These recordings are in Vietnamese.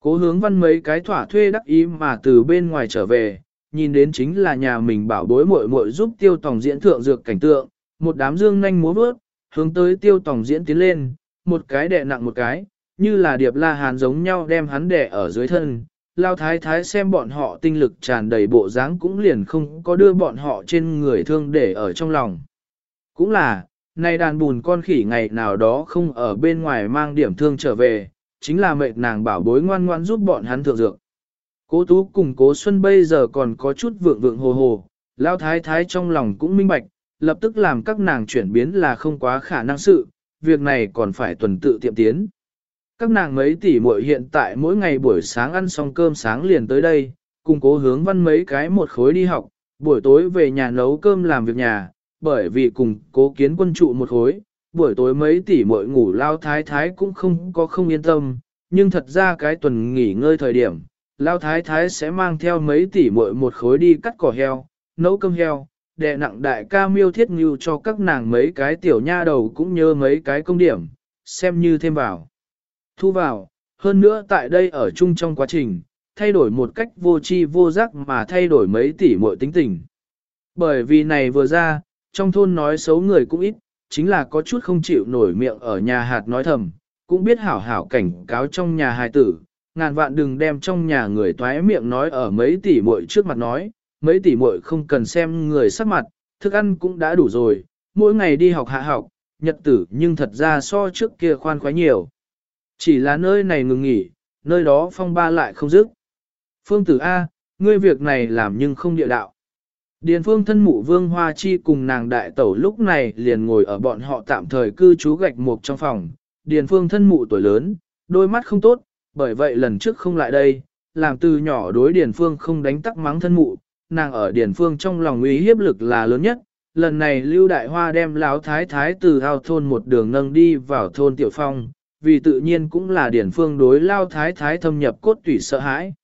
Cố hướng văn mấy cái thỏa thuê đắc ý mà từ bên ngoài trở về, nhìn đến chính là nhà mình bảo bối muội muội giúp tiêu tòng diễn thượng dược cảnh tượng, một đám dương nhanh múa bước, hướng tới tiêu tòng diễn tiến lên, một cái đè nặng một cái, như là điệp la hàn giống nhau đem hắn đè ở dưới thân. Lao thái thái xem bọn họ tinh lực tràn đầy bộ dáng cũng liền không có đưa bọn họ trên người thương để ở trong lòng. Cũng là, nay đàn bùn con khỉ ngày nào đó không ở bên ngoài mang điểm thương trở về, chính là mệt nàng bảo bối ngoan ngoan giúp bọn hắn thượng dược. Cố Tú cùng Cố Xuân bây giờ còn có chút vượng vượng hồ hồ, Lao Thái Thái trong lòng cũng minh bạch, lập tức làm các nàng chuyển biến là không quá khả năng sự, việc này còn phải tuần tự tiệm tiến. Các nàng mấy tỷ muội hiện tại mỗi ngày buổi sáng ăn xong cơm sáng liền tới đây, cùng cố hướng văn mấy cái một khối đi học, buổi tối về nhà nấu cơm làm việc nhà, bởi vì cùng cố kiến quân trụ một khối, buổi tối mấy tỷ muội ngủ lao thái thái cũng không có không yên tâm, nhưng thật ra cái tuần nghỉ ngơi thời điểm, lao thái thái sẽ mang theo mấy tỷ muội một khối đi cắt cỏ heo, nấu cơm heo, đệ nặng đại ca miêu thiết ngưu cho các nàng mấy cái tiểu nha đầu cũng nhớ mấy cái công điểm, xem như thêm vào. Thu vào, hơn nữa tại đây ở chung trong quá trình, thay đổi một cách vô tri vô giác mà thay đổi mấy tỷ muội tính tình. Bởi vì này vừa ra, trong thôn nói xấu người cũng ít, chính là có chút không chịu nổi miệng ở nhà hạt nói thầm, cũng biết hảo hảo cảnh cáo trong nhà hài tử, ngàn vạn đừng đem trong nhà người toái miệng nói ở mấy tỷ muội trước mặt nói, mấy tỷ muội không cần xem người sắc mặt, thức ăn cũng đã đủ rồi, mỗi ngày đi học hạ học, nhật tử nhưng thật ra so trước kia khoan khoái nhiều. Chỉ là nơi này ngừng nghỉ, nơi đó phong ba lại không dứt. Phương tử A, ngươi việc này làm nhưng không địa đạo. Điền phương thân mụ vương hoa chi cùng nàng đại tẩu lúc này liền ngồi ở bọn họ tạm thời cư trú gạch mục trong phòng. Điền phương thân mụ tuổi lớn, đôi mắt không tốt, bởi vậy lần trước không lại đây, làm từ nhỏ đối điền phương không đánh tắc mắng thân mụ, nàng ở điền phương trong lòng uy hiếp lực là lớn nhất. Lần này Lưu Đại Hoa đem láo thái thái từ hao thôn một đường nâng đi vào thôn Tiểu Phong, vì tự nhiên cũng là điển phương đối lao thái thái thâm nhập cốt tủy sợ hãi.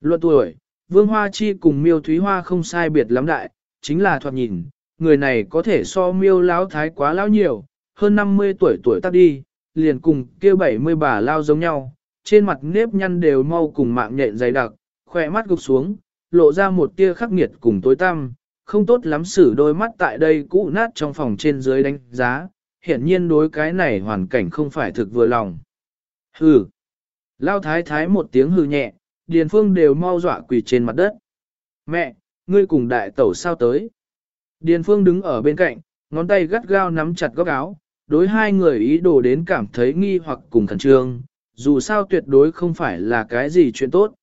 Luận tuổi, Vương Hoa Chi cùng Miêu Thúy Hoa không sai biệt lắm đại, chính là thoạt nhìn, người này có thể so Miêu lão thái quá lão nhiều, hơn 50 tuổi tuổi tác đi, liền cùng kia 70 bà lao giống nhau, trên mặt nếp nhăn đều mau cùng mạng nhện dày đặc, khỏe mắt gục xuống, lộ ra một tia khắc nghiệt cùng tối tăm, không tốt lắm xử đôi mắt tại đây cũ nát trong phòng trên dưới đánh giá, hiển nhiên đối cái này hoàn cảnh không phải thực vừa lòng. Hừ. Lao thái thái một tiếng hừ nhẹ, Điền Phương đều mau dọa quỳ trên mặt đất. Mẹ, ngươi cùng đại tẩu sao tới? Điền Phương đứng ở bên cạnh, ngón tay gắt gao nắm chặt góc áo, đối hai người ý đồ đến cảm thấy nghi hoặc cùng khẩn trương, dù sao tuyệt đối không phải là cái gì chuyện tốt.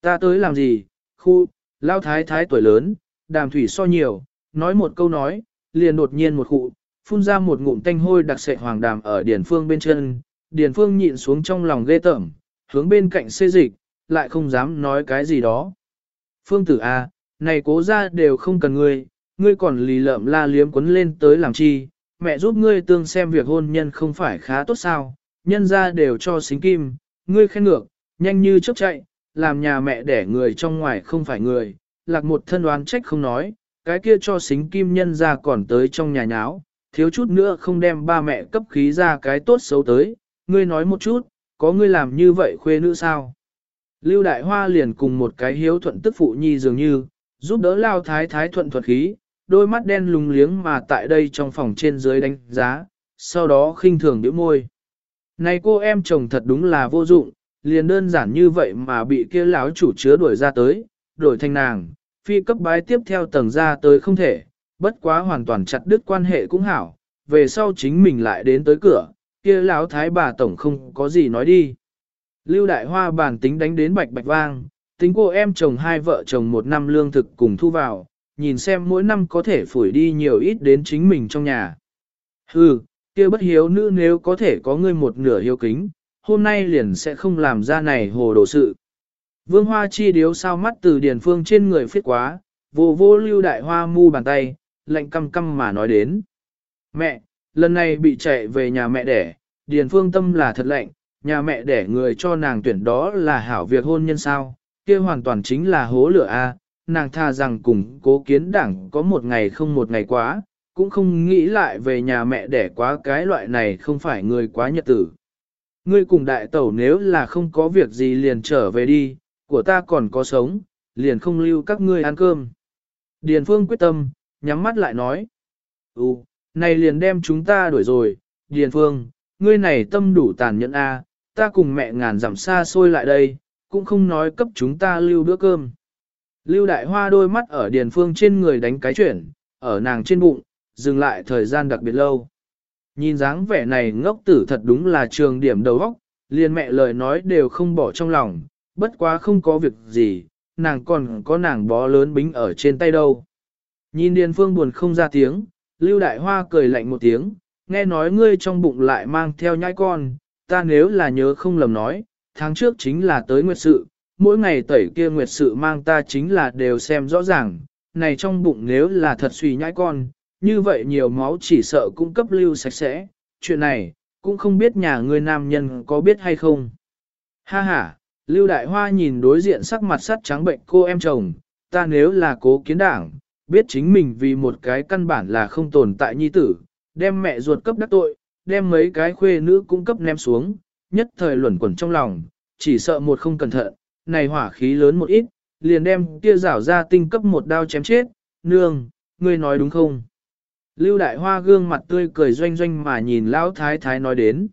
Ta tới làm gì? Khu, lao thái thái tuổi lớn, đàm thủy so nhiều, nói một câu nói, liền đột nhiên một khụ, phun ra một ngụm tanh hôi đặc sệ hoàng đàm ở Điền Phương bên chân, Điền Phương nhịn xuống trong lòng ghê tởm, hướng bên cạnh xê dịch, lại không dám nói cái gì đó. Phương tử A, này cố ra đều không cần ngươi, ngươi còn lì lợm la liếm quấn lên tới làm chi, mẹ giúp ngươi tương xem việc hôn nhân không phải khá tốt sao, nhân ra đều cho xính kim, ngươi khen ngược, nhanh như chớp chạy, làm nhà mẹ đẻ người trong ngoài không phải người, lạc một thân đoán trách không nói, cái kia cho xính kim nhân ra còn tới trong nhà nháo, thiếu chút nữa không đem ba mẹ cấp khí ra cái tốt xấu tới, ngươi nói một chút, có ngươi làm như vậy khuê nữ sao? Lưu Đại Hoa liền cùng một cái hiếu thuận tức phụ nhi dường như, giúp đỡ lao thái thái thuận thuật khí, đôi mắt đen lùng liếng mà tại đây trong phòng trên dưới đánh giá, sau đó khinh thường điểm môi. Này cô em chồng thật đúng là vô dụng, liền đơn giản như vậy mà bị kia lão chủ chứa đuổi ra tới, đổi thành nàng, phi cấp bái tiếp theo tầng ra tới không thể, bất quá hoàn toàn chặt đứt quan hệ cũng hảo, về sau chính mình lại đến tới cửa, kia lão thái bà tổng không có gì nói đi. Lưu Đại Hoa bản tính đánh đến bạch bạch vang, tính cô em chồng hai vợ chồng một năm lương thực cùng thu vào, nhìn xem mỗi năm có thể phủi đi nhiều ít đến chính mình trong nhà. Hừ, kia bất hiếu nữ nếu có thể có ngươi một nửa hiếu kính, hôm nay liền sẽ không làm ra này hồ đồ sự. Vương Hoa chi điếu sao mắt từ điền phương trên người phiết quá, vô vô lưu đại hoa mu bàn tay, lạnh căm căm mà nói đến. Mẹ, lần này bị chạy về nhà mẹ đẻ, Điền Phương tâm là thật lạnh, nhà mẹ để người cho nàng tuyển đó là hảo việc hôn nhân sao, kia hoàn toàn chính là hố lửa a. nàng tha rằng cùng cố kiến đảng có một ngày không một ngày quá, cũng không nghĩ lại về nhà mẹ để quá cái loại này không phải người quá nhật tử. Ngươi cùng đại tẩu nếu là không có việc gì liền trở về đi, của ta còn có sống, liền không lưu các ngươi ăn cơm. Điền Phương quyết tâm, nhắm mắt lại nói. Ừ, này liền đem chúng ta đuổi rồi, Điền Phương, ngươi này tâm đủ tàn nhẫn a, ta cùng mẹ ngàn dặm xa xôi lại đây, cũng không nói cấp chúng ta lưu bữa cơm. Lưu Đại Hoa đôi mắt ở Điền Phương trên người đánh cái chuyển, ở nàng trên bụng, dừng lại thời gian đặc biệt lâu. Nhìn dáng vẻ này ngốc tử thật đúng là trường điểm đầu óc, liền mẹ lời nói đều không bỏ trong lòng, bất quá không có việc gì, nàng còn có nàng bó lớn bính ở trên tay đâu. Nhìn Điền Phương buồn không ra tiếng, Lưu Đại Hoa cười lạnh một tiếng, nghe nói ngươi trong bụng lại mang theo nhai con, ta nếu là nhớ không lầm nói, tháng trước chính là tới nguyệt sự, mỗi ngày tẩy kia nguyệt sự mang ta chính là đều xem rõ ràng, này trong bụng nếu là thật suy nhãi con, như vậy nhiều máu chỉ sợ cung cấp lưu sạch sẽ, chuyện này, cũng không biết nhà người nam nhân có biết hay không. Ha ha, Lưu Đại Hoa nhìn đối diện sắc mặt sắt trắng bệnh cô em chồng, ta nếu là cố kiến đảng, biết chính mình vì một cái căn bản là không tồn tại nhi tử, đem mẹ ruột cấp đắc tội, đem mấy cái khuê nữ cung cấp ném xuống, nhất thời luẩn quẩn trong lòng, chỉ sợ một không cẩn thận, này hỏa khí lớn một ít, liền đem kia rảo ra tinh cấp một đao chém chết, nương, ngươi nói đúng không? Lưu Đại Hoa gương mặt tươi cười doanh doanh mà nhìn Lão Thái Thái nói đến.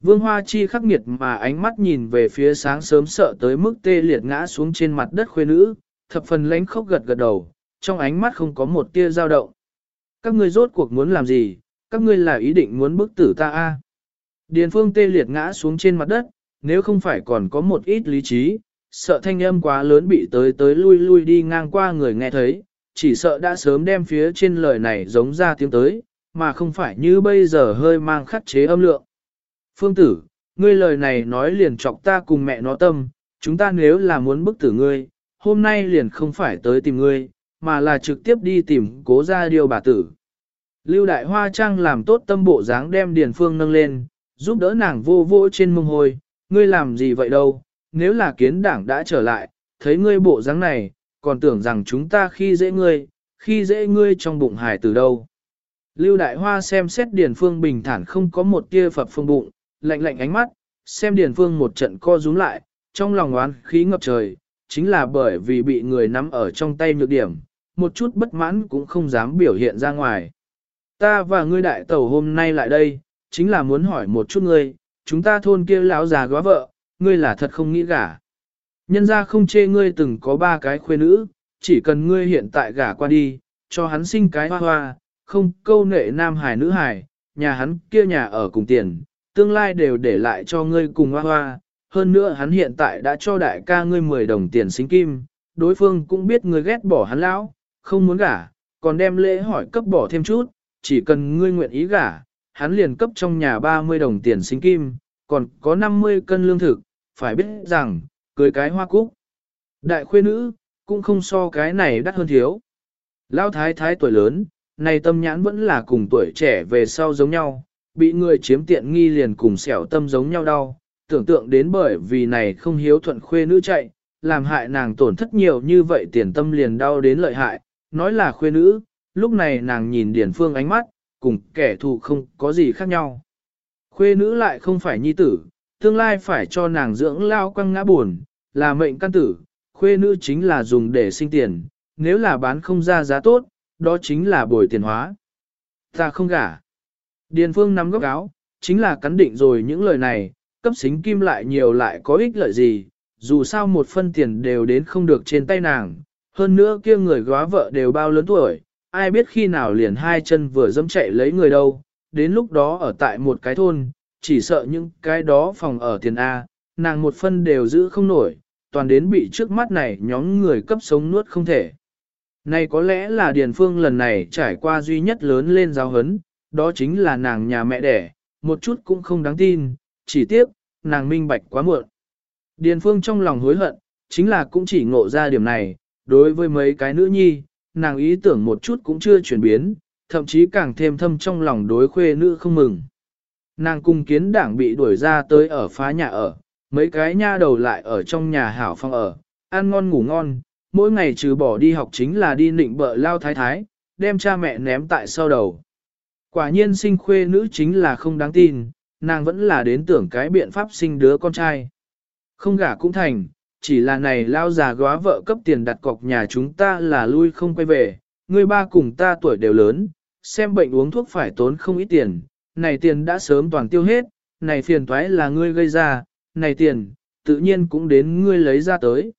Vương Hoa Chi khắc nghiệt mà ánh mắt nhìn về phía sáng sớm sợ tới mức tê liệt ngã xuống trên mặt đất khuê nữ, thập phần lánh khóc gật gật đầu, trong ánh mắt không có một tia dao động. Các ngươi rốt cuộc muốn làm gì, các ngươi là ý định muốn bức tử ta a? Điền phương tê liệt ngã xuống trên mặt đất, nếu không phải còn có một ít lý trí, sợ thanh âm quá lớn bị tới tới lui lui đi ngang qua người nghe thấy, chỉ sợ đã sớm đem phía trên lời này giống ra tiếng tới, mà không phải như bây giờ hơi mang khắc chế âm lượng. Phương tử, ngươi lời này nói liền chọc ta cùng mẹ nó tâm, chúng ta nếu là muốn bức tử ngươi, hôm nay liền không phải tới tìm ngươi, mà là trực tiếp đi tìm cố ra điều bà tử. Lưu Đại Hoa Trang làm tốt tâm bộ dáng đem Điền Phương nâng lên, giúp đỡ nàng vô vô trên mông hồi, ngươi làm gì vậy đâu, nếu là kiến đảng đã trở lại, thấy ngươi bộ dáng này, còn tưởng rằng chúng ta khi dễ ngươi, khi dễ ngươi trong bụng hải từ đâu. Lưu Đại Hoa xem xét Điền Phương bình thản không có một tia phập phương bụng, lạnh lạnh ánh mắt, xem Điền Phương một trận co rúm lại, trong lòng oán khí ngập trời, chính là bởi vì bị người nắm ở trong tay nhược điểm, một chút bất mãn cũng không dám biểu hiện ra ngoài. Ta và ngươi đại tẩu hôm nay lại đây, chính là muốn hỏi một chút ngươi, chúng ta thôn kia lão già góa vợ, ngươi là thật không nghĩ gả. Nhân ra không chê ngươi từng có ba cái khuê nữ, chỉ cần ngươi hiện tại gả qua đi, cho hắn sinh cái hoa hoa, không câu nệ nam hài nữ hài, nhà hắn kia nhà ở cùng tiền, tương lai đều để lại cho ngươi cùng hoa hoa. Hơn nữa hắn hiện tại đã cho đại ca ngươi 10 đồng tiền sinh kim, đối phương cũng biết ngươi ghét bỏ hắn lão, không muốn gả, còn đem lễ hỏi cấp bỏ thêm chút, chỉ cần ngươi nguyện ý gả, hắn liền cấp trong nhà 30 đồng tiền sinh kim, còn có 50 cân lương thực, phải biết rằng, cưới cái hoa cúc. Đại khuê nữ, cũng không so cái này đắt hơn thiếu. Lão thái thái tuổi lớn, này tâm nhãn vẫn là cùng tuổi trẻ về sau giống nhau, bị người chiếm tiện nghi liền cùng xẻo tâm giống nhau đau, tưởng tượng đến bởi vì này không hiếu thuận khuê nữ chạy, làm hại nàng tổn thất nhiều như vậy tiền tâm liền đau đến lợi hại, nói là khuê nữ, lúc này nàng nhìn Điền Phương ánh mắt, cùng kẻ thù không có gì khác nhau. Khuê nữ lại không phải nhi tử, tương lai phải cho nàng dưỡng lao quăng ngã buồn, là mệnh căn tử, khuê nữ chính là dùng để sinh tiền, nếu là bán không ra giá tốt, đó chính là bồi tiền hóa. Ta không gả. Điền Phương nắm góc áo, chính là cắn định rồi những lời này, cấp xính kim lại nhiều lại có ích lợi gì, dù sao một phân tiền đều đến không được trên tay nàng, hơn nữa kia người góa vợ đều bao lớn tuổi, ai biết khi nào liền hai chân vừa dẫm chạy lấy người đâu, đến lúc đó ở tại một cái thôn, chỉ sợ những cái đó phòng ở tiền A, nàng một phân đều giữ không nổi, toàn đến bị trước mắt này nhóm người cấp sống nuốt không thể. Này có lẽ là Điền Phương lần này trải qua duy nhất lớn lên giáo hấn, đó chính là nàng nhà mẹ đẻ, một chút cũng không đáng tin, chỉ tiếc, nàng minh bạch quá muộn. Điền Phương trong lòng hối hận, chính là cũng chỉ ngộ ra điểm này, đối với mấy cái nữ nhi, nàng ý tưởng một chút cũng chưa chuyển biến, thậm chí càng thêm thâm trong lòng đối khuê nữ không mừng. Nàng cung kiến đảng bị đuổi ra tới ở phá nhà ở, mấy cái nha đầu lại ở trong nhà hảo phong ở, ăn ngon ngủ ngon, mỗi ngày trừ bỏ đi học chính là đi nịnh bợ lao thái thái, đem cha mẹ ném tại sau đầu. Quả nhiên sinh khuê nữ chính là không đáng tin, nàng vẫn là đến tưởng cái biện pháp sinh đứa con trai. Không gả cũng thành, chỉ là này lao già góa vợ cấp tiền đặt cọc nhà chúng ta là lui không quay về, người ba cùng ta tuổi đều lớn, xem bệnh uống thuốc phải tốn không ít tiền, này tiền đã sớm toàn tiêu hết, này phiền toái là ngươi gây ra, này tiền, tự nhiên cũng đến ngươi lấy ra tới.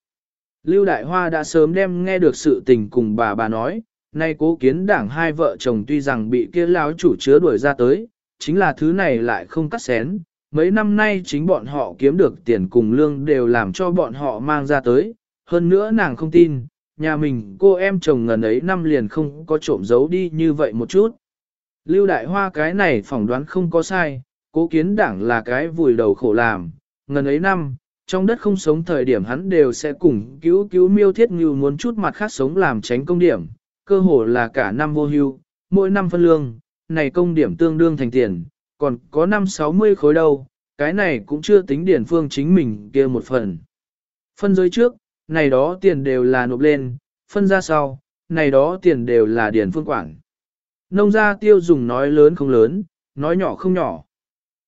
Lưu Đại Hoa đã sớm đem nghe được sự tình cùng bà bà nói, nay cố kiến đảng hai vợ chồng tuy rằng bị kia láo chủ chứa đuổi ra tới, chính là thứ này lại không cắt xén. Mấy năm nay chính bọn họ kiếm được tiền cùng lương đều làm cho bọn họ mang ra tới, hơn nữa nàng không tin, nhà mình cô em chồng ngần ấy năm liền không có trộm giấu đi như vậy một chút. Lưu Đại Hoa cái này phỏng đoán không có sai, cố kiến đảng là cái vùi đầu khổ làm, ngần ấy năm, trong đất không sống thời điểm hắn đều sẽ cùng cứu cứu miêu thiết như muốn chút mặt khác sống làm tránh công điểm, cơ hồ là cả năm vô hưu, mỗi năm phân lương, này công điểm tương đương thành tiền, còn có năm 60 khối đâu, cái này cũng chưa tính điển phương chính mình kia một phần. Phân giới trước, này đó tiền đều là nộp lên, phân ra sau, này đó tiền đều là điển phương quản. Nông gia tiêu dùng nói lớn không lớn, nói nhỏ không nhỏ.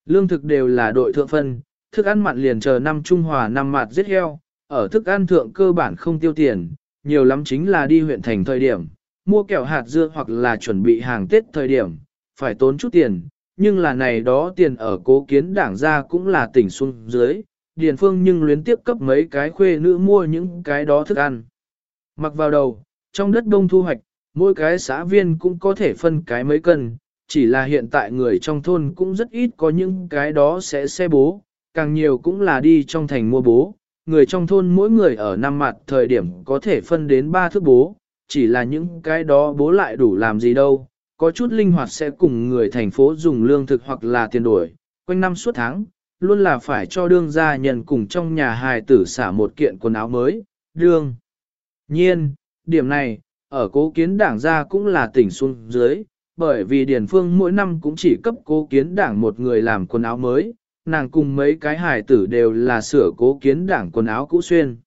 Lương thực đều là đội thượng phân, thức ăn mặn liền chờ năm Trung Hòa năm mạt giết heo, ở thức ăn thượng cơ bản không tiêu tiền, nhiều lắm chính là đi huyện thành thời điểm, mua kẹo hạt dưa hoặc là chuẩn bị hàng Tết thời điểm, phải tốn chút tiền, nhưng là này đó tiền ở cố kiến đảng ra cũng là tỉnh xuống dưới, điền phương nhưng luyến tiếp cấp mấy cái khuê nữ mua những cái đó thức ăn. Mặc vào đầu, trong đất đông thu hoạch, mỗi cái xã viên cũng có thể phân cái mấy cân, chỉ là hiện tại người trong thôn cũng rất ít có những cái đó sẽ xe bố, càng nhiều cũng là đi trong thành mua bố. Người trong thôn mỗi người ở năm mặt thời điểm có thể phân đến ba thước bố, chỉ là những cái đó bố lại đủ làm gì đâu, có chút linh hoạt sẽ cùng người thành phố dùng lương thực hoặc là tiền đổi, quanh năm suốt tháng, luôn là phải cho đương gia nhận cùng trong nhà hài tử xả một kiện quần áo mới, đương. Nhiên, điểm này, ở cố kiến đảng gia cũng là tỉnh xuống dưới, bởi vì Điền Phương mỗi năm cũng chỉ cấp cố kiến đảng một người làm quần áo mới, nàng cùng mấy cái hài tử đều là sửa cố kiến đảng quần áo cũ xuyên.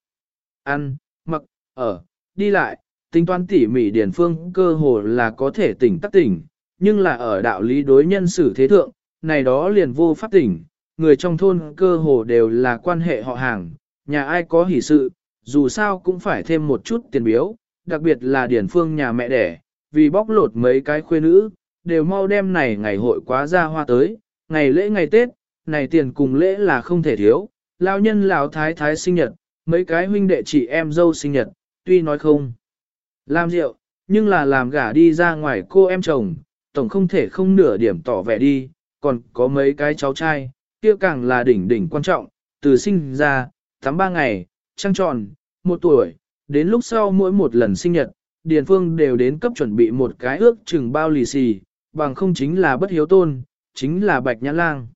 Ăn, mặc, ở, đi lại, tính toán tỉ mỉ Điền Phương cơ hồ là có thể tỉnh tắc tỉnh, nhưng là ở đạo lý đối nhân xử thế thượng, này đó liền vô pháp tỉnh, người trong thôn cơ hồ đều là quan hệ họ hàng, nhà ai có hỷ sự, dù sao cũng phải thêm một chút tiền biếu, đặc biệt là Điền Phương nhà mẹ đẻ, vì bóc lột mấy cái khuê nữ, đều mau đem này ngày hội quá ra hoa tới, ngày lễ ngày Tết, này tiền cùng lễ là không thể thiếu, lao nhân lão thái thái sinh nhật, mấy cái huynh đệ chị em dâu sinh nhật, tuy nói không làm rượu, nhưng là làm gả đi ra ngoài cô em chồng, tổng không thể không nửa điểm tỏ vẻ đi, còn có mấy cái cháu trai, kia càng là đỉnh đỉnh quan trọng, từ sinh ra, tắm ba ngày, trăng tròn, một tuổi, đến lúc sau mỗi một lần sinh nhật, Điền Phương đều đến cấp chuẩn bị một cái ước chừng bao lì xì, bằng không chính là bất hiếu tôn, chính là bạch nhãn lang.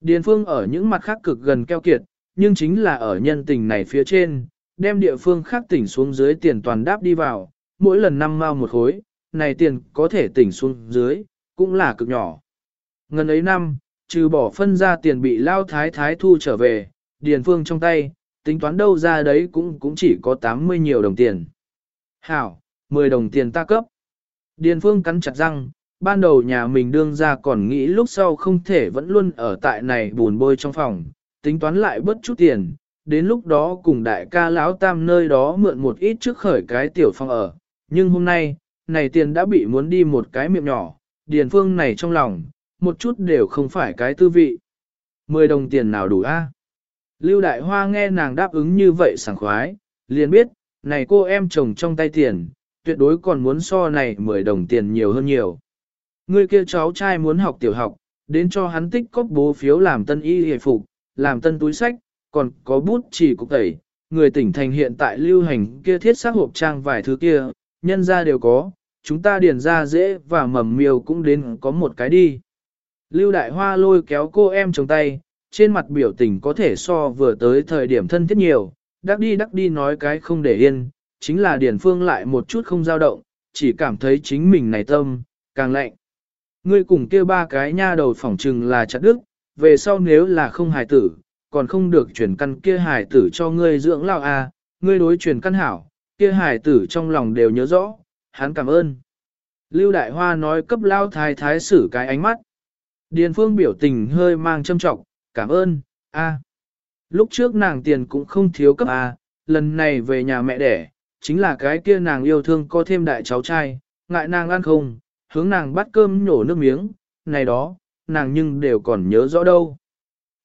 Điền Phương ở những mặt khác cực gần keo kiệt, nhưng chính là ở nhân tình này phía trên, đem địa phương khác tỉnh xuống dưới tiền toàn đáp đi vào, mỗi lần năm mao một khối, này tiền có thể tỉnh xuống dưới, cũng là cực nhỏ. Ngân ấy năm, trừ bỏ phân ra tiền bị lao thái thái thu trở về, Điền Phương trong tay, tính toán đâu ra đấy cũng cũng chỉ có 80 nhiều đồng tiền. Hảo, 10 đồng tiền ta cấp. Điền Phương cắn chặt răng, ban đầu nhà mình đương ra còn nghĩ lúc sau không thể vẫn luôn ở tại này buồn bôi trong phòng, tính toán lại bớt chút tiền, đến lúc đó cùng đại ca lão tam nơi đó mượn một ít trước khởi cái tiểu phòng ở. Nhưng hôm nay, này tiền đã bị muốn đi một cái miệng nhỏ, Điền Phương này trong lòng, một chút đều không phải cái tư vị. Mười đồng tiền nào đủ a? Lưu Đại Hoa nghe nàng đáp ứng như vậy sảng khoái, liền biết, này cô em chồng trong tay tiền, tuyệt đối còn muốn so này 10 đồng tiền nhiều hơn nhiều. Người kia cháu trai muốn học tiểu học, đến cho hắn tích cóp bố phiếu làm tân y hề phục, làm tân túi sách, còn có bút chỉ cục tẩy. Người tỉnh thành hiện tại lưu hành kia thiết xác hộp trang vài thứ kia, nhân ra đều có, chúng ta điền ra dễ và mầm miêu cũng đến có một cái đi. Lưu Đại Hoa lôi kéo cô em trong tay, trên mặt biểu tình có thể so vừa tới thời điểm thân thiết nhiều, đắc đi đắc đi nói cái không để yên, chính là Điền Phương lại một chút không dao động, chỉ cảm thấy chính mình này tâm, càng lạnh. Ngươi cùng kia ba cái nha đầu phỏng trừng là chặt đức, về sau nếu là không hài tử, còn không được chuyển căn kia hài tử cho ngươi dưỡng lao à, ngươi đối chuyển căn hảo, kia hài tử trong lòng đều nhớ rõ, hắn cảm ơn. Lưu Đại Hoa nói cấp lao thái thái sử cái ánh mắt. Điền phương biểu tình hơi mang châm trọng, cảm ơn, a. Lúc trước nàng tiền cũng không thiếu cấp a, lần này về nhà mẹ đẻ, chính là cái kia nàng yêu thương có thêm đại cháu trai, ngại nàng ăn không, hướng nàng bắt cơm nhổ nước miếng, này đó, nàng nhưng đều còn nhớ rõ đâu.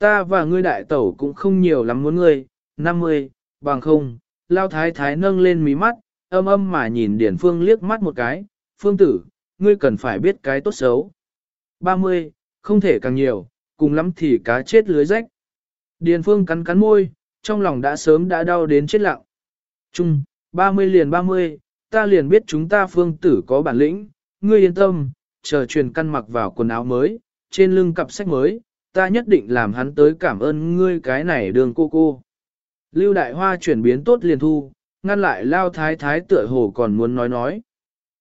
Ta và ngươi đại tẩu cũng không nhiều lắm muốn ngươi, 50, bằng không, lao thái thái nâng lên mí mắt, âm âm mà nhìn Điền Phương liếc mắt một cái, Phương tử, ngươi cần phải biết cái tốt xấu. 30, không thể càng nhiều, cùng lắm thì cá chết lưới rách. Điền Phương cắn cắn môi, trong lòng đã sớm đã đau đến chết lặng. Chung, 30 liền 30, ta liền biết chúng ta phương tử có bản lĩnh, ngươi yên tâm, chờ truyền căn mặc vào quần áo mới, trên lưng cặp sách mới, ta nhất định làm hắn tới cảm ơn ngươi cái này đường cô cô. Lưu Đại Hoa chuyển biến tốt liền thu, ngăn lại lao thái thái tựa hồ còn muốn nói nói.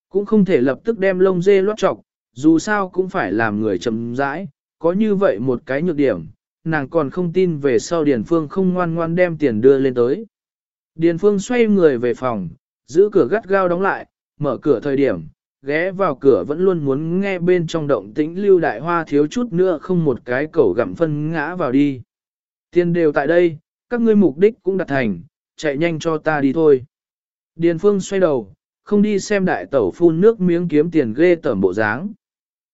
Cũng không thể lập tức đem lông dê loát trọc, dù sao cũng phải làm người chậm rãi, có như vậy một cái nhược điểm, nàng còn không tin về sau Điền Phương không ngoan ngoan đem tiền đưa lên tới. Điền Phương xoay người về phòng, giữ cửa gắt gao đóng lại, mở cửa thời điểm, ghé vào cửa vẫn luôn muốn nghe bên trong động tĩnh lưu đại hoa thiếu chút nữa không một cái cẩu gặm phân ngã vào đi. Tiền đều tại đây, các ngươi mục đích cũng đạt thành, chạy nhanh cho ta đi thôi. Điền Phương xoay đầu, không đi xem đại tẩu phun nước miếng kiếm tiền ghê tởm bộ dáng.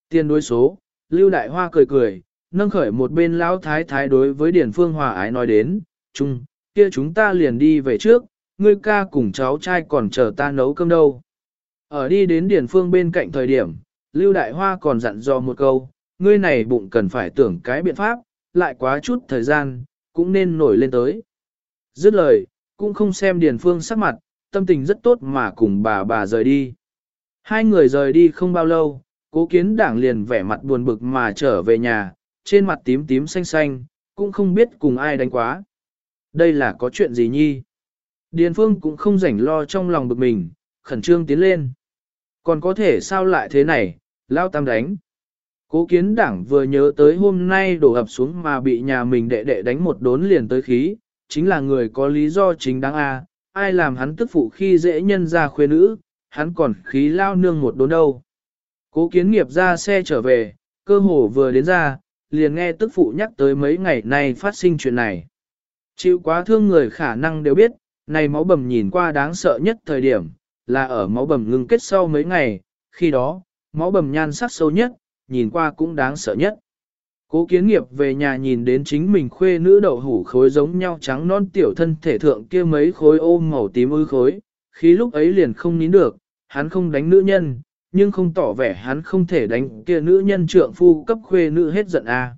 Tiền đối số, lưu đại hoa cười cười, nâng khởi một bên lão thái thái đối với Điền Phương hòa ái nói đến, chung, kia chúng ta liền đi về trước, ngươi ca cùng cháu trai còn chờ ta nấu cơm đâu. Ở đi đến Điền Phương bên cạnh thời điểm, Lưu Đại Hoa còn dặn dò một câu, ngươi này bụng cần phải tưởng cái biện pháp, lại quá chút thời gian, cũng nên nổi lên tới. Dứt lời, cũng không xem Điền Phương sắc mặt, tâm tình rất tốt mà cùng bà bà rời đi. Hai người rời đi không bao lâu, cố kiến đảng liền vẻ mặt buồn bực mà trở về nhà, trên mặt tím tím xanh xanh, cũng không biết cùng ai đánh quá. Đây là có chuyện gì nhi? Điền Phương cũng không rảnh lo trong lòng bực mình, khẩn trương tiến lên. Còn có thể sao lại thế này, lao tam đánh. Cố kiến đảng vừa nhớ tới hôm nay đổ ập xuống mà bị nhà mình đệ đệ đánh một đốn liền tới khí, chính là người có lý do chính đáng a ai làm hắn tức phụ khi dễ nhân ra khuê nữ, hắn còn khí lao nương một đốn đâu. Cố kiến nghiệp ra xe trở về, cơ hồ vừa đến ra, liền nghe tức phụ nhắc tới mấy ngày nay phát sinh chuyện này. Chịu quá thương người khả năng đều biết, này máu bầm nhìn qua đáng sợ nhất thời điểm, là ở máu bầm ngưng kết sau mấy ngày, khi đó, máu bầm nhan sắc sâu nhất, nhìn qua cũng đáng sợ nhất. Cố kiến nghiệp về nhà nhìn đến chính mình khuê nữ đậu hủ khối giống nhau trắng non tiểu thân thể thượng kia mấy khối ôm màu tím ư khối, khi lúc ấy liền không nín được, hắn không đánh nữ nhân, nhưng không tỏ vẻ hắn không thể đánh kia nữ nhân trượng phu cấp khuê nữ hết giận a.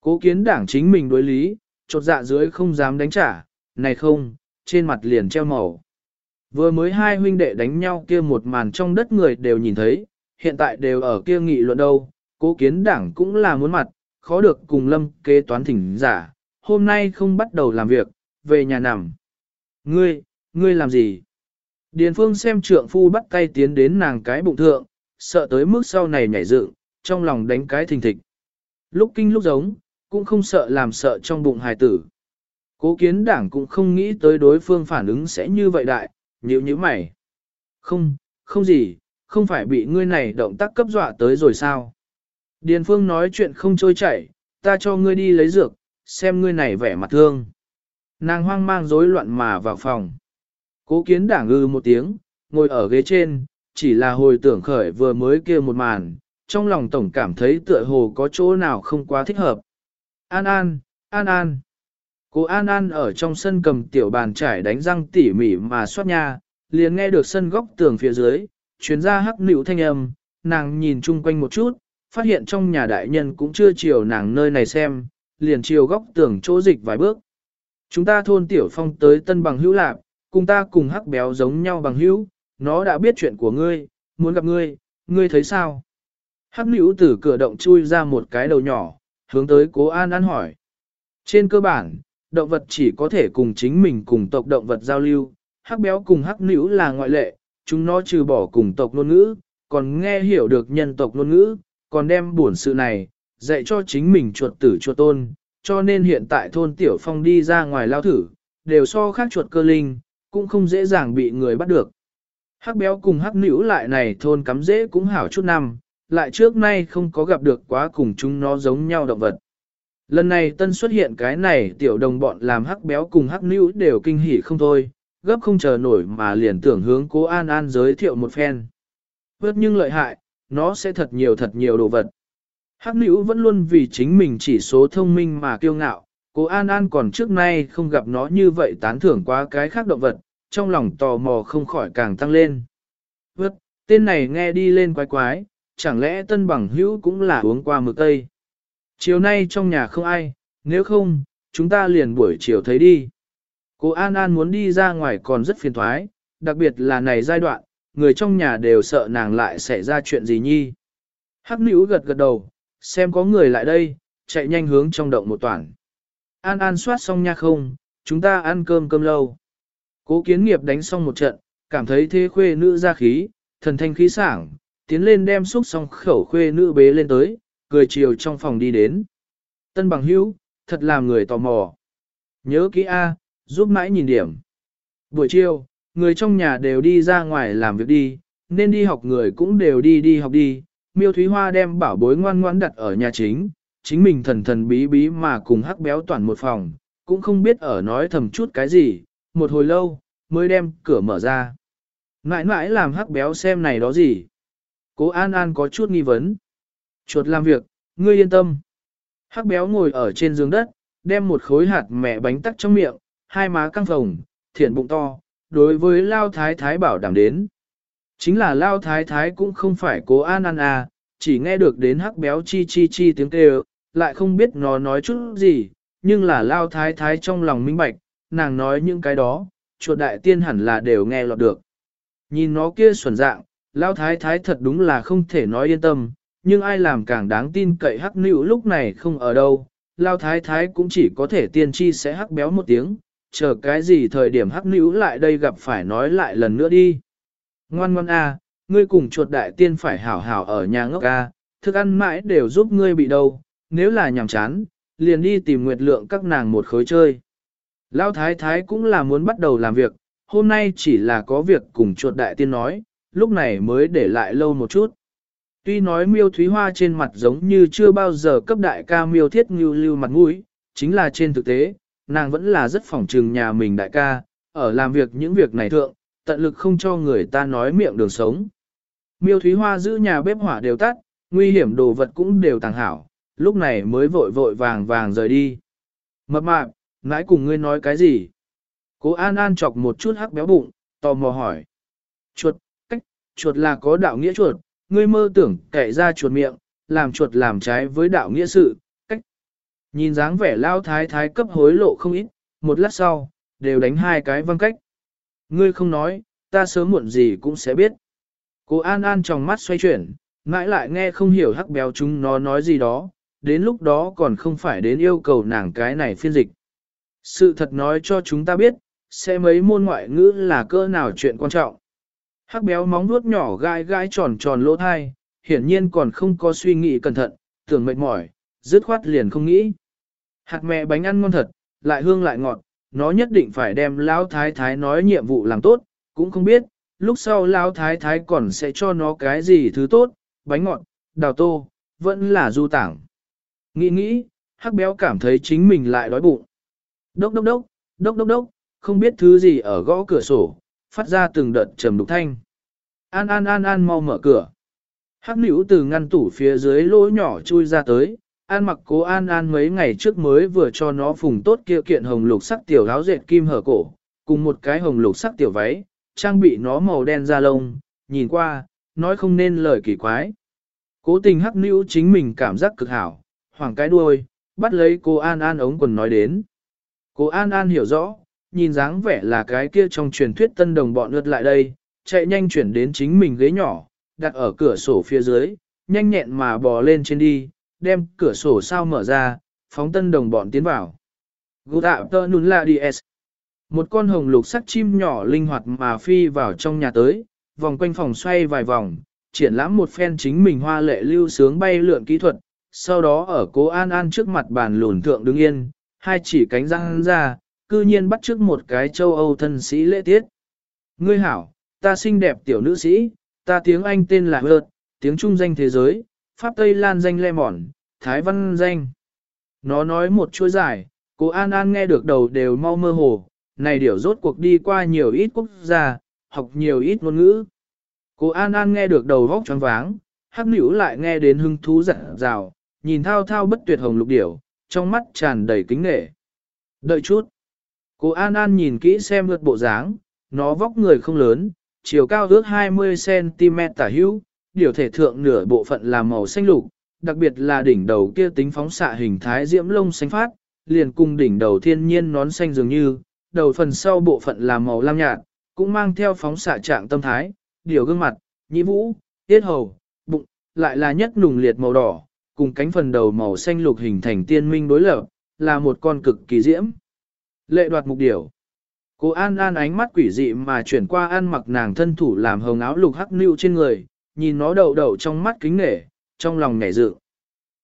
Cố kiến đảng chính mình đối lý, chột dạ dưới không dám đánh trả, này không, trên mặt liền treo màu. Vừa mới hai huynh đệ đánh nhau kia một màn trong đất người đều nhìn thấy, hiện tại đều ở kia nghị luận đâu, cố kiến đảng cũng là muốn mặt, khó được cùng lâm kế toán thỉnh giả, hôm nay không bắt đầu làm việc, về nhà nằm. Ngươi, ngươi làm gì? Điền phương xem trượng phu bắt tay tiến đến nàng cái bụng thượng, sợ tới mức sau này nhảy dựng, trong lòng đánh cái thình thịch. Lúc kinh lúc giống, cũng không sợ làm sợ trong bụng hài tử. Cố kiến đảng cũng không nghĩ tới đối phương phản ứng sẽ như vậy đại, nhíu nhíu mày. Không, không gì, không phải bị ngươi này động tác cấp dọa tới rồi sao? Điền phương nói chuyện không trôi chảy, ta cho ngươi đi lấy dược, xem ngươi này vẻ mặt thương. Nàng hoang mang rối loạn mà vào phòng. Cố kiến đảng ngư một tiếng, ngồi ở ghế trên, chỉ là hồi tưởng khởi vừa mới kia một màn, trong lòng tổng cảm thấy tựa hồ có chỗ nào không quá thích hợp. An An, An An. Cô An An ở trong sân cầm tiểu bàn trải đánh răng tỉ mỉ mà xoát nha, liền nghe được sân góc tường phía dưới, chuyến ra hắc nịu thanh âm, nàng nhìn chung quanh một chút, phát hiện trong nhà đại nhân cũng chưa chiều nàng nơi này xem, liền chiều góc tường chỗ dịch vài bước. Chúng ta thôn tiểu phong tới tân bằng hữu lạc, cùng ta cùng hắc béo giống nhau bằng hữu, nó đã biết chuyện của ngươi, muốn gặp ngươi, ngươi thấy sao? Hắc nữ từ cửa động chui ra một cái đầu nhỏ, hướng tới cố an an hỏi. Trên cơ bản, động vật chỉ có thể cùng chính mình cùng tộc động vật giao lưu, hắc béo cùng hắc nữ là ngoại lệ, chúng nó trừ bỏ cùng tộc ngôn ngữ, còn nghe hiểu được nhân tộc ngôn ngữ, còn đem buồn sự này, dạy cho chính mình chuột tử chuột tôn, cho nên hiện tại thôn Tiểu Phong đi ra ngoài lao thử, đều so khác chuột cơ linh, cũng không dễ dàng bị người bắt được. Hắc béo cùng hắc nữ lại này thôn cắm dễ cũng hảo chút năm, lại trước nay không có gặp được quá cùng chúng nó giống nhau động vật. Lần này tân xuất hiện cái này tiểu đồng bọn làm hắc béo cùng hắc nữ đều kinh hỉ không thôi, gấp không chờ nổi mà liền tưởng hướng cố An An giới thiệu một phen. Vớt nhưng lợi hại, nó sẽ thật nhiều thật nhiều đồ vật. Hắc nữ vẫn luôn vì chính mình chỉ số thông minh mà kiêu ngạo, cố An An còn trước nay không gặp nó như vậy tán thưởng quá cái khác động vật, trong lòng tò mò không khỏi càng tăng lên. Vớt, tên này nghe đi lên quái quái, chẳng lẽ tân bằng hữu cũng là uống qua mực tây. Chiều nay trong nhà không ai, nếu không, chúng ta liền buổi chiều thấy đi. Cô An An muốn đi ra ngoài còn rất phiền thoái, đặc biệt là này giai đoạn, người trong nhà đều sợ nàng lại xảy ra chuyện gì nhi. Hắc nữ gật gật đầu, xem có người lại đây, chạy nhanh hướng trong động một toàn. An An soát xong nha không, chúng ta ăn cơm cơm lâu. Cố kiến nghiệp đánh xong một trận, cảm thấy thế khuê nữ ra khí, thần thanh khí sảng, tiến lên đem xúc xong khẩu khuê nữ bế lên tới, cười chiều trong phòng đi đến. Tân bằng hữu, thật làm người tò mò. Nhớ kỹ A, giúp mãi nhìn điểm. Buổi chiều, người trong nhà đều đi ra ngoài làm việc đi, nên đi học người cũng đều đi đi học đi. Miêu Thúy Hoa đem bảo bối ngoan ngoãn đặt ở nhà chính, chính mình thần thần bí bí mà cùng hắc béo toàn một phòng, cũng không biết ở nói thầm chút cái gì, một hồi lâu, mới đem cửa mở ra. Mãi mãi làm hắc béo xem này đó gì. Cố An An có chút nghi vấn. Chuột làm việc, ngươi yên tâm. Hắc béo ngồi ở trên giường đất, đem một khối hạt mẹ bánh tắc trong miệng, hai má căng phồng, thiện bụng to, đối với Lao Thái Thái bảo đảm đến. Chính là Lao Thái Thái cũng không phải cố an ăn à, chỉ nghe được đến hắc béo chi chi chi tiếng kêu, lại không biết nó nói chút gì, nhưng là Lao Thái Thái trong lòng minh bạch, nàng nói những cái đó, chuột đại tiên hẳn là đều nghe lọt được. Nhìn nó kia xuẩn dạng, Lao Thái Thái thật đúng là không thể nói yên tâm, nhưng ai làm càng đáng tin cậy hắc nữ lúc này không ở đâu, Lao Thái Thái cũng chỉ có thể tiên tri sẽ hắc béo một tiếng, chờ cái gì thời điểm hắc nữ lại đây gặp phải nói lại lần nữa đi. Ngoan ngoan a, ngươi cùng chuột đại tiên phải hảo hảo ở nhà ngốc a, thức ăn mãi đều giúp ngươi bị đâu, nếu là nhàm chán, liền đi tìm nguyệt lượng các nàng một khối chơi. Lão thái thái cũng là muốn bắt đầu làm việc, hôm nay chỉ là có việc cùng chuột đại tiên nói, lúc này mới để lại lâu một chút. Tuy nói miêu thúy hoa trên mặt giống như chưa bao giờ cấp đại ca miêu thiết ngưu lưu mặt mũi, chính là trên thực tế, nàng vẫn là rất phỏng trừng nhà mình đại ca, ở làm việc những việc này thượng, tận lực không cho người ta nói miệng đường sống. Miêu Thúy Hoa giữ nhà bếp hỏa đều tắt, nguy hiểm đồ vật cũng đều tàng hảo, lúc này mới vội vội vàng vàng rời đi. Mập mạp, nãy cùng ngươi nói cái gì? Cố An An chọc một chút hắc béo bụng, tò mò hỏi. Chuột, cách, chuột là có đạo nghĩa chuột, ngươi mơ tưởng kẻ ra chuột miệng, làm chuột làm trái với đạo nghĩa sự, Cách Nhìn dáng vẻ lao thái thái cấp hối lộ không ít, một lát sau, đều đánh hai cái văng cách. Ngươi không nói, ta sớm muộn gì cũng sẽ biết. Cô An An trong mắt xoay chuyển, mãi lại nghe không hiểu hắc béo chúng nó nói gì đó, đến lúc đó còn không phải đến yêu cầu nàng cái này phiên dịch. Sự thật nói cho chúng ta biết, sẽ mấy môn ngoại ngữ là cơ nào chuyện quan trọng. Hắc béo móng vuốt nhỏ gai gai tròn tròn lỗ thai, hiển nhiên còn không có suy nghĩ cẩn thận, tưởng mệt mỏi, dứt khoát liền không nghĩ. Hạt mẹ bánh ăn ngon thật, lại hương lại ngọt, nó nhất định phải đem lão thái thái nói nhiệm vụ làm tốt, cũng không biết, lúc sau lão thái thái còn sẽ cho nó cái gì thứ tốt, bánh ngọt, đào tô, vẫn là du tảng. Nghĩ nghĩ, hắc béo cảm thấy chính mình lại đói bụng. Đốc đốc đốc, đốc đốc đốc, không biết thứ gì ở gõ cửa sổ, phát ra từng đợt trầm đục thanh. An an an an mau mở cửa. Hắc nữ từ ngăn tủ phía dưới lỗ nhỏ chui ra tới, An mặc cố an an mấy ngày trước mới vừa cho nó phùng tốt kia kiện hồng lục sắc tiểu áo dệt kim hở cổ, cùng một cái hồng lục sắc tiểu váy, trang bị nó màu đen da lông, nhìn qua, nói không nên lời kỳ quái. Cố tình hắc nữ chính mình cảm giác cực hảo, hoảng cái đuôi, bắt lấy cô An An ống quần nói đến. Cô An An hiểu rõ, nhìn dáng vẻ là cái kia trong truyền thuyết tân đồng bọn lượt lại đây, chạy nhanh chuyển đến chính mình ghế nhỏ, đặt ở cửa sổ phía dưới, nhanh nhẹn mà bò lên trên đi, đem cửa sổ sao mở ra, phóng tân đồng bọn tiến vào. Tạo nún. Một con hồng lục sắc chim nhỏ linh hoạt mà phi vào trong nhà tới, vòng quanh phòng xoay vài vòng, triển lãm một phen chính mình hoa lệ lưu sướng bay lượn kỹ thuật, sau đó ở cố an an trước mặt bàn lùn thượng đứng yên, hai chỉ cánh răng ra, cư nhiên bắt trước một cái châu Âu thân sĩ lễ tiết. Ngươi hảo, ta xinh đẹp tiểu nữ sĩ, ta tiếng Anh tên là Hợt, tiếng Trung danh thế giới, Pháp Tây Lan danh le mòn, Thái Văn danh. Nó nói một chuỗi dài, cô An An nghe được đầu đều mau mơ hồ, này điểu rốt cuộc đi qua nhiều ít quốc gia, học nhiều ít ngôn ngữ. Cô An An nghe được đầu vóc choáng váng, hắc nữ lại nghe đến hưng thú dặn rào, nhìn thao thao bất tuyệt hồng lục điểu, trong mắt tràn đầy kính nghệ. Đợi chút. Cô An An nhìn kỹ xem lượt bộ dáng, nó vóc người không lớn, chiều cao ước 20cm tả hữu, điều thể thượng nửa bộ phận là màu xanh lục, đặc biệt là đỉnh đầu kia tính phóng xạ hình thái diễm lông xanh phát, liền cùng đỉnh đầu thiên nhiên nón xanh dường như, đầu phần sau bộ phận là màu lam nhạt, cũng mang theo phóng xạ trạng tâm thái, điều gương mặt, nhĩ vũ, tiết hầu, bụng, lại là nhất nùng liệt màu đỏ, cùng cánh phần đầu màu xanh lục hình thành tiên minh đối lập, là một con cực kỳ diễm. Lệ đoạt mục điểu. Cô An An ánh mắt quỷ dị mà chuyển qua ăn mặc nàng thân thủ làm hồng áo lục hắc nữu trên người, nhìn nó đậu đậu trong mắt kính nể, trong lòng nhảy dự.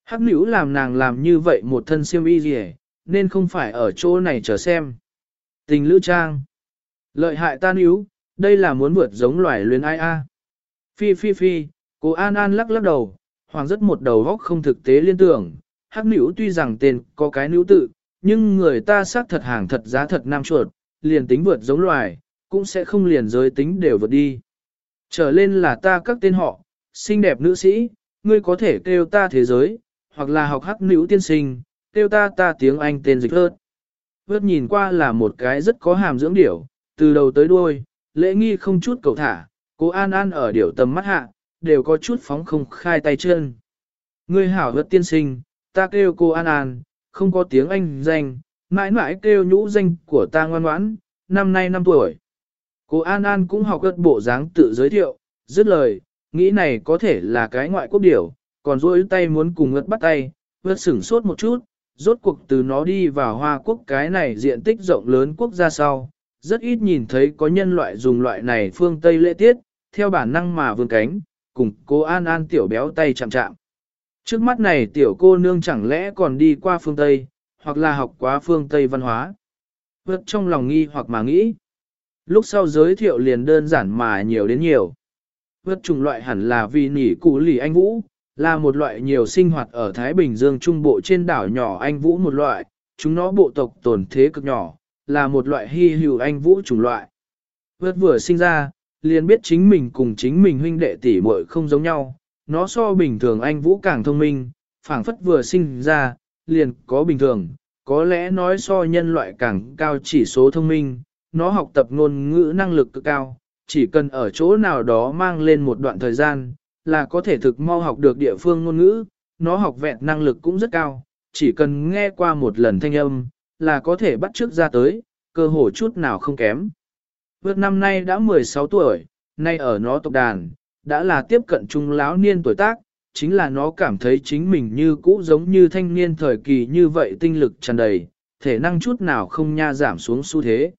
Hắc nữu làm nàng làm như vậy một thân siêu y gì nên không phải ở chỗ này chờ xem. Tình lữ trang. Lợi hại tan yếu, đây là muốn vượt giống loài luyến ai a. Phi phi phi, cô An An lắc lắc đầu, hoàng rất một đầu góc không thực tế liên tưởng. Hắc nữ tuy rằng tên có cái nữ tự, nhưng người ta xác thật hàng thật giá thật nam chuột, liền tính vượt giống loài, cũng sẽ không liền giới tính đều vượt đi. Trở lên là ta các tên họ, xinh đẹp nữ sĩ, ngươi có thể kêu ta thế giới, hoặc là học hắc nữ tiên sinh, kêu ta ta tiếng Anh tên dịch hơn. Vớt nhìn qua là một cái rất có hàm dưỡng điểu, từ đầu tới đuôi, lễ nghi không chút cầu thả, cố an an ở điểu tầm mắt hạ, đều có chút phóng không khai tay chân. Ngươi hảo vớt tiên sinh, ta kêu cô an an, không có tiếng Anh danh, mãi mãi kêu nhũ danh của ta ngoan ngoãn, năm nay năm tuổi. Cô An An cũng học ớt bộ dáng tự giới thiệu, dứt lời, nghĩ này có thể là cái ngoại quốc điểu, còn duỗi tay muốn cùng ớt bắt tay, ớt sửng sốt một chút, rốt cuộc từ nó đi vào Hoa Quốc cái này diện tích rộng lớn quốc gia sau, rất ít nhìn thấy có nhân loại dùng loại này phương Tây lễ tiết, theo bản năng mà vươn cánh, cùng cô An An tiểu béo tay chạm chạm. Trước mắt này tiểu cô nương chẳng lẽ còn đi qua phương Tây, hoặc là học quá phương Tây văn hóa. Vượt trong lòng nghi hoặc mà nghĩ. Lúc sau giới thiệu liền đơn giản mà nhiều đến nhiều. Vượt chủng loại hẳn là vì nỉ cụ lì anh Vũ, là một loại nhiều sinh hoạt ở Thái Bình Dương Trung Bộ trên đảo nhỏ anh Vũ một loại, chúng nó bộ tộc tồn thế cực nhỏ, là một loại hy hữu anh Vũ chủng loại. Vượt vừa sinh ra, liền biết chính mình cùng chính mình huynh đệ tỷ muội không giống nhau, nó so bình thường anh Vũ càng thông minh, phảng phất vừa sinh ra, liền có bình thường, có lẽ nói so nhân loại càng cao chỉ số thông minh, nó học tập ngôn ngữ năng lực cực cao, chỉ cần ở chỗ nào đó mang lên một đoạn thời gian, là có thể thực mau học được địa phương ngôn ngữ, nó học vẹn năng lực cũng rất cao, chỉ cần nghe qua một lần thanh âm, là có thể bắt trước ra tới, cơ hội chút nào không kém. Vượt năm nay đã 16 tuổi, nay ở nó tộc đàn, đã là tiếp cận trung lão niên tuổi tác, chính là nó cảm thấy chính mình như cũ giống như thanh niên thời kỳ như vậy tinh lực tràn đầy, thể năng chút nào không nha giảm xuống xu thế.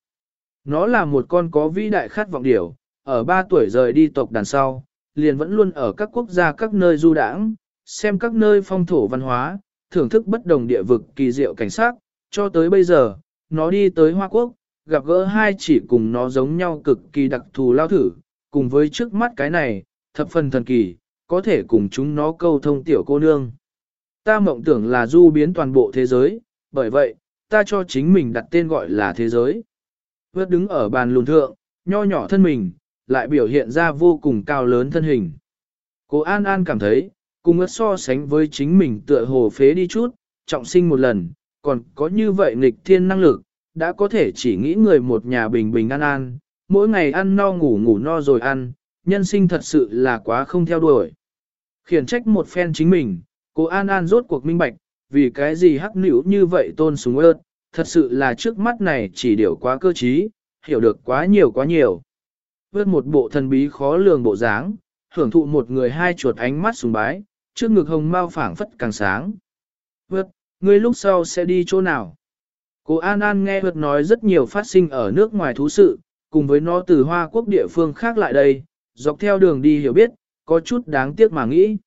Nó là một con có vĩ đại khát vọng điểu, ở 3 tuổi rời đi tộc đàn sau, liền vẫn luôn ở các quốc gia các nơi du đãng, xem các nơi phong thổ văn hóa, thưởng thức bất đồng địa vực kỳ diệu cảnh sát, cho tới bây giờ, nó đi tới Hoa Quốc, gặp gỡ hai chỉ cùng nó giống nhau cực kỳ đặc thù lao thử, cùng với trước mắt cái này, thập phần thần kỳ, có thể cùng chúng nó câu thông tiểu cô nương. Ta mộng tưởng là du biến toàn bộ thế giới, bởi vậy, ta cho chính mình đặt tên gọi là thế giới. Vớt đứng ở bàn lùn thượng, nho nhỏ thân mình, lại biểu hiện ra vô cùng cao lớn thân hình. Cô An An cảm thấy, cùng ớt so sánh với chính mình tựa hồ phế đi chút, trọng sinh một lần, còn có như vậy nghịch thiên năng lực, đã có thể chỉ nghĩ người một nhà bình bình an an, mỗi ngày ăn no ngủ ngủ no rồi ăn, nhân sinh thật sự là quá không theo đuổi. Khiển trách một phen chính mình, cô An An rốt cuộc minh bạch, vì cái gì hắc nữ như vậy tôn súng ớt, thật sự là trước mắt này chỉ điều quá cơ trí, hiểu được quá nhiều quá nhiều. Vớt một bộ thần bí khó lường bộ dáng, hưởng thụ một người hai chuột ánh mắt sùng bái, trước ngực hồng mau phảng phất càng sáng. Vớt, ngươi lúc sau sẽ đi chỗ nào? Cô An An nghe Vớt nói rất nhiều phát sinh ở nước ngoài thú sự, cùng với nó từ Hoa Quốc địa phương khác lại đây, dọc theo đường đi hiểu biết, có chút đáng tiếc mà nghĩ.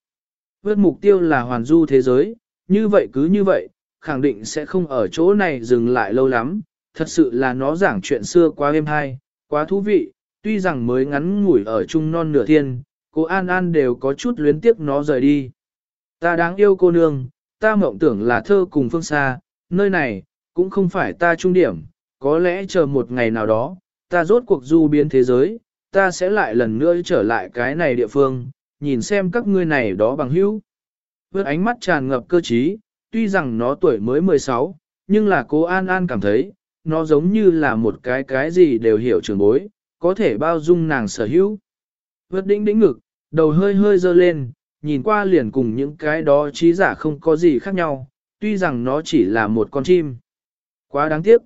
Vớt mục tiêu là hoàn du thế giới, như vậy cứ như vậy, khẳng định sẽ không ở chỗ này dừng lại lâu lắm, thật sự là nó giảng chuyện xưa quá êm hay, quá thú vị, tuy rằng mới ngắn ngủi ở chung non nửa thiên, cô An An đều có chút luyến tiếc nó rời đi. Ta đáng yêu cô nương, ta mộng tưởng là thơ cùng phương xa, nơi này, cũng không phải ta trung điểm, có lẽ chờ một ngày nào đó, ta rốt cuộc du biến thế giới, ta sẽ lại lần nữa trở lại cái này địa phương, nhìn xem các ngươi này đó bằng hữu. Vượt ánh mắt tràn ngập cơ trí, tuy rằng nó tuổi mới 16, nhưng là cô An An cảm thấy, nó giống như là một cái cái gì đều hiểu trường bối, có thể bao dung nàng sở hữu. Vượt đĩnh đĩnh ngực, đầu hơi hơi dơ lên, nhìn qua liền cùng những cái đó trí giả không có gì khác nhau, tuy rằng nó chỉ là một con chim. Quá đáng tiếc.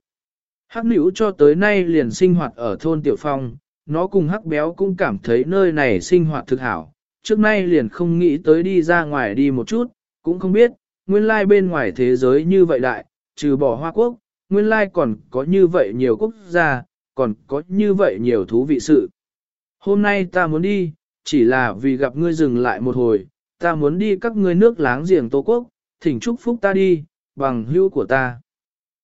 Hắc nữ cho tới nay liền sinh hoạt ở thôn Tiểu Phong, nó cùng hắc béo cũng cảm thấy nơi này sinh hoạt thực hảo. Trước nay liền không nghĩ tới đi ra ngoài đi một chút, cũng không biết, nguyên lai bên ngoài thế giới như vậy đại, trừ bỏ Hoa Quốc, nguyên lai còn có như vậy nhiều quốc gia, còn có như vậy nhiều thú vị sự. Hôm nay ta muốn đi, chỉ là vì gặp ngươi dừng lại một hồi, ta muốn đi các ngươi nước láng giềng Tô Quốc, thỉnh chúc phúc ta đi, bằng hữu của ta.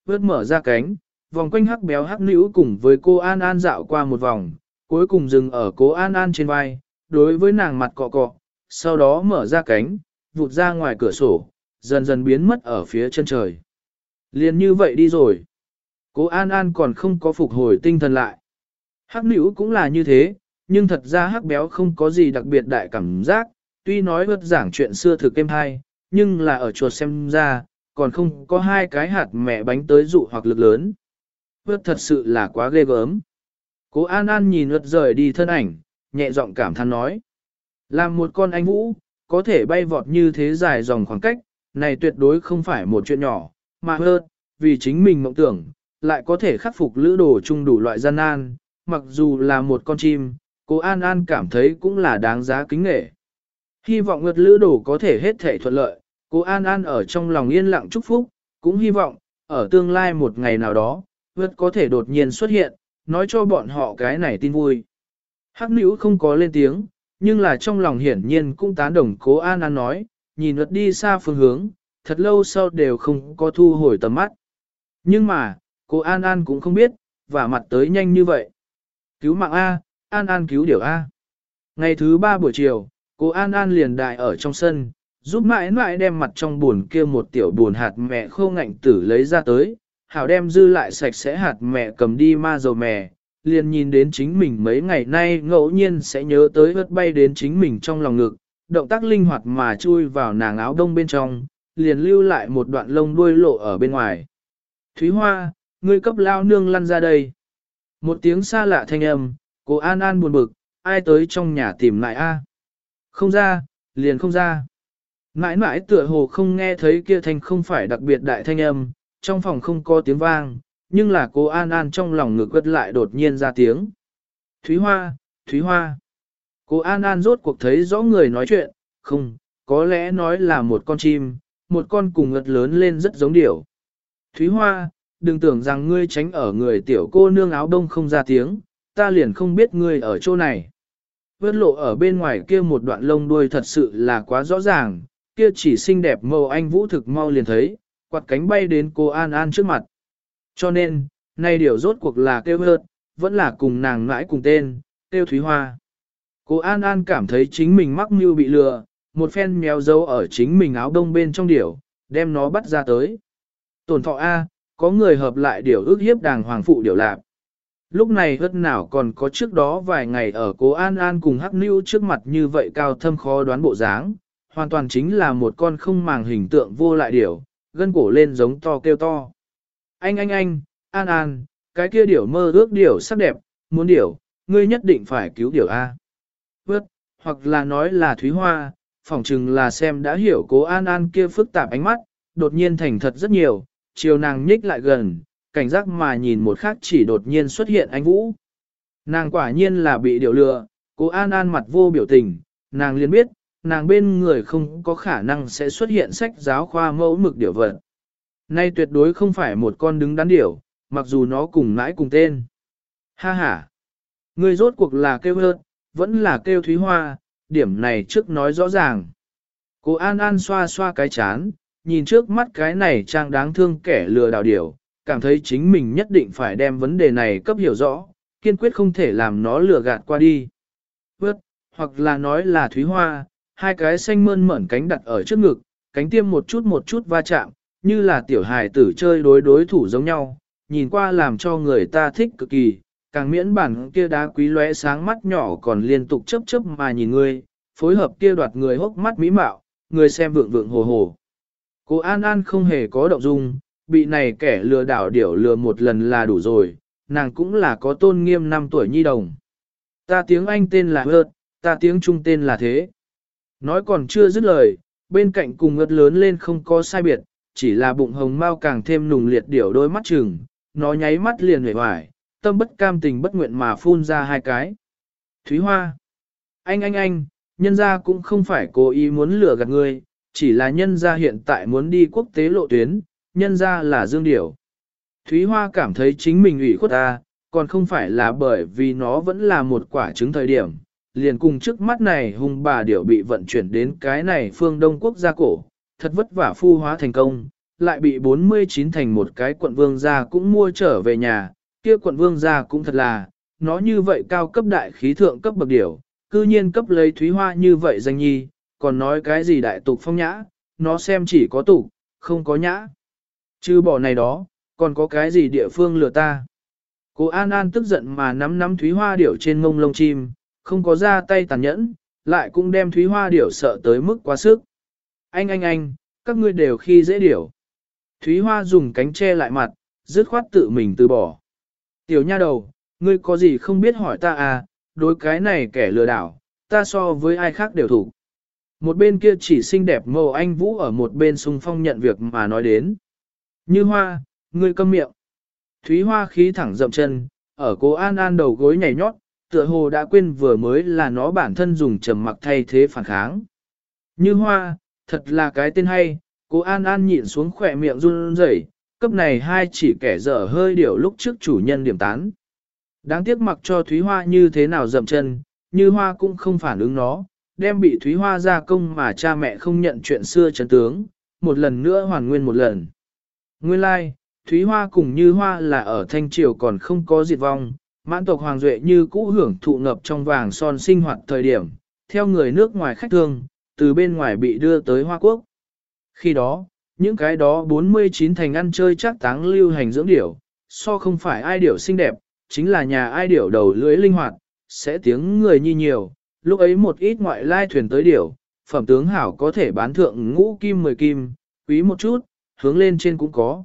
Vớt mở ra cánh, vòng quanh hắc béo hắc nữ cùng với cô An An dạo qua một vòng, cuối cùng dừng ở cố An An trên vai, đối với nàng mặt cọ cọ, sau đó mở ra cánh, vụt ra ngoài cửa sổ, dần dần biến mất ở phía chân trời. Liền như vậy đi rồi. cố An An còn không có phục hồi tinh thần lại. Hắc nữ cũng là như thế, nhưng thật ra hắc béo không có gì đặc biệt đại cảm giác, tuy nói vượt giảng chuyện xưa thực êm hay, nhưng là ở chuột xem ra, còn không có hai cái hạt mẹ bánh tới dụ hoặc lực lớn. Vượt thật sự là quá ghê gớm. Cố An An nhìn vượt rời đi thân ảnh, nhẹ giọng cảm thán nói. Làm một con anh vũ, có thể bay vọt như thế dài dòng khoảng cách, này tuyệt đối không phải một chuyện nhỏ, mà hơn, vì chính mình mộng tưởng, lại có thể khắc phục lữ đồ chung đủ loại gian nan, mặc dù là một con chim, cô An An cảm thấy cũng là đáng giá kính nghệ. Hy vọng ngược lữ đồ có thể hết thể thuận lợi, cô An An ở trong lòng yên lặng chúc phúc, cũng hy vọng, ở tương lai một ngày nào đó, vượt có thể đột nhiên xuất hiện, nói cho bọn họ cái này tin vui. Hắc nữ không có lên tiếng, nhưng là trong lòng hiển nhiên cũng tán đồng cố An An nói, nhìn luật đi xa phương hướng, thật lâu sau đều không có thu hồi tầm mắt. Nhưng mà, cô An An cũng không biết, và mặt tới nhanh như vậy. Cứu mạng A, An An cứu điều A. Ngày thứ ba buổi chiều, cô An An liền đại ở trong sân, giúp mãi mãi đem mặt trong buồn kia một tiểu buồn hạt mẹ khô ngạnh tử lấy ra tới, hảo đem dư lại sạch sẽ hạt mẹ cầm đi ma dầu mè, liền nhìn đến chính mình mấy ngày nay ngẫu nhiên sẽ nhớ tới vớt bay đến chính mình trong lòng ngực, động tác linh hoạt mà chui vào nàng áo đông bên trong, liền lưu lại một đoạn lông đuôi lộ ở bên ngoài. Thúy Hoa, ngươi cấp lao nương lăn ra đây. Một tiếng xa lạ thanh âm, cô An An buồn bực, ai tới trong nhà tìm lại a? Không ra, liền không ra. Mãi mãi tựa hồ không nghe thấy kia thanh không phải đặc biệt đại thanh âm, trong phòng không có tiếng vang, nhưng là cô An An trong lòng ngực quất lại đột nhiên ra tiếng. Thúy Hoa, Thúy Hoa. Cô An An rốt cuộc thấy rõ người nói chuyện, không, có lẽ nói là một con chim, một con cùng ngật lớn lên rất giống điểu. Thúy Hoa, đừng tưởng rằng ngươi tránh ở người tiểu cô nương áo đông không ra tiếng, ta liền không biết ngươi ở chỗ này. Vớt lộ ở bên ngoài kia một đoạn lông đuôi thật sự là quá rõ ràng, kia chỉ xinh đẹp màu anh vũ thực mau liền thấy, quạt cánh bay đến cô An An trước mặt. Cho nên, nay điều rốt cuộc là kêu hợt, vẫn là cùng nàng mãi cùng tên, kêu Thúy Hoa. Cô An An cảm thấy chính mình mắc mưu bị lừa, một phen mèo dấu ở chính mình áo đông bên trong điểu, đem nó bắt ra tới. Tổn thọ A, có người hợp lại điều ước hiếp đàng hoàng phụ điều lạc. Lúc này hất nào còn có trước đó vài ngày ở cố An An cùng Hắc Nưu trước mặt như vậy cao thâm khó đoán bộ dáng, hoàn toàn chính là một con không màng hình tượng vô lại điểu, gân cổ lên giống to kêu to. Anh anh anh, An An, cái kia điểu mơ ước điểu sắc đẹp, muốn điểu, ngươi nhất định phải cứu điểu A. Vớt, hoặc là nói là Thúy Hoa, phỏng chừng là xem đã hiểu cố An An kia phức tạp ánh mắt, đột nhiên thành thật rất nhiều, chiều nàng nhích lại gần, cảnh giác mà nhìn một khác chỉ đột nhiên xuất hiện anh Vũ. Nàng quả nhiên là bị điều lừa, cố An An mặt vô biểu tình, nàng liền biết, nàng bên người không có khả năng sẽ xuất hiện sách giáo khoa mẫu mực điểu vật. Nay tuyệt đối không phải một con đứng đắn điểu, mặc dù nó cùng mãi cùng tên. Ha ha! Người rốt cuộc là kêu hơn, vẫn là kêu thúy hoa, điểm này trước nói rõ ràng. Cô An An xoa xoa cái chán, nhìn trước mắt cái này trang đáng thương kẻ lừa đảo điểu, cảm thấy chính mình nhất định phải đem vấn đề này cấp hiểu rõ, kiên quyết không thể làm nó lừa gạt qua đi. Vớt, hoặc là nói là thúy hoa, hai cái xanh mơn mởn cánh đặt ở trước ngực, cánh tiêm một chút một chút va chạm, như là tiểu hài tử chơi đối đối thủ giống nhau, nhìn qua làm cho người ta thích cực kỳ, càng miễn bản kia đá quý lóe sáng mắt nhỏ còn liên tục chớp chớp mà nhìn ngươi, phối hợp kia đoạt người hốc mắt mỹ mạo, người xem vượng vượng hồ hồ. Cô An An không hề có động dung, bị này kẻ lừa đảo điểu lừa một lần là đủ rồi, nàng cũng là có tôn nghiêm năm tuổi nhi đồng. Ta tiếng Anh tên là Hớt, ta tiếng Trung tên là Thế. Nói còn chưa dứt lời, bên cạnh cùng ngất lớn lên không có sai biệt, chỉ là bụng hồng mau càng thêm nùng liệt điểu đôi mắt chừng, nó nháy mắt liền hề hoài, tâm bất cam tình bất nguyện mà phun ra hai cái. Thúy Hoa, anh anh anh, nhân gia cũng không phải cố ý muốn lừa gạt ngươi, chỉ là nhân gia hiện tại muốn đi quốc tế lộ tuyến, nhân gia là Dương Điểu. Thúy Hoa cảm thấy chính mình ủy khuất ta, còn không phải là bởi vì nó vẫn là một quả trứng thời điểm, liền cùng trước mắt này hung bà điểu bị vận chuyển đến cái này phương Đông quốc gia cổ, thật vất vả phu hóa thành công, lại bị 49 thành một cái quận vương gia cũng mua trở về nhà, kia quận vương gia cũng thật là, nó như vậy cao cấp đại khí thượng cấp bậc điểu, cư nhiên cấp lấy thúy hoa như vậy danh nhi, còn nói cái gì đại tục phong nhã, nó xem chỉ có tục, không có nhã. Chứ bỏ này đó, còn có cái gì địa phương lừa ta. Cô An An tức giận mà nắm nắm thúy hoa điểu trên ngông lông chim, không có ra tay tàn nhẫn, lại cũng đem thúy hoa điểu sợ tới mức quá sức. Anh anh anh, các ngươi đều khi dễ điểu. Thúy hoa dùng cánh che lại mặt, dứt khoát tự mình từ bỏ. Tiểu nha đầu, ngươi có gì không biết hỏi ta à, đối cái này kẻ lừa đảo, ta so với ai khác đều thủ. Một bên kia chỉ xinh đẹp màu anh Vũ ở một bên sung phong nhận việc mà nói đến. Như hoa, ngươi câm miệng. Thúy hoa khí thẳng dậm chân, ở cố an an đầu gối nhảy nhót, tựa hồ đã quên vừa mới là nó bản thân dùng trầm mặc thay thế phản kháng. Như hoa, thật là cái tên hay, cố an an nhịn xuống khỏe miệng run rẩy, cấp này hai chỉ kẻ dở hơi điều lúc trước chủ nhân điểm tán. Đáng tiếc mặc cho Thúy Hoa như thế nào dậm chân, như Hoa cũng không phản ứng nó, đem bị Thúy Hoa ra công mà cha mẹ không nhận chuyện xưa chấn tướng, một lần nữa hoàn nguyên một lần. Nguyên lai, like, Thúy Hoa cùng Như Hoa là ở Thanh Triều còn không có diệt vong, mãn tộc Hoàng Duệ như cũ hưởng thụ ngập trong vàng son sinh hoạt thời điểm, theo người nước ngoài khách thương, từ bên ngoài bị đưa tới Hoa Quốc. Khi đó, những cái đó 49 thành ăn chơi chắc táng lưu hành dưỡng điểu, so không phải ai điểu xinh đẹp, chính là nhà ai điểu đầu lưỡi linh hoạt, sẽ tiếng người nhi nhiều, lúc ấy một ít ngoại lai thuyền tới điểu, phẩm tướng hảo có thể bán thượng ngũ kim 10 kim, quý một chút, hướng lên trên cũng có.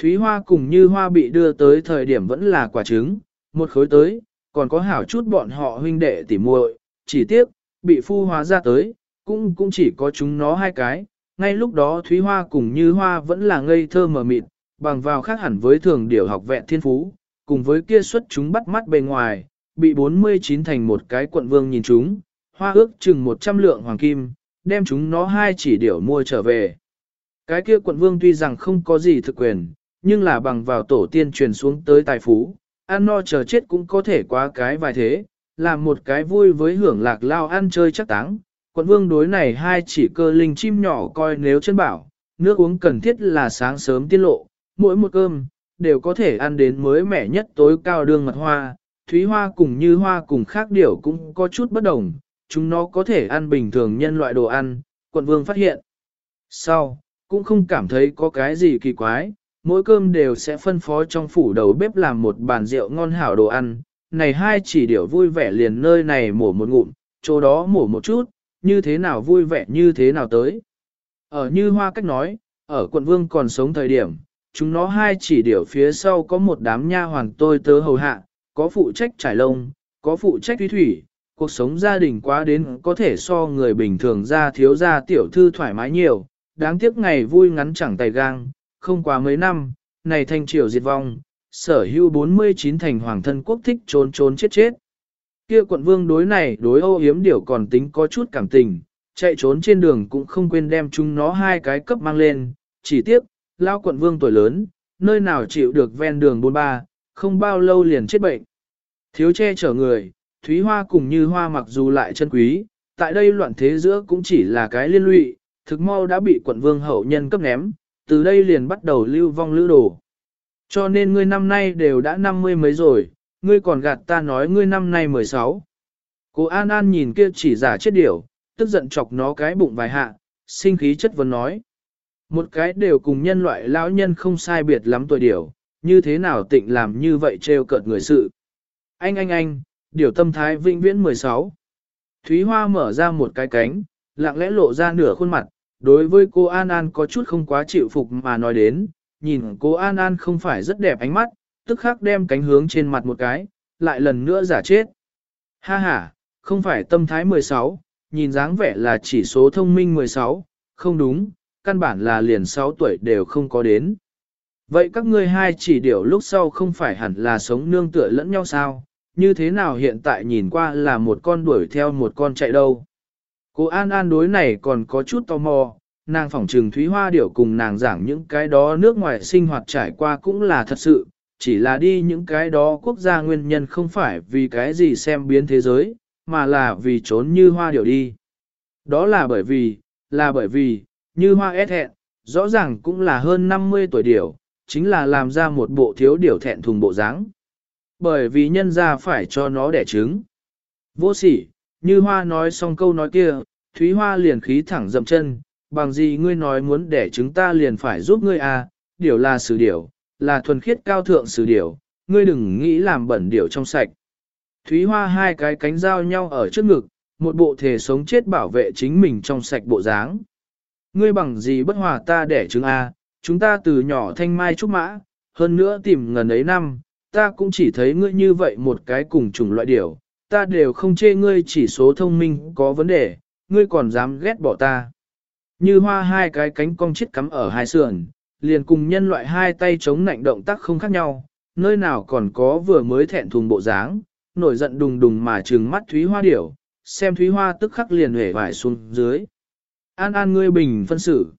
Thúy hoa cùng như hoa bị đưa tới thời điểm vẫn là quả trứng, một khối tới, còn có hảo chút bọn họ huynh đệ tỉ muội, chỉ tiếc, bị phu hóa ra tới, cũng cũng chỉ có chúng nó hai cái, ngay lúc đó Thúy Hoa cùng Như Hoa vẫn là ngây thơ mờ mịt, bằng vào khác hẳn với thường điều học vẹn thiên phú, cùng với kia xuất chúng bắt mắt bề ngoài, bị 49 thành một cái quận vương nhìn chúng, hoa ước chừng 100 lượng hoàng kim, đem chúng nó hai chỉ điểu mua trở về. Cái kia quận vương tuy rằng không có gì thực quyền, nhưng là bằng vào tổ tiên truyền xuống tới tài phú, ăn no chờ chết cũng có thể quá cái vài thế, làm một cái vui với hưởng lạc lao ăn chơi chắc táng, Quận vương đối này hai chỉ cơ linh chim nhỏ coi nếu chân bảo, nước uống cần thiết là sáng sớm tiết lộ, mỗi một cơm, đều có thể ăn đến mới mẻ nhất tối cao đương mật hoa, thúy hoa cùng như hoa cùng khác điều cũng có chút bất đồng, chúng nó có thể ăn bình thường nhân loại đồ ăn, quận vương phát hiện. Sau, cũng không cảm thấy có cái gì kỳ quái, mỗi cơm đều sẽ phân phó trong phủ đầu bếp làm một bàn rượu ngon hảo đồ ăn, này hai chỉ điểu vui vẻ liền nơi này mổ một ngụm, chỗ đó mổ một chút, như thế nào vui vẻ như thế nào tới. Ở như hoa cách nói, ở quận vương còn sống thời điểm, chúng nó hai chỉ điểu phía sau có một đám nha hoàn tôi tớ hầu hạ, có phụ trách trải lông, có phụ trách thủy thủy, cuộc sống gia đình quá đến có thể so người bình thường ra thiếu ra tiểu thư thoải mái nhiều, đáng tiếc ngày vui ngắn chẳng tay gang, không quá mấy năm, này thanh triều diệt vong, sở hữu 49 thành hoàng thân quốc thích trốn trốn chết chết. Kia quận vương đối này đối ô hiếm điểu còn tính có chút cảm tình, chạy trốn trên đường cũng không quên đem chúng nó hai cái cấp mang lên, chỉ tiếc, lao quận vương tuổi lớn, nơi nào chịu được ven đường bôn ba, không bao lâu liền chết bệnh. Thiếu che chở người, Thúy Hoa cùng như hoa mặc dù lại chân quý, tại đây loạn thế giữa cũng chỉ là cái liên lụy, thực mau đã bị quận vương hậu nhân cấp ném, từ đây liền bắt đầu lưu vong lữ đồ. Cho nên ngươi năm nay đều đã năm mươi mấy rồi, ngươi còn gạt ta nói ngươi năm nay 16. Cô An An nhìn kia chỉ giả chết điểu, tức giận chọc nó cái bụng vài hạ, sinh khí chất vấn nói. Một cái đều cùng nhân loại lão nhân không sai biệt lắm tuổi điểu, như thế nào tịnh làm như vậy trêu cợt người sự. Anh anh anh, điều tâm thái vĩnh viễn 16. Thúy Hoa mở ra một cái cánh, lặng lẽ lộ ra nửa khuôn mặt, đối với cô An An có chút không quá chịu phục mà nói đến, nhìn cô An An không phải rất đẹp ánh mắt, tức khắc đem cánh hướng trên mặt một cái, lại lần nữa giả chết. Ha ha, không phải tâm thái 16, nhìn dáng vẻ là chỉ số thông minh 16, không đúng, căn bản là liền 6 tuổi đều không có đến. Vậy các ngươi hai chỉ điều lúc sau không phải hẳn là sống nương tựa lẫn nhau sao, như thế nào hiện tại nhìn qua là một con đuổi theo một con chạy đâu. Cô An An đối này còn có chút tò mò, nàng phỏng trừng Thúy Hoa Điểu cùng nàng giảng những cái đó nước ngoài sinh hoạt trải qua cũng là thật sự, chỉ là đi những cái đó quốc gia nguyên nhân không phải vì cái gì xem biến thế giới, mà là vì trốn như Hoa Điểu đi. Đó là bởi vì, là bởi vì, như Hoa ép hẹn, rõ ràng cũng là hơn 50 tuổi Điểu, chính là làm ra một bộ thiếu Điểu thẹn thùng bộ dáng. Bởi vì nhân ra phải cho nó đẻ trứng. Vô sỉ, như Hoa nói xong câu nói kia, Thúy Hoa liền khí thẳng dậm chân, bằng gì ngươi nói muốn để chúng ta liền phải giúp ngươi à, điều là xử điểu, là thuần khiết cao thượng xử điểu, ngươi đừng nghĩ làm bẩn điểu trong sạch. Thúy Hoa hai cái cánh giao nhau ở trước ngực, một bộ thể sống chết bảo vệ chính mình trong sạch bộ dáng. Ngươi bằng gì bất hòa ta để trứng à, chúng ta từ nhỏ thanh mai trúc mã, hơn nữa tìm ngần ấy năm, ta cũng chỉ thấy ngươi như vậy một cái cùng chủng loại điểu, ta đều không chê ngươi chỉ số thông minh có vấn đề, ngươi còn dám ghét bỏ ta. Như hoa hai cái cánh cong chết cắm ở hai sườn, liền cùng nhân loại hai tay chống nạnh động tác không khác nhau, nơi nào còn có vừa mới thẹn thùng bộ dáng, nổi giận đùng đùng mà trừng mắt Thúy Hoa điểu, xem Thúy Hoa tức khắc liền hể vải xuống dưới. An an ngươi bình phân xử.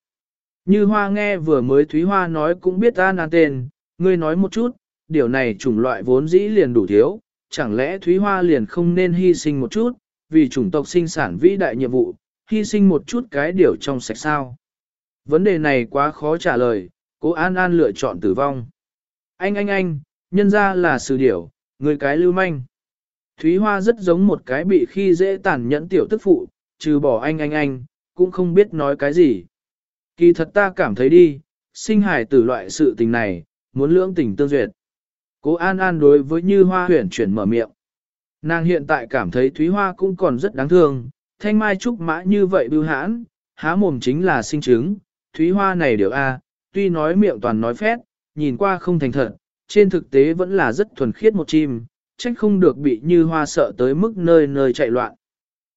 Như Hoa nghe vừa mới Thúy Hoa nói cũng biết an an tên, ngươi nói một chút, điều này chủng loại vốn dĩ liền đủ thiếu, chẳng lẽ Thúy Hoa liền không nên hy sinh một chút, vì chủng tộc sinh sản vĩ đại nhiệm vụ, hy sinh một chút cái điều trong sạch sao. Vấn đề này quá khó trả lời, cố An An lựa chọn tử vong. Anh anh anh, nhân ra là sự điểu, người cái lưu manh. Thúy Hoa rất giống một cái bị khi dễ tàn nhẫn tiểu tức phụ, trừ bỏ anh anh anh, cũng không biết nói cái gì. Kỳ thật ta cảm thấy đi, sinh hài tử loại sự tình này, muốn lưỡng tình tương duyệt. Cố An An đối với Như Hoa huyền chuyển mở miệng. Nàng hiện tại cảm thấy Thúy Hoa cũng còn rất đáng thương, thanh mai trúc mã như vậy bưu hãn, há mồm chính là sinh chứng, Thúy Hoa này điều a, tuy nói miệng toàn nói phét, nhìn qua không thành thật, trên thực tế vẫn là rất thuần khiết một chim, trách không được bị Như Hoa sợ tới mức nơi nơi chạy loạn.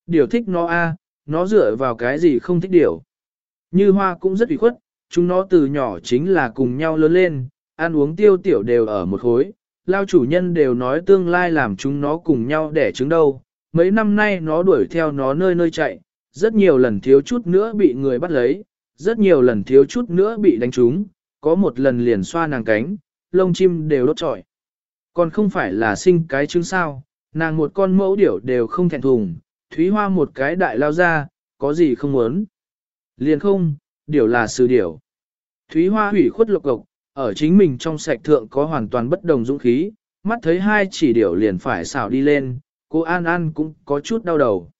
Điều thích nó a, nó dựa vào cái gì không thích điều. Như Hoa cũng rất ủy khuất, chúng nó từ nhỏ chính là cùng nhau lớn lên, ăn uống tiêu tiểu đều ở một khối, lao chủ nhân đều nói tương lai làm chúng nó cùng nhau đẻ trứng đâu. Mấy năm nay nó đuổi theo nó nơi nơi chạy, rất nhiều lần thiếu chút nữa bị người bắt lấy, rất nhiều lần thiếu chút nữa bị đánh trúng, có một lần liền xoa nàng cánh, lông chim đều đốt trọi. Còn không phải là sinh cái trứng sao, nàng một con mẫu điểu đều không thẹn thùng, thúy hoa một cái đại lao ra, có gì không muốn. Liền không, điểu là sự điểu. Thúy hoa hủy khuất lộc cộc, ở chính mình trong sạch thượng có hoàn toàn bất đồng dũng khí, mắt thấy hai chỉ điểu liền phải xảo đi lên, cô An An cũng có chút đau đầu.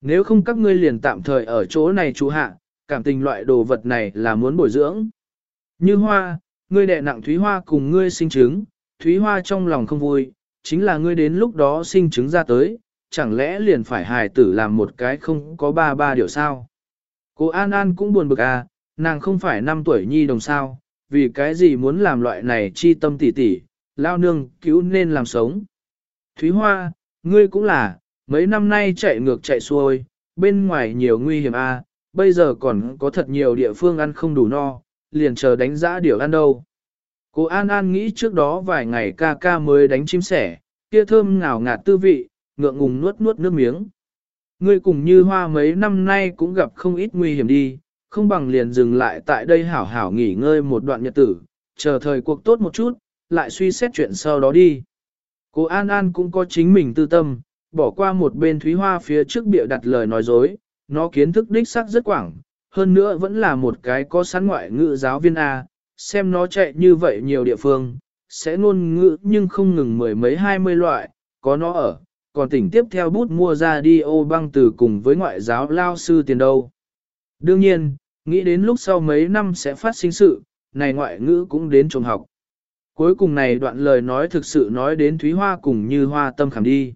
Nếu không các ngươi liền tạm thời ở chỗ này chú hạ, cảm tình loại đồ vật này là muốn bồi dưỡng. Như hoa, ngươi đệ nặng Thúy Hoa cùng ngươi sinh trứng, Thúy Hoa trong lòng không vui, chính là ngươi đến lúc đó sinh trứng ra tới, chẳng lẽ liền phải hài tử làm một cái không có ba ba điều sao. Cô An An cũng buồn bực à, nàng không phải năm tuổi nhi đồng sao, vì cái gì muốn làm loại này chi tâm tỉ tỉ, lao nương cứu nên làm sống. Thúy Hoa, ngươi cũng là, mấy năm nay chạy ngược chạy xuôi, bên ngoài nhiều nguy hiểm a, à, bây giờ còn có thật nhiều địa phương ăn không đủ no, liền chờ đánh giá điều ăn đâu. Cô An An nghĩ trước đó vài ngày ca ca mới đánh chim sẻ, kia thơm ngào ngạt tư vị, ngượng ngùng nuốt nuốt nước miếng. Ngươi cùng như hoa mấy năm nay cũng gặp không ít nguy hiểm đi, không bằng liền dừng lại tại đây hảo hảo nghỉ ngơi một đoạn nhật tử, chờ thời cuộc tốt một chút, lại suy xét chuyện sau đó đi. Cô An An cũng có chính mình tư tâm, bỏ qua một bên thúy hoa phía trước bịa đặt lời nói dối, nó kiến thức đích sắc rất quảng, hơn nữa vẫn là một cái có sẵn ngoại ngữ giáo viên A, xem nó chạy như vậy nhiều địa phương, sẽ ngôn ngữ nhưng không ngừng mười mấy hai mươi loại, có nó ở, còn tỉnh tiếp theo bút mua ra đi ô băng từ cùng với ngoại giáo lao sư tiền đâu. Đương nhiên, nghĩ đến lúc sau mấy năm sẽ phát sinh sự, này ngoại ngữ cũng đến trường học. Cuối cùng này đoạn lời nói thực sự nói đến Thúy Hoa cùng như hoa tâm khảm đi.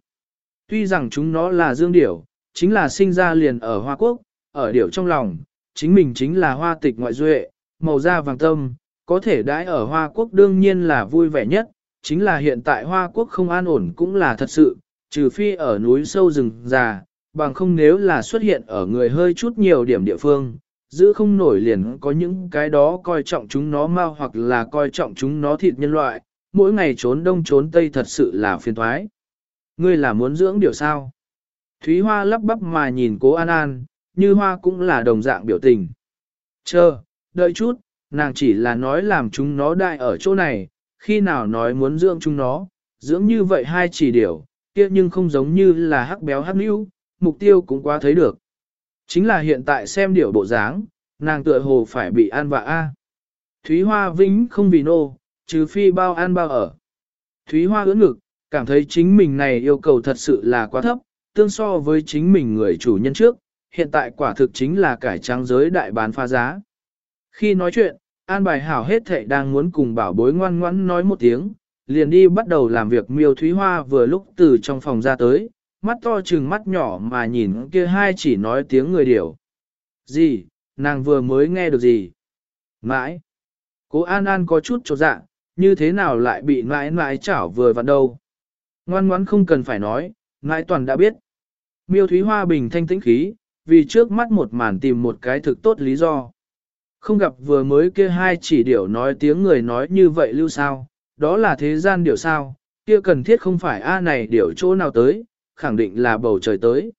Tuy rằng chúng nó là dương điểu, chính là sinh ra liền ở Hoa Quốc, ở điểu trong lòng, chính mình chính là hoa tịch ngoại duệ, màu da vàng tâm, có thể đãi ở Hoa Quốc đương nhiên là vui vẻ nhất, chính là hiện tại Hoa Quốc không an ổn cũng là thật sự, trừ phi ở núi sâu rừng già, bằng không nếu là xuất hiện ở người hơi chút nhiều điểm địa phương, giữ không nổi liền có những cái đó coi trọng chúng nó mau hoặc là coi trọng chúng nó thịt nhân loại, mỗi ngày trốn đông trốn tây thật sự là phiền thoái. Ngươi là muốn dưỡng điều sao? Thúy Hoa lắp bắp mà nhìn cố An An, như Hoa cũng là đồng dạng biểu tình. Chờ, đợi chút, nàng chỉ là nói làm chúng nó đại ở chỗ này, khi nào nói muốn dưỡng chúng nó, dưỡng như vậy hai chỉ điều, kia nhưng không giống như là hắc béo hắc níu, mục tiêu cũng quá thấy được. Chính là hiện tại xem điểu bộ dáng, nàng tựa hồ phải bị ăn vạ a. Thúy Hoa vĩnh không vì nô, trừ phi bao ăn bao ở. Thúy Hoa ưỡn ngực, cảm thấy chính mình này yêu cầu thật sự là quá thấp, tương so với chính mình người chủ nhân trước, hiện tại quả thực chính là cải trang giới đại bán pha giá. Khi nói chuyện, An bài hảo hết thệ đang muốn cùng bảo bối ngoan ngoãn nói một tiếng, liền đi bắt đầu làm việc miêu Thúy Hoa vừa lúc từ trong phòng ra tới, mắt to chừng mắt nhỏ mà nhìn kia hai chỉ nói tiếng người điểu. Gì, nàng vừa mới nghe được gì? Mãi. Cố An An có chút trột dạ, như thế nào lại bị mãi mãi chảo vừa vặn đâu. Ngoan ngoãn không cần phải nói, mãi toàn đã biết. Miêu Thúy Hoa bình thanh tĩnh khí, vì trước mắt một màn tìm một cái thực tốt lý do. Không gặp vừa mới kia hai chỉ điểu nói tiếng người nói như vậy lưu sao, đó là thế gian điểu sao, kia cần thiết không phải A này điểu chỗ nào tới, khẳng định là bầu trời tới.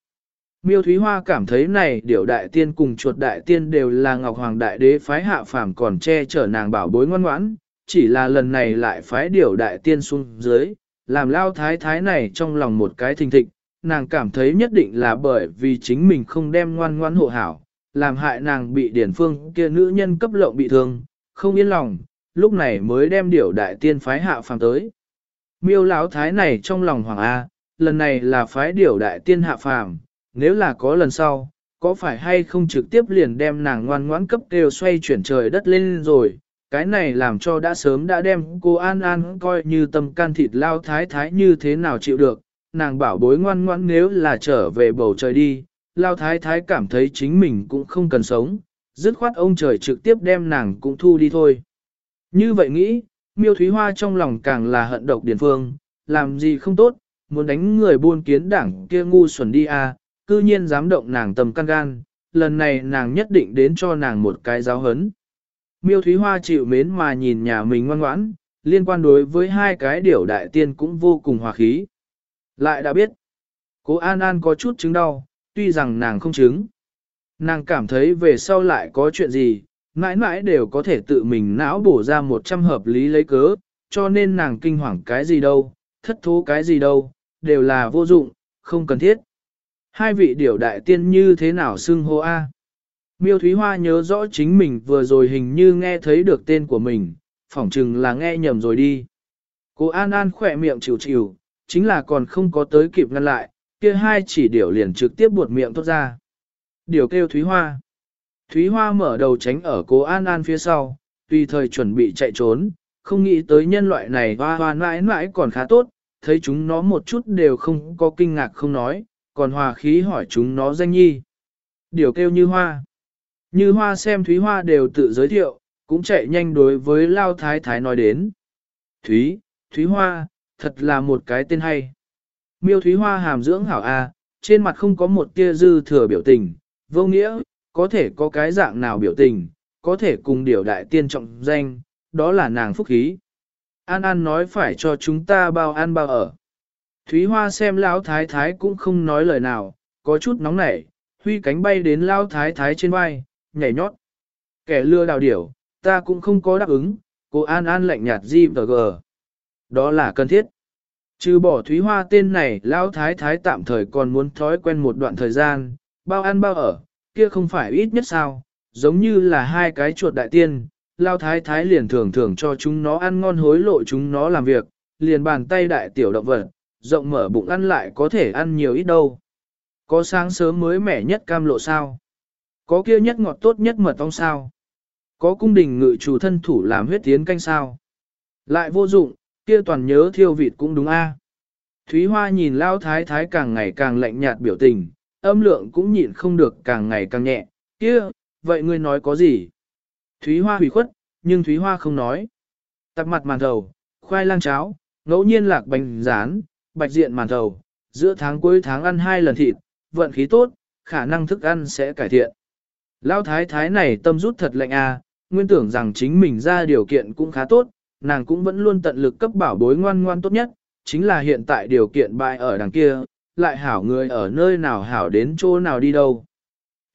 Miêu Thúy Hoa cảm thấy này điểu đại tiên cùng chuột đại tiên đều là Ngọc Hoàng Đại Đế phái hạ phàm còn che chở nàng bảo bối ngoan ngoãn, chỉ là lần này lại phái điểu đại tiên xuống dưới, làm lao thái thái này trong lòng một cái thình thịch, nàng cảm thấy nhất định là bởi vì chính mình không đem ngoan ngoãn hộ hảo, làm hại nàng bị điển phương kia nữ nhân cấp lộng bị thương, không yên lòng, lúc này mới đem điểu đại tiên phái hạ phàm tới. Miêu lão thái này trong lòng hoàng A, lần này là phái điểu đại tiên hạ phàm, nếu là có lần sau, có phải hay không trực tiếp liền đem nàng ngoan ngoãn cấp kêu xoay chuyển trời đất lên rồi, cái này làm cho đã sớm đã đem cô An An coi như tâm can thịt lao thái thái như thế nào chịu được, nàng bảo bối ngoan ngoãn nếu là trở về bầu trời đi, lao thái thái cảm thấy chính mình cũng không cần sống, dứt khoát ông trời trực tiếp đem nàng cũng thu đi thôi. Như vậy nghĩ, miêu thúy hoa trong lòng càng là hận độc điển phương, làm gì không tốt, muốn đánh người buôn kiến đảng kia ngu xuẩn đi à, cư nhiên dám động nàng tầm căn gan, lần này nàng nhất định đến cho nàng một cái giáo hấn. Miêu Thúy Hoa chịu mến mà nhìn nhà mình ngoan ngoãn, liên quan đối với hai cái điều đại tiên cũng vô cùng hòa khí. Lại đã biết, cố An An có chút chứng đau, tuy rằng nàng không chứng. Nàng cảm thấy về sau lại có chuyện gì, mãi mãi đều có thể tự mình não bổ ra một trăm hợp lý lấy cớ, cho nên nàng kinh hoàng cái gì đâu, thất thố cái gì đâu, đều là vô dụng, không cần thiết. Hai vị điểu đại tiên như thế nào xưng hô A? Miêu Thúy Hoa nhớ rõ chính mình vừa rồi hình như nghe thấy được tên của mình, phỏng chừng là nghe nhầm rồi đi. Cô An An khỏe miệng chịu chịu, chính là còn không có tới kịp ngăn lại, kia hai chỉ điểu liền trực tiếp buột miệng thốt ra. Điều kêu Thúy Hoa. Thúy Hoa mở đầu tránh ở cô An An phía sau, tùy thời chuẩn bị chạy trốn, không nghĩ tới nhân loại này hoa hoa mãi mãi còn khá tốt, thấy chúng nó một chút đều không có kinh ngạc không nói, còn hòa khí hỏi chúng nó danh nhi. Điều kêu như hoa. Như hoa xem Thúy Hoa đều tự giới thiệu, cũng chạy nhanh đối với Lao Thái Thái nói đến. Thúy, Thúy Hoa, thật là một cái tên hay. Miêu Thúy Hoa hàm dưỡng hảo A, trên mặt không có một tia dư thừa biểu tình, vô nghĩa, có thể có cái dạng nào biểu tình, có thể cùng điều đại tiên trọng danh, đó là nàng phúc khí. An An nói phải cho chúng ta bao ăn bao ở. Thúy Hoa xem Lão Thái Thái cũng không nói lời nào, có chút nóng nảy, huy cánh bay đến Lão Thái Thái trên vai, nhảy nhót. Kẻ lừa đào điểu, ta cũng không có đáp ứng, cô An An lạnh nhạt di và gờ. Đó là cần thiết. Trừ bỏ Thúy Hoa tên này, Lão Thái Thái tạm thời còn muốn thói quen một đoạn thời gian, bao ăn bao ở, kia không phải ít nhất sao, giống như là hai cái chuột đại tiên, Lão Thái Thái liền thường thường cho chúng nó ăn ngon hối lộ chúng nó làm việc, liền bàn tay đại tiểu động vật, rộng mở bụng ăn lại có thể ăn nhiều ít đâu. Có sáng sớm mới mẻ nhất cam lộ sao? Có kia nhất ngọt tốt nhất mật ong sao? Có cung đình ngự chủ thân thủ làm huyết tiến canh sao? Lại vô dụng, kia toàn nhớ thiêu vịt cũng đúng a. À? Thúy Hoa nhìn Lao Thái Thái càng ngày càng lạnh nhạt biểu tình, âm lượng cũng nhịn không được càng ngày càng nhẹ, kia, vậy ngươi nói có gì? Thúy Hoa hủy khuất, nhưng Thúy Hoa không nói. Tạp mặt màn thầu, khoai lang cháo, ngẫu nhiên lạc bánh rán, bạch diện màn thầu, giữa tháng cuối tháng ăn hai lần thịt, vận khí tốt, khả năng thức ăn sẽ cải thiện. Lão thái thái này tâm rút thật lạnh à? nguyên tưởng rằng chính mình ra điều kiện cũng khá tốt, nàng cũng vẫn luôn tận lực cấp bảo bối ngoan ngoan tốt nhất, chính là hiện tại điều kiện bại ở đằng kia, lại hảo người ở nơi nào hảo đến chỗ nào đi đâu.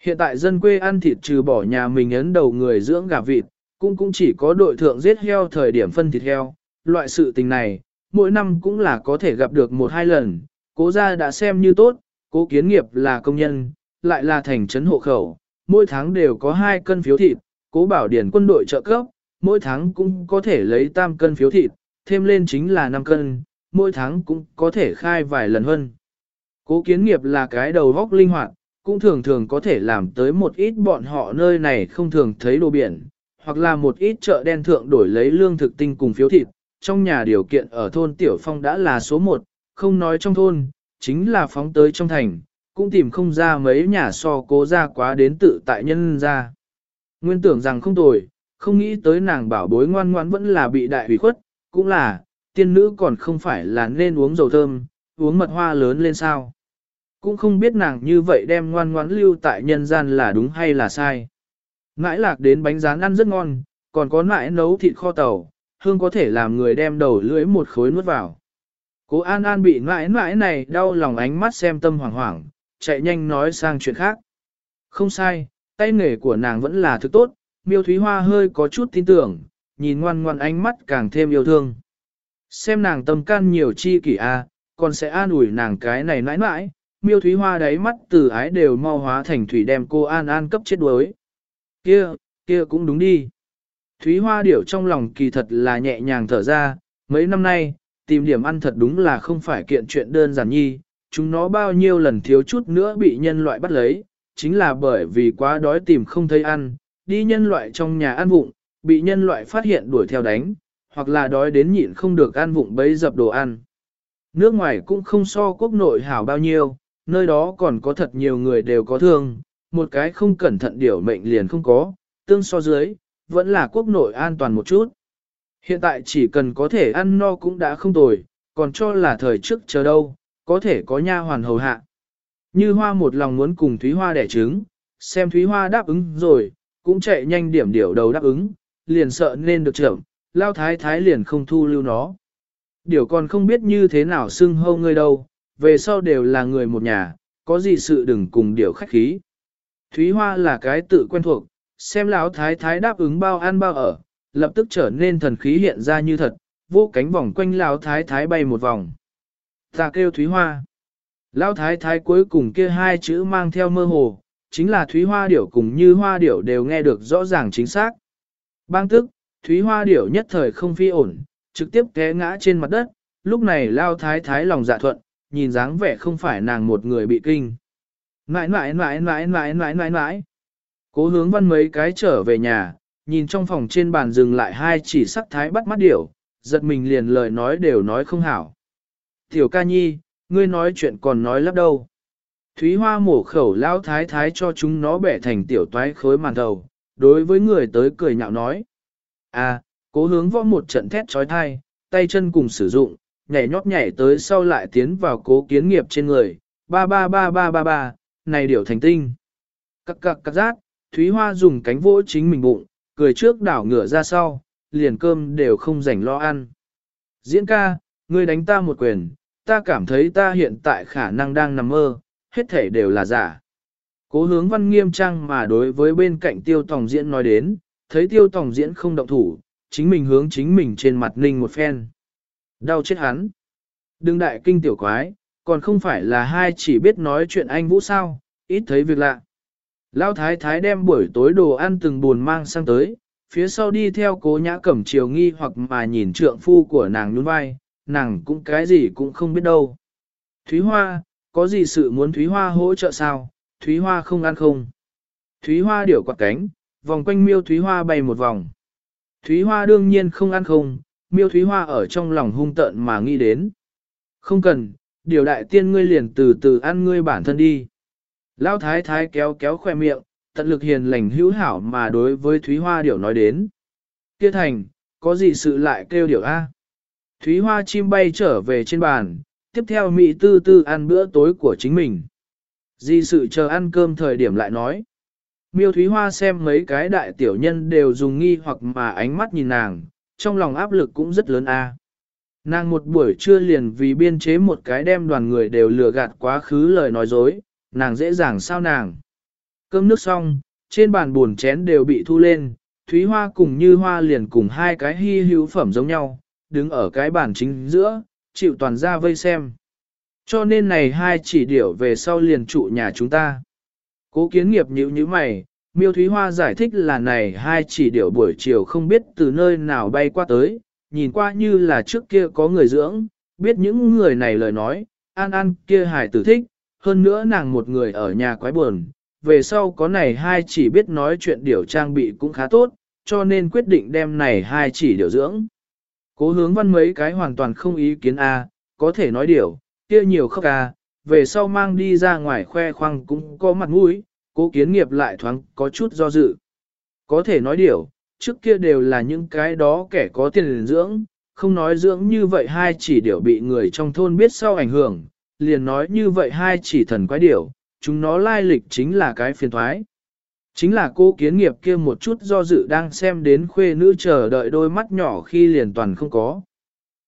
Hiện tại dân quê ăn thịt trừ bỏ nhà mình ấn đầu người dưỡng gà vịt, cũng cũng chỉ có đội thượng giết heo thời điểm phân thịt heo, loại sự tình này, mỗi năm cũng là có thể gặp được một hai lần, cố gia đã xem như tốt, cố kiến nghiệp là công nhân, lại là thành trấn hộ khẩu, mỗi tháng đều có hai cân phiếu thịt, cố bảo điển quân đội trợ cấp, mỗi tháng cũng có thể lấy tam cân phiếu thịt, thêm lên chính là 5 cân, mỗi tháng cũng có thể khai vài lần hơn. Cố kiến nghiệp là cái đầu góc linh hoạt, cũng thường thường có thể làm tới một ít bọn họ nơi này không thường thấy đồ biển, hoặc là một ít chợ đen thượng đổi lấy lương thực tinh cùng phiếu thịt. Trong nhà điều kiện ở thôn Tiểu Phong đã là số một, không nói trong thôn, chính là phóng tới trong thành, cũng tìm không ra mấy nhà so cố ra quá đến tự tại nhân ra. Nguyên tưởng rằng không tồi, không nghĩ tới nàng bảo bối ngoan ngoan vẫn là bị đại hủy khuất, cũng là, tiên nữ còn không phải là nên uống dầu thơm, uống mật hoa lớn lên sao. Cũng không biết nàng như vậy đem ngoan ngoãn lưu tại nhân gian là đúng hay là sai. Nãi lạc đến bánh rán ăn rất ngon, còn có nãi nấu thịt kho tàu, hương có thể làm người đem đầu lưỡi một khối nuốt vào. Cố An An bị nãi nãi này đau lòng ánh mắt xem tâm hoảng hoảng, chạy nhanh nói sang chuyện khác. Không sai, tay nghề của nàng vẫn là thứ tốt, miêu thúy hoa hơi có chút tin tưởng, nhìn ngoan ngoan ánh mắt càng thêm yêu thương. Xem nàng tâm can nhiều chi kỷ a, à, còn sẽ an ủi nàng cái này nãi nãi, miêu thúy hoa đáy mắt từ ái đều mau hóa thành thủy đem cô An An cấp chết đuối. Kia, kia cũng đúng đi. Thúy hoa điểu trong lòng kỳ thật là nhẹ nhàng thở ra, mấy năm nay, tìm điểm ăn thật đúng là không phải kiện chuyện đơn giản nhi, chúng nó bao nhiêu lần thiếu chút nữa bị nhân loại bắt lấy, chính là bởi vì quá đói tìm không thấy ăn, đi nhân loại trong nhà ăn vụng, bị nhân loại phát hiện đuổi theo đánh, hoặc là đói đến nhịn không được ăn vụng bấy dập đồ ăn. Nước ngoài cũng không so quốc nội hảo bao nhiêu, nơi đó còn có thật nhiều người đều có thương, một cái không cẩn thận điều mệnh liền không có, tương so dưới, vẫn là quốc nội an toàn một chút. Hiện tại chỉ cần có thể ăn no cũng đã không tồi, còn cho là thời trước chờ đâu, có thể có nha hoàn hầu hạ. Như hoa một lòng muốn cùng Thúy Hoa đẻ trứng, xem Thúy Hoa đáp ứng rồi, cũng chạy nhanh điểm điểu đầu đáp ứng, liền sợ nên được trưởng, lao thái thái liền không thu lưu nó. Điều còn không biết như thế nào xưng hâu ngươi đâu, về sau đều là người một nhà, có gì sự đừng cùng điều khách khí. Thúy Hoa là cái tự quen thuộc, xem lão thái thái đáp ứng bao ăn bao ở, lập tức trở nên thần khí hiện ra như thật, vô cánh vòng quanh lão thái thái bay một vòng. Ta kêu Thúy Hoa. Lão thái thái cuối cùng kia hai chữ mang theo mơ hồ, chính là Thúy Hoa điểu cùng như Hoa điểu đều nghe được rõ ràng chính xác. Bang tức, Thúy Hoa điểu nhất thời không phi ổn, trực tiếp té ngã trên mặt đất, lúc này Lão thái thái lòng dạ thuận, nhìn dáng vẻ không phải nàng một người bị kinh. Nãi nãi nãi nãi nãi nãi nãi nãi. Cố hướng văn mấy cái trở về nhà, nhìn trong phòng trên bàn dừng lại hai chỉ sắc thái bắt mắt điểu, giật mình liền lời nói đều nói không hảo. Tiểu ca nhi, ngươi nói chuyện còn nói lắp đâu. Thúy hoa mổ khẩu lao thái thái cho chúng nó bẻ thành tiểu toái khối màn đầu, đối với người tới cười nhạo nói. À, cố hướng võ một trận thét trói thai, tay chân cùng sử dụng, nhảy nhót nhảy tới sau lại tiến vào cố kiến nghiệp trên người, ba ba ba ba ba ba, này điều thành tinh. Cắc cắc cắc rát, Thúy Hoa dùng cánh vỗ chính mình bụng, cười trước đảo ngửa ra sau, liền cơm đều không rảnh lo ăn. Diễn ca, ngươi đánh ta một quyền, ta cảm thấy ta hiện tại khả năng đang nằm mơ, hết thể đều là giả. Cố hướng văn nghiêm trang mà đối với bên cạnh tiêu tòng diễn nói đến, thấy tiêu tòng diễn không động thủ, chính mình hướng chính mình trên mặt ninh một phen. Đau chết hắn. Đừng đại kinh tiểu quái, còn không phải là hai chỉ biết nói chuyện anh Vũ sao, ít thấy việc lạ. Lão thái thái đem buổi tối đồ ăn từng buồn mang sang tới, phía sau đi theo cố nhã cẩm chiều nghi hoặc mà nhìn trượng phu của nàng nhún vai, nàng cũng cái gì cũng không biết đâu. Thúy Hoa, có gì sự muốn Thúy Hoa hỗ trợ sao, Thúy Hoa không ăn không. Thúy Hoa điểu quạt cánh, vòng quanh miêu Thúy Hoa bay một vòng. Thúy Hoa đương nhiên không ăn không, miêu Thúy Hoa ở trong lòng hung tợn mà nghĩ đến. Không cần, điều đại tiên ngươi liền từ từ ăn ngươi bản thân đi. Lão thái thái kéo kéo khoe miệng, tận lực hiền lành hữu hảo mà đối với Thúy Hoa điều nói đến. Kia thành, có gì sự lại kêu điều A. Thúy Hoa chim bay trở về trên bàn, tiếp theo Mị tư tư ăn bữa tối của chính mình. Di sự chờ ăn cơm thời điểm lại nói. Miêu Thúy Hoa xem mấy cái đại tiểu nhân đều dùng nghi hoặc mà ánh mắt nhìn nàng, trong lòng áp lực cũng rất lớn a. Nàng một buổi trưa liền vì biên chế một cái đem đoàn người đều lừa gạt quá khứ lời nói dối, nàng dễ dàng sao nàng. Cơm nước xong, trên bàn buồn chén đều bị thu lên, Thúy Hoa cùng Như Hoa liền cùng hai cái hy hữu phẩm giống nhau, đứng ở cái bàn chính giữa, chịu toàn ra vây xem. Cho nên này hai chỉ điểu về sau liền trụ nhà chúng ta. Cố kiến nghiệp nhíu như mày, miêu Thúy Hoa giải thích là này hai chỉ điểu buổi chiều không biết từ nơi nào bay qua tới, nhìn qua như là trước kia có người dưỡng, biết những người này lời nói, an an kia hải tử thích, hơn nữa nàng một người ở nhà quái buồn, về sau có này hai chỉ biết nói chuyện điểu trang bị cũng khá tốt, cho nên quyết định đem này hai chỉ điểu dưỡng. Cố hướng văn mấy cái hoàn toàn không ý kiến A, có thể nói điểu, kia nhiều khóc à, về sau mang đi ra ngoài khoe khoang cũng có mặt mũi, cố kiến nghiệp lại thoáng có chút do dự. Có thể nói điều, trước kia đều là những cái đó kẻ có tiền dưỡng, không nói dưỡng như vậy hai chỉ điều bị người trong thôn biết sau ảnh hưởng, liền nói như vậy hai chỉ thần quái điểu, chúng nó lai lịch chính là cái phiền thoái. Chính là cô kiến nghiệp kia một chút do dự đang xem đến khuê nữ chờ đợi đôi mắt nhỏ khi liền toàn không có.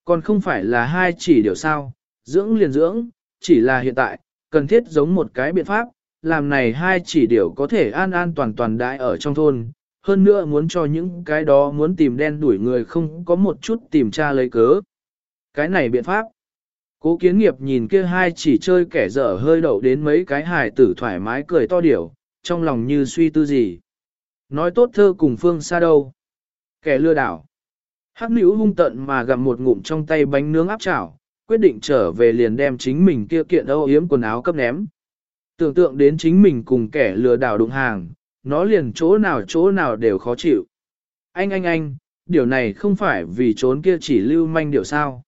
Còn không phải là hai chỉ điều sao, dưỡng liền dưỡng, chỉ là hiện tại, cần thiết giống một cái biện pháp, làm này hai chỉ điều có thể an an toàn toàn đại ở trong thôn. Hơn nữa muốn cho những cái đó muốn tìm đen đuổi người không có một chút tìm tra lấy cớ. Cái này biện pháp. Cố kiến nghiệp nhìn kia hai chỉ chơi kẻ dở hơi đậu đến mấy cái hài tử thoải mái cười to điểu, trong lòng như suy tư gì. Nói tốt thơ cùng phương xa đâu. Kẻ lừa đảo. Hắc nữ hung tận mà gặm một ngụm trong tay bánh nướng áp chảo, quyết định trở về liền đem chính mình kia kiện âu yếm quần áo cấp ném. Tưởng tượng đến chính mình cùng kẻ lừa đảo đụng hàng, nó liền chỗ nào chỗ nào đều khó chịu. Anh anh anh, điều này không phải vì trốn kia chỉ lưu manh điều sao.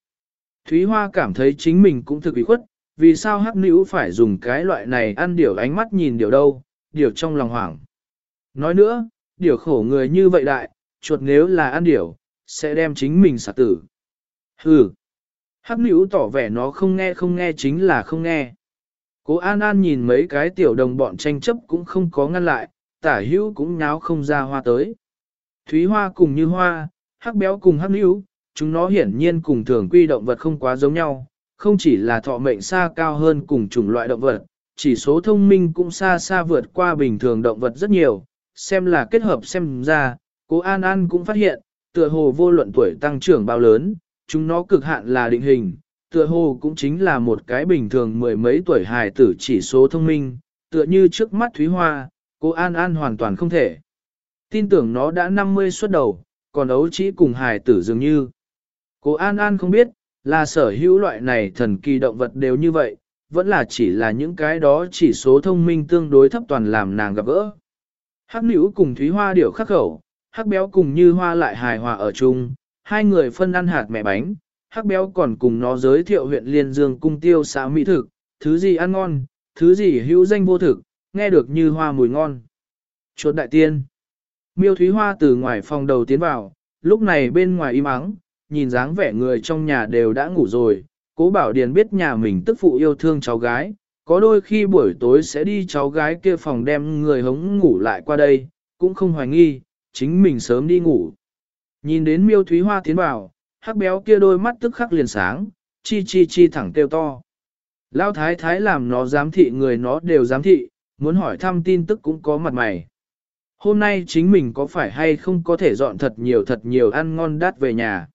Thúy Hoa cảm thấy chính mình cũng thực ủy khuất, vì sao hắc nữ phải dùng cái loại này ăn điều ánh mắt nhìn điều đâu, điều trong lòng hoảng. Nói nữa, điều khổ người như vậy đại, chuột nếu là ăn điều, sẽ đem chính mình xả tử. Hừ. Hắc nữ tỏ vẻ nó không nghe không nghe chính là không nghe. Cố An An nhìn mấy cái tiểu đồng bọn tranh chấp cũng không có ngăn lại, tả hữu cũng nháo không ra hoa tới. Thúy hoa cùng như hoa, hắc béo cùng hắc níu, chúng nó hiển nhiên cùng thường quy động vật không quá giống nhau, không chỉ là thọ mệnh xa cao hơn cùng chủng loại động vật, chỉ số thông minh cũng xa xa vượt qua bình thường động vật rất nhiều, xem là kết hợp xem ra, cố An An cũng phát hiện, tựa hồ vô luận tuổi tăng trưởng bao lớn, chúng nó cực hạn là định hình, tựa hồ cũng chính là một cái bình thường mười mấy tuổi hài tử chỉ số thông minh, tựa như trước mắt Thúy Hoa, cô An An hoàn toàn không thể. Tin tưởng nó đã 50 xuất đầu, còn ấu chỉ cùng hài tử dường như. Cô An An không biết, là sở hữu loại này thần kỳ động vật đều như vậy, vẫn là chỉ là những cái đó chỉ số thông minh tương đối thấp toàn làm nàng gặp gỡ. Hắc nữ cùng Thúy Hoa điểu khắc khẩu, hắc béo cùng như hoa lại hài hòa ở chung, hai người phân ăn hạt mẹ bánh, hắc béo còn cùng nó giới thiệu huyện Liên Dương cung tiêu xã mỹ thực, thứ gì ăn ngon, thứ gì hữu danh vô thực, nghe được như hoa mùi ngon. Chuột đại tiên. Miêu Thúy Hoa từ ngoài phòng đầu tiến vào, lúc này bên ngoài im ắng, nhìn dáng vẻ người trong nhà đều đã ngủ rồi, cố bảo điền biết nhà mình tức phụ yêu thương cháu gái, có đôi khi buổi tối sẽ đi cháu gái kia phòng đem người hống ngủ lại qua đây, cũng không hoài nghi, chính mình sớm đi ngủ. Nhìn đến miêu thúy hoa tiến vào, hắc béo kia đôi mắt tức khắc liền sáng, chi chi chi thẳng kêu to. Lao thái thái làm nó giám thị người nó đều giám thị, muốn hỏi thăm tin tức cũng có mặt mày. Hôm nay chính mình có phải hay không có thể dọn thật nhiều thật nhiều ăn ngon đắt về nhà.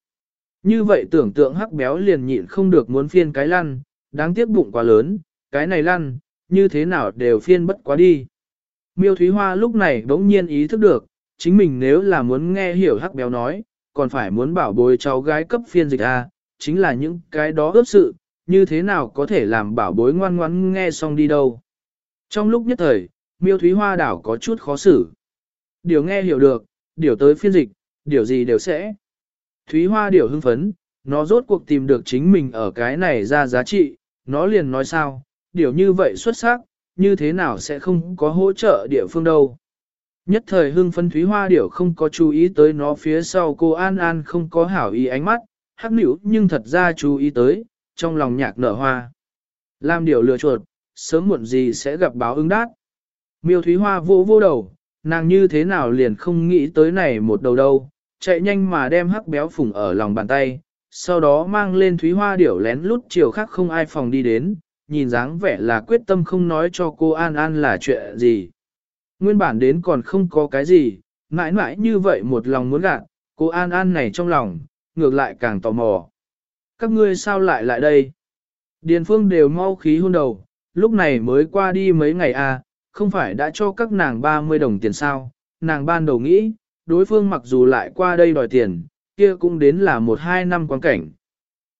Như vậy tưởng tượng hắc béo liền nhịn không được muốn phiên cái lăn, đáng tiếc bụng quá lớn, cái này lăn, như thế nào đều phiên bất quá đi. Miêu Thúy Hoa lúc này bỗng nhiên ý thức được, chính mình nếu là muốn nghe hiểu hắc béo nói, còn phải muốn bảo bối cháu gái cấp phiên dịch A, chính là những cái đó ướp sự, như thế nào có thể làm bảo bối ngoan ngoãn nghe xong đi đâu. Trong lúc nhất thời, miêu thúy hoa đảo có chút khó xử. Điều nghe hiểu được, điều tới phiên dịch, điều gì đều sẽ. Thúy hoa điều hưng phấn, nó rốt cuộc tìm được chính mình ở cái này ra giá trị, nó liền nói sao, điều như vậy xuất sắc, như thế nào sẽ không có hỗ trợ địa phương đâu. Nhất thời hưng phân thúy hoa điểu không có chú ý tới nó phía sau cô An An không có hảo ý ánh mắt, hắc nữ nhưng thật ra chú ý tới, trong lòng nhạc nở hoa. Làm điểu lừa chuột, sớm muộn gì sẽ gặp báo ứng đát. Miêu thúy hoa vô vô đầu, nàng như thế nào liền không nghĩ tới này một đầu đâu, chạy nhanh mà đem hắc béo phủng ở lòng bàn tay, sau đó mang lên thúy hoa điểu lén lút chiều khác không ai phòng đi đến, nhìn dáng vẻ là quyết tâm không nói cho cô An An là chuyện gì. Nguyên bản đến còn không có cái gì, mãi mãi như vậy một lòng muốn gạt, cô An An này trong lòng, ngược lại càng tò mò. Các ngươi sao lại lại đây? Điền phương đều mau khí hôn đầu, lúc này mới qua đi mấy ngày à, không phải đã cho các nàng 30 đồng tiền sao, nàng ban đầu nghĩ, đối phương mặc dù lại qua đây đòi tiền, kia cũng đến là một hai năm quan cảnh.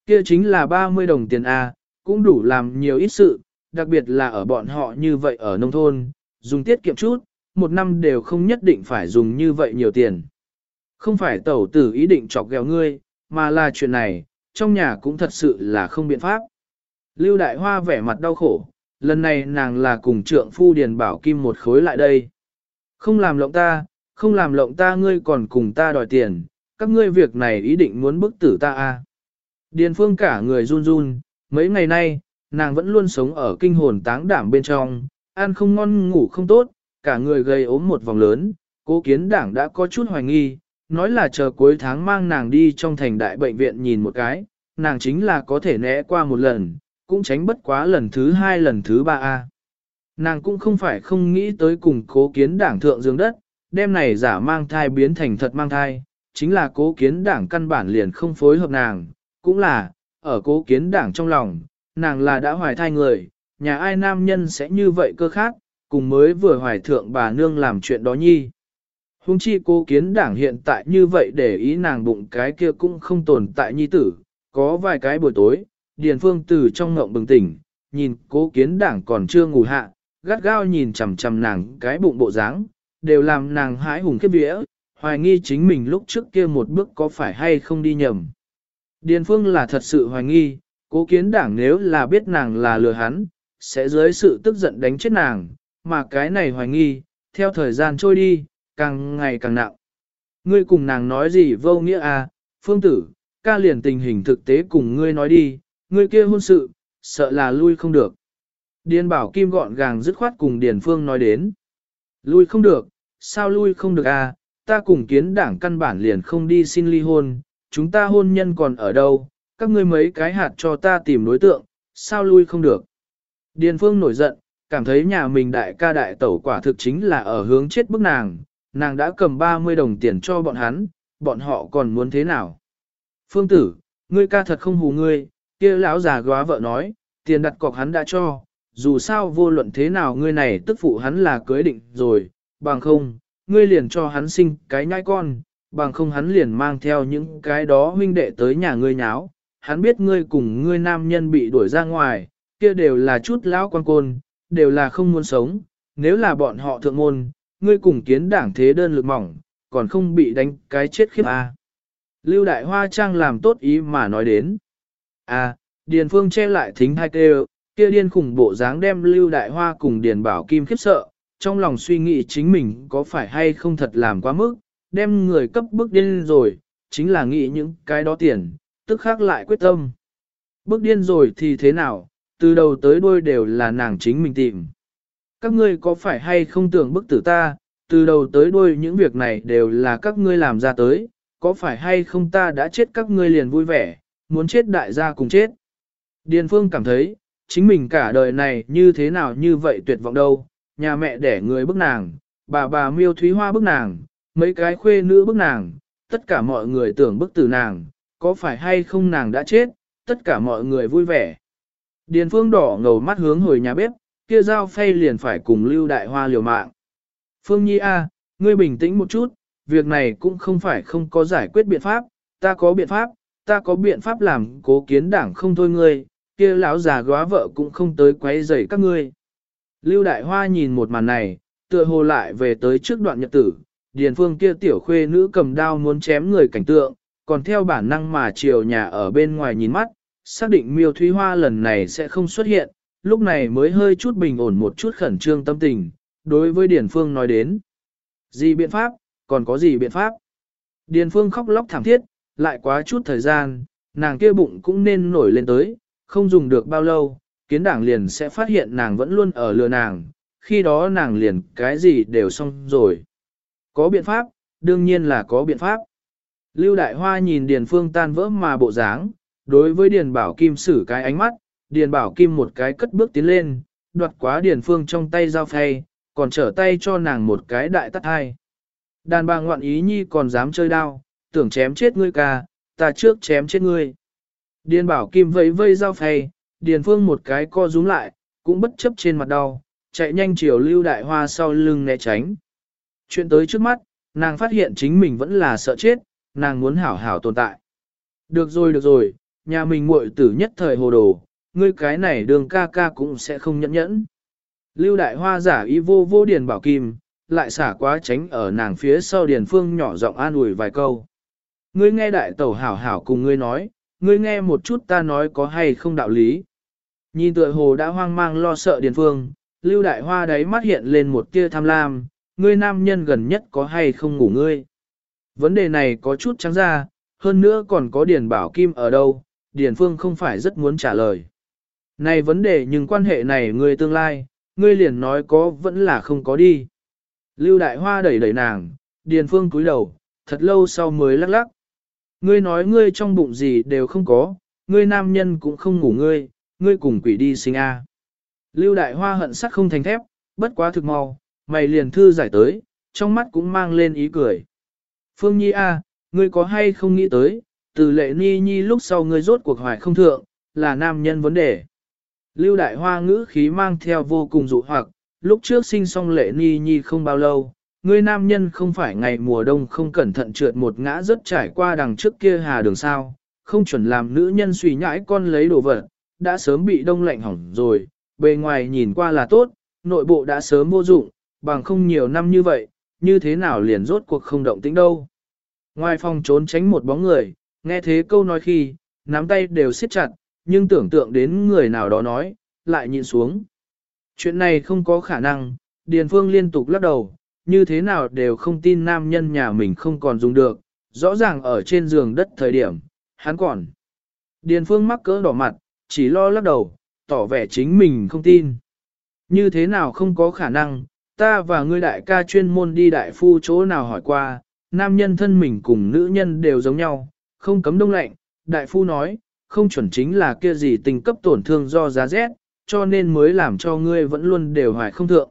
Kia chính là 30 đồng tiền à cũng đủ làm nhiều ít sự, đặc biệt là ở bọn họ như vậy ở nông thôn, dùng tiết kiệm chút, một năm đều không nhất định phải dùng như vậy nhiều tiền. Không phải tẩu tử ý định chọc ghẹo ngươi, mà là chuyện này, trong nhà cũng thật sự là không biện pháp. Lưu Đại Hoa vẻ mặt đau khổ, lần này nàng là cùng trượng phu Điền Bảo Kim một khối lại đây. Không làm lộng ta, không làm lộng ta ngươi còn cùng ta đòi tiền, các ngươi việc này ý định muốn bức tử ta à. Điền Phương cả người run run, mấy ngày nay, nàng vẫn luôn sống ở kinh hồn táng đảm bên trong, ăn không ngon ngủ không tốt, cả người gây ốm một vòng lớn, cố kiến đảng đã có chút hoài nghi, nói là chờ cuối tháng mang nàng đi trong thành đại bệnh viện nhìn một cái, nàng chính là có thể né qua một lần, cũng tránh bất quá lần thứ hai lần thứ ba a. Nàng cũng không phải không nghĩ tới cùng cố kiến đảng thượng dương đất, đêm này giả mang thai biến thành thật mang thai, chính là cố kiến đảng căn bản liền không phối hợp nàng, cũng là, ở cố kiến đảng trong lòng, nàng là đã hoài thai người, nhà ai nam nhân sẽ như vậy cơ khác, cùng mới vừa hoài thượng bà nương làm chuyện đó nhi. Hùng chi cô kiến đảng hiện tại như vậy để ý nàng bụng cái kia cũng không tồn tại nhi tử, có vài cái buổi tối, Điền Phương từ trong ngộng bừng tỉnh, nhìn cố kiến đảng còn chưa ngủ hạ, gắt gao nhìn chằm chằm nàng cái bụng bộ dáng, đều làm nàng hãi hùng khiếp vía, hoài nghi chính mình lúc trước kia một bước có phải hay không đi nhầm. Điền Phương là thật sự hoài nghi, cố kiến đảng nếu là biết nàng là lừa hắn, sẽ dưới sự tức giận đánh chết nàng, mà cái này hoài nghi, theo thời gian trôi đi, càng ngày càng nặng. Ngươi cùng nàng nói gì vô nghĩa à, phương tử, ca liền tình hình thực tế cùng ngươi nói đi, ngươi kia hôn sự, sợ là lui không được. Điền bảo kim gọn gàng dứt khoát cùng Điền Phương nói đến. Lui không được, sao lui không được à, ta cùng kiến đảng căn bản liền không đi xin ly hôn, chúng ta hôn nhân còn ở đâu, các ngươi mấy cái hạt cho ta tìm đối tượng, sao lui không được. Điền Phương nổi giận, cảm thấy nhà mình đại ca đại tẩu quả thực chính là ở hướng chết bức nàng, nàng đã cầm 30 đồng tiền cho bọn hắn, bọn họ còn muốn thế nào. Phương tử, ngươi ca thật không hù ngươi, kia lão già góa vợ nói, tiền đặt cọc hắn đã cho, dù sao vô luận thế nào ngươi này tức phụ hắn là cưới định rồi, bằng không, ngươi liền cho hắn sinh cái nhai con, bằng không hắn liền mang theo những cái đó huynh đệ tới nhà ngươi nháo, hắn biết ngươi cùng ngươi nam nhân bị đuổi ra ngoài, kia đều là chút lão quan côn, đều là không muốn sống, nếu là bọn họ thượng môn, ngươi cùng kiến đảng thế đơn lực mỏng, còn không bị đánh cái chết khiếp à. Lưu Đại Hoa Trang làm tốt ý mà nói đến. À, Điền Phương che lại thính hai kêu, kia điên khủng bộ dáng đem Lưu Đại Hoa cùng Điền Bảo Kim khiếp sợ, trong lòng suy nghĩ chính mình có phải hay không thật làm quá mức, đem người cấp bức điên rồi, chính là nghĩ những cái đó tiền, tức khác lại quyết tâm. Bức điên rồi thì thế nào, từ đầu tới đuôi đều là nàng chính mình tìm. Các ngươi có phải hay không tưởng bức tử ta, từ đầu tới đuôi những việc này đều là các ngươi làm ra tới, có phải hay không ta đã chết các ngươi liền vui vẻ, muốn chết đại gia cùng chết. Điền Phương cảm thấy, chính mình cả đời này như thế nào như vậy tuyệt vọng đâu, nhà mẹ đẻ người bức nàng, bà bà miêu thúy hoa bức nàng, mấy cái khuê nữ bức nàng, tất cả mọi người tưởng bức tử nàng, có phải hay không nàng đã chết, tất cả mọi người vui vẻ. Điền phương đỏ ngầu mắt hướng hồi nhà bếp, kia dao phay liền phải cùng lưu đại hoa liều mạng. Phương Nhi A, ngươi bình tĩnh một chút, việc này cũng không phải không có giải quyết biện pháp, ta có biện pháp, ta có biện pháp làm cố kiến đảng không thôi ngươi, kia lão già góa vợ cũng không tới quấy rầy các ngươi. Lưu Đại Hoa nhìn một màn này, tựa hồ lại về tới trước đoạn nhật tử, Điền Phương kia tiểu khuê nữ cầm đao muốn chém người cảnh tượng, còn theo bản năng mà chiều nhà ở bên ngoài nhìn mắt, xác định miêu thúy hoa lần này sẽ không xuất hiện, lúc này mới hơi chút bình ổn một chút khẩn trương tâm tình, đối với Điền Phương nói đến. Gì biện pháp, còn có gì biện pháp? Điền Phương khóc lóc thảm thiết, lại quá chút thời gian, nàng kia bụng cũng nên nổi lên tới, không dùng được bao lâu, kiến đảng liền sẽ phát hiện nàng vẫn luôn ở lừa nàng, khi đó nàng liền cái gì đều xong rồi. Có biện pháp, đương nhiên là có biện pháp. Lưu Đại Hoa nhìn Điền Phương tan vỡ mà bộ dáng, đối với Điền Bảo Kim xử cái ánh mắt, Điền Bảo Kim một cái cất bước tiến lên, đoạt quá Điền Phương trong tay dao phay, còn trở tay cho nàng một cái đại tắt hai. Đàn bà ngoạn ý nhi còn dám chơi đao, tưởng chém chết ngươi ca, ta trước chém chết ngươi. Điền Bảo Kim vẫy vây dao phay, Điền Phương một cái co rúm lại, cũng bất chấp trên mặt đau, chạy nhanh chiều Lưu Đại Hoa sau lưng né tránh. Chuyện tới trước mắt, nàng phát hiện chính mình vẫn là sợ chết, nàng muốn hảo hảo tồn tại. Được rồi được rồi, nhà mình muội tử nhất thời hồ đồ, ngươi cái này đường ca ca cũng sẽ không nhẫn nhẫn. Lưu đại hoa giả ý vô vô điền bảo kim, lại xả quá tránh ở nàng phía sau điền phương nhỏ giọng an ủi vài câu. Ngươi nghe đại tẩu hảo hảo cùng ngươi nói, ngươi nghe một chút ta nói có hay không đạo lý. Nhìn tựa hồ đã hoang mang lo sợ điền phương, lưu đại hoa đáy mắt hiện lên một tia tham lam, ngươi nam nhân gần nhất có hay không ngủ ngươi. Vấn đề này có chút trắng ra, hơn nữa còn có Điền Bảo Kim ở đâu, Điền Phương không phải rất muốn trả lời. Này vấn đề nhưng quan hệ này ngươi tương lai, ngươi liền nói có vẫn là không có đi. Lưu Đại Hoa đẩy đẩy nàng, Điền Phương cúi đầu, thật lâu sau mới lắc lắc. Ngươi nói ngươi trong bụng gì đều không có, ngươi nam nhân cũng không ngủ ngươi, ngươi cùng quỷ đi sinh a. Lưu Đại Hoa hận sắc không thành thép, bất quá thực mau, mày liền thư giải tới, trong mắt cũng mang lên ý cười. Phương Nhi A, ngươi có hay không nghĩ tới, từ lệ ni nhi lúc sau ngươi rốt cuộc hoài không thượng, là nam nhân vấn đề. Lưu đại hoa ngữ khí mang theo vô cùng dụ hoặc, lúc trước sinh xong lệ ni nhi không bao lâu, ngươi nam nhân không phải ngày mùa đông không cẩn thận trượt một ngã rất trải qua đằng trước kia hà đường sao, không chuẩn làm nữ nhân suy nhãi con lấy đồ vật, đã sớm bị đông lạnh hỏng rồi, bề ngoài nhìn qua là tốt, nội bộ đã sớm vô dụng, bằng không nhiều năm như vậy, như thế nào liền rốt cuộc không động tĩnh đâu. Ngoài phòng trốn tránh một bóng người, nghe thế câu nói khi, nắm tay đều siết chặt, nhưng tưởng tượng đến người nào đó nói, lại nhìn xuống. Chuyện này không có khả năng, Điền Phương liên tục lắc đầu, như thế nào đều không tin nam nhân nhà mình không còn dùng được, rõ ràng ở trên giường đất thời điểm, hắn còn. Điền Phương mắc cỡ đỏ mặt, chỉ lo lắc đầu, tỏ vẻ chính mình không tin. Như thế nào không có khả năng, ta và ngươi đại ca chuyên môn đi đại phu chỗ nào hỏi qua, nam nhân thân mình cùng nữ nhân đều giống nhau, không cấm đông lạnh, đại phu nói, không chuẩn chính là kia gì tình cấp tổn thương do giá rét, cho nên mới làm cho ngươi vẫn luôn đều hoài không thượng.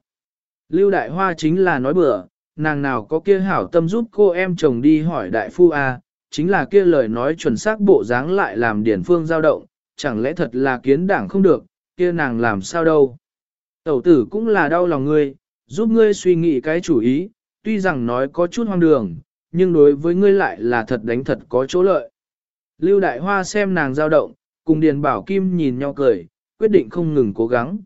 Lưu đại hoa chính là nói bừa, nàng nào có kia hảo tâm giúp cô em chồng đi hỏi đại phu à, chính là kia lời nói chuẩn xác bộ dáng lại làm điển phương dao động, chẳng lẽ thật là kiến đảng không được, kia nàng làm sao đâu. Tẩu tử cũng là đau lòng ngươi, giúp ngươi suy nghĩ cái chủ ý, tuy rằng nói có chút hoang đường, nhưng đối với ngươi lại là thật đánh thật có chỗ lợi. Lưu Đại Hoa xem nàng dao động, cùng Điền Bảo Kim nhìn nhau cười, quyết định không ngừng cố gắng.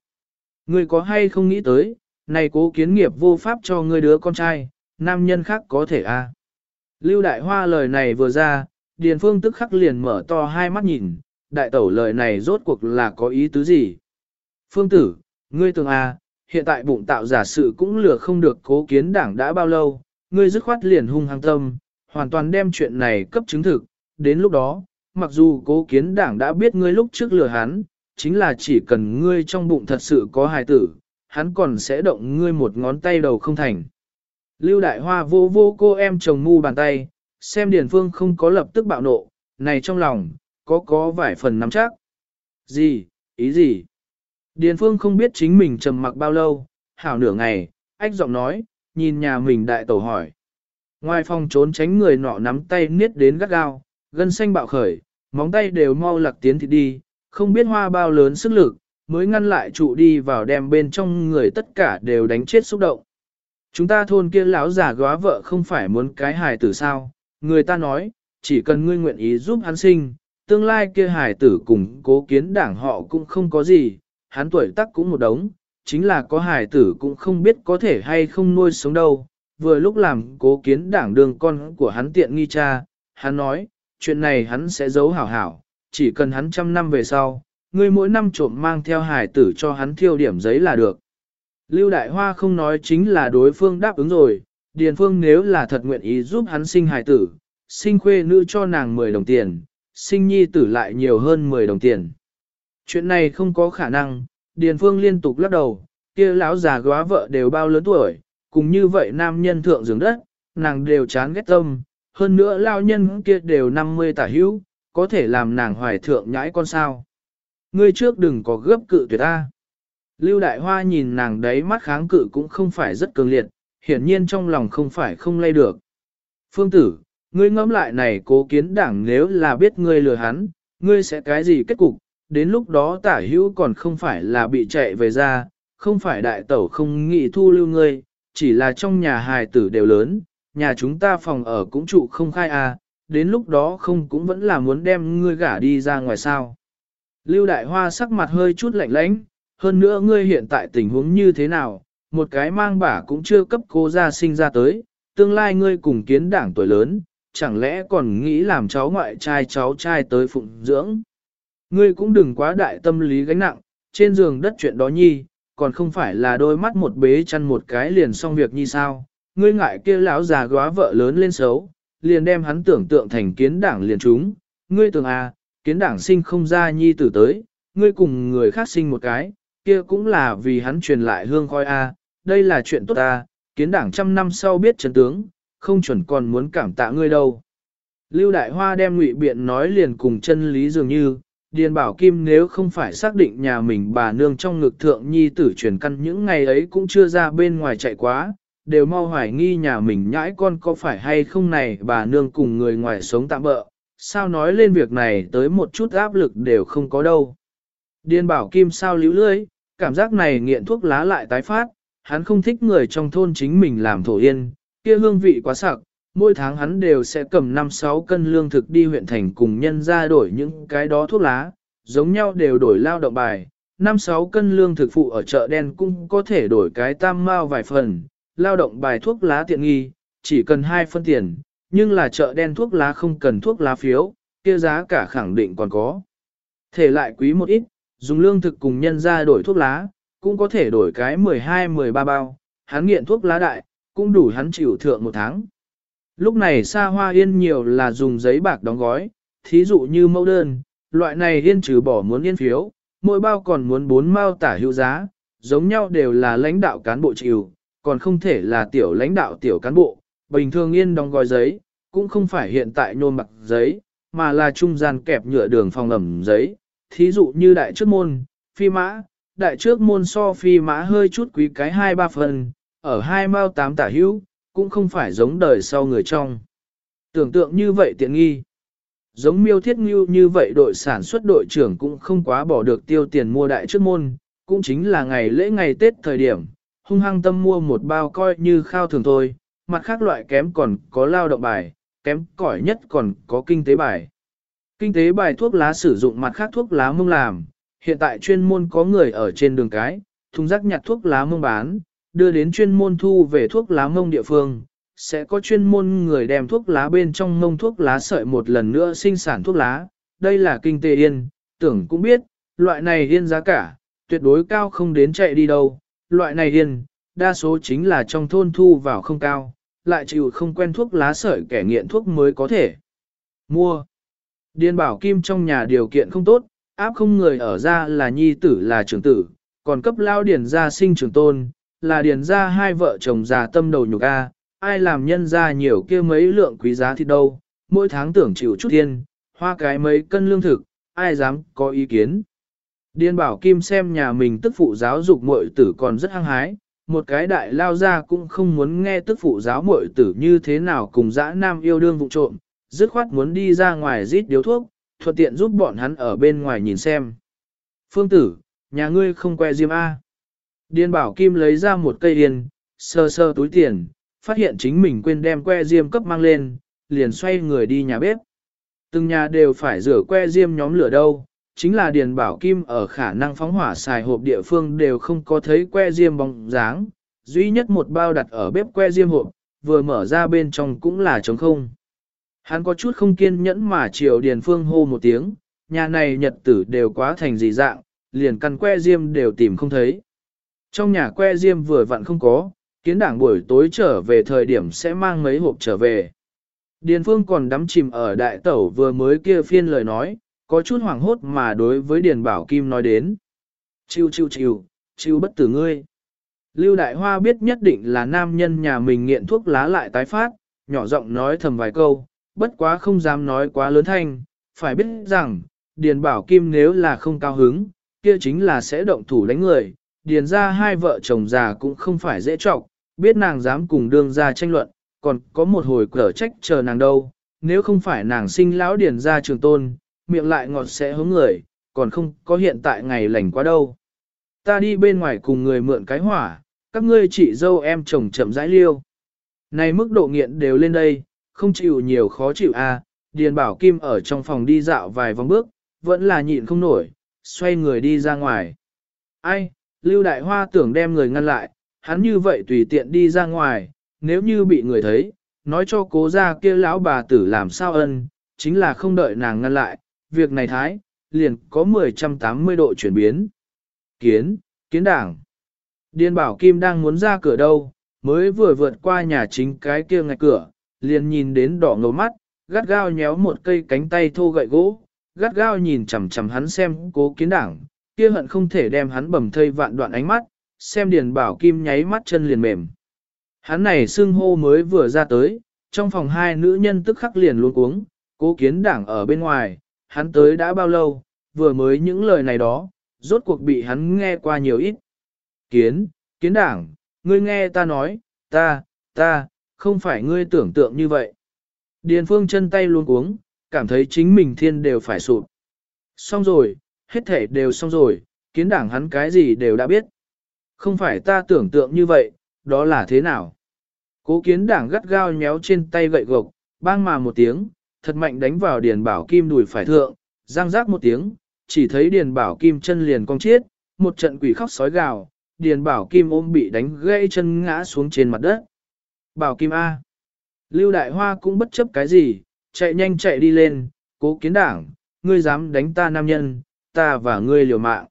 Ngươi có hay không nghĩ tới, này cố kiến nghiệp vô pháp cho ngươi đứa con trai, nam nhân khác có thể a. À? Lưu Đại Hoa lời này vừa ra, Điền Phương tức khắc liền mở to hai mắt nhìn, đại tẩu lời này rốt cuộc là có ý tứ gì? Phương tử, ngươi tưởng a, à, hiện tại bụng tạo giả sự cũng lừa không được cố kiến đảng đã bao lâu, ngươi dứt khoát liền hung hăng tâm, hoàn toàn đem chuyện này cấp chứng thực, đến lúc đó, mặc dù cố kiến đảng đã biết ngươi lúc trước lừa hắn, chính là chỉ cần ngươi trong bụng thật sự có hài tử, hắn còn sẽ động ngươi một ngón tay đầu không thành. Lưu Đại Hoa vô vô cô em chồng mu bàn tay, xem Điền Phương không có lập tức bạo nộ, này trong lòng, có có vài phần nắm chắc. Gì, ý gì? Điền Phương không biết chính mình trầm mặc bao lâu, hảo nửa ngày, ách giọng nói, nhìn nhà mình đại tổ hỏi. Ngoài phòng trốn tránh người nọ nắm tay niết đến gắt gao, gân xanh bạo khởi, móng tay đều mau lạc tiến thịt đi, không biết hoa bao lớn sức lực, mới ngăn lại trụ đi vào đem bên trong người tất cả đều đánh chết xúc động. Chúng ta thôn kia lão giả góa vợ không phải muốn cái hài tử sao, người ta nói, chỉ cần ngươi nguyện ý giúp hắn sinh, tương lai kia hài tử cùng cố kiến đảng họ cũng không có gì, hắn tuổi tác cũng một đống, chính là có hài tử cũng không biết có thể hay không nuôi sống đâu. Vừa lúc làm cố kiến đảng đường con của hắn tiện nghi cha, hắn nói, chuyện này hắn sẽ giấu hảo hảo, chỉ cần hắn trăm năm về sau, ngươi mỗi năm trộm mang theo hài tử cho hắn thiêu điểm giấy là được. Lưu Đại Hoa không nói chính là đối phương đáp ứng rồi, Điền Phương nếu là thật nguyện ý giúp hắn sinh hài tử, sinh khuê nữ cho nàng 10 đồng tiền, sinh nhi tử lại nhiều hơn 10 đồng tiền. Chuyện này không có khả năng, Điền Phương liên tục lắc đầu, kia lão già góa vợ đều bao lớn tuổi, cùng như vậy nam nhân thượng giường đất, nàng đều chán ghét tâm, hơn nữa lao nhân kia đều 50 tả hữu, có thể làm nàng hoài thượng nhãi con sao. Ngươi trước đừng có gấp cự tuyệt ta. Lưu Đại Hoa nhìn nàng đấy mắt kháng cự cũng không phải rất cường liệt, hiển nhiên trong lòng không phải không lay được. Phương tử, ngươi ngẫm lại này cố kiến đảng nếu là biết ngươi lừa hắn, ngươi sẽ cái gì kết cục, đến lúc đó tả hữu còn không phải là bị chạy về ra, không phải đại tẩu không nghĩ thu lưu ngươi, chỉ là trong nhà hài tử đều lớn, nhà chúng ta phòng ở cũng trụ không khai à, đến lúc đó không cũng vẫn là muốn đem ngươi gả đi ra ngoài sao. Lưu Đại Hoa sắc mặt hơi chút lạnh lãnh, hơn nữa ngươi hiện tại tình huống như thế nào, một cái mang bả cũng chưa cấp cô ra sinh ra tới, tương lai ngươi cùng kiến đảng tuổi lớn, chẳng lẽ còn nghĩ làm cháu ngoại trai cháu trai tới phụng dưỡng. Ngươi cũng đừng quá đại tâm lý gánh nặng, trên giường đất chuyện đó nhi, còn không phải là đôi mắt một bế chăn một cái liền xong việc như sao, ngươi ngại kia lão già góa vợ lớn lên xấu, liền đem hắn tưởng tượng thành kiến đảng liền chúng, ngươi tưởng à, kiến đảng sinh không ra nhi tử tới, ngươi cùng người khác sinh một cái, kia cũng là vì hắn truyền lại hương khói a, đây là chuyện tốt ta, kiến đảng trăm năm sau biết chân tướng, không chuẩn còn muốn cảm tạ ngươi đâu. Lưu Đại Hoa đem ngụy biện nói liền cùng chân lý dường như, Điền Bảo Kim nếu không phải xác định nhà mình bà nương trong ngực thượng nhi tử truyền căn những ngày ấy cũng chưa ra bên ngoài chạy quá, đều mau hoài nghi nhà mình nhãi con có phải hay không này bà nương cùng người ngoài sống tạm bỡ, sao nói lên việc này tới một chút áp lực đều không có đâu. điên Bảo Kim sao líu lưới, cảm giác này nghiện thuốc lá lại tái phát, hắn không thích người trong thôn chính mình làm thổ yên, kia hương vị quá sặc, mỗi tháng hắn đều sẽ cầm 5-6 cân lương thực đi huyện thành cùng nhân ra đổi những cái đó thuốc lá, giống nhau đều đổi lao động bài, 5-6 cân lương thực phụ ở chợ đen cũng có thể đổi cái tam mao vài phần, lao động bài thuốc lá tiện nghi, chỉ cần 2 phân tiền, nhưng là chợ đen thuốc lá không cần thuốc lá phiếu, kia giá cả khẳng định còn có. Thể lại quý một ít, dùng lương thực cùng nhân ra đổi thuốc lá, cũng có thể đổi cái 12-13 bao, hắn nghiện thuốc lá đại, cũng đủ hắn chịu thượng một tháng. Lúc này xa hoa yên nhiều là dùng giấy bạc đóng gói, thí dụ như mẫu đơn, loại này yên trừ bỏ muốn yên phiếu, mỗi bao còn muốn 4 mao tả hữu giá, giống nhau đều là lãnh đạo cán bộ chịu, còn không thể là tiểu lãnh đạo tiểu cán bộ, bình thường yên đóng gói giấy, cũng không phải hiện tại nhôm mặc giấy, mà là trung gian kẹp nhựa đường phòng ẩm giấy, thí dụ như đại trước môn, phi mã, đại trước môn so phi mã hơi chút quý cái hai ba phần, ở hai mao tám tả hữu, cũng không phải giống đời sau người trong. Tưởng tượng như vậy tiện nghi. Giống miêu thiết ngưu như vậy đội sản xuất đội trưởng cũng không quá bỏ được tiêu tiền mua đại trước môn, cũng chính là ngày lễ ngày Tết thời điểm, hung hăng tâm mua một bao coi như khao thường thôi, mặt khác loại kém còn có lao động bài, kém cỏi nhất còn có kinh tế bài. Kinh tế bài thuốc lá sử dụng mặt khác thuốc lá mông làm, hiện tại chuyên môn có người ở trên đường cái, thùng rác nhặt thuốc lá mông bán, đưa đến chuyên môn thu về thuốc lá mông địa phương, sẽ có chuyên môn người đem thuốc lá bên trong mông thuốc lá sợi một lần nữa sinh sản thuốc lá, đây là kinh tế yên, tưởng cũng biết, loại này yên giá cả, tuyệt đối cao không đến chạy đi đâu, loại này yên, đa số chính là trong thôn thu vào không cao, lại chịu không quen thuốc lá sợi kẻ nghiện thuốc mới có thể mua. Điền bảo kim trong nhà điều kiện không tốt, áp không người ở ra là nhi tử là trưởng tử, còn cấp lao điền ra sinh trưởng tôn, là điền ra hai vợ chồng già tâm đầu nhục A, ai làm nhân ra nhiều kia mấy lượng quý giá thì đâu, mỗi tháng tưởng chịu chút tiền, hoa cái mấy cân lương thực, ai dám có ý kiến. Điên bảo kim xem nhà mình tức phụ giáo dục muội tử còn rất hăng hái, một cái đại lao ra cũng không muốn nghe tức phụ giáo muội tử như thế nào cùng dã nam yêu đương vụ trộm, dứt khoát muốn đi ra ngoài rít điếu thuốc, thuận tiện giúp bọn hắn ở bên ngoài nhìn xem. Phương tử, nhà ngươi không que diêm A. Điên bảo kim lấy ra một cây yên, sơ sơ túi tiền, phát hiện chính mình quên đem que diêm cấp mang lên, liền xoay người đi nhà bếp. Từng nhà đều phải rửa que diêm nhóm lửa đâu, chính là Điền Bảo Kim ở khả năng phóng hỏa xài hộp địa phương đều không có thấy que diêm bóng dáng, duy nhất một bao đặt ở bếp que diêm hộp, vừa mở ra bên trong cũng là trống không. Hắn có chút không kiên nhẫn mà chiều Điền Phương hô một tiếng, nhà này nhật tử đều quá thành gì dạng, liền căn que diêm đều tìm không thấy. Trong nhà que diêm vừa vặn không có, kiến đảng buổi tối trở về thời điểm sẽ mang mấy hộp trở về. Điền Phương còn đắm chìm ở đại tẩu vừa mới kia phiên lời nói, có chút hoảng hốt mà đối với Điền Bảo Kim nói đến. Chiêu chiêu chiêu, chiêu bất tử ngươi. Lưu Đại Hoa biết nhất định là nam nhân nhà mình nghiện thuốc lá lại tái phát, nhỏ giọng nói thầm vài câu, bất quá không dám nói quá lớn thanh, phải biết rằng, Điền Bảo Kim nếu là không cao hứng, kia chính là sẽ động thủ đánh người, Điền ra hai vợ chồng già cũng không phải dễ trọng, biết nàng dám cùng đương ra tranh luận, còn có một hồi cở trách chờ nàng đâu, nếu không phải nàng sinh lão Điền ra trường tôn, miệng lại ngọt sẽ hướng người, còn không có hiện tại ngày lành quá đâu. Ta đi bên ngoài cùng người mượn cái hỏa, các ngươi chị dâu em chồng chậm rãi liêu. Này mức độ nghiện đều lên đây, không chịu nhiều khó chịu à, Điền Bảo Kim ở trong phòng đi dạo vài vòng bước, vẫn là nhịn không nổi, xoay người đi ra ngoài. Ai, Lưu Đại Hoa tưởng đem người ngăn lại, hắn như vậy tùy tiện đi ra ngoài, nếu như bị người thấy, nói cho cố ra kia lão bà tử làm sao ân, chính là không đợi nàng ngăn lại, việc này thái, liền có 1080 độ chuyển biến. Kiến, kiến đảng. Điền bảo Kim đang muốn ra cửa đâu, mới vừa vượt qua nhà chính cái kia ngạch cửa, liền nhìn đến đỏ ngầu mắt, gắt gao nhéo một cây cánh tay thô gậy gỗ, gắt gao nhìn chằm chằm hắn xem cố kiến đảng, kia hận không thể đem hắn bầm thây vạn đoạn ánh mắt, xem điền bảo kim nháy mắt chân liền mềm. Hắn này xưng hô mới vừa ra tới, trong phòng hai nữ nhân tức khắc liền luôn cuống, cố kiến đảng ở bên ngoài, hắn tới đã bao lâu, vừa mới những lời này đó, rốt cuộc bị hắn nghe qua nhiều ít. Kiến, kiến đảng, ngươi nghe ta nói, ta, ta, không phải ngươi tưởng tượng như vậy. Điền phương chân tay luôn uống, cảm thấy chính mình thiên đều phải sụp. Xong rồi, hết thể đều xong rồi, kiến đảng hắn cái gì đều đã biết. Không phải ta tưởng tượng như vậy, đó là thế nào? Cố kiến đảng gắt gao nhéo trên tay gậy gộc, bang mà một tiếng, thật mạnh đánh vào điền bảo kim đùi phải thượng, răng rác một tiếng, chỉ thấy điền bảo kim chân liền cong chiết, một trận quỷ khóc sói gào, điền bảo kim ôm bị đánh gãy chân ngã xuống trên mặt đất. Bảo kim A. Lưu đại hoa cũng bất chấp cái gì, chạy nhanh chạy đi lên, cố kiến đảng, ngươi dám đánh ta nam nhân, ta và ngươi liều mạng.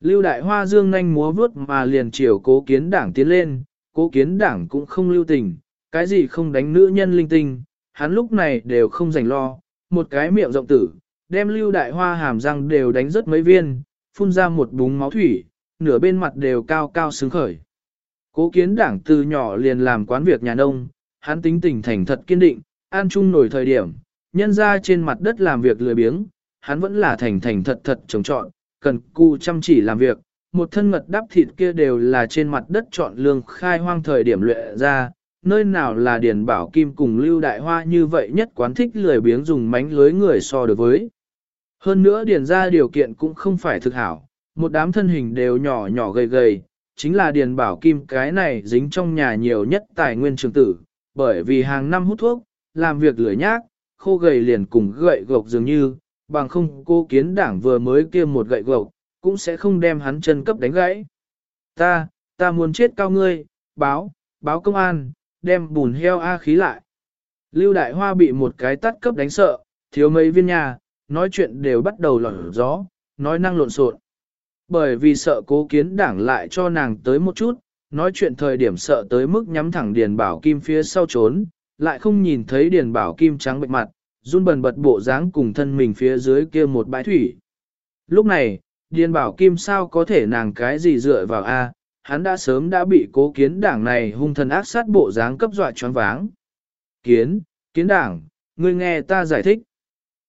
Lưu đại hoa dương nhanh múa vướt mà liền chiều cố kiến đảng tiến lên, cố kiến đảng cũng không lưu tình, cái gì không đánh nữ nhân linh tinh, hắn lúc này đều không rảnh lo, một cái miệng rộng tử, đem lưu đại hoa hàm răng đều đánh rất mấy viên, phun ra một búng máu thủy, nửa bên mặt đều cao cao sướng khởi. Cố kiến đảng từ nhỏ liền làm quán việc nhà nông, hắn tính tình thành thật kiên định, an chung nổi thời điểm, nhân ra trên mặt đất làm việc lười biếng, hắn vẫn là thành thành thật thật trồng trọn, cần cù chăm chỉ làm việc, một thân ngật đắp thịt kia đều là trên mặt đất chọn lương khai hoang thời điểm luyện ra, nơi nào là điền bảo kim cùng lưu đại hoa như vậy nhất quán thích lười biếng dùng mánh lưới người so được với. Hơn nữa điền ra điều kiện cũng không phải thực hảo, một đám thân hình đều nhỏ nhỏ gầy gầy, chính là điền bảo kim cái này dính trong nhà nhiều nhất tài nguyên trường tử, bởi vì hàng năm hút thuốc, làm việc lười nhác, khô gầy liền cùng gậy gộc dường như, bằng không cô kiến đảng vừa mới kia một gậy gộc, cũng sẽ không đem hắn chân cấp đánh gãy. Ta, ta muốn chết cao ngươi, báo, báo công an, đem bùn heo A khí lại. Lưu Đại Hoa bị một cái tắt cấp đánh sợ, thiếu mấy viên nhà, nói chuyện đều bắt đầu lỏng gió, nói năng lộn xộn. Bởi vì sợ cố kiến đảng lại cho nàng tới một chút, nói chuyện thời điểm sợ tới mức nhắm thẳng Điền Bảo Kim phía sau trốn, lại không nhìn thấy Điền Bảo Kim trắng bệnh mặt, run bần bật bộ dáng cùng thân mình phía dưới kia một bãi thủy. Lúc này, Điền Bảo Kim sao có thể nàng cái gì dựa vào A, hắn đã sớm đã bị cố kiến đảng này hung thần ác sát bộ dáng cấp dọa choáng váng. Kiến, kiến đảng, ngươi nghe ta giải thích.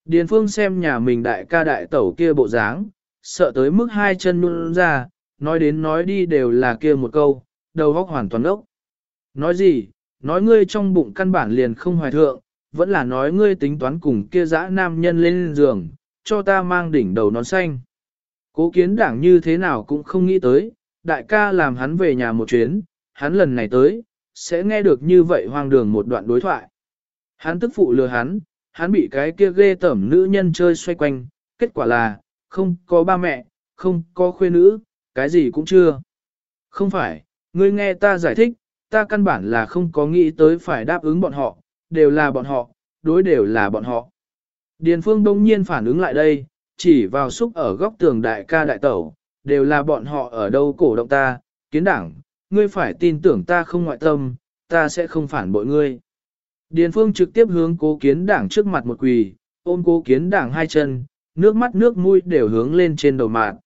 Điền Phương xem nhà mình đại ca đại tẩu kia bộ dáng, sợ tới mức hai chân nhún ra, nói đến nói đi đều là kia một câu, đầu góc hoàn toàn ốc. Nói gì, nói ngươi trong bụng căn bản liền không hoài thượng, vẫn là nói ngươi tính toán cùng kia dã nam nhân lên giường, cho ta mang đỉnh đầu nón xanh. Cố kiến đảng như thế nào cũng không nghĩ tới, đại ca làm hắn về nhà một chuyến, hắn lần này tới, sẽ nghe được như vậy hoang đường một đoạn đối thoại. Hắn tức phụ lừa hắn, hắn bị cái kia ghê tẩm nữ nhân chơi xoay quanh, kết quả là, không có ba mẹ, không có khuê nữ, cái gì cũng chưa. Không phải, ngươi nghe ta giải thích, ta căn bản là không có nghĩ tới phải đáp ứng bọn họ, đều là bọn họ, đối đều là bọn họ. Điền phương đông nhiên phản ứng lại đây, chỉ vào xúc ở góc tường đại ca đại tẩu, đều là bọn họ ở đâu cổ động ta, kiến đảng, ngươi phải tin tưởng ta không ngoại tâm, ta sẽ không phản bội ngươi. Điền phương trực tiếp hướng cố kiến đảng trước mặt một quỳ, ôm cố kiến đảng hai chân, nước mắt nước mũi đều hướng lên trên đầu mạng.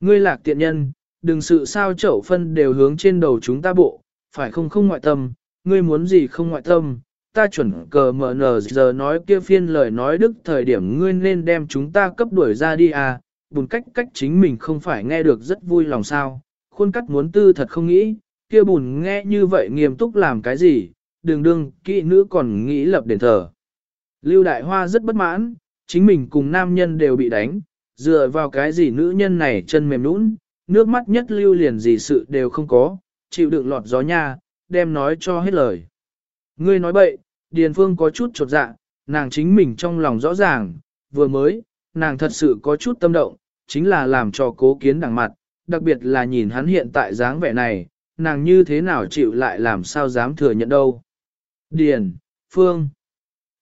Ngươi lạc tiện nhân, đừng sự sao chậu phân đều hướng trên đầu chúng ta bộ, phải không không ngoại tâm, ngươi muốn gì không ngoại tâm, ta chuẩn cờ mở nờ giờ nói kia phiên lời nói đức thời điểm ngươi nên đem chúng ta cấp đuổi ra đi à, bùn cách cách chính mình không phải nghe được rất vui lòng sao, khuôn cắt muốn tư thật không nghĩ, kia bùn nghe như vậy nghiêm túc làm cái gì, đường đương kỹ nữ còn nghĩ lập đền thờ. Lưu Đại Hoa rất bất mãn, chính mình cùng nam nhân đều bị đánh, dựa vào cái gì nữ nhân này chân mềm nũng, nước mắt nhất lưu liền gì sự đều không có, chịu đựng lọt gió nha, đem nói cho hết lời. Ngươi nói bậy, Điền Phương có chút trột dạ, nàng chính mình trong lòng rõ ràng, vừa mới, nàng thật sự có chút tâm động, chính là làm cho cố kiến đằng mặt, đặc biệt là nhìn hắn hiện tại dáng vẻ này, nàng như thế nào chịu lại làm sao dám thừa nhận đâu. Điền, Phương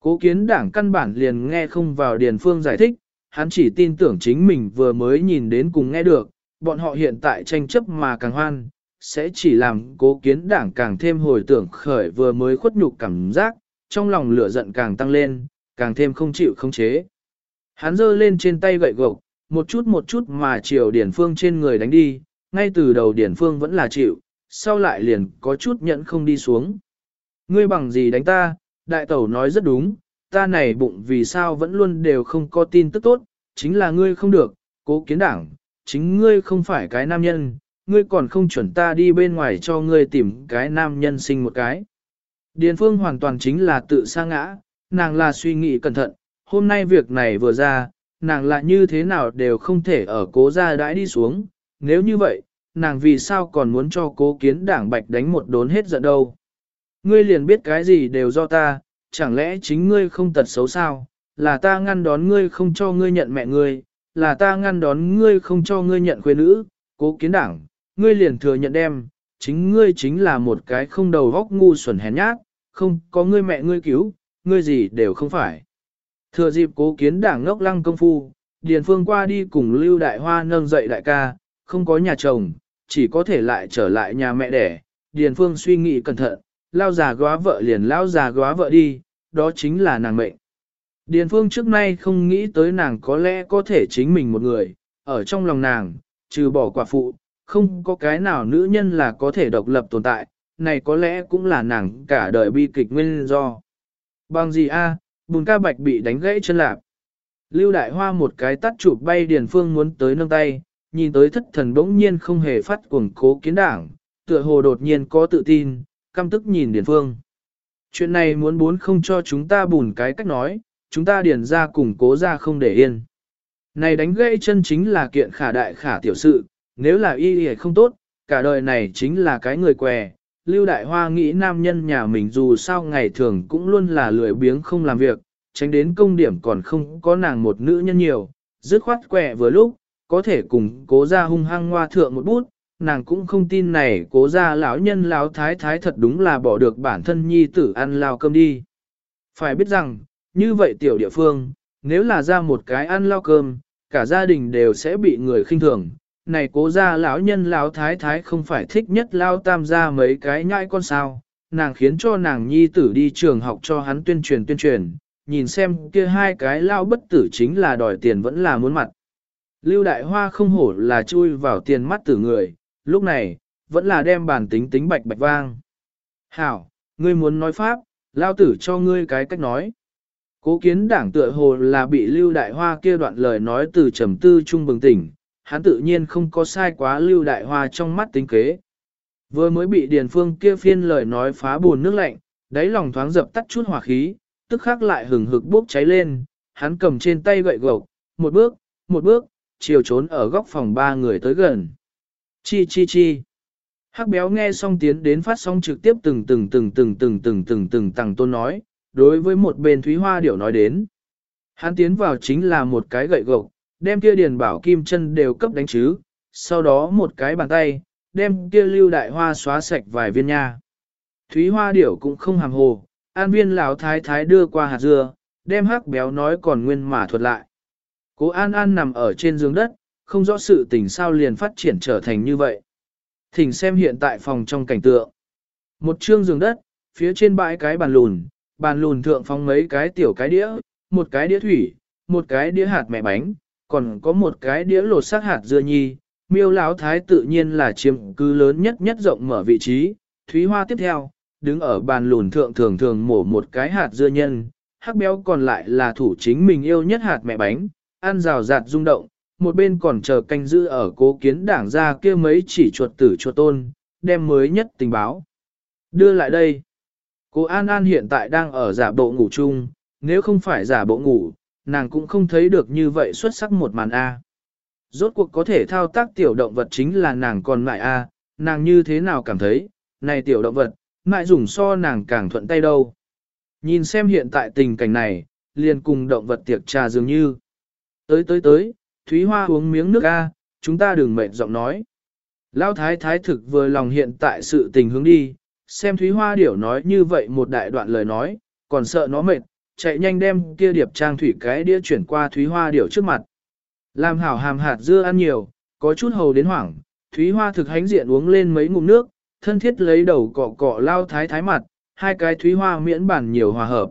Cố kiến đảng căn bản liền nghe không vào Điền Phương giải thích, hắn chỉ tin tưởng chính mình vừa mới nhìn đến cùng nghe được, bọn họ hiện tại tranh chấp mà càng hoan, sẽ chỉ làm cố kiến đảng càng thêm hồi tưởng khởi vừa mới khuất nhục cảm giác, trong lòng lửa giận càng tăng lên, càng thêm không chịu không chế. Hắn giơ lên trên tay gậy gộc, một chút một chút mà chiều Điển Phương trên người đánh đi, ngay từ đầu Điển Phương vẫn là chịu, sau lại liền có chút nhận không đi xuống. Ngươi bằng gì đánh ta, đại tẩu nói rất đúng, ta này bụng vì sao vẫn luôn đều không có tin tức tốt, chính là ngươi không được, cố kiến đảng, chính ngươi không phải cái nam nhân, ngươi còn không chuẩn ta đi bên ngoài cho ngươi tìm cái nam nhân sinh một cái. Điền phương hoàn toàn chính là tự sa ngã, nàng là suy nghĩ cẩn thận, hôm nay việc này vừa ra, nàng là như thế nào đều không thể ở cố gia đãi đi xuống, nếu như vậy, nàng vì sao còn muốn cho cố kiến đảng bạch đánh một đốn hết giận đâu. Ngươi liền biết cái gì đều do ta, chẳng lẽ chính ngươi không tật xấu sao, là ta ngăn đón ngươi không cho ngươi nhận mẹ ngươi, là ta ngăn đón ngươi không cho ngươi nhận khuê nữ, cố kiến đảng, ngươi liền thừa nhận đem, chính ngươi chính là một cái không đầu góc ngu xuẩn hèn nhát, không có ngươi mẹ ngươi cứu, ngươi gì đều không phải. Thừa dịp cố kiến đảng ngốc lăng công phu, Điền Phương qua đi cùng Lưu Đại Hoa nâng dậy đại ca, không có nhà chồng, chỉ có thể lại trở lại nhà mẹ đẻ. Điền Phương suy nghĩ cẩn thận, lao già góa vợ liền lao già góa vợ đi, đó chính là nàng mệnh. Điền Phương trước nay không nghĩ tới nàng có lẽ có thể chính mình một người, ở trong lòng nàng, trừ bỏ quả phụ, không có cái nào nữ nhân là có thể độc lập tồn tại, này có lẽ cũng là nàng cả đời bi kịch nguyên do. Bằng gì a, bùn ca bạch bị đánh gãy chân lạp. Lưu đại hoa một cái tắt chụp bay Điền Phương muốn tới nâng tay, nhìn tới thất thần bỗng nhiên không hề phát cuồng cố kiến đảng, tựa hồ đột nhiên có tự tin, căm tức nhìn Điền Phương. Chuyện này muốn muốn không cho chúng ta bùn cái cách nói, chúng ta điền ra cùng cố ra không để yên. Này đánh gãy chân chính là kiện khả đại khả tiểu sự, nếu là y y không tốt, cả đời này chính là cái người què. Lưu Đại Hoa nghĩ nam nhân nhà mình dù sao ngày thường cũng luôn là lười biếng không làm việc, tránh đến công điểm còn không có nàng một nữ nhân nhiều, dứt khoát quẹ vừa lúc, có thể cùng cố ra hung hăng hoa thượng một bút, nàng cũng không tin này cố ra lão nhân lão thái thái thật đúng là bỏ được bản thân nhi tử ăn lao cơm đi. Phải biết rằng, như vậy tiểu địa phương, nếu là ra một cái ăn lao cơm, cả gia đình đều sẽ bị người khinh thường. Này cố ra lão nhân lão thái thái không phải thích nhất lao tam gia mấy cái nhãi con sao, nàng khiến cho nàng nhi tử đi trường học cho hắn tuyên truyền tuyên truyền, nhìn xem kia hai cái lao bất tử chính là đòi tiền vẫn là muốn mặt. Lưu Đại Hoa không hổ là chui vào tiền mắt tử người, lúc này, vẫn là đem bản tính tính bạch bạch vang. Hảo, ngươi muốn nói pháp, lao tử cho ngươi cái cách nói. Cố kiến đảng tựa hồ là bị Lưu Đại Hoa kia đoạn lời nói từ trầm tư trung bừng tỉnh, hắn tự nhiên không có sai quá Lưu Đại Hoa trong mắt tính kế. Vừa mới bị Điền Phương kia phiên lời nói phá buồn nước lạnh, đáy lòng thoáng dập tắt chút hỏa khí, tức khắc lại hừng hực bốc cháy lên, hắn cầm trên tay gậy gộc, một bước, một bước, chiều trốn ở góc phòng ba người tới gần. Chi chi chi. Hắc béo nghe xong tiến đến phát sóng trực tiếp từng từng từng từng từng từng từng từng tầng tôn nói, đối với một bên Thúy Hoa Điểu nói đến. Hắn tiến vào chính là một cái gậy gộc, đem kia điền bảo kim chân đều cấp đánh chứ, sau đó một cái bàn tay, đem kia lưu đại hoa xóa sạch vài viên nha. Thúy Hoa Điểu cũng không hàm hồ, an viên lão thái thái đưa qua hạt dưa, đem hắc béo nói còn nguyên mà thuật lại. Cố An An nằm ở trên giường đất, không rõ sự tình sao liền phát triển trở thành như vậy. Thỉnh xem hiện tại phòng trong cảnh tượng. Một chương giường đất, phía trên bãi cái bàn lùn, bàn lùn thượng phong mấy cái tiểu cái đĩa, một cái đĩa thủy, một cái đĩa hạt mẹ bánh, còn có một cái đĩa lột xác hạt dưa nhi. Miêu lão thái tự nhiên là chiếm cứ lớn nhất nhất rộng mở vị trí. Thúy Hoa tiếp theo, đứng ở bàn lùn thượng thường thường mổ một cái hạt dưa nhân, hắc béo còn lại là thủ chính mình yêu nhất hạt mẹ bánh, ăn rào rạt rung động, một bên còn chờ canh giữ ở cố kiến đảng ra kia mấy chỉ chuột tử chuột tôn, đem mới nhất tình báo. Đưa lại đây. Cô An An hiện tại đang ở giả bộ ngủ chung, nếu không phải giả bộ ngủ, nàng cũng không thấy được như vậy xuất sắc một màn A. Rốt cuộc có thể thao tác tiểu động vật chính là nàng còn mại A, nàng như thế nào cảm thấy, này tiểu động vật, mại dùng so nàng càng thuận tay đâu. Nhìn xem hiện tại tình cảnh này, liền cùng động vật tiệc trà dường như. Tới tới tới, Thúy Hoa uống miếng nước A, chúng ta đừng mệt giọng nói. Lão thái thái thực vừa lòng hiện tại sự tình hướng đi, xem Thúy Hoa điểu nói như vậy một đại đoạn lời nói, còn sợ nó mệt, chạy nhanh đem kia điệp trang thủy cái đĩa chuyển qua Thúy Hoa điểu trước mặt. Làm hảo hàm hạt dưa ăn nhiều, có chút hầu đến hoảng, Thúy Hoa thực hánh diện uống lên mấy ngụm nước, thân thiết lấy đầu cọ cọ lao thái thái mặt, hai cái Thúy Hoa miễn bản nhiều hòa hợp.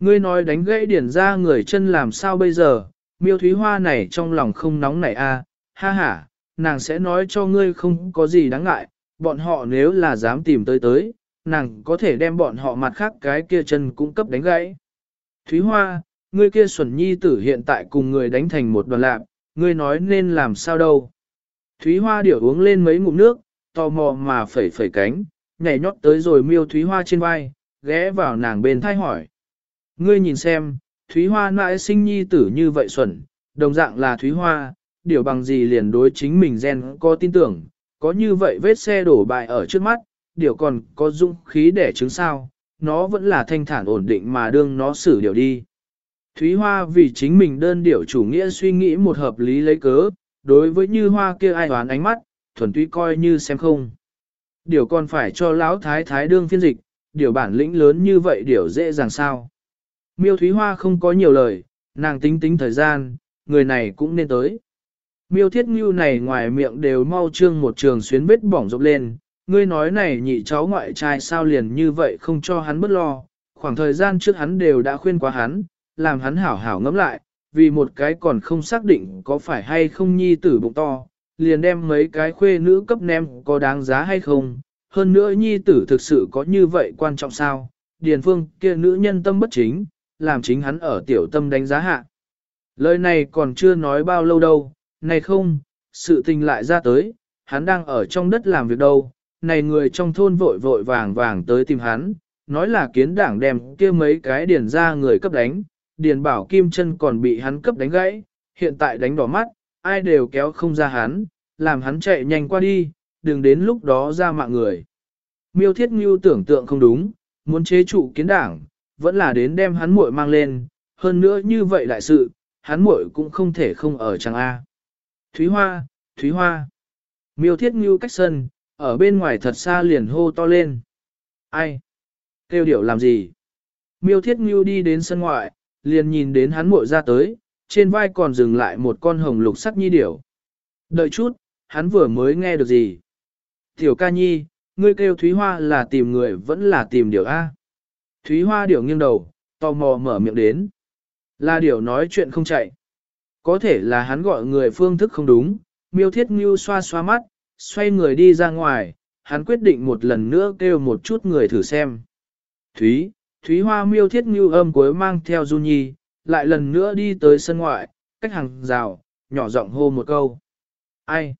Ngươi nói đánh gãy điển ra người chân làm sao bây giờ, miêu Thúy Hoa này trong lòng không nóng nảy a, ha ha, nàng sẽ nói cho ngươi không có gì đáng ngại, bọn họ nếu là dám tìm tới tới, nàng có thể đem bọn họ mặt khác cái kia chân cũng cấp đánh gãy. Thúy Hoa, ngươi kia xuẩn nhi tử hiện tại cùng người đánh thành một đoàn lạc, ngươi nói nên làm sao đâu. Thúy Hoa điểu uống lên mấy ngụm nước, tò mò mà phẩy phẩy cánh, nhảy nhót tới rồi miêu Thúy Hoa trên vai, ghé vào nàng bên thai hỏi. Ngươi nhìn xem, Thúy Hoa nãi sinh nhi tử như vậy xuẩn, đồng dạng là Thúy Hoa, điều bằng gì liền đối chính mình gen có tin tưởng, có như vậy vết xe đổ bại ở trước mắt, điều còn có dũng khí để chứng sao, nó vẫn là thanh thản ổn định mà đương nó xử điều đi. Thúy Hoa vì chính mình đơn điểu chủ nghĩa suy nghĩ một hợp lý lấy cớ, đối với như hoa kia ai đoán ánh mắt, thuần túy coi như xem không. Điều còn phải cho lão thái thái đương phiên dịch, điều bản lĩnh lớn như vậy điều dễ dàng sao. Miêu Thúy Hoa không có nhiều lời, nàng tính tính thời gian, người này cũng nên tới. Miêu Thiết Ngưu này ngoài miệng đều mau trương một trường xuyến vết bỏng rộp lên, ngươi nói này nhị cháu ngoại trai sao liền như vậy không cho hắn bất lo, khoảng thời gian trước hắn đều đã khuyên quá hắn, làm hắn hảo hảo ngẫm lại, vì một cái còn không xác định có phải hay không nhi tử bụng to, liền đem mấy cái khuê nữ cấp nem có đáng giá hay không, hơn nữa nhi tử thực sự có như vậy quan trọng sao, điền phương kia nữ nhân tâm bất chính, làm chính hắn ở tiểu tâm đánh giá hạ. Lời này còn chưa nói bao lâu đâu, này không, sự tình lại ra tới, hắn đang ở trong đất làm việc đâu, này người trong thôn vội vội vàng vàng tới tìm hắn, nói là kiến đảng đem kia mấy cái điền ra người cấp đánh, điền bảo kim chân còn bị hắn cấp đánh gãy, hiện tại đánh đỏ mắt, ai đều kéo không ra hắn, làm hắn chạy nhanh qua đi, đừng đến lúc đó ra mạng người. Miêu thiết Ngưu tưởng tượng không đúng, muốn chế trụ kiến đảng, vẫn là đến đem hắn muội mang lên, hơn nữa như vậy đại sự, hắn muội cũng không thể không ở chẳng A. Thúy Hoa, Thúy Hoa. Miêu thiết Ngưu cách sân, ở bên ngoài thật xa liền hô to lên. Ai? Kêu điệu làm gì? Miêu thiết ngưu đi đến sân ngoại, liền nhìn đến hắn muội ra tới, trên vai còn dừng lại một con hồng lục sắc nhi điểu. Đợi chút, hắn vừa mới nghe được gì? Tiểu ca nhi, ngươi kêu Thúy Hoa là tìm người vẫn là tìm điểu A. Thúy Hoa điểu nghiêng đầu, tò mò mở miệng đến. Là điểu nói chuyện không chạy. Có thể là hắn gọi người phương thức không đúng, miêu thiết ngưu xoa xoa mắt, xoay người đi ra ngoài, hắn quyết định một lần nữa kêu một chút người thử xem. Thúy, Thúy Hoa miêu thiết ngưu âm cuối mang theo Du Nhi, lại lần nữa đi tới sân ngoại, cách hàng rào, nhỏ giọng hô một câu. Ai?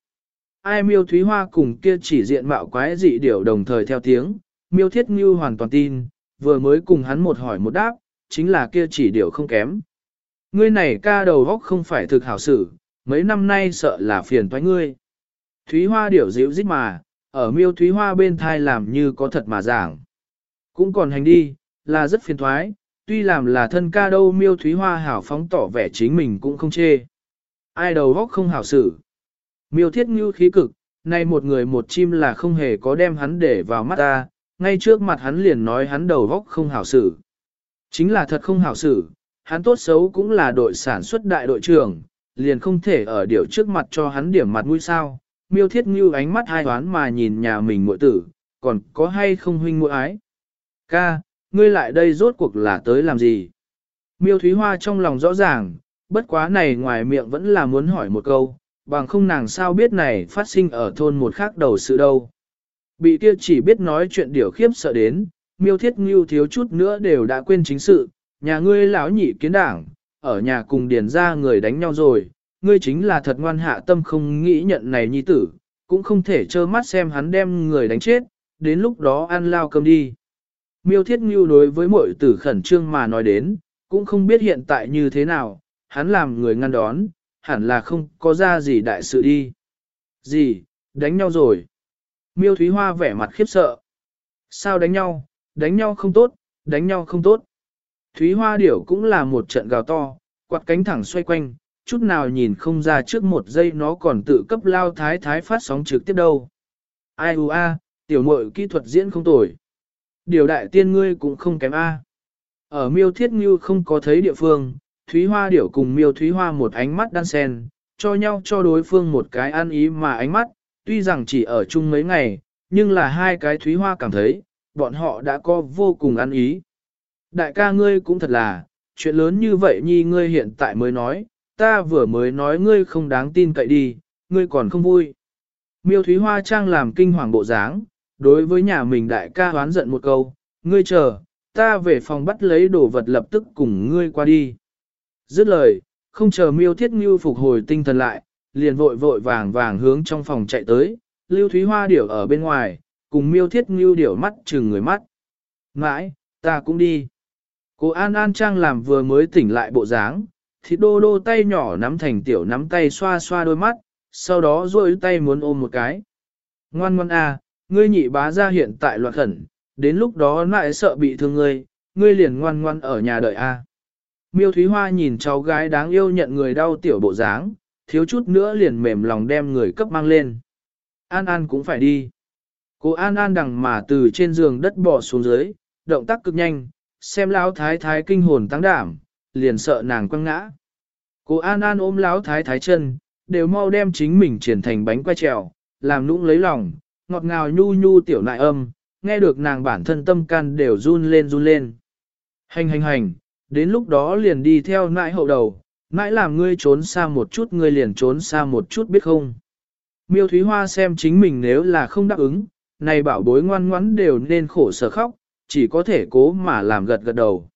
Ai miêu Thúy Hoa cùng kia chỉ diện mạo quái dị điểu đồng thời theo tiếng, miêu thiết ngưu hoàn toàn tin, vừa mới cùng hắn một hỏi một đáp, chính là kia chỉ điểu không kém. Ngươi này ca đầu góc không phải thực hảo sự, mấy năm nay sợ là phiền toái ngươi. Thúy Hoa điểu dịu dít mà, ở miêu Thúy Hoa bên thai làm như có thật mà giảng. Cũng còn hành đi, là rất phiền thoái, tuy làm là thân ca đâu miêu thúy hoa hảo phóng tỏ vẻ chính mình cũng không chê. Ai đầu góc không hảo xử. Miêu thiết ngưu khí cực, nay một người một chim là không hề có đem hắn để vào mắt ta, ngay trước mặt hắn liền nói hắn đầu góc không hảo xử. Chính là thật không hảo xử, hắn tốt xấu cũng là đội sản xuất đại đội trưởng, liền không thể ở điều trước mặt cho hắn điểm mặt mũi sao. Miêu thiết ngưu ánh mắt hai toán mà nhìn nhà mình muội tử, còn có hay không huynh muội ái. Ca, ngươi lại đây rốt cuộc là tới làm gì? Miêu Thúy Hoa trong lòng rõ ràng, bất quá này ngoài miệng vẫn là muốn hỏi một câu, bằng không nàng sao biết này phát sinh ở thôn một khác đầu sự đâu. Bị kia chỉ biết nói chuyện điều khiếp sợ đến, miêu thiết ngưu thiếu chút nữa đều đã quên chính sự, nhà ngươi lão nhị kiến đảng, ở nhà cùng điền ra người đánh nhau rồi, ngươi chính là thật ngoan hạ tâm không nghĩ nhận này nhi tử, cũng không thể trơ mắt xem hắn đem người đánh chết, đến lúc đó ăn lao cơm đi. Miêu thiết ngưu đối với mọi tử khẩn trương mà nói đến, cũng không biết hiện tại như thế nào, hắn làm người ngăn đón, hẳn là không có ra gì đại sự đi. Gì, đánh nhau rồi. Miêu Thúy Hoa vẻ mặt khiếp sợ. Sao đánh nhau, đánh nhau không tốt, đánh nhau không tốt. Thúy Hoa điểu cũng là một trận gào to, quạt cánh thẳng xoay quanh, chút nào nhìn không ra trước một giây nó còn tự cấp lao thái thái phát sóng trực tiếp đâu. Ai hù a, tiểu muội kỹ thuật diễn không tồi. Điều đại tiên ngươi cũng không kém a. Ở miêu thiết như không có thấy địa phương, Thúy Hoa điểu cùng miêu Thúy Hoa một ánh mắt đan sen, cho nhau cho đối phương một cái ăn ý mà ánh mắt, tuy rằng chỉ ở chung mấy ngày, nhưng là hai cái Thúy Hoa cảm thấy, bọn họ đã có vô cùng ăn ý. Đại ca ngươi cũng thật là, chuyện lớn như vậy nhi ngươi hiện tại mới nói, ta vừa mới nói ngươi không đáng tin cậy đi, ngươi còn không vui. Miêu Thúy Hoa Trang làm kinh hoàng bộ dáng, đối với nhà mình đại ca hoán giận một câu, ngươi chờ, ta về phòng bắt lấy đồ vật lập tức cùng ngươi qua đi. Dứt lời, không chờ miêu thiết ngưu phục hồi tinh thần lại, liền vội vội vàng vàng hướng trong phòng chạy tới, lưu thúy hoa điểu ở bên ngoài, cùng miêu thiết ngưu điểu mắt chừng người mắt. Mãi, ta cũng đi. Cô An An Trang làm vừa mới tỉnh lại bộ dáng, thịt đô đô tay nhỏ nắm thành tiểu nắm tay xoa xoa đôi mắt, sau đó rôi tay muốn ôm một cái. Ngoan ngoan à, ngươi nhị bá ra hiện tại loạn khẩn, đến lúc đó lại sợ bị thương ngươi, ngươi liền ngoan ngoan ở nhà đợi a. À. Miêu Thúy Hoa nhìn cháu gái đáng yêu nhận người đau tiểu bộ dáng, thiếu chút nữa liền mềm lòng đem người cấp mang lên. An An cũng phải đi. Cô An An đằng mà từ trên giường đất bò xuống dưới, động tác cực nhanh, xem lão thái thái kinh hồn tăng đảm, liền sợ nàng quăng ngã. Cô An An ôm láo thái thái chân, đều mau đem chính mình triển thành bánh quay trèo, làm nũng lấy lòng, ngọt ngào nhu nhu tiểu nại âm, nghe được nàng bản thân tâm can đều run lên run lên. Hành hành hành, đến lúc đó liền đi theo nãi hậu đầu, nãi làm ngươi trốn xa một chút ngươi liền trốn xa một chút biết không. Miêu Thúy Hoa xem chính mình nếu là không đáp ứng, này bảo bối ngoan ngoãn đều nên khổ sở khóc, chỉ có thể cố mà làm gật gật đầu.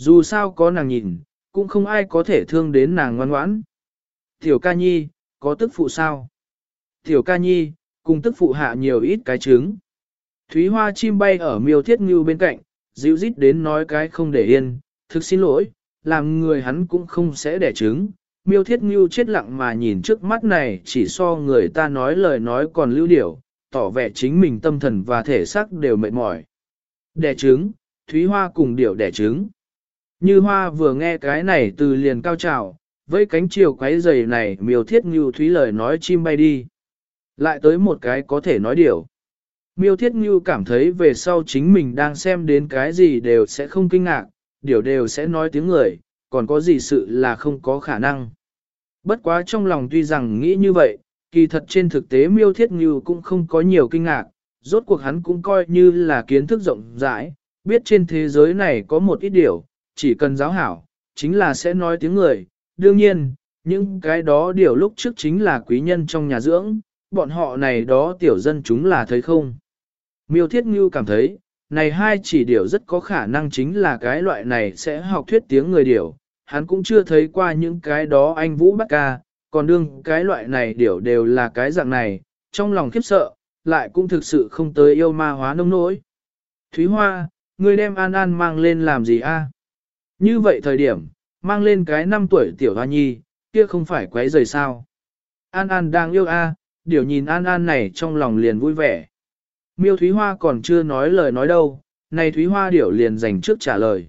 Dù sao có nàng nhìn, cũng không ai có thể thương đến nàng ngoan ngoãn. Tiểu ca nhi, có tức phụ sao? Tiểu ca nhi, cùng tức phụ hạ nhiều ít cái trứng. Thúy hoa chim bay ở miêu thiết ngưu bên cạnh, dịu dít đến nói cái không để yên, thực xin lỗi, làm người hắn cũng không sẽ đẻ trứng. Miêu thiết ngưu chết lặng mà nhìn trước mắt này chỉ so người ta nói lời nói còn lưu điểu, tỏ vẻ chính mình tâm thần và thể xác đều mệt mỏi. Đẻ trứng, Thúy Hoa cùng điểu đẻ trứng. Như Hoa vừa nghe cái này từ liền cao trào, với cánh chiều quấy dày này miêu thiết ngưu Thúy lời nói chim bay đi. Lại tới một cái có thể nói điều. Miêu Thiết Ngưu cảm thấy về sau chính mình đang xem đến cái gì đều sẽ không kinh ngạc, điều đều sẽ nói tiếng người, còn có gì sự là không có khả năng. Bất quá trong lòng tuy rằng nghĩ như vậy, kỳ thật trên thực tế Miêu Thiết Ngưu cũng không có nhiều kinh ngạc, rốt cuộc hắn cũng coi như là kiến thức rộng rãi, biết trên thế giới này có một ít điều, chỉ cần giáo hảo, chính là sẽ nói tiếng người. Đương nhiên, những cái đó điều lúc trước chính là quý nhân trong nhà dưỡng, bọn họ này đó tiểu dân chúng là thấy không. Miêu Thiết Ngưu cảm thấy, này hai chỉ điều rất có khả năng chính là cái loại này sẽ học thuyết tiếng người điều hắn cũng chưa thấy qua những cái đó anh Vũ Bắc ca, còn đương cái loại này điều đều là cái dạng này, trong lòng khiếp sợ, lại cũng thực sự không tới yêu ma hóa nông nỗi. Thúy Hoa, ngươi đem An An mang lên làm gì a? Như vậy thời điểm, mang lên cái năm tuổi tiểu hoa nhi, kia không phải quấy rời sao. An An đang yêu a, điều nhìn An An này trong lòng liền vui vẻ. Miêu Thúy Hoa còn chưa nói lời nói đâu, này Thúy Hoa điểu liền dành trước trả lời.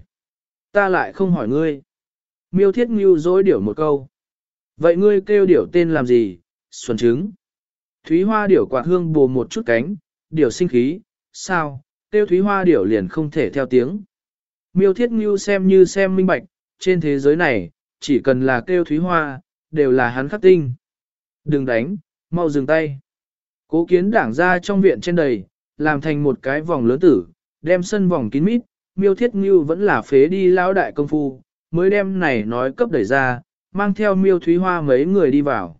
Ta lại không hỏi ngươi. Miêu thiết ngưu dối điểu một câu. Vậy ngươi kêu điểu tên làm gì? Xuân trứng. Thúy hoa điểu quạt hương bù một chút cánh, điểu sinh khí, sao, kêu thúy hoa điểu liền không thể theo tiếng. Miêu thiết ngưu xem như xem minh bạch, trên thế giới này, chỉ cần là kêu thúy hoa, đều là hắn khắc tinh. Đừng đánh, mau dừng tay. Cố kiến đảng ra trong viện trên đầy, làm thành một cái vòng lớn tử, đem sân vòng kín mít, miêu thiết ngưu vẫn là phế đi lao đại công phu, mới đem này nói cấp đẩy ra, mang theo miêu thúy hoa mấy người đi vào.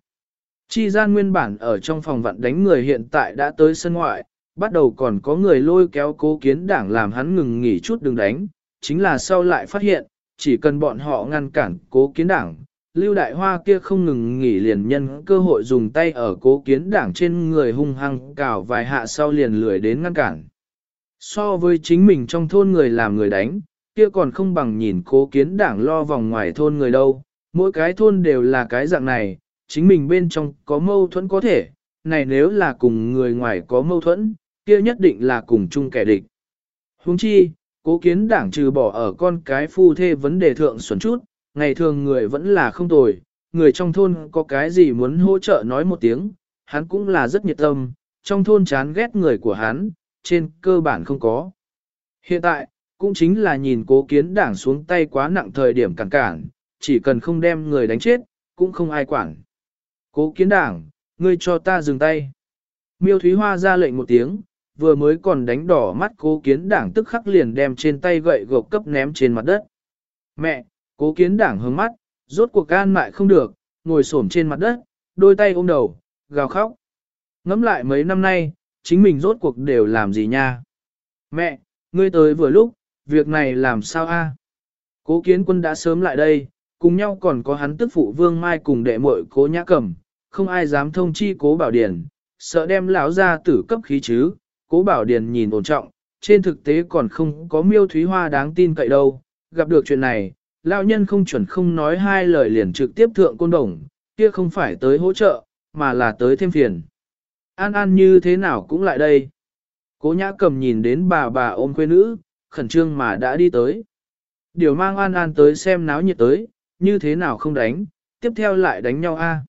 Chi gian nguyên bản ở trong phòng vặn đánh người hiện tại đã tới sân ngoại, bắt đầu còn có người lôi kéo cố kiến đảng làm hắn ngừng nghỉ chút đừng đánh, chính là sau lại phát hiện, chỉ cần bọn họ ngăn cản cố kiến đảng, lưu đại hoa kia không ngừng nghỉ liền nhân cơ hội dùng tay ở cố kiến đảng trên người hung hăng cào vài hạ sau liền lười đến ngăn cản. So với chính mình trong thôn người làm người đánh, kia còn không bằng nhìn cố kiến đảng lo vòng ngoài thôn người đâu, mỗi cái thôn đều là cái dạng này, chính mình bên trong có mâu thuẫn có thể, này nếu là cùng người ngoài có mâu thuẫn, kia nhất định là cùng chung kẻ địch. Huống chi, cố kiến đảng trừ bỏ ở con cái phu thê vấn đề thượng xuẩn chút, ngày thường người vẫn là không tồi, người trong thôn có cái gì muốn hỗ trợ nói một tiếng, hắn cũng là rất nhiệt tâm, trong thôn chán ghét người của hắn, trên cơ bản không có. Hiện tại, cũng chính là nhìn cố kiến đảng xuống tay quá nặng thời điểm cản cản, chỉ cần không đem người đánh chết, cũng không ai quản. Cố kiến đảng, ngươi cho ta dừng tay. Miêu Thúy Hoa ra lệnh một tiếng, vừa mới còn đánh đỏ mắt cố kiến đảng tức khắc liền đem trên tay gậy gộc cấp ném trên mặt đất. Mẹ, cố kiến đảng hướng mắt, rốt cuộc gan mại không được, ngồi xổm trên mặt đất, đôi tay ôm đầu, gào khóc. Ngắm lại mấy năm nay, chính mình rốt cuộc đều làm gì nha? Mẹ, ngươi tới vừa lúc, việc này làm sao a? Cố kiến quân đã sớm lại đây, cùng nhau còn có hắn tức phụ vương mai cùng đệ muội cố nhã cầm, không ai dám thông chi cố bảo điển, sợ đem lão ra tử cấp khí chứ, cố bảo điền nhìn ổn trọng, trên thực tế còn không có miêu thúy hoa đáng tin cậy đâu, gặp được chuyện này, lão nhân không chuẩn không nói hai lời liền trực tiếp thượng côn đồng, kia không phải tới hỗ trợ, mà là tới thêm phiền. An An như thế nào cũng lại đây. Cố nhã cầm nhìn đến bà bà ôm quê nữ, khẩn trương mà đã đi tới. Điều mang An An tới xem náo nhiệt tới, như thế nào không đánh, tiếp theo lại đánh nhau a.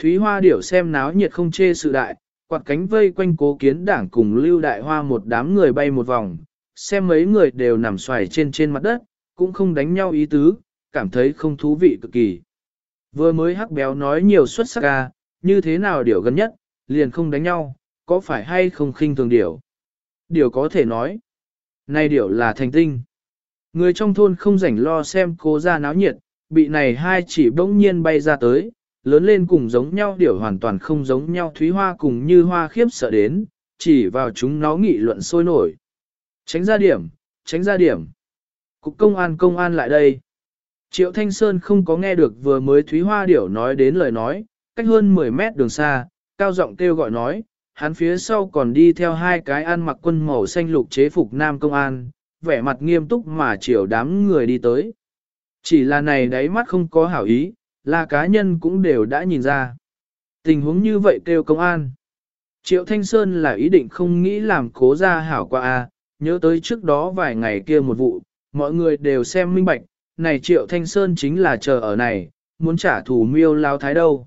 Thúy Hoa điểu xem náo nhiệt không chê sự đại, quạt cánh vây quanh cố kiến đảng cùng lưu đại hoa một đám người bay một vòng, xem mấy người đều nằm xoài trên trên mặt đất, cũng không đánh nhau ý tứ, cảm thấy không thú vị cực kỳ. Vừa mới hắc béo nói nhiều xuất sắc ca, như thế nào điều gần nhất, liền không đánh nhau, có phải hay không khinh thường điều. Điều có thể nói, nay điều là thành tinh. Người trong thôn không rảnh lo xem cố ra náo nhiệt, bị này hai chỉ bỗng nhiên bay ra tới, lớn lên cùng giống nhau điều hoàn toàn không giống nhau thúy hoa cùng như hoa khiếp sợ đến, chỉ vào chúng nó nghị luận sôi nổi. Tránh ra điểm, tránh ra điểm. Cục công an công an lại đây. Triệu Thanh Sơn không có nghe được vừa mới Thúy Hoa Điểu nói đến lời nói, cách hơn 10 mét đường xa, cao giọng kêu gọi nói, hắn phía sau còn đi theo hai cái ăn mặc quân màu xanh lục chế phục nam công an, vẻ mặt nghiêm túc mà chiều đám người đi tới. Chỉ là này đáy mắt không có hảo ý, là cá nhân cũng đều đã nhìn ra. Tình huống như vậy kêu công an. Triệu Thanh Sơn là ý định không nghĩ làm cố ra hảo qua a nhớ tới trước đó vài ngày kia một vụ, mọi người đều xem minh bạch, này Triệu Thanh Sơn chính là chờ ở này, muốn trả thù miêu lao thái đâu.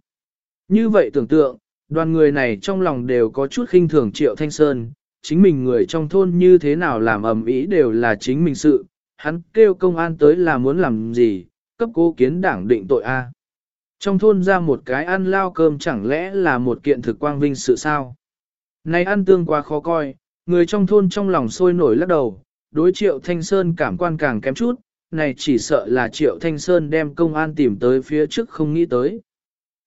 Như vậy tưởng tượng, đoàn người này trong lòng đều có chút khinh thường Triệu Thanh Sơn, chính mình người trong thôn như thế nào làm ầm ĩ đều là chính mình sự, hắn kêu công an tới là muốn làm gì, cấp cố kiến đảng định tội A. Trong thôn ra một cái ăn lao cơm chẳng lẽ là một kiện thực quang vinh sự sao? Này ăn tương quá khó coi, người trong thôn trong lòng sôi nổi lắc đầu, đối triệu Thanh Sơn cảm quan càng kém chút, này chỉ sợ là triệu Thanh Sơn đem công an tìm tới phía trước không nghĩ tới.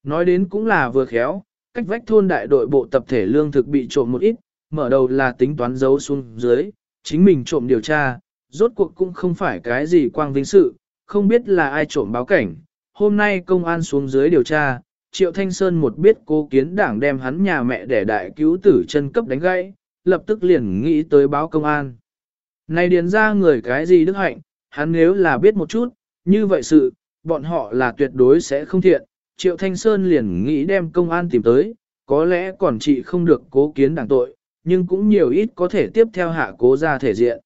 Nói đến cũng là vừa khéo, cách vách thôn đại đội bộ tập thể lương thực bị trộm một ít, mở đầu là tính toán giấu xuống dưới, chính mình trộm điều tra, rốt cuộc cũng không phải cái gì quang vinh sự, không biết là ai trộm báo cảnh. Hôm nay công an xuống dưới điều tra, Triệu Thanh Sơn một biết cố kiến đảng đem hắn nhà mẹ để đại cứu tử chân cấp đánh gãy, lập tức liền nghĩ tới báo công an. Này điền ra người cái gì đức hạnh, hắn nếu là biết một chút, như vậy sự, bọn họ là tuyệt đối sẽ không thiện. Triệu Thanh Sơn liền nghĩ đem công an tìm tới, có lẽ còn chị không được cố kiến đảng tội, nhưng cũng nhiều ít có thể tiếp theo hạ cố gia thể diện.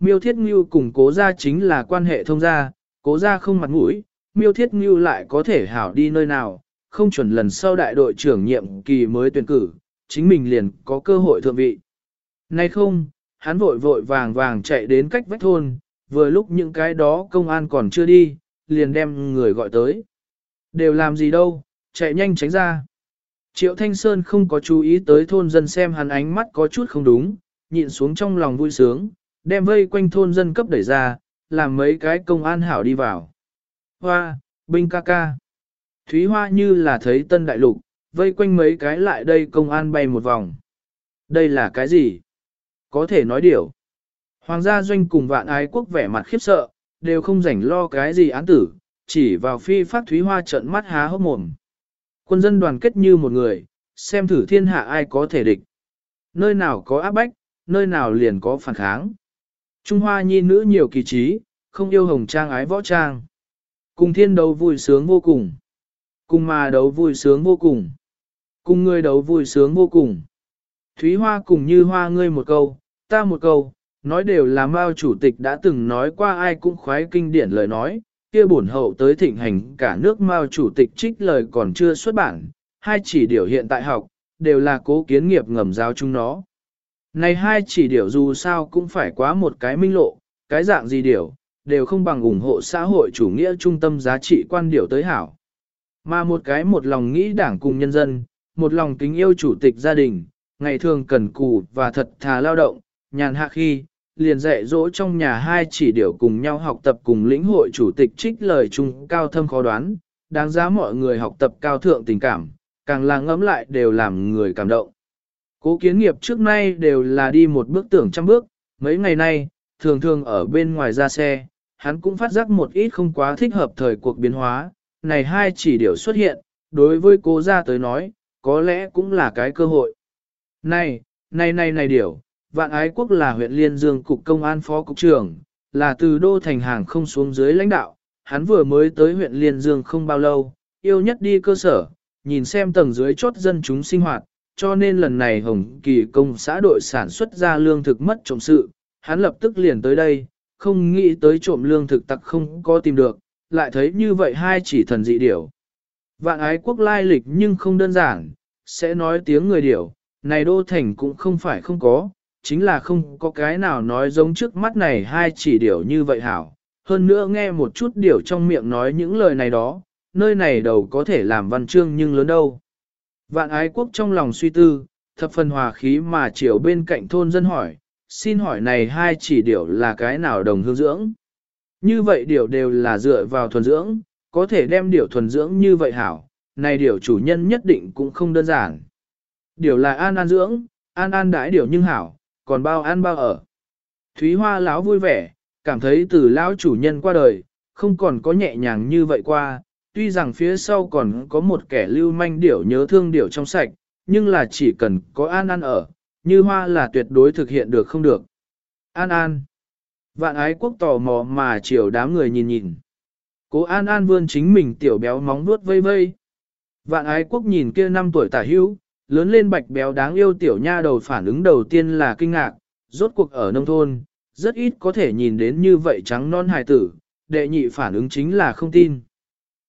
Miêu Thiết Ngưu cùng cố gia chính là quan hệ thông gia, cố gia không mặt mũi, Miêu Thiết Ngưu lại có thể hảo đi nơi nào, không chuẩn lần sau đại đội trưởng nhiệm kỳ mới tuyển cử, chính mình liền có cơ hội thượng vị. Nay không, hắn vội vội vàng vàng chạy đến cách vách thôn, vừa lúc những cái đó công an còn chưa đi, liền đem người gọi tới. Đều làm gì đâu, chạy nhanh tránh ra. Triệu Thanh Sơn không có chú ý tới thôn dân xem hắn ánh mắt có chút không đúng, nhịn xuống trong lòng vui sướng, đem vây quanh thôn dân cấp đẩy ra, làm mấy cái công an hảo đi vào. Hoa, binh ca ca. Thúy Hoa như là thấy tân đại lục, vây quanh mấy cái lại đây công an bay một vòng. Đây là cái gì? Có thể nói điều. Hoàng gia doanh cùng vạn ái quốc vẻ mặt khiếp sợ, đều không rảnh lo cái gì án tử, chỉ vào phi phát Thúy Hoa trợn mắt há hốc mồm. Quân dân đoàn kết như một người, xem thử thiên hạ ai có thể địch. Nơi nào có áp bách, nơi nào liền có phản kháng. Trung Hoa nhi nữ nhiều kỳ trí, không yêu hồng trang ái võ trang. Cùng thiên đấu vui sướng vô cùng. Cùng mà đấu vui sướng vô cùng. Cùng ngươi đấu vui sướng vô cùng. Thúy Hoa cùng như hoa ngươi một câu, ta một câu, nói đều là Mao chủ tịch đã từng nói qua ai cũng khoái kinh điển lời nói, kia bổn hậu tới thịnh hành cả nước Mao chủ tịch trích lời còn chưa xuất bản, hai chỉ điều hiện tại học, đều là cố kiến nghiệp ngầm giáo chúng nó. Này hai chỉ điều dù sao cũng phải quá một cái minh lộ, cái dạng gì điều, đều không bằng ủng hộ xã hội chủ nghĩa trung tâm giá trị quan điều tới hảo. Mà một cái một lòng nghĩ đảng cùng nhân dân, một lòng kính yêu chủ tịch gia đình, ngày thường cần cù và thật thà lao động, nhàn hạ khi, liền dạy dỗ trong nhà hai chỉ điều cùng nhau học tập cùng lĩnh hội chủ tịch trích lời chung cao thâm khó đoán, đáng giá mọi người học tập cao thượng tình cảm, càng là ngẫm lại đều làm người cảm động. Cố kiến nghiệp trước nay đều là đi một bước tưởng trăm bước, mấy ngày nay, thường thường ở bên ngoài ra xe, hắn cũng phát giác một ít không quá thích hợp thời cuộc biến hóa, này hai chỉ điều xuất hiện, đối với cô ra tới nói, có lẽ cũng là cái cơ hội. Này, này này này điều, vạn ái quốc là huyện Liên Dương Cục Công an Phó Cục trưởng, là từ đô thành hàng không xuống dưới lãnh đạo, hắn vừa mới tới huyện Liên Dương không bao lâu, yêu nhất đi cơ sở, nhìn xem tầng dưới chốt dân chúng sinh hoạt, cho nên lần này Hồng Kỳ công xã đội sản xuất ra lương thực mất trộm sự, hắn lập tức liền tới đây, không nghĩ tới trộm lương thực tặc không có tìm được, lại thấy như vậy hai chỉ thần dị điểu. Vạn ái quốc lai lịch nhưng không đơn giản, sẽ nói tiếng người điểu, này đô thành cũng không phải không có, chính là không có cái nào nói giống trước mắt này hai chỉ điểu như vậy hảo. Hơn nữa nghe một chút điểu trong miệng nói những lời này đó, nơi này đầu có thể làm văn chương nhưng lớn đâu. Vạn ái quốc trong lòng suy tư, thập phần hòa khí mà chiều bên cạnh thôn dân hỏi, xin hỏi này hai chỉ điểu là cái nào đồng hương dưỡng? Như vậy điểu đều là dựa vào thuần dưỡng, có thể đem điểu thuần dưỡng như vậy hảo, này điểu chủ nhân nhất định cũng không đơn giản. Điểu là an an dưỡng, an an đãi điểu nhưng hảo, còn bao an bao ở. Thúy Hoa lão vui vẻ, cảm thấy từ lão chủ nhân qua đời, không còn có nhẹ nhàng như vậy qua, tuy rằng phía sau còn có một kẻ lưu manh điểu nhớ thương điểu trong sạch, nhưng là chỉ cần có an an ở, như hoa là tuyệt đối thực hiện được không được. An an. Vạn ái quốc tò mò mà chiều đám người nhìn nhìn. Cố an an vươn chính mình tiểu béo móng vuốt vây vây. Vạn ái quốc nhìn kia năm tuổi tả hữu, lớn lên bạch béo đáng yêu tiểu nha đầu phản ứng đầu tiên là kinh ngạc, rốt cuộc ở nông thôn, rất ít có thể nhìn đến như vậy trắng non hài tử, đệ nhị phản ứng chính là không tin.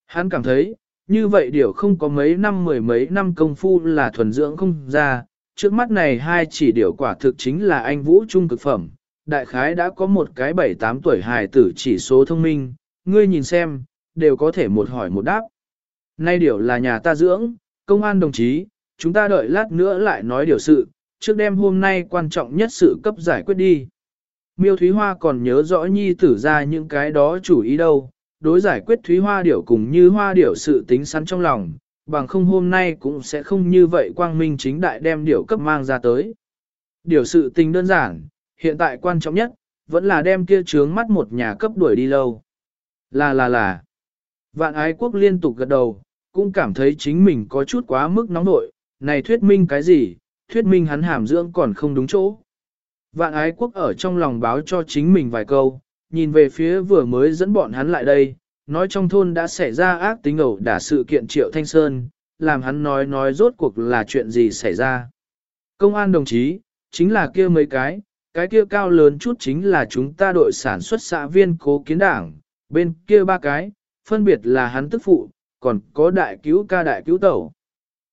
Hắn cảm thấy, như vậy điều không có mấy năm mười mấy năm công phu là thuần dưỡng không ra, trước mắt này hai chỉ điều quả thực chính là anh vũ trung cực phẩm, đại khái đã có một cái bảy tám tuổi hài tử chỉ số thông minh, ngươi nhìn xem, đều có thể một hỏi một đáp. Nay điều là nhà ta dưỡng, công an đồng chí, chúng ta đợi lát nữa lại nói điều sự, trước đêm hôm nay quan trọng nhất sự cấp giải quyết đi. Miêu Thúy Hoa còn nhớ rõ nhi tử ra những cái đó chủ ý đâu, đối giải quyết Thúy Hoa điểu cùng như Hoa điểu sự tính sẵn trong lòng, bằng không hôm nay cũng sẽ không như vậy quang minh chính đại đem điều cấp mang ra tới. Điều sự tình đơn giản, hiện tại quan trọng nhất, vẫn là đem kia trướng mắt một nhà cấp đuổi đi lâu. Là là là. Vạn ái quốc liên tục gật đầu, cũng cảm thấy chính mình có chút quá mức nóng nội, này thuyết minh cái gì, thuyết minh hắn hàm dưỡng còn không đúng chỗ. Vạn ái quốc ở trong lòng báo cho chính mình vài câu, nhìn về phía vừa mới dẫn bọn hắn lại đây, nói trong thôn đã xảy ra ác tính ẩu đả sự kiện Triệu Thanh Sơn, làm hắn nói nói rốt cuộc là chuyện gì xảy ra. Công an đồng chí, chính là kia mấy cái, cái kia cao lớn chút chính là chúng ta đội sản xuất xã viên cố kiến đảng, bên kia ba cái, phân biệt là hắn tức phụ, còn có đại cứu ca đại cứu tẩu.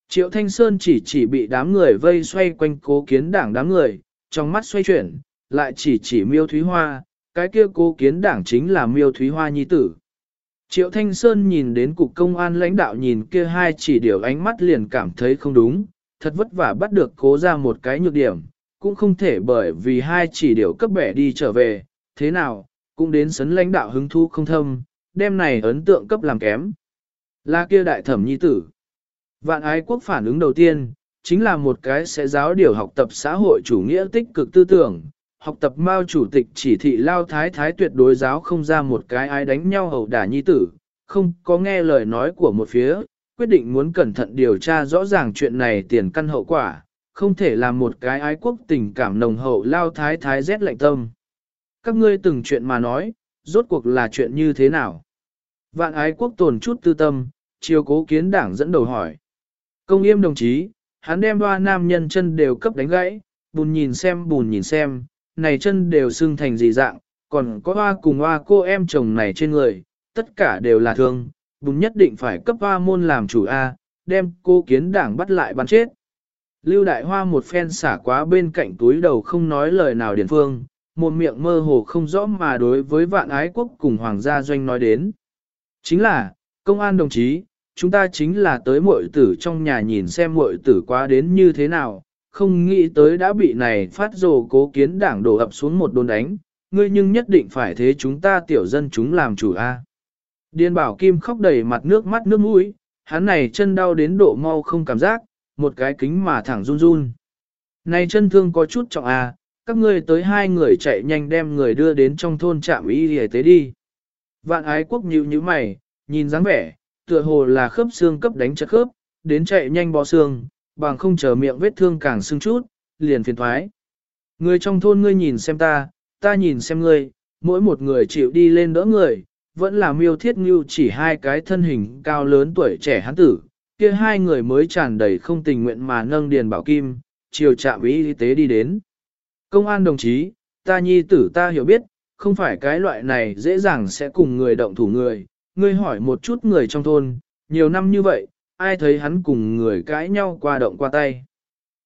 Triệu Thanh Sơn chỉ chỉ bị đám người vây xoay quanh cố kiến đảng đám người, trong mắt xoay chuyển, lại chỉ chỉ miêu thúy hoa, cái kia cố kiến đảng chính là miêu thúy hoa nhi tử. Triệu Thanh Sơn nhìn đến cục công an lãnh đạo nhìn kia hai chỉ điều ánh mắt liền cảm thấy không đúng, thật vất vả bắt được cố ra một cái nhược điểm, cũng không thể bởi vì hai chỉ điều cấp bẻ đi trở về, thế nào, cũng đến sấn lãnh đạo hứng thu không thâm, đêm này ấn tượng cấp làm kém. Là kia đại thẩm nhi tử. Vạn ái quốc phản ứng đầu tiên, chính là một cái sẽ giáo điều học tập xã hội chủ nghĩa tích cực tư tưởng, học tập Mao chủ tịch chỉ thị lao thái thái tuyệt đối giáo không ra một cái ai đánh nhau hầu đả nhi tử, không có nghe lời nói của một phía, quyết định muốn cẩn thận điều tra rõ ràng chuyện này tiền căn hậu quả, không thể làm một cái ái quốc tình cảm nồng hậu lao thái thái rét lạnh tâm. Các ngươi từng chuyện mà nói, rốt cuộc là chuyện như thế nào? Vạn ái quốc tồn chút tư tâm, chiều cố kiến đảng dẫn đầu hỏi. Công yêm đồng chí, hắn đem hoa nam nhân chân đều cấp đánh gãy, bùn nhìn xem bùn nhìn xem, này chân đều xưng thành gì dạng, còn có hoa cùng hoa cô em chồng này trên người, tất cả đều là thương, bùng nhất định phải cấp hoa môn làm chủ A, đem cô kiến đảng bắt lại bắn chết. Lưu đại hoa một phen xả quá bên cạnh túi đầu không nói lời nào điển phương, một miệng mơ hồ không rõ mà đối với vạn ái quốc cùng hoàng gia doanh nói đến. Chính là, công an đồng chí, chúng ta chính là tới muội tử trong nhà nhìn xem muội tử quá đến như thế nào, không nghĩ tới đã bị này phát rồ cố kiến đảng đổ ập xuống một đồn đánh, ngươi nhưng nhất định phải thế chúng ta tiểu dân chúng làm chủ a. Điền bảo kim khóc đầy mặt nước mắt nước mũi, hắn này chân đau đến độ mau không cảm giác, một cái kính mà thẳng run run. Này chân thương có chút trọng a, các ngươi tới hai người chạy nhanh đem người đưa đến trong thôn trạm y y tế đi. Vạn ái quốc nhíu như mày, nhìn dáng vẻ, tựa hồ là khớp xương cấp đánh chật khớp, đến chạy nhanh bó xương, bằng không chờ miệng vết thương càng sưng chút, liền phiền thoái. Người trong thôn ngươi nhìn xem ta, ta nhìn xem ngươi, mỗi một người chịu đi lên đỡ người, vẫn là miêu thiết ngưu chỉ hai cái thân hình cao lớn tuổi trẻ hắn tử, kia hai người mới tràn đầy không tình nguyện mà nâng điền bảo kim, chiều trạm y tế đi đến. Công an đồng chí, ta nhi tử ta hiểu biết, không phải cái loại này dễ dàng sẽ cùng người động thủ người, ngươi hỏi một chút người trong thôn, nhiều năm như vậy, ai thấy hắn cùng người cãi nhau qua động qua tay.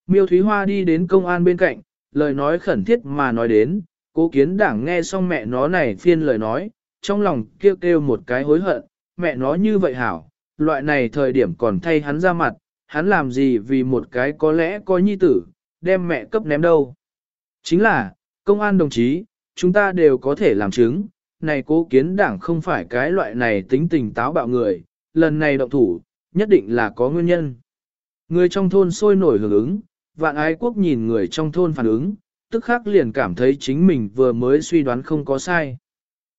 Miêu Thúy Hoa đi đến công an bên cạnh, lời nói khẩn thiết mà nói đến, cố kiến đảng nghe xong mẹ nó này phiên lời nói, trong lòng kêu kêu một cái hối hận, mẹ nó như vậy hảo, loại này thời điểm còn thay hắn ra mặt, hắn làm gì vì một cái có lẽ có nhi tử, đem mẹ cấp ném đâu. Chính là, công an đồng chí, chúng ta đều có thể làm chứng, này cố kiến đảng không phải cái loại này tính tình táo bạo người, lần này động thủ, nhất định là có nguyên nhân. Người trong thôn sôi nổi hưởng ứng, vạn ái quốc nhìn người trong thôn phản ứng, tức khắc liền cảm thấy chính mình vừa mới suy đoán không có sai.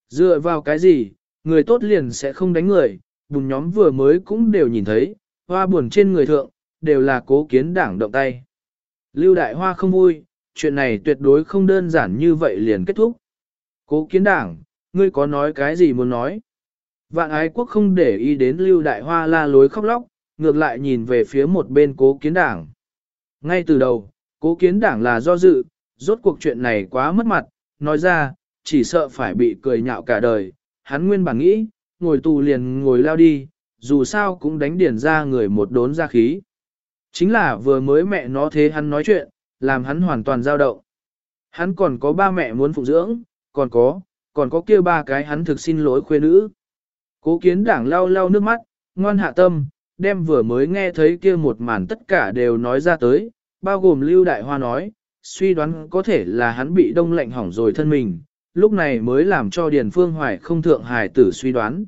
Dựa vào cái gì, người tốt liền sẽ không đánh người, bùn nhóm vừa mới cũng đều nhìn thấy, hoa buồn trên người thượng, đều là cố kiến đảng động tay. Lưu Đại Hoa không vui, chuyện này tuyệt đối không đơn giản như vậy liền kết thúc. Cố kiến đảng, ngươi có nói cái gì muốn nói? Vạn ái quốc không để ý đến lưu đại hoa la lối khóc lóc, ngược lại nhìn về phía một bên cố kiến đảng. Ngay từ đầu, cố kiến đảng là do dự, rốt cuộc chuyện này quá mất mặt, nói ra, chỉ sợ phải bị cười nhạo cả đời. Hắn nguyên bản nghĩ, ngồi tù liền ngồi lao đi, dù sao cũng đánh điển ra người một đốn ra khí. Chính là vừa mới mẹ nó thế hắn nói chuyện, làm hắn hoàn toàn dao động. Hắn còn có ba mẹ muốn phụ dưỡng, còn có, còn có kia ba cái hắn thực xin lỗi khuê nữ. Cố kiến đảng lau lau nước mắt, ngoan hạ tâm, đem vừa mới nghe thấy kia một màn tất cả đều nói ra tới, bao gồm Lưu Đại Hoa nói, suy đoán có thể là hắn bị đông lạnh hỏng rồi thân mình, lúc này mới làm cho Điền Phương Hoài không thượng hài tử suy đoán.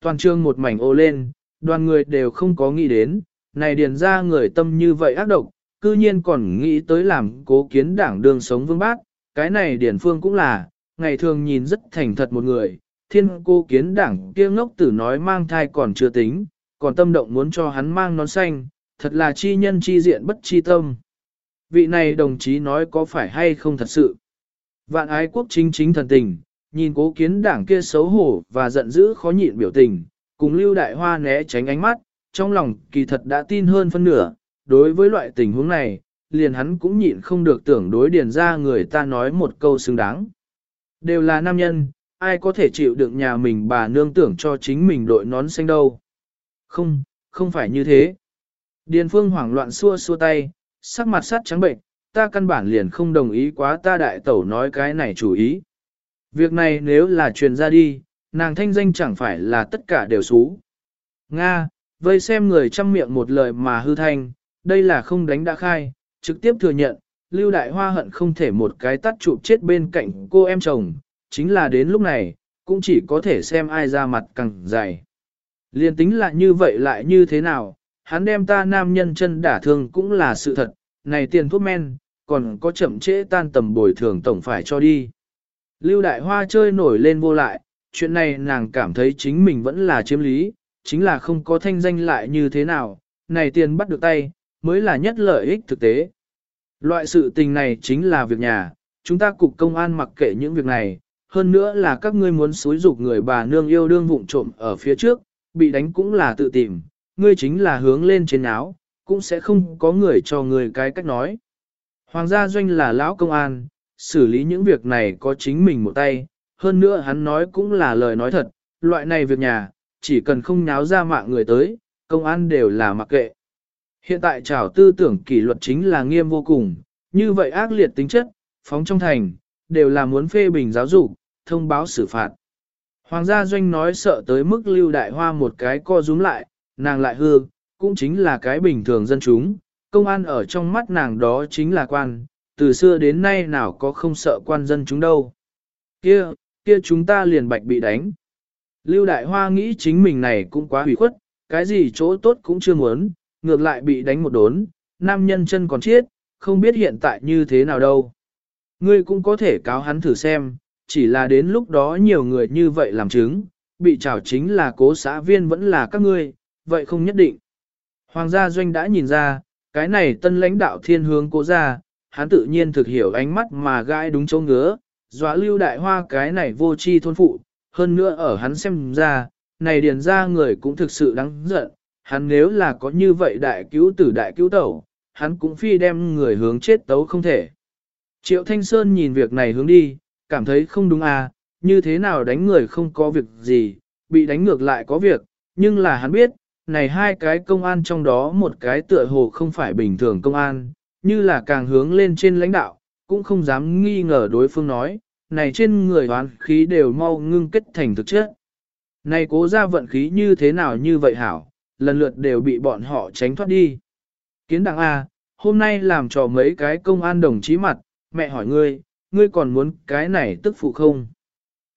Toàn trương một mảnh ô lên, đoàn người đều không có nghĩ đến, này điền ra người tâm như vậy ác độc, cư nhiên còn nghĩ tới làm cố kiến đảng đường sống vương bác, cái này điền phương cũng là, ngày thường nhìn rất thành thật một người, thiên cô kiến đảng kia ngốc tử nói mang thai còn chưa tính, còn tâm động muốn cho hắn mang nón xanh, thật là chi nhân chi diện bất chi tâm. Vị này đồng chí nói có phải hay không thật sự. Vạn ái quốc chính chính thần tình, nhìn cố kiến đảng kia xấu hổ và giận dữ khó nhịn biểu tình, cùng lưu đại hoa né tránh ánh mắt, trong lòng kỳ thật đã tin hơn phân nửa, đối với loại tình huống này, liền hắn cũng nhịn không được tưởng đối điền ra người ta nói một câu xứng đáng. Đều là nam nhân, ai có thể chịu đựng nhà mình bà nương tưởng cho chính mình đội nón xanh đâu. Không, không phải như thế. Điền phương hoảng loạn xua xua tay, sắc mặt sắt trắng bệnh, ta căn bản liền không đồng ý quá ta đại tẩu nói cái này chủ ý. Việc này nếu là truyền ra đi, nàng thanh danh chẳng phải là tất cả đều xú. Nga, vây xem người chăm miệng một lời mà hư thanh, đây là không đánh đã khai, trực tiếp thừa nhận, Lưu Đại Hoa hận không thể một cái tắt chụp chết bên cạnh cô em chồng, chính là đến lúc này, cũng chỉ có thể xem ai ra mặt càng dày. Liên tính lại như vậy lại như thế nào, hắn đem ta nam nhân chân đả thương cũng là sự thật, này tiền thuốc men, còn có chậm trễ tan tầm bồi thường tổng phải cho đi. Lưu Đại Hoa chơi nổi lên vô lại, chuyện này nàng cảm thấy chính mình vẫn là chiếm lý, chính là không có thanh danh lại như thế nào, này tiền bắt được tay, mới là nhất lợi ích thực tế. Loại sự tình này chính là việc nhà, chúng ta cục công an mặc kệ những việc này, hơn nữa là các ngươi muốn xúi dục người bà nương yêu đương vụng trộm ở phía trước, bị đánh cũng là tự tìm, ngươi chính là hướng lên trên áo, cũng sẽ không có người cho người cái cách nói. Hoàng gia doanh là lão công an, xử lý những việc này có chính mình một tay, hơn nữa hắn nói cũng là lời nói thật, loại này việc nhà, chỉ cần không nháo ra mạng người tới, công an đều là mặc kệ. Hiện tại trào tư tưởng kỷ luật chính là nghiêm vô cùng, như vậy ác liệt tính chất, phóng trong thành, đều là muốn phê bình giáo dục, thông báo xử phạt. Hoàng gia doanh nói sợ tới mức lưu đại hoa một cái co rúm lại, nàng lại hư, cũng chính là cái bình thường dân chúng, công an ở trong mắt nàng đó chính là quan, từ xưa đến nay nào có không sợ quan dân chúng đâu. Kia, kia chúng ta liền bạch bị đánh. Lưu đại hoa nghĩ chính mình này cũng quá hủy khuất, cái gì chỗ tốt cũng chưa muốn, ngược lại bị đánh một đốn, nam nhân chân còn chết, không biết hiện tại như thế nào đâu. Ngươi cũng có thể cáo hắn thử xem, chỉ là đến lúc đó nhiều người như vậy làm chứng, bị trảo chính là cố xã viên vẫn là các ngươi, vậy không nhất định. Hoàng gia doanh đã nhìn ra, cái này tân lãnh đạo thiên hướng cố gia, hắn tự nhiên thực hiểu ánh mắt mà gai đúng chỗ ngứa, dọa lưu đại hoa cái này vô chi thôn phụ, hơn nữa ở hắn xem ra, này điền ra người cũng thực sự đáng giận, hắn nếu là có như vậy đại cứu tử đại cứu tẩu, hắn cũng phi đem người hướng chết tấu không thể. Triệu Thanh Sơn nhìn việc này hướng đi, cảm thấy không đúng à, như thế nào đánh người không có việc gì, bị đánh ngược lại có việc, nhưng là hắn biết, này hai cái công an trong đó một cái tựa hồ không phải bình thường công an, như là càng hướng lên trên lãnh đạo, cũng không dám nghi ngờ đối phương nói, này trên người hoán khí đều mau ngưng kết thành thực chất. Này cố ra vận khí như thế nào như vậy hảo, lần lượt đều bị bọn họ tránh thoát đi. Kiến đặng A, hôm nay làm cho mấy cái công an đồng chí mặt, mẹ hỏi ngươi, ngươi còn muốn cái này tức phụ không?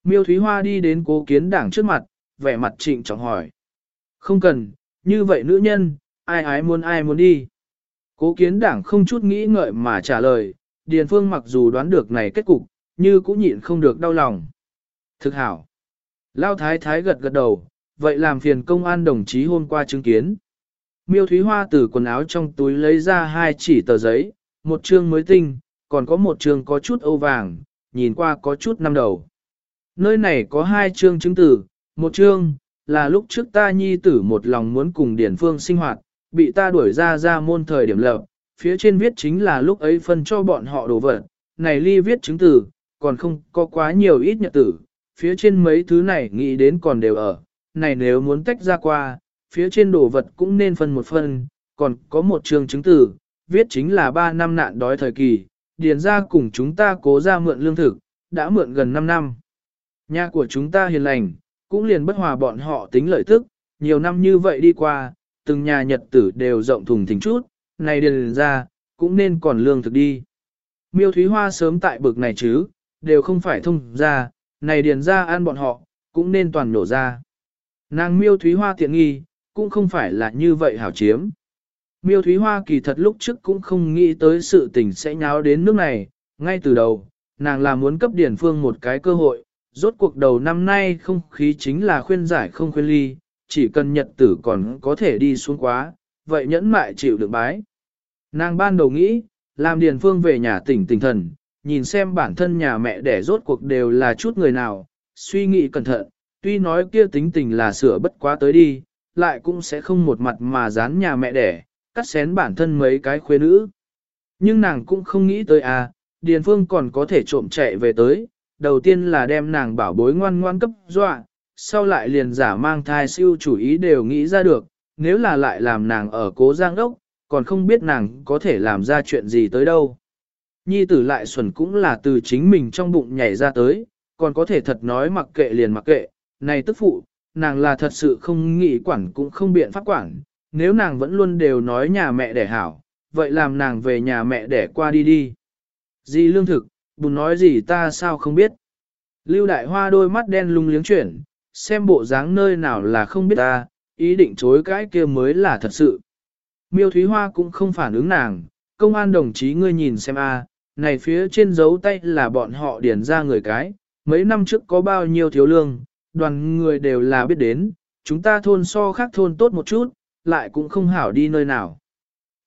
Miêu Thúy Hoa đi đến cố kiến đảng trước mặt, vẻ mặt trịnh trọng hỏi. Không cần, như vậy nữ nhân, ai ái muốn ai muốn đi. Cố kiến đảng không chút nghĩ ngợi mà trả lời, Điền Phương mặc dù đoán được này kết cục, như cũng nhịn không được đau lòng. Thực hảo. Lao thái thái gật gật đầu, vậy làm phiền công an đồng chí hôm qua chứng kiến. Miêu Thúy Hoa từ quần áo trong túi lấy ra hai chỉ tờ giấy, một chương mới tinh, còn có một trường có chút âu vàng, nhìn qua có chút năm đầu. Nơi này có hai chương chứng tử, một chương, là lúc trước ta nhi tử một lòng muốn cùng Điển Phương sinh hoạt, bị ta đuổi ra ra môn thời điểm lập, phía trên viết chính là lúc ấy phân cho bọn họ đồ vật, này ly viết chứng tử, còn không có quá nhiều ít nhật tử, phía trên mấy thứ này nghĩ đến còn đều ở, này nếu muốn tách ra qua, phía trên đồ vật cũng nên phân một phân, còn có một trường chứng tử, viết chính là 3 năm nạn đói thời kỳ, điền ra cùng chúng ta cố ra mượn lương thực, đã mượn gần 5 năm. Nhà của chúng ta hiền lành, cũng liền bất hòa bọn họ tính lợi tức, nhiều năm như vậy đi qua, từng nhà nhật tử đều rộng thùng thình chút, này điền ra, cũng nên còn lương thực đi. Miêu Thúy Hoa sớm tại bực này chứ, đều không phải thông ra, này điền ra ăn bọn họ, cũng nên toàn nổ ra. Nàng miêu Thúy Hoa tiện nghi, cũng không phải là như vậy hảo chiếm. Miêu Thúy Hoa kỳ thật lúc trước cũng không nghĩ tới sự tình sẽ nháo đến nước này, ngay từ đầu, nàng là muốn cấp Điền Phương một cái cơ hội, rốt cuộc đầu năm nay không khí chính là khuyên giải không khuyên ly, chỉ cần nhật tử còn có thể đi xuống quá, vậy nhẫn mại chịu được bái. Nàng ban đầu nghĩ, làm Điền Phương về nhà tỉnh tỉnh thần, nhìn xem bản thân nhà mẹ đẻ rốt cuộc đều là chút người nào, suy nghĩ cẩn thận, tuy nói kia tính tình là sửa bất quá tới đi, lại cũng sẽ không một mặt mà dán nhà mẹ đẻ, cắt xén bản thân mấy cái khuê nữ. Nhưng nàng cũng không nghĩ tới à, Điền Phương còn có thể trộm chạy về tới, đầu tiên là đem nàng bảo bối ngoan ngoan cấp dọa, sau lại liền giả mang thai siêu chủ ý đều nghĩ ra được, nếu là lại làm nàng ở cố giang đốc, còn không biết nàng có thể làm ra chuyện gì tới đâu. Nhi tử lại xuẩn cũng là từ chính mình trong bụng nhảy ra tới, còn có thể thật nói mặc kệ liền mặc kệ, này tức phụ, nàng là thật sự không nghĩ quản cũng không biện pháp quản, nếu nàng vẫn luôn đều nói nhà mẹ đẻ hảo, vậy làm nàng về nhà mẹ đẻ qua đi đi. Gì lương thực, bùn nói gì ta sao không biết. Lưu đại hoa đôi mắt đen lung liếng chuyển, xem bộ dáng nơi nào là không biết ta, ý định chối cái kia mới là thật sự. Miêu Thúy Hoa cũng không phản ứng nàng, công an đồng chí ngươi nhìn xem a, này phía trên dấu tay là bọn họ điển ra người cái, mấy năm trước có bao nhiêu thiếu lương, đoàn người đều là biết đến, chúng ta thôn so khác thôn tốt một chút, lại cũng không hảo đi nơi nào.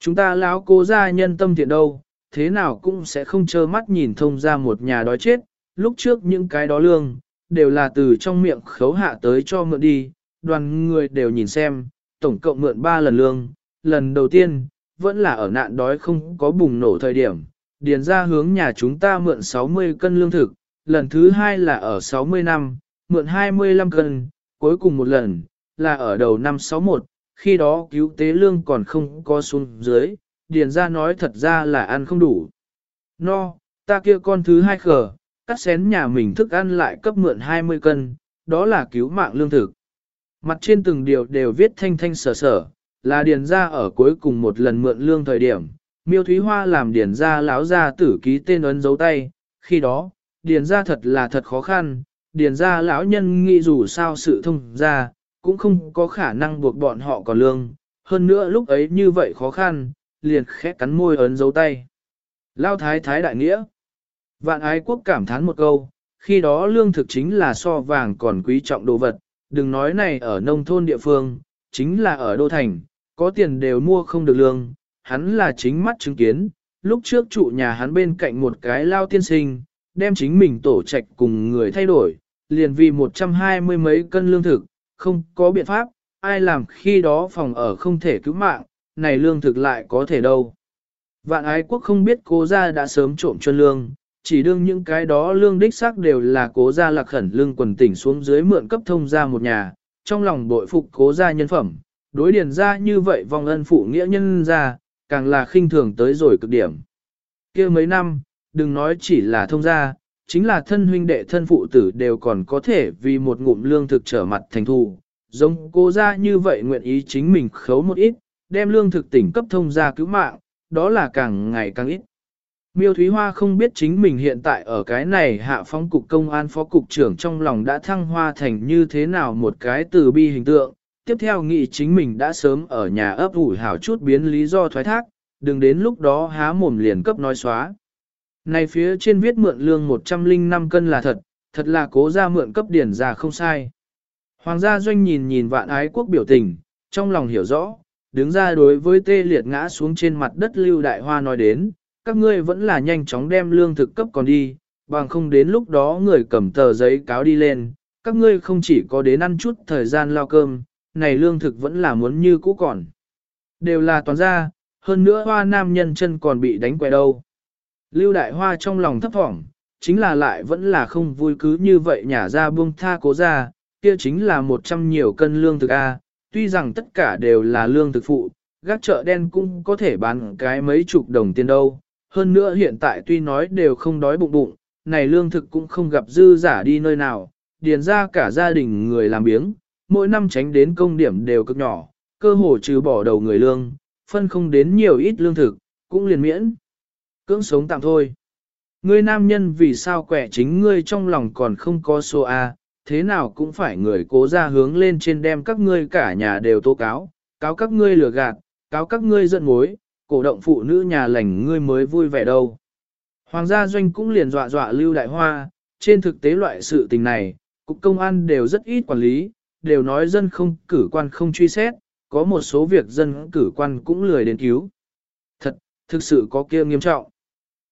Chúng ta lão cố gia nhân tâm thiện đâu, thế nào cũng sẽ không trơ mắt nhìn thông ra một nhà đói chết, lúc trước những cái đó lương, đều là từ trong miệng khấu hạ tới cho mượn đi, đoàn người đều nhìn xem, tổng cộng mượn 3 lần lương, lần đầu tiên, vẫn là ở nạn đói không có bùng nổ thời điểm, điền ra hướng nhà chúng ta mượn 60 cân lương thực, lần thứ hai là ở 60 năm, mượn 25 cân, cuối cùng một lần, là ở đầu năm 61, khi đó cứu tế lương còn không có xuống dưới, điền ra nói thật ra là ăn không đủ. No, ta kia con thứ hai khờ, cắt xén nhà mình thức ăn lại cấp mượn 20 cân, đó là cứu mạng lương thực. Mặt trên từng điều đều viết thanh thanh sở sở, là điền ra ở cuối cùng một lần mượn lương thời điểm. Miêu Thúy Hoa làm điền ra láo ra tử ký tên ấn dấu tay, khi đó, điền ra thật là thật khó khăn, điền ra lão nhân nghĩ dù sao sự thông ra, cũng không có khả năng buộc bọn họ còn lương, hơn nữa lúc ấy như vậy khó khăn, liền khẽ cắn môi ấn dấu tay. Lao thái thái đại nghĩa. Vạn ái quốc cảm thán một câu, khi đó lương thực chính là so vàng còn quý trọng đồ vật, đừng nói này ở nông thôn địa phương, chính là ở đô thành, có tiền đều mua không được lương, hắn là chính mắt chứng kiến, lúc trước trụ nhà hắn bên cạnh một cái lao tiên sinh, đem chính mình tổ trạch cùng người thay đổi, liền vì một trăm hai mươi mấy cân lương thực, không có biện pháp, ai làm khi đó phòng ở không thể cứu mạng, này lương thực lại có thể đâu. Vạn ái quốc không biết cố gia đã sớm trộm chân lương, chỉ đương những cái đó lương đích xác đều là cố gia lạc khẩn lương quần tỉnh xuống dưới mượn cấp thông ra một nhà, trong lòng bội phục cố gia nhân phẩm, đối điền ra như vậy vong ân phụ nghĩa nhân ra, càng là khinh thường tới rồi cực điểm. kia mấy năm, đừng nói chỉ là thông gia, chính là thân huynh đệ thân phụ tử đều còn có thể vì một ngụm lương thực trở mặt thành thù, giống cố ra như vậy nguyện ý chính mình khấu một ít, đem lương thực tỉnh cấp thông gia cứu mạng, đó là càng ngày càng ít. Miêu Thúy Hoa không biết chính mình hiện tại ở cái này hạ phóng cục công an phó cục trưởng trong lòng đã thăng hoa thành như thế nào một cái từ bi hình tượng. Tiếp theo nghĩ chính mình đã sớm ở nhà ấp ủi hảo chút biến lý do thoái thác, đừng đến lúc đó há mồm liền cấp nói xóa. Này phía trên viết mượn lương 105 cân là thật, thật là cố ra mượn cấp điển ra không sai. Hoàng gia doanh nhìn nhìn vạn ái quốc biểu tình, trong lòng hiểu rõ, đứng ra đối với tê liệt ngã xuống trên mặt đất lưu đại hoa nói đến, các ngươi vẫn là nhanh chóng đem lương thực cấp còn đi, bằng không đến lúc đó người cầm tờ giấy cáo đi lên, các ngươi không chỉ có đến ăn chút thời gian lao cơm, này lương thực vẫn là muốn như cũ còn. Đều là toàn ra, hơn nữa hoa nam nhân chân còn bị đánh quẹ đâu. Lưu đại hoa trong lòng thấp thỏm, chính là lại vẫn là không vui cứ như vậy nhả ra buông tha cố ra, kia chính là một trăm nhiều cân lương thực A, tuy rằng tất cả đều là lương thực phụ, gác chợ đen cũng có thể bán cái mấy chục đồng tiền đâu, hơn nữa hiện tại tuy nói đều không đói bụng bụng, này lương thực cũng không gặp dư giả đi nơi nào, điền ra cả gia đình người làm biếng, mỗi năm tránh đến công điểm đều cực nhỏ, cơ hồ trừ bỏ đầu người lương, phân không đến nhiều ít lương thực, cũng liền miễn. Cưỡng sống tạm thôi. Ngươi nam nhân vì sao quẻ chính ngươi trong lòng còn không có số A, thế nào cũng phải người cố ra hướng lên trên đem các ngươi cả nhà đều tố cáo, cáo các ngươi lừa gạt, cáo các ngươi giận mối, cổ động phụ nữ nhà lành ngươi mới vui vẻ đâu. Hoàng gia doanh cũng liền dọa dọa lưu đại hoa, trên thực tế loại sự tình này, cục công an đều rất ít quản lý, đều nói dân không cử quan không truy xét, có một số việc dân cử quan cũng lười đến cứu. Thật, thực sự có kia nghiêm trọng.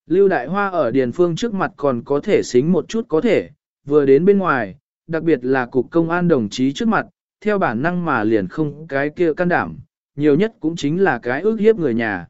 Lưu đại hoa ở điền phương trước mặt còn có thể xính một chút có thể, vừa đến bên ngoài, đặc biệt là cục công an đồng chí trước mặt, theo bản năng mà liền không cái kia can đảm, nhiều nhất cũng chính là cái ước hiếp người nhà.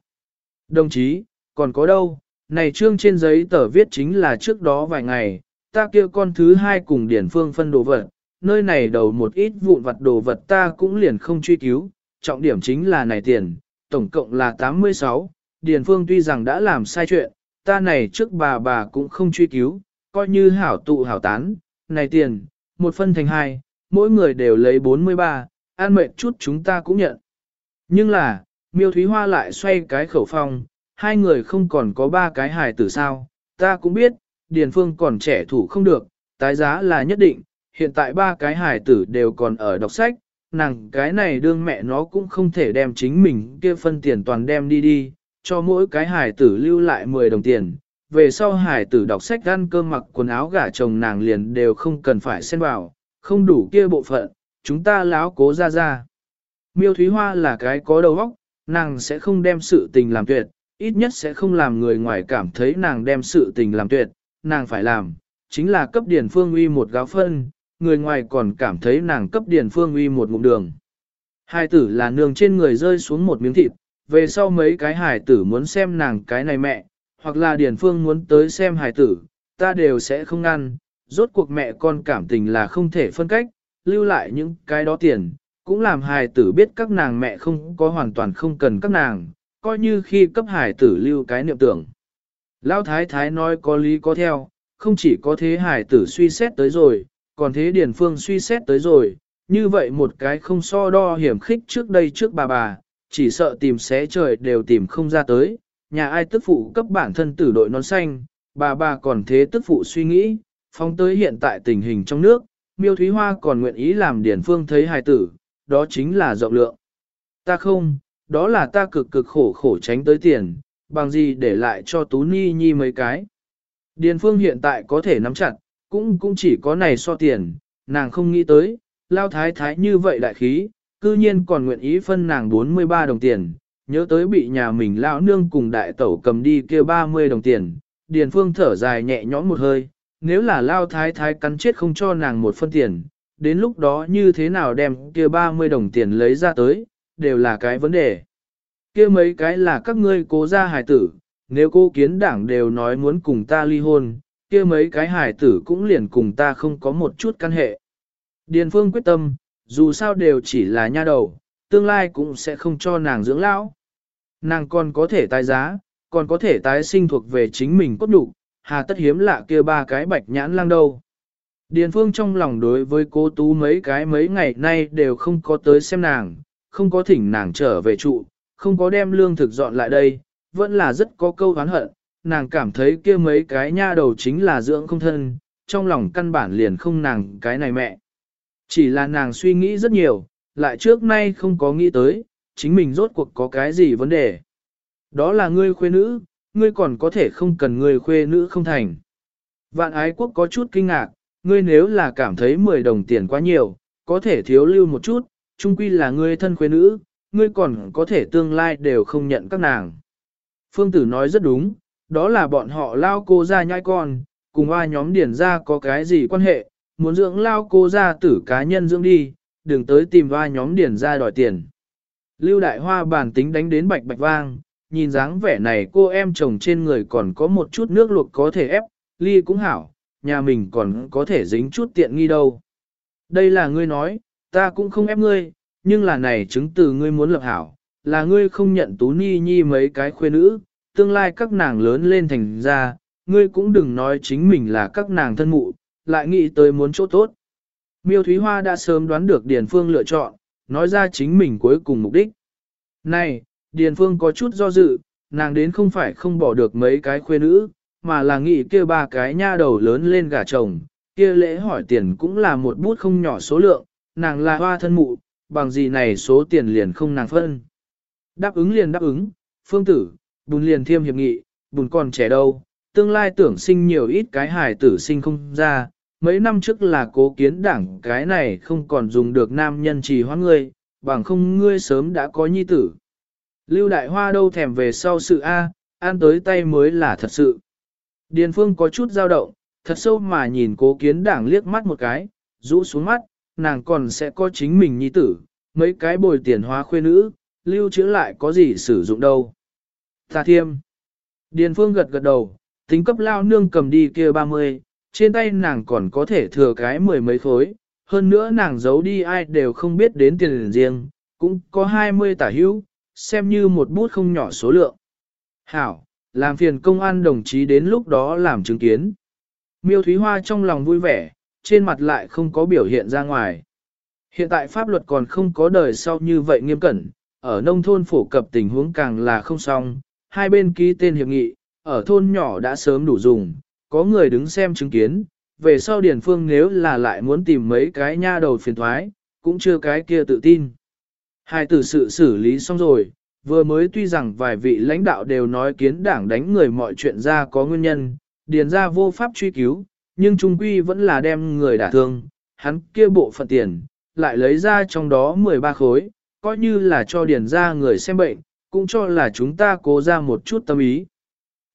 Đồng chí, còn có đâu, này trương trên giấy tờ viết chính là trước đó vài ngày, ta kia con thứ hai cùng điển phương phân đồ vật, nơi này đầu một ít vụn vặt đồ vật ta cũng liền không truy cứu, trọng điểm chính là này tiền, tổng cộng là 86, Điền phương tuy rằng đã làm sai chuyện, ta này trước bà bà cũng không truy cứu, coi như hảo tụ hảo tán, này tiền, một phân thành hai, mỗi người đều lấy 43, an mệnh chút chúng ta cũng nhận. Nhưng là, miêu thúy hoa lại xoay cái khẩu phong, hai người không còn có ba cái hài tử sao, ta cũng biết, Điền Phương còn trẻ thủ không được, tái giá là nhất định, hiện tại ba cái hài tử đều còn ở đọc sách, nàng cái này đương mẹ nó cũng không thể đem chính mình kia phân tiền toàn đem đi đi, cho mỗi cái hài tử lưu lại 10 đồng tiền, về sau hài tử đọc sách ăn cơm mặc quần áo gả chồng nàng liền đều không cần phải xen vào, không đủ kia bộ phận, chúng ta láo cố ra ra. Miêu Thúy Hoa là cái có đầu óc, nàng sẽ không đem sự tình làm tuyệt, ít nhất sẽ không làm người ngoài cảm thấy nàng đem sự tình làm tuyệt, nàng phải làm, chính là cấp điển phương uy một gáo phân, người ngoài còn cảm thấy nàng cấp điển phương uy một ngụm đường. Hai tử là nương trên người rơi xuống một miếng thịt, về sau mấy cái hải tử muốn xem nàng cái này mẹ, hoặc là điển phương muốn tới xem hải tử, ta đều sẽ không ngăn, rốt cuộc mẹ con cảm tình là không thể phân cách, lưu lại những cái đó tiền, cũng làm hài tử biết các nàng mẹ không có hoàn toàn không cần các nàng, coi như khi cấp hài tử lưu cái niệm tưởng. Lão thái thái nói có lý có theo, không chỉ có thế hài tử suy xét tới rồi, còn thế điển phương suy xét tới rồi, như vậy một cái không so đo hiểm khích trước đây trước bà bà, chỉ sợ tìm xé trời đều tìm không ra tới, nhà ai tức phụ cấp bản thân tử đội nón xanh, bà bà còn thế tức phụ suy nghĩ, phóng tới hiện tại tình hình trong nước, miêu thúy hoa còn nguyện ý làm điển phương thấy hài tử, đó chính là rộng lượng. Ta không, đó là ta cực cực khổ khổ tránh tới tiền, bằng gì để lại cho Tú Ni Nhi mấy cái. Điền phương hiện tại có thể nắm chặt, cũng cũng chỉ có này so tiền, nàng không nghĩ tới, lao thái thái như vậy đại khí, cư nhiên còn nguyện ý phân nàng 43 đồng tiền, nhớ tới bị nhà mình lão nương cùng đại tẩu cầm đi kia 30 đồng tiền, Điền phương thở dài nhẹ nhõm một hơi, nếu là lao thái thái cắn chết không cho nàng một phân tiền, đến lúc đó như thế nào đem kia 30 đồng tiền lấy ra tới, đều là cái vấn đề. kia mấy cái là các ngươi cố gia hài tử, nếu cô kiến đảng đều nói muốn cùng ta ly hôn, kia mấy cái hài tử cũng liền cùng ta không có một chút căn hệ. Điền phương quyết tâm, dù sao đều chỉ là nha đầu, tương lai cũng sẽ không cho nàng dưỡng lão. Nàng còn có thể tái giá, còn có thể tái sinh thuộc về chính mình cốt đủ, hà tất hiếm lạ kia ba cái bạch nhãn lang đâu. Điền phương trong lòng đối với cô tú mấy cái mấy ngày nay đều không có tới xem nàng, không có thỉnh nàng trở về trụ, không có đem lương thực dọn lại đây, vẫn là rất có câu hán hận, nàng cảm thấy kia mấy cái nha đầu chính là dưỡng không thân, trong lòng căn bản liền không nàng cái này mẹ. Chỉ là nàng suy nghĩ rất nhiều, lại trước nay không có nghĩ tới, chính mình rốt cuộc có cái gì vấn đề. Đó là ngươi khuê nữ, ngươi còn có thể không cần ngươi khuê nữ không thành. Vạn ái quốc có chút kinh ngạc, ngươi nếu là cảm thấy 10 đồng tiền quá nhiều, có thể thiếu lưu một chút, chung quy là ngươi thân khuê nữ, ngươi còn có thể tương lai đều không nhận các nàng. Phương tử nói rất đúng, đó là bọn họ lao cô ra nhai con, cùng ai nhóm điển ra có cái gì quan hệ, muốn dưỡng lao cô ra tử cá nhân dưỡng đi, đừng tới tìm vai nhóm điển ra đòi tiền. Lưu đại hoa bản tính đánh đến bạch bạch vang, nhìn dáng vẻ này cô em chồng trên người còn có một chút nước luộc có thể ép, ly cũng hảo, nhà mình còn có thể dính chút tiện nghi đâu. Đây là ngươi nói, ta cũng không ép ngươi, nhưng là này chứng từ ngươi muốn lập hảo, là ngươi không nhận tú ni nhi mấy cái khuê nữ, tương lai các nàng lớn lên thành ra, ngươi cũng đừng nói chính mình là các nàng thân mụ, lại nghĩ tới muốn chỗ tốt. Miêu Thúy Hoa đã sớm đoán được Điền Phương lựa chọn, nói ra chính mình cuối cùng mục đích. Này, Điền Phương có chút do dự, nàng đến không phải không bỏ được mấy cái khuê nữ, mà là nghĩ kia ba cái nha đầu lớn lên gả chồng, kia lễ hỏi tiền cũng là một bút không nhỏ số lượng, nàng là hoa thân mụ, bằng gì này số tiền liền không nàng phân. Đáp ứng liền đáp ứng, phương tử, bùn liền thiêm hiệp nghị, bùn còn trẻ đâu, tương lai tưởng sinh nhiều ít cái hài tử sinh không ra, mấy năm trước là cố kiến đảng cái này không còn dùng được nam nhân trì hoãn ngươi, bằng không ngươi sớm đã có nhi tử. Lưu đại hoa đâu thèm về sau sự A, an tới tay mới là thật sự. Điền phương có chút dao động, thật sâu mà nhìn cố kiến đảng liếc mắt một cái, rũ xuống mắt, nàng còn sẽ có chính mình nhi tử, mấy cái bồi tiền hóa khuê nữ, lưu trữ lại có gì sử dụng đâu. Ta thiêm. Điền Phương gật gật đầu, tính cấp lao nương cầm đi kia 30, trên tay nàng còn có thể thừa cái mười mấy khối, hơn nữa nàng giấu đi ai đều không biết đến tiền riêng, cũng có 20 tả hữu, xem như một bút không nhỏ số lượng. Hảo, làm phiền công an đồng chí đến lúc đó làm chứng kiến. Miêu Thúy Hoa trong lòng vui vẻ, trên mặt lại không có biểu hiện ra ngoài. Hiện tại pháp luật còn không có đời sau như vậy nghiêm cẩn, ở nông thôn phổ cập tình huống càng là không xong, hai bên ký tên hiệp nghị, ở thôn nhỏ đã sớm đủ dùng, có người đứng xem chứng kiến, về sau Điền Phương nếu là lại muốn tìm mấy cái nha đầu phiền thoái, cũng chưa cái kia tự tin. Hai từ sự xử lý xong rồi, vừa mới tuy rằng vài vị lãnh đạo đều nói kiến đảng đánh người mọi chuyện ra có nguyên nhân, Điền ra vô pháp truy cứu, nhưng trung quy vẫn là đem người đả thương, hắn kia bộ phận tiền, lại lấy ra trong đó 13 khối, coi như là cho Điền ra người xem bệnh, cũng cho là chúng ta cố ra một chút tâm ý.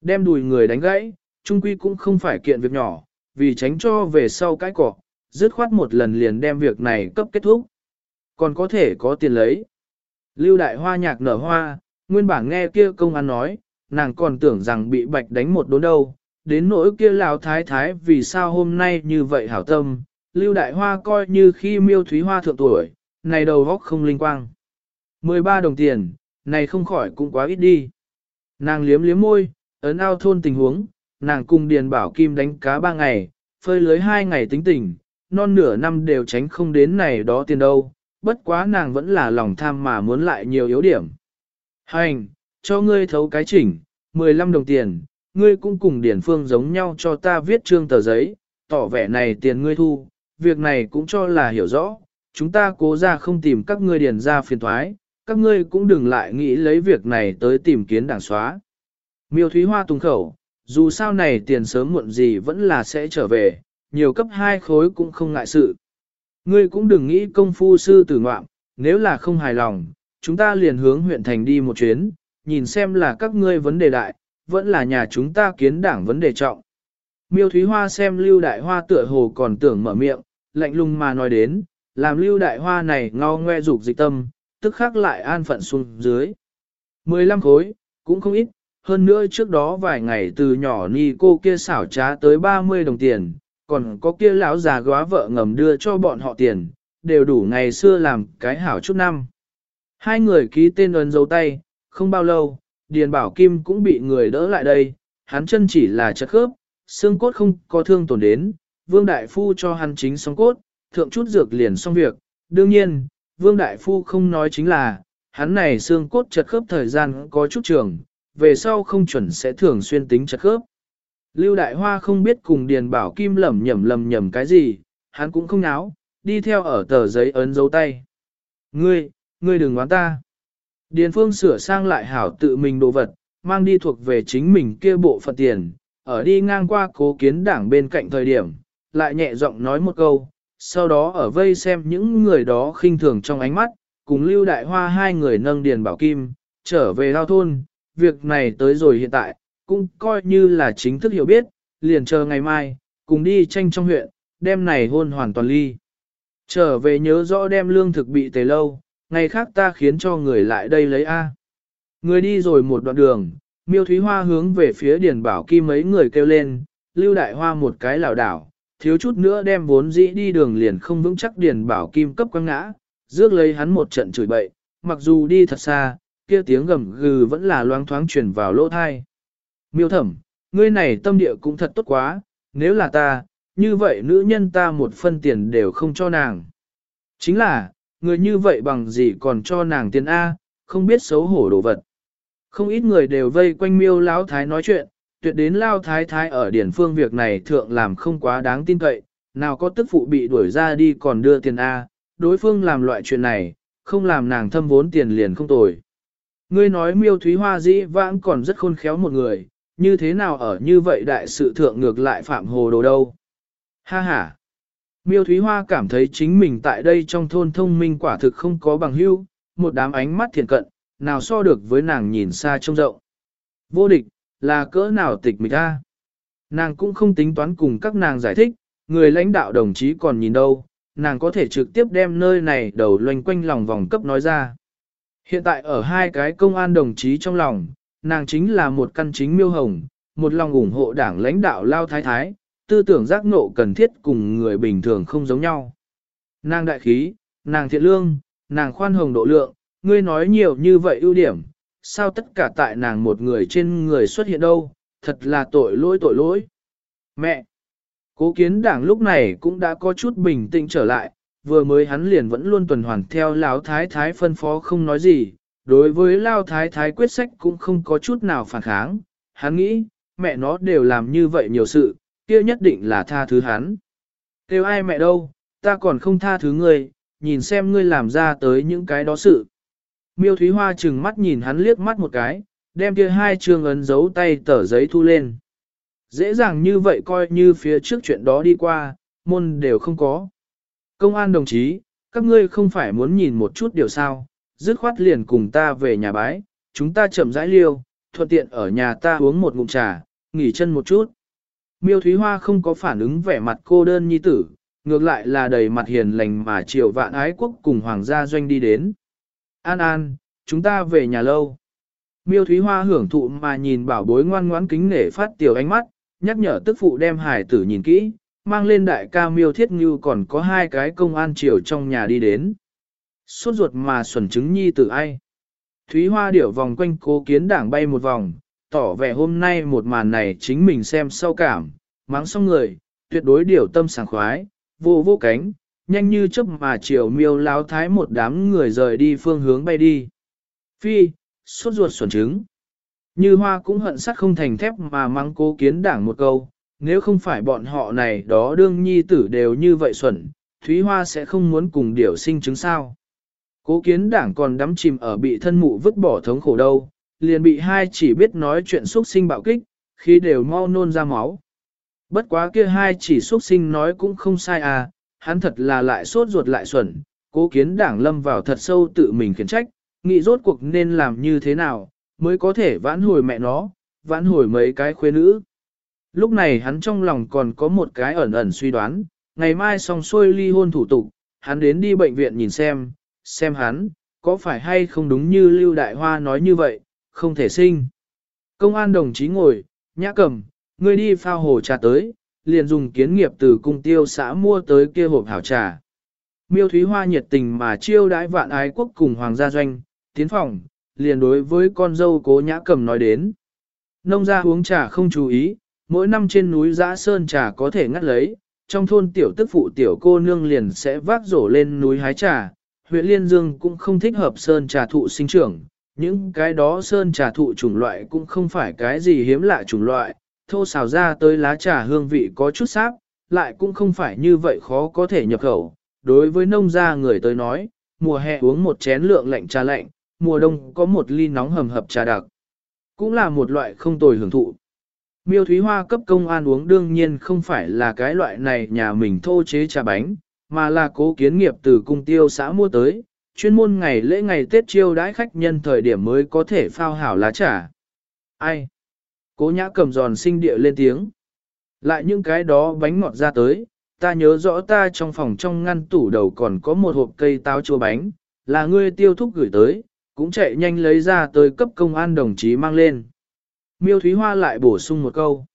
Đem đùi người đánh gãy, trung quy cũng không phải kiện việc nhỏ, vì tránh cho về sau cái cỏ, dứt khoát một lần liền đem việc này cấp kết thúc. Còn có thể có tiền lấy. Lưu đại hoa nhạc nở hoa, nguyên bản nghe kia công an nói, nàng còn tưởng rằng bị bạch đánh một đốn đâu, đến nỗi kia lão thái thái vì sao hôm nay như vậy hảo tâm, lưu đại hoa coi như khi miêu thúy hoa thượng tuổi, này đầu góc không linh quang. 13 đồng tiền, này không khỏi cũng quá ít đi. Nàng liếm liếm môi, ấn ao thôn tình huống, nàng cùng Điền Bảo Kim đánh cá ba ngày, phơi lưới hai ngày tính tình, non nửa năm đều tránh không đến này đó tiền đâu, bất quá nàng vẫn là lòng tham mà muốn lại nhiều yếu điểm. Hành, cho ngươi thấu cái chỉnh, 15 đồng tiền, ngươi cũng cùng Điền Phương giống nhau cho ta viết trương tờ giấy, tỏ vẻ này tiền ngươi thu, việc này cũng cho là hiểu rõ, chúng ta cố ra không tìm các ngươi điền ra phiền thoái, các ngươi cũng đừng lại nghĩ lấy việc này tới tìm kiến đảng xóa. Miêu Thúy Hoa tung khẩu, dù sao này tiền sớm muộn gì vẫn là sẽ trở về, nhiều cấp hai khối cũng không ngại sự. Ngươi cũng đừng nghĩ công phu sư tử ngoạm, nếu là không hài lòng, chúng ta liền hướng huyện thành đi một chuyến, nhìn xem là các ngươi vấn đề đại, vẫn là nhà chúng ta kiến đảng vấn đề trọng. Miêu Thúy Hoa xem Lưu Đại Hoa tựa hồ còn tưởng mở miệng, lạnh lùng mà nói đến, làm Lưu Đại Hoa này ngao ngoe dục dịch tâm, tức khắc lại an phận xuống dưới. 15 khối, cũng không ít, hơn nữa trước đó vài ngày từ nhỏ ni cô kia xảo trá tới 30 đồng tiền, còn có kia lão già góa vợ ngầm đưa cho bọn họ tiền, đều đủ ngày xưa làm cái hảo chút năm. Hai người ký tên ấn dấu tay, không bao lâu, Điền Bảo Kim cũng bị người đỡ lại đây, hắn chân chỉ là chật khớp, xương cốt không có thương tổn đến, Vương Đại Phu cho hắn chính xong cốt, thượng chút dược liền xong việc. Đương nhiên, Vương Đại Phu không nói chính là, hắn này xương cốt chật khớp thời gian có chút trường, về sau không chuẩn sẽ thường xuyên tính chật khớp. Lưu Đại Hoa không biết cùng Điền Bảo Kim lầm nhầm lầm nhầm cái gì, hắn cũng không náo, đi theo ở tờ giấy ấn dấu tay. Ngươi, ngươi đừng oán ta. Điền Phương sửa sang lại hảo tự mình đồ vật, mang đi thuộc về chính mình kia bộ phận tiền, ở đi ngang qua cố kiến đảng bên cạnh thời điểm, lại nhẹ giọng nói một câu, sau đó ở vây xem những người đó khinh thường trong ánh mắt, cùng Lưu Đại Hoa hai người nâng Điền Bảo Kim, trở về lao thôn, việc này tới rồi hiện tại, cũng coi như là chính thức hiểu biết, liền chờ ngày mai, cùng đi tranh trong huyện, Đêm này hôn hoàn toàn ly. Trở về nhớ rõ đem lương thực bị tề lâu, ngày khác ta khiến cho người lại đây lấy A. Người đi rồi một đoạn đường, miêu thúy hoa hướng về phía điền bảo kim mấy người kêu lên, lưu đại hoa một cái lảo đảo, thiếu chút nữa đem vốn dĩ đi đường liền không vững chắc điền bảo kim cấp quăng ngã, rước lấy hắn một trận chửi bậy, mặc dù đi thật xa, kia tiếng gầm gừ vẫn là loang thoáng truyền vào lỗ thai. Miêu thẩm, ngươi này tâm địa cũng thật tốt quá, nếu là ta, như vậy nữ nhân ta một phân tiền đều không cho nàng. Chính là, người như vậy bằng gì còn cho nàng tiền A, không biết xấu hổ đồ vật. Không ít người đều vây quanh miêu lão thái nói chuyện, tuyệt đến lao thái thái ở điển phương việc này thượng làm không quá đáng tin cậy, nào có tức phụ bị đuổi ra đi còn đưa tiền A, đối phương làm loại chuyện này, không làm nàng thâm vốn tiền liền không tồi. Ngươi nói miêu thúy hoa dĩ vãng còn rất khôn khéo một người, như thế nào ở như vậy đại sự thượng ngược lại phạm hồ đồ đâu. Ha ha! Miêu Thúy Hoa cảm thấy chính mình tại đây trong thôn thông minh quả thực không có bằng hữu, một đám ánh mắt thiện cận, nào so được với nàng nhìn xa trông rộng. Vô địch, là cỡ nào tịch mịch ta? Nàng cũng không tính toán cùng các nàng giải thích, người lãnh đạo đồng chí còn nhìn đâu, nàng có thể trực tiếp đem nơi này đầu loanh quanh lòng vòng cấp nói ra. Hiện tại ở hai cái công an đồng chí trong lòng, nàng chính là một căn chính miêu hồng, một lòng ủng hộ đảng lãnh đạo lao thái thái, tư tưởng giác ngộ cần thiết cùng người bình thường không giống nhau. Nàng đại khí, nàng thiện lương, nàng khoan hồng độ lượng, ngươi nói nhiều như vậy ưu điểm, sao tất cả tại nàng một người trên người xuất hiện đâu, thật là tội lỗi tội lỗi. Mẹ! Cố kiến đảng lúc này cũng đã có chút bình tĩnh trở lại, vừa mới hắn liền vẫn luôn tuần hoàn theo lão thái thái phân phó không nói gì, đối với Lão thái thái quyết sách cũng không có chút nào phản kháng, hắn nghĩ, mẹ nó đều làm như vậy nhiều sự, kia nhất định là tha thứ hắn. Kêu ai mẹ đâu, ta còn không tha thứ ngươi, nhìn xem ngươi làm ra tới những cái đó sự. Miêu Thúy Hoa chừng mắt nhìn hắn liếc mắt một cái, đem kia hai trường ấn dấu tay tờ giấy thu lên. Dễ dàng như vậy coi như phía trước chuyện đó đi qua, môn đều không có. Công an đồng chí, các ngươi không phải muốn nhìn một chút điều sao, dứt khoát liền cùng ta về nhà bái, chúng ta chậm rãi liêu, thuận tiện ở nhà ta uống một ngụm trà, nghỉ chân một chút. Miêu Thúy Hoa không có phản ứng vẻ mặt cô đơn nhi tử, ngược lại là đầy mặt hiền lành mà triều vạn ái quốc cùng hoàng gia doanh đi đến. An An, chúng ta về nhà lâu. Miêu Thúy Hoa hưởng thụ mà nhìn bảo bối ngoan ngoãn kính nể phát tiểu ánh mắt, nhắc nhở tức phụ đem hải tử nhìn kỹ, mang lên đại ca miêu thiết như còn có hai cái công an triều trong nhà đi đến. Suốt ruột mà xuẩn chứng nhi tử ai. Thúy Hoa điểu vòng quanh cố kiến đảng bay một vòng, tỏ vẻ hôm nay một màn này chính mình xem sau cảm, mắng xong người, tuyệt đối điều tâm sảng khoái, vô vô cánh, nhanh như chớp mà chiều miêu láo thái một đám người rời đi phương hướng bay đi. Phi, suốt ruột xuẩn trứng. Như hoa cũng hận sắt không thành thép mà mắng cố kiến đảng một câu, nếu không phải bọn họ này đó đương nhi tử đều như vậy xuẩn, Thúy Hoa sẽ không muốn cùng điểu sinh chứng sao. Cố kiến đảng còn đắm chìm ở bị thân mụ vứt bỏ thống khổ đâu, liền bị hai chỉ biết nói chuyện xuất sinh bạo kích, khi đều mau nôn ra máu. Bất quá kia hai chỉ xuất sinh nói cũng không sai à, hắn thật là lại sốt ruột lại xuẩn, cố kiến đảng lâm vào thật sâu tự mình khiển trách, nghĩ rốt cuộc nên làm như thế nào, mới có thể vãn hồi mẹ nó, vãn hồi mấy cái khuê nữ. Lúc này hắn trong lòng còn có một cái ẩn ẩn suy đoán, ngày mai xong xuôi ly hôn thủ tục, hắn đến đi bệnh viện nhìn xem, xem hắn, có phải hay không đúng như Lưu Đại Hoa nói như vậy, không thể sinh. Công an đồng chí ngồi, nhã cầm, ngươi đi pha hồ trà tới, liền dùng kiến nghiệp từ cung tiêu xã mua tới kia hộp hảo trà. Miêu Thúy Hoa nhiệt tình mà chiêu đãi vạn ái quốc cùng Hoàng gia doanh, tiến phòng, liền đối với con dâu cố nhã cầm nói đến. Nông gia uống trà không chú ý, mỗi năm trên núi giã sơn trà có thể ngắt lấy, trong thôn tiểu tức phụ tiểu cô nương liền sẽ vác rổ lên núi hái trà, huyện Liên Dương cũng không thích hợp sơn trà thụ sinh trưởng, những cái đó sơn trà thụ chủng loại cũng không phải cái gì hiếm lạ chủng loại, thô xào ra tới lá trà hương vị có chút sáp, lại cũng không phải như vậy khó có thể nhập khẩu. Đối với nông gia người tới nói, mùa hè uống một chén lượng lạnh trà lạnh, mùa đông có một ly nóng hầm hập trà đặc. Cũng là một loại không tồi hưởng thụ. Miêu Thúy Hoa cấp công an uống đương nhiên không phải là cái loại này nhà mình thô chế trà bánh, mà là cố kiến nghiệp từ cung tiêu xã mua tới, chuyên môn ngày lễ ngày Tết chiêu đãi khách nhân thời điểm mới có thể phao hảo lá trà. Ai? Cố nhã cầm giòn sinh địa lên tiếng. Lại những cái đó bánh ngọt ra tới, ta nhớ rõ ta trong phòng trong ngăn tủ đầu còn có một hộp cây táo chua bánh, là ngươi tiêu thúc gửi tới, cũng chạy nhanh lấy ra tới cấp công an đồng chí mang lên. Miêu Thúy Hoa lại bổ sung một câu.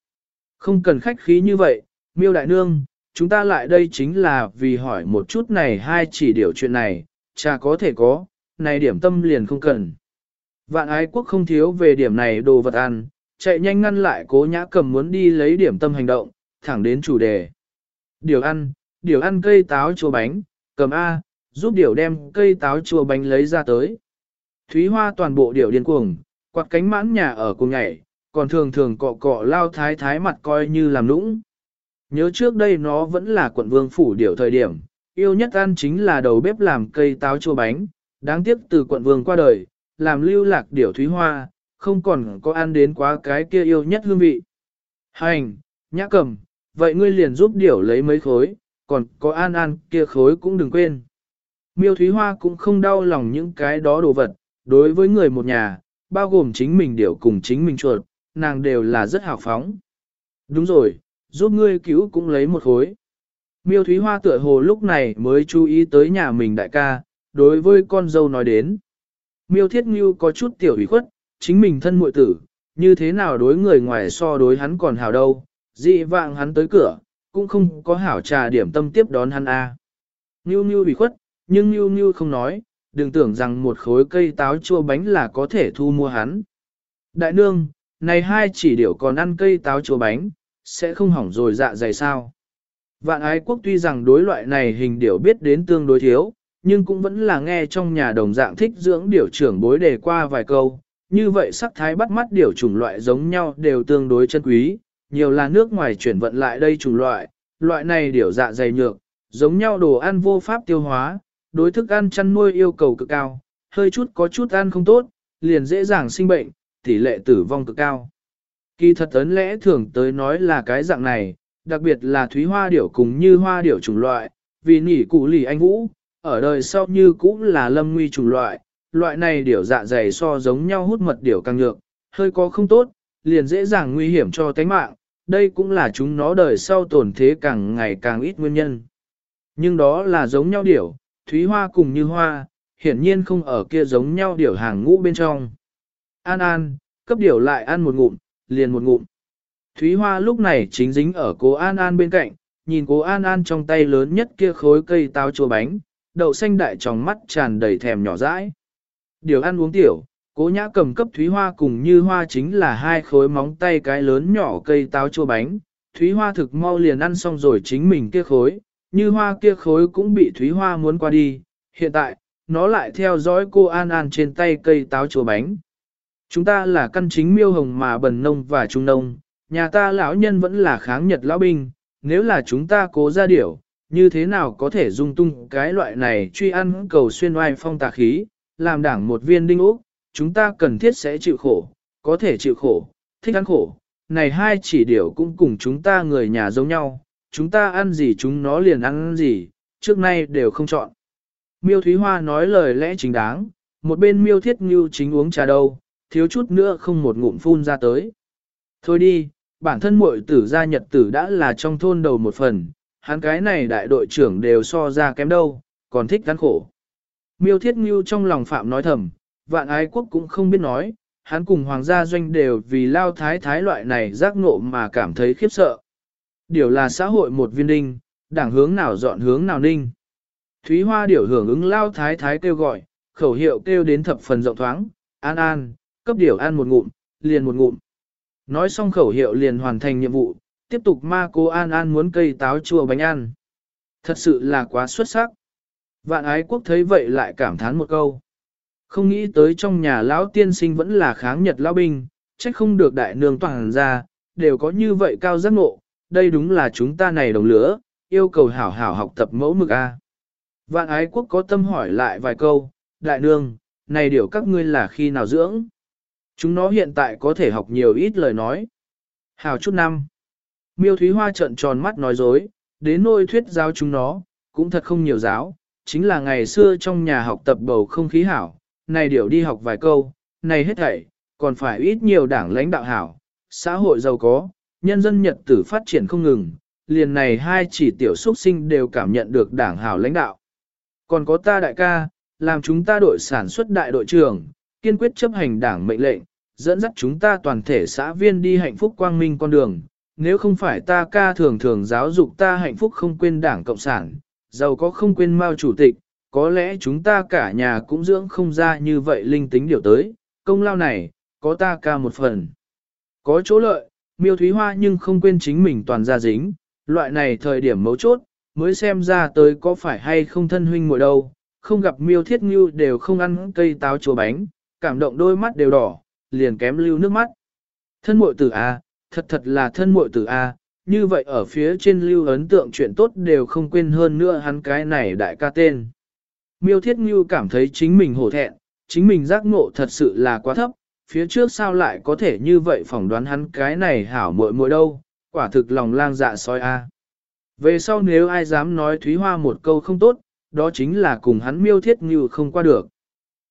Không cần khách khí như vậy, Miêu Đại Nương, chúng ta lại đây chính là vì hỏi một chút này hai chỉ điều chuyện này, cha có thể có, này điểm tâm liền không cần. Vạn ái quốc không thiếu về điểm này đồ vật ăn, chạy nhanh ngăn lại cố nhã cầm muốn đi lấy điểm tâm hành động, thẳng đến chủ đề. Điều ăn, điều ăn cây táo chua bánh, cầm A, giúp điều đem cây táo chua bánh lấy ra tới. Thúy Hoa toàn bộ điều điên cuồng, quạt cánh mãn nhà ở cùng nhảy, còn thường thường cọ cọ lao thái thái mặt coi như làm nũng. Nhớ trước đây nó vẫn là quận vương phủ điểu thời điểm, yêu nhất ăn chính là đầu bếp làm cây táo chua bánh, đáng tiếc từ quận vương qua đời, làm lưu lạc điểu Thúy Hoa, không còn có ăn đến quá cái kia yêu nhất hương vị. Hành, nhã cầm, vậy ngươi liền giúp điểu lấy mấy khối, còn có an an kia khối cũng đừng quên. Miêu Thúy Hoa cũng không đau lòng những cái đó đồ vật, đối với người một nhà, bao gồm chính mình điểu cùng chính mình chuột, nàng đều là rất hào phóng. Đúng rồi, giúp ngươi cứu cũng lấy một khối. Miêu Thúy Hoa tựa hồ lúc này mới chú ý tới nhà mình đại ca, đối với con dâu nói đến. Miêu Thiết Ngưu có chút tiểu ủy khuất, chính mình thân muội tử, như thế nào đối người ngoài so đối hắn còn hảo đâu, dị vạng hắn tới cửa, cũng không có hảo trà điểm tâm tiếp đón hắn a. À. Ngưu ủy khuất, nhưng Ngưu Ngưu không nói, đừng tưởng rằng một khối cây táo chua bánh là có thể thu mua hắn. Đại nương, này hai chỉ điểu còn ăn cây táo chua bánh, sẽ không hỏng rồi dạ dày sao. Vạn ái quốc tuy rằng đối loại này hình điểu biết đến tương đối thiếu, nhưng cũng vẫn là nghe trong nhà đồng dạng thích dưỡng điểu trưởng bối đề qua vài câu. Như vậy sắc thái bắt mắt điểu chủng loại giống nhau đều tương đối chân quý, nhiều là nước ngoài chuyển vận lại đây chủng loại, loại này điểu dạ dày nhược, giống nhau đồ ăn vô pháp tiêu hóa, đối thức ăn chăn nuôi yêu cầu cực cao, hơi chút có chút ăn không tốt, liền dễ dàng sinh bệnh, tỷ lệ tử vong cực cao. Kỳ thật ấn lẽ thường tới nói là cái dạng này, đặc biệt là thúy hoa điểu cùng như hoa điểu chủng loại, vì nỉ cụ lì anh vũ, ở đời sau như cũng là lâm nguy chủng loại, loại này điểu dạ dày so giống nhau hút mật điểu càng nhược, hơi có không tốt, liền dễ dàng nguy hiểm cho tánh mạng, đây cũng là chúng nó đời sau tổn thế càng ngày càng ít nguyên nhân. Nhưng đó là giống nhau điểu, thúy hoa cùng như hoa, hiển nhiên không ở kia giống nhau điểu hàng ngũ bên trong. An An, cấp điểu lại ăn một ngụm, liền một ngụm. Thúy Hoa lúc này chính dính ở cố An An bên cạnh, nhìn cố An An trong tay lớn nhất kia khối cây táo chua bánh, đậu xanh đại trong mắt tràn đầy thèm nhỏ dãi. Điều ăn uống tiểu, cố nhã cầm cấp Thúy Hoa cùng như hoa chính là hai khối móng tay cái lớn nhỏ cây táo chua bánh. Thúy Hoa thực mau liền ăn xong rồi chính mình kia khối, như hoa kia khối cũng bị Thúy Hoa muốn qua đi. Hiện tại, nó lại theo dõi cô An An trên tay cây táo chua bánh. Chúng ta là căn chính miêu hồng mà bần nông và trung nông, nhà ta lão nhân vẫn là kháng nhật lão binh, nếu là chúng ta cố ra điểu, như thế nào có thể dung tung cái loại này truy ăn cầu xuyên oai phong tà khí, làm đảng một viên đinh ốc, chúng ta cần thiết sẽ chịu khổ, có thể chịu khổ, thích ăn khổ. Này hai chỉ điểu cũng cùng chúng ta người nhà giống nhau, chúng ta ăn gì chúng nó liền ăn gì, trước nay đều không chọn. Miêu Thúy Hoa nói lời lẽ chính đáng, một bên miêu thiết như chính uống trà đâu, thiếu chút nữa không một ngụm phun ra tới. Thôi đi, bản thân muội tử gia nhật tử đã là trong thôn đầu một phần, hắn cái này đại đội trưởng đều so ra kém đâu, còn thích gắn khổ. Miêu Thiết Ngưu trong lòng phạm nói thầm, vạn ái quốc cũng không biết nói, hắn cùng hoàng gia doanh đều vì lao thái thái loại này giác ngộ mà cảm thấy khiếp sợ. Điều là xã hội một viên đinh, đảng hướng nào dọn hướng nào ninh. Thúy Hoa điều hưởng ứng lao thái thái kêu gọi, khẩu hiệu kêu đến thập phần rộng thoáng, an an, cấp điều ăn một ngụm, liền một ngụm. Nói xong khẩu hiệu liền hoàn thành nhiệm vụ, tiếp tục ma cô An An muốn cây táo chua bánh ăn. Thật sự là quá xuất sắc. Vạn ái quốc thấy vậy lại cảm thán một câu. Không nghĩ tới trong nhà lão tiên sinh vẫn là kháng nhật lão binh, trách không được đại nương toàn ra, đều có như vậy cao giác ngộ, đây đúng là chúng ta này đồng lửa, yêu cầu hảo hảo học tập mẫu mực A. Vạn ái quốc có tâm hỏi lại vài câu, đại nương, này điều các ngươi là khi nào dưỡng? Chúng nó hiện tại có thể học nhiều ít lời nói. Hào chút năm. Miêu Thúy Hoa trợn tròn mắt nói dối, đến nôi thuyết giáo chúng nó, cũng thật không nhiều giáo, chính là ngày xưa trong nhà học tập bầu không khí hảo, này điệu đi học vài câu, này hết thảy, còn phải ít nhiều đảng lãnh đạo hảo, xã hội giàu có, nhân dân nhật tử phát triển không ngừng, liền này hai chỉ tiểu xuất sinh đều cảm nhận được đảng hảo lãnh đạo. Còn có ta đại ca, làm chúng ta đội sản xuất đại đội trưởng, kiên quyết chấp hành đảng mệnh lệnh, dẫn dắt chúng ta toàn thể xã viên đi hạnh phúc quang minh con đường. Nếu không phải ta ca thường thường giáo dục ta hạnh phúc không quên đảng Cộng sản, giàu có không quên Mao Chủ tịch, có lẽ chúng ta cả nhà cũng dưỡng không ra như vậy linh tính điều tới, công lao này, có ta ca một phần. Có chỗ lợi, miêu thúy hoa nhưng không quên chính mình toàn gia dính, loại này thời điểm mấu chốt, mới xem ra tới có phải hay không thân huynh ngồi đâu, không gặp miêu thiết ngưu đều không ăn cây táo chùa bánh, cảm động đôi mắt đều đỏ, liền kém lưu nước mắt. Thân muội tử A, thật thật là thân muội tử A, như vậy ở phía trên lưu ấn tượng chuyện tốt đều không quên hơn nữa hắn cái này đại ca tên. Miêu Thiết Ngưu cảm thấy chính mình hổ thẹn, chính mình giác ngộ thật sự là quá thấp, phía trước sao lại có thể như vậy phỏng đoán hắn cái này hảo muội muội đâu, quả thực lòng lang dạ soi A. Về sau nếu ai dám nói Thúy Hoa một câu không tốt, đó chính là cùng hắn miêu thiết như không qua được.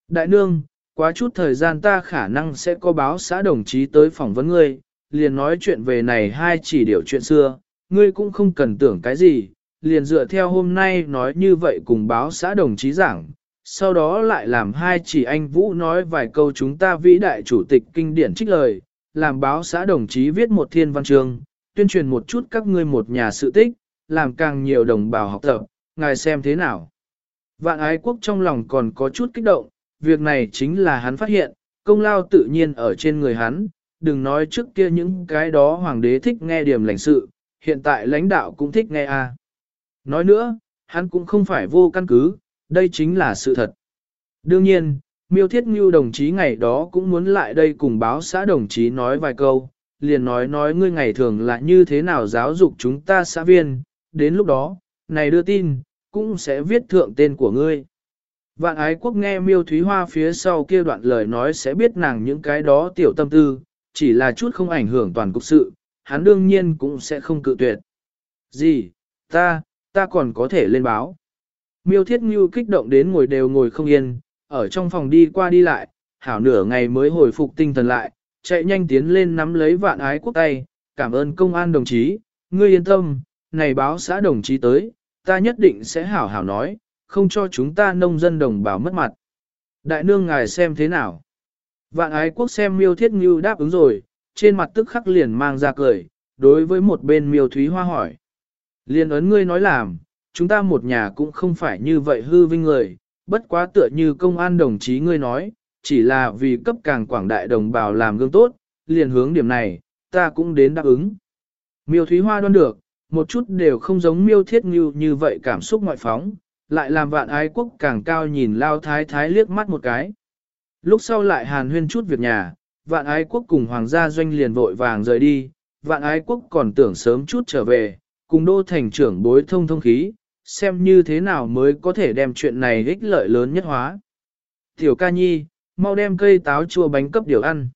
Đại nương, quá chút thời gian ta khả năng sẽ có báo xã đồng chí tới phỏng vấn ngươi, liền nói chuyện về này hai chỉ điều chuyện xưa, ngươi cũng không cần tưởng cái gì, liền dựa theo hôm nay nói như vậy cùng báo xã đồng chí giảng, sau đó lại làm hai chỉ anh Vũ nói vài câu chúng ta vĩ đại chủ tịch kinh điển trích lời, làm báo xã đồng chí viết một thiên văn chương, tuyên truyền một chút các ngươi một nhà sự tích, làm càng nhiều đồng bào học tập, ngài xem thế nào. Vạn ái quốc trong lòng còn có chút kích động, việc này chính là hắn phát hiện, công lao tự nhiên ở trên người hắn, đừng nói trước kia những cái đó hoàng đế thích nghe điểm lãnh sự, hiện tại lãnh đạo cũng thích nghe a. Nói nữa, hắn cũng không phải vô căn cứ, đây chính là sự thật. Đương nhiên, miêu thiết ngưu đồng chí ngày đó cũng muốn lại đây cùng báo xã đồng chí nói vài câu, liền nói nói ngươi ngày thường là như thế nào giáo dục chúng ta xã viên, đến lúc đó, này đưa tin, cũng sẽ viết thượng tên của ngươi. Vạn ái quốc nghe miêu thúy hoa phía sau kia đoạn lời nói sẽ biết nàng những cái đó tiểu tâm tư, chỉ là chút không ảnh hưởng toàn cục sự, hắn đương nhiên cũng sẽ không cự tuyệt. Gì, ta, ta còn có thể lên báo. Miêu thiết như kích động đến ngồi đều ngồi không yên, ở trong phòng đi qua đi lại, hảo nửa ngày mới hồi phục tinh thần lại, chạy nhanh tiến lên nắm lấy vạn ái quốc tay, cảm ơn công an đồng chí, ngươi yên tâm, này báo xã đồng chí tới, ta nhất định sẽ hảo hảo nói, không cho chúng ta nông dân đồng bào mất mặt. Đại nương ngài xem thế nào? Vạn ái quốc xem miêu thiết như đáp ứng rồi, trên mặt tức khắc liền mang ra cười, đối với một bên miêu thúy hoa hỏi. Liên ấn ngươi nói làm, chúng ta một nhà cũng không phải như vậy hư vinh người, bất quá tựa như công an đồng chí ngươi nói, chỉ là vì cấp càng quảng đại đồng bào làm gương tốt, liền hướng điểm này, ta cũng đến đáp ứng. Miêu Thúy Hoa đoán được, một chút đều không giống miêu thiết như như vậy cảm xúc ngoại phóng, lại làm vạn ái quốc càng cao nhìn lao thái thái liếc mắt một cái. Lúc sau lại hàn huyên chút việc nhà, vạn ái quốc cùng hoàng gia doanh liền vội vàng rời đi, vạn ái quốc còn tưởng sớm chút trở về, cùng đô thành trưởng bối thông thông khí, xem như thế nào mới có thể đem chuyện này ích lợi lớn nhất hóa. Tiểu ca nhi, mau đem cây táo chua bánh cấp điều ăn.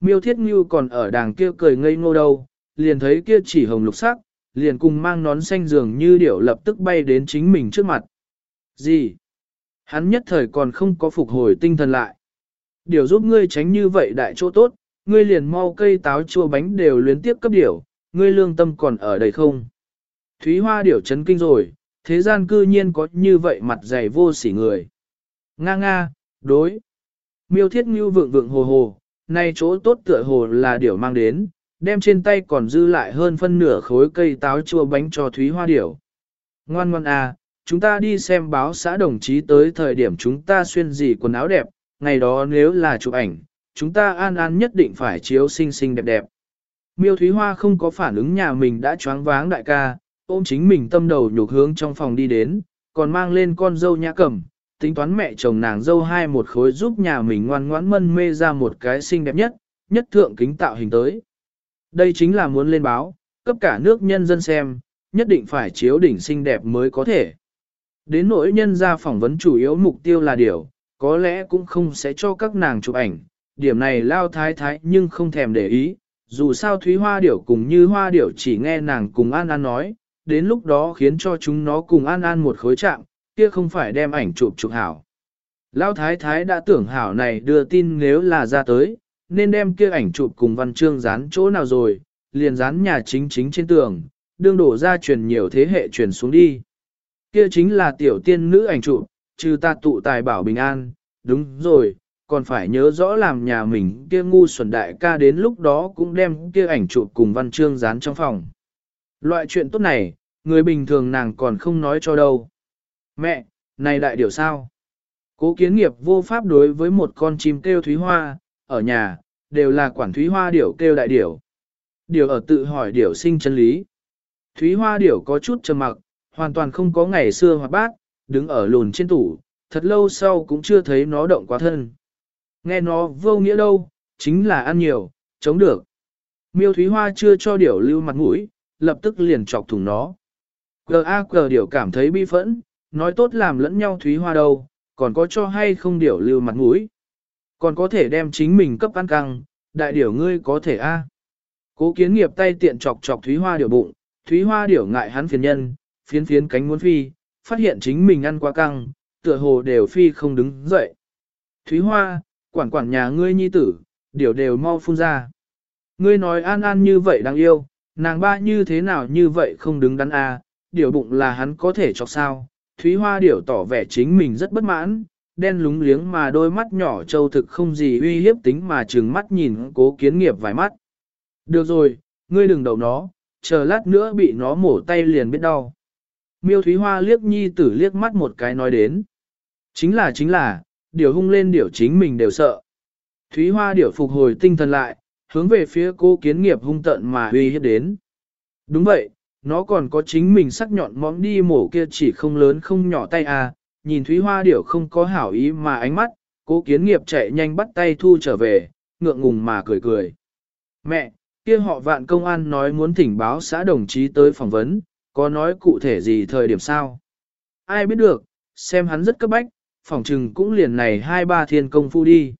Miêu thiết như còn ở đàng kia cười ngây ngô đâu, liền thấy kia chỉ hồng lục sắc, liền cùng mang nón xanh dường như điểu lập tức bay đến chính mình trước mặt. Gì? Hắn nhất thời còn không có phục hồi tinh thần lại. Điều giúp ngươi tránh như vậy đại chỗ tốt, ngươi liền mau cây táo chua bánh đều luyến tiếp cấp điểu, ngươi lương tâm còn ở đây không? Thúy Hoa điểu chấn kinh rồi, thế gian cư nhiên có như vậy mặt dày vô sỉ người. Nga nga, đối. Miêu thiết ngưu vượng vượng hồ hồ, nay chỗ tốt tựa hồ là điểu mang đến, đem trên tay còn dư lại hơn phân nửa khối cây táo chua bánh cho Thúy Hoa điểu. Ngoan ngoan à, chúng ta đi xem báo xã đồng chí tới thời điểm chúng ta xuyên gì quần áo đẹp, ngày đó nếu là chụp ảnh, chúng ta an an nhất định phải chiếu xinh xinh đẹp đẹp. Miêu Thúy Hoa không có phản ứng nhà mình đã choáng váng đại ca, ôm chính mình tâm đầu nhục hướng trong phòng đi đến, còn mang lên con dâu nhã cẩm, tính toán mẹ chồng nàng dâu hai một khối giúp nhà mình ngoan ngoãn mân mê ra một cái xinh đẹp nhất, nhất thượng kính tạo hình tới. Đây chính là muốn lên báo, cấp cả nước nhân dân xem, nhất định phải chiếu đỉnh xinh đẹp mới có thể. Đến nỗi nhân ra phỏng vấn chủ yếu mục tiêu là điều, có lẽ cũng không sẽ cho các nàng chụp ảnh, điểm này lao thái thái nhưng không thèm để ý, dù sao Thúy Hoa Điểu cùng như Hoa Điểu chỉ nghe nàng cùng An An nói, đến lúc đó khiến cho chúng nó cùng An An một khối chạm, kia không phải đem ảnh chụp chụp hảo. lao thái thái đã tưởng hảo này đưa tin nếu là ra tới, nên đem kia ảnh chụp cùng văn chương dán chỗ nào rồi, liền dán nhà chính chính trên tường, đương đổ ra truyền nhiều thế hệ truyền xuống đi. Kia chính là tiểu tiên nữ ảnh trụ, trừ ta tụ tài bảo bình an, đúng rồi, còn phải nhớ rõ làm nhà mình kia ngu xuẩn đại ca đến lúc đó cũng đem kia ảnh chụp cùng văn chương dán trong phòng. Loại chuyện tốt này, người bình thường nàng còn không nói cho đâu. Mẹ, này đại điều sao? Cố kiến nghiệp vô pháp đối với một con chim kêu thúy hoa, ở nhà, đều là quản thúy hoa điểu kêu đại điểu. Điều ở tự hỏi điểu sinh chân lý. Thúy hoa điểu có chút trầm mặc, hoàn toàn không có ngày xưa hoạt bát, đứng ở lùn trên tủ, thật lâu sau cũng chưa thấy nó động quá thân. Nghe nó vô nghĩa đâu, chính là ăn nhiều, chống được. Miêu Thúy Hoa chưa cho điểu lưu mặt mũi, lập tức liền chọc thủng nó. G.A. G điểu cảm thấy bi phẫn, nói tốt làm lẫn nhau Thúy Hoa đâu, còn có cho hay không điểu lưu mặt mũi. Còn có thể đem chính mình cấp ăn căng, đại điểu ngươi có thể a. Cố kiến nghiệp tay tiện chọc chọc Thúy Hoa điểu bụng, Thúy Hoa điểu ngại hắn phiền nhân, phiến phiến cánh muốn phi, phát hiện chính mình ăn quá căng, tựa hồ đều phi không đứng dậy. Thúy Hoa, quản quản nhà ngươi nhi tử, điều đều mau phun ra. Ngươi nói an an như vậy đáng yêu, nàng ba như thế nào như vậy không đứng đắn à, Điều bụng là hắn có thể chọc sao. Thúy Hoa điều tỏ vẻ chính mình rất bất mãn, đen lúng liếng mà đôi mắt nhỏ trâu thực không gì uy hiếp tính mà trừng mắt nhìn cố kiến nghiệp vài mắt. Được rồi, ngươi đừng đầu nó, chờ lát nữa bị nó mổ tay liền biết đau. Miêu Thúy Hoa liếc nhi tử liếc mắt một cái nói đến. Chính là chính là, điều hung lên điều chính mình đều sợ. Thúy Hoa điểu phục hồi tinh thần lại, hướng về phía cô kiến nghiệp hung tận mà uy hiếp đến. Đúng vậy, nó còn có chính mình sắc nhọn móng đi mổ kia chỉ không lớn không nhỏ tay à, nhìn Thúy Hoa điểu không có hảo ý mà ánh mắt, cố kiến nghiệp chạy nhanh bắt tay thu trở về, ngượng ngùng mà cười cười. Mẹ, kia họ vạn công an nói muốn thỉnh báo xã đồng chí tới phỏng vấn, có nói cụ thể gì thời điểm sao? Ai biết được, xem hắn rất cấp bách, phỏng trừng cũng liền này hai ba thiên công phu đi.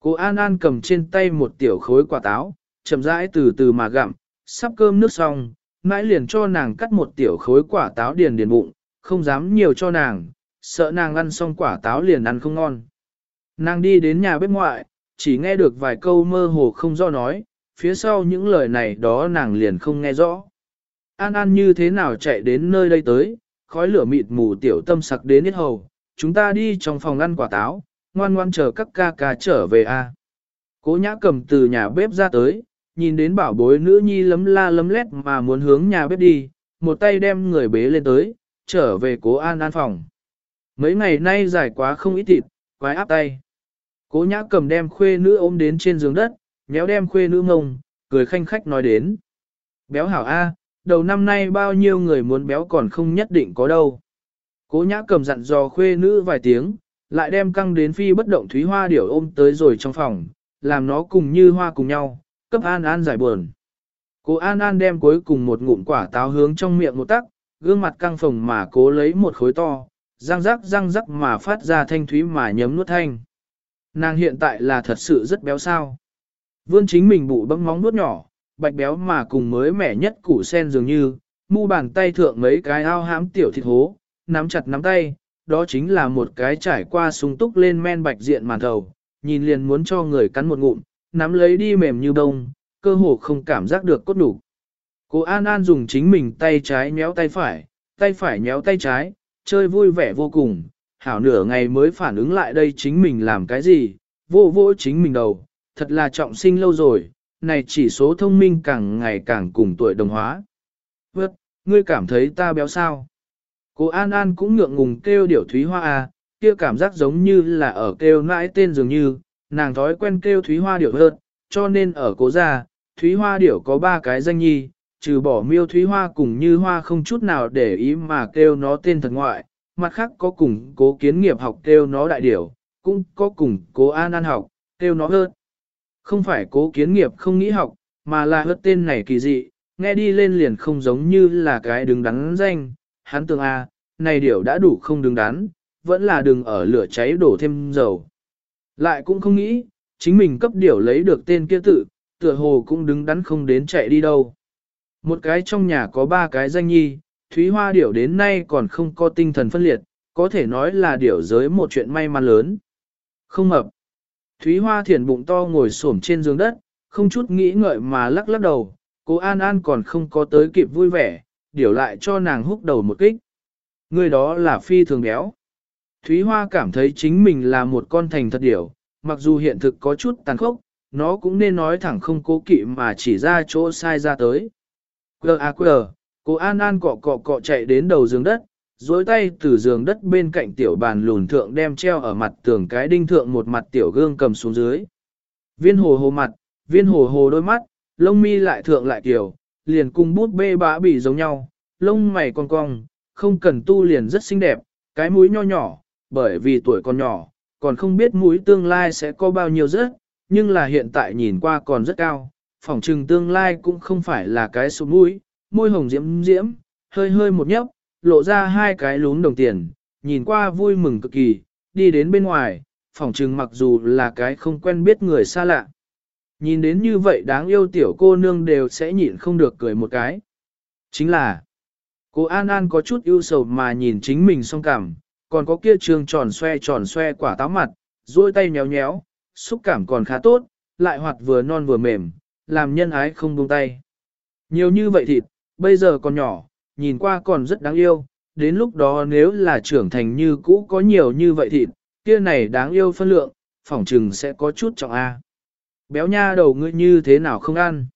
Cô An An cầm trên tay một tiểu khối quả táo, chậm rãi từ từ mà gặm, sắp cơm nước xong, mãi liền cho nàng cắt một tiểu khối quả táo điền điền bụng, không dám nhiều cho nàng, sợ nàng ăn xong quả táo liền ăn không ngon. Nàng đi đến nhà bếp ngoại, chỉ nghe được vài câu mơ hồ không do nói, phía sau những lời này đó nàng liền không nghe rõ. An An như thế nào chạy đến nơi đây tới, khói lửa mịt mù tiểu tâm sặc đến hết hầu, chúng ta đi trong phòng ăn quả táo, ngoan ngoan chờ các ca ca trở về a. Cố nhã cầm từ nhà bếp ra tới, nhìn đến bảo bối nữ nhi lấm la lấm lét mà muốn hướng nhà bếp đi, một tay đem người bế lên tới, trở về cố an an phòng. Mấy ngày nay dài quá không ít thịt, quái áp tay. Cố nhã cầm đem khuê nữ ôm đến trên giường đất, méo đem khuê nữ ngông, cười khanh khách nói đến. Béo hảo A, đầu năm nay bao nhiêu người muốn béo còn không nhất định có đâu. Cố nhã cầm dặn dò khuê nữ vài tiếng, lại đem căng đến phi bất động thúy hoa điểu ôm tới rồi trong phòng, làm nó cùng như hoa cùng nhau, cấp An An giải buồn. Cố An An đem cuối cùng một ngụm quả táo hướng trong miệng một tắc, gương mặt căng phồng mà cố lấy một khối to, răng rắc răng rắc mà phát ra thanh thúy mà nhấm nuốt thanh. Nàng hiện tại là thật sự rất béo sao. Vươn chính mình bụ bấm móng nuốt nhỏ, bạch béo mà cùng mới mẻ nhất củ sen dường như, mu bàn tay thượng mấy cái ao hãm tiểu thịt hố, nắm chặt nắm tay, đó chính là một cái trải qua sung túc lên men bạch diện màn thầu, nhìn liền muốn cho người cắn một ngụm, nắm lấy đi mềm như bông, cơ hồ không cảm giác được cốt đủ. Cô An An dùng chính mình tay trái nhéo tay phải, tay phải nhéo tay trái, chơi vui vẻ vô cùng, hảo nửa ngày mới phản ứng lại đây chính mình làm cái gì, vô vô chính mình đầu, thật là trọng sinh lâu rồi, này chỉ số thông minh càng ngày càng cùng tuổi đồng hóa. Vớt, ngươi cảm thấy ta béo sao? Cô An An cũng ngượng ngùng kêu điểu Thúy Hoa à, kia cảm giác giống như là ở kêu nãi tên dường như, nàng thói quen kêu Thúy Hoa điểu hơn, cho nên ở cố gia, Thúy Hoa điểu có ba cái danh nhi, trừ bỏ miêu Thúy Hoa cùng như Hoa không chút nào để ý mà kêu nó tên thật ngoại, mặt khác có cùng cố kiến nghiệp học kêu nó đại điểu, cũng có cùng cố An An học, kêu nó hơn. Không phải cố kiến nghiệp không nghĩ học, mà là hớt tên này kỳ dị, nghe đi lên liền không giống như là cái đứng đắn danh, hắn tưởng a, à, này điều đã đủ không đứng đắn, vẫn là đừng ở lửa cháy đổ thêm dầu. Lại cũng không nghĩ, chính mình cấp điều lấy được tên kia tự, tựa hồ cũng đứng đắn không đến chạy đi đâu. Một cái trong nhà có ba cái danh nhi, Thúy Hoa điểu đến nay còn không có tinh thần phân liệt, có thể nói là điểu giới một chuyện may mắn lớn. Không hợp. Thúy Hoa thiền bụng to ngồi xổm trên giường đất, không chút nghĩ ngợi mà lắc lắc đầu, cô An An còn không có tới kịp vui vẻ, điều lại cho nàng húc đầu một kích. Người đó là phi thường béo. Thúy Hoa cảm thấy chính mình là một con thành thật điểu, mặc dù hiện thực có chút tàn khốc, nó cũng nên nói thẳng không cố kỵ mà chỉ ra chỗ sai ra tới. Quờ à quờ, cô An An cọ cọ cọ chạy đến đầu giường đất, dối tay từ giường đất bên cạnh tiểu bàn lùn thượng đem treo ở mặt tường cái đinh thượng một mặt tiểu gương cầm xuống dưới. Viên hồ hồ mặt, viên hồ hồ đôi mắt, lông mi lại thượng lại tiểu, liền cùng bút bê bã bỉ giống nhau, lông mày cong cong, không cần tu liền rất xinh đẹp, cái mũi nho nhỏ, bởi vì tuổi còn nhỏ, còn không biết mũi tương lai sẽ có bao nhiêu rất, nhưng là hiện tại nhìn qua còn rất cao, phỏng trừng tương lai cũng không phải là cái số mũi, môi hồng diễm diễm, hơi hơi một nhấp, lộ ra hai cái lún đồng tiền, nhìn qua vui mừng cực kỳ, đi đến bên ngoài, phỏng trừng mặc dù là cái không quen biết người xa lạ. Nhìn đến như vậy đáng yêu tiểu cô nương đều sẽ nhịn không được cười một cái. Chính là, cô An An có chút ưu sầu mà nhìn chính mình song cảm, còn có kia trường tròn xoe tròn xoe quả táo mặt, duỗi tay nhéo nhéo, xúc cảm còn khá tốt, lại hoạt vừa non vừa mềm, làm nhân ái không buông tay. Nhiều như vậy thịt, bây giờ còn nhỏ, nhìn qua còn rất đáng yêu, đến lúc đó nếu là trưởng thành như cũ có nhiều như vậy thịt, Kia này đáng yêu phân lượng, phỏng trừng sẽ có chút trọng A. Béo nha đầu ngươi như thế nào không ăn?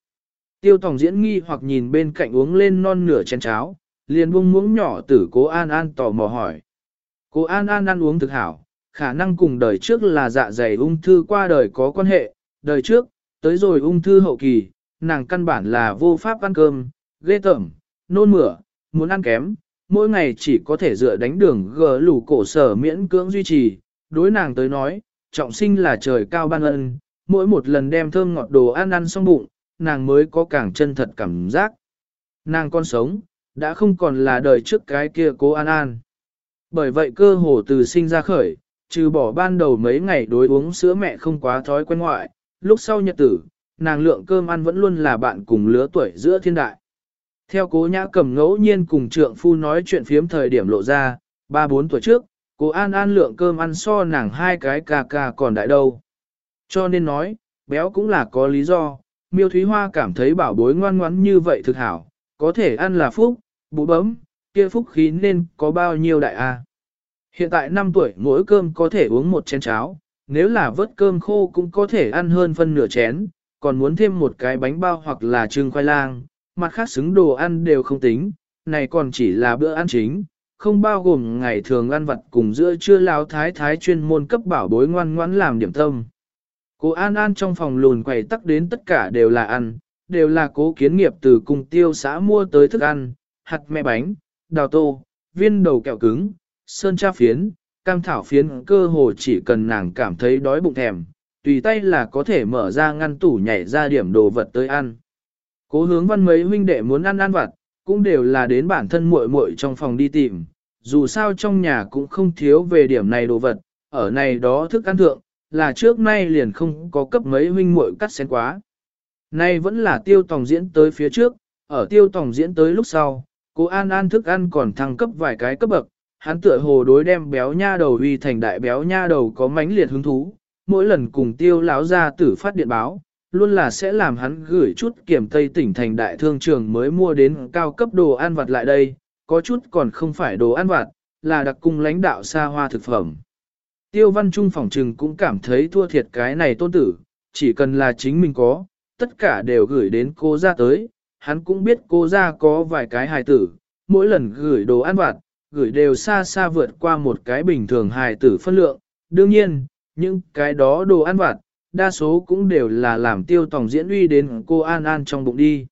Tiêu tổng diễn nghi hoặc nhìn bên cạnh uống lên non nửa chén cháo, liền buông muỗng nhỏ tử cố An An tò mò hỏi. Cố An An ăn uống thực hảo, khả năng cùng đời trước là dạ dày ung thư qua đời có quan hệ, đời trước, tới rồi ung thư hậu kỳ, nàng căn bản là vô pháp ăn cơm, ghê tởm, nôn mửa, muốn ăn kém, mỗi ngày chỉ có thể dựa đánh đường gờ lủ cổ sở miễn cưỡng duy trì, đối nàng tới nói, trọng sinh là trời cao ban ân, mỗi một lần đem thơm ngọt đồ ăn ăn xong bụng, nàng mới có càng chân thật cảm giác. Nàng con sống, đã không còn là đời trước cái kia cố an an. Bởi vậy cơ hồ từ sinh ra khởi, trừ bỏ ban đầu mấy ngày đối uống sữa mẹ không quá thói quen ngoại, lúc sau nhật tử, nàng lượng cơm ăn vẫn luôn là bạn cùng lứa tuổi giữa thiên đại. Theo cố nhã cầm ngẫu nhiên cùng trượng phu nói chuyện phiếm thời điểm lộ ra, ba bốn tuổi trước, cố an an lượng cơm ăn so nàng hai cái cà cà còn đại đâu. Cho nên nói, béo cũng là có lý do, miêu thúy hoa cảm thấy bảo bối ngoan ngoắn như vậy thực hảo, có thể ăn là phúc, bụ bấm, kia phúc khí nên có bao nhiêu đại a? Hiện tại 5 tuổi mỗi cơm có thể uống một chén cháo, nếu là vớt cơm khô cũng có thể ăn hơn phân nửa chén, còn muốn thêm một cái bánh bao hoặc là trưng khoai lang, mặt khác xứng đồ ăn đều không tính, này còn chỉ là bữa ăn chính, không bao gồm ngày thường ăn vặt cùng giữa trưa lao thái thái chuyên môn cấp bảo bối ngoan ngoãn làm điểm tâm. Cô An An trong phòng lùn quầy tắc đến tất cả đều là ăn, đều là cố kiến nghiệp từ cùng tiêu xã mua tới thức ăn, hạt mẹ bánh, đào tô, viên đầu kẹo cứng, sơn tra phiến, cam thảo phiến cơ hồ chỉ cần nàng cảm thấy đói bụng thèm, tùy tay là có thể mở ra ngăn tủ nhảy ra điểm đồ vật tới ăn. Cố hướng văn mấy huynh đệ muốn ăn ăn vặt, cũng đều là đến bản thân muội muội trong phòng đi tìm, dù sao trong nhà cũng không thiếu về điểm này đồ vật, ở này đó thức ăn thượng, là trước nay liền không có cấp mấy huynh muội cắt xén quá. Nay vẫn là tiêu tòng diễn tới phía trước, ở tiêu tòng diễn tới lúc sau, cô An An thức ăn còn thăng cấp vài cái cấp bậc, hắn tựa hồ đối đem béo nha đầu uy thành đại béo nha đầu có mãnh liệt hứng thú, mỗi lần cùng tiêu lão ra tử phát điện báo, luôn là sẽ làm hắn gửi chút kiểm tây tỉnh thành đại thương trường mới mua đến cao cấp đồ ăn vặt lại đây, có chút còn không phải đồ ăn vặt, là đặc cung lãnh đạo xa hoa thực phẩm. Tiêu văn trung phòng trừng cũng cảm thấy thua thiệt cái này tôn tử, chỉ cần là chính mình có, tất cả đều gửi đến cô ra tới, hắn cũng biết cô ra có vài cái hài tử, mỗi lần gửi đồ ăn vặt, gửi đều xa xa vượt qua một cái bình thường hài tử phân lượng. Đương nhiên, những cái đó đồ ăn vặt, đa số cũng đều là làm tiêu tòng diễn uy đến cô An An trong bụng đi.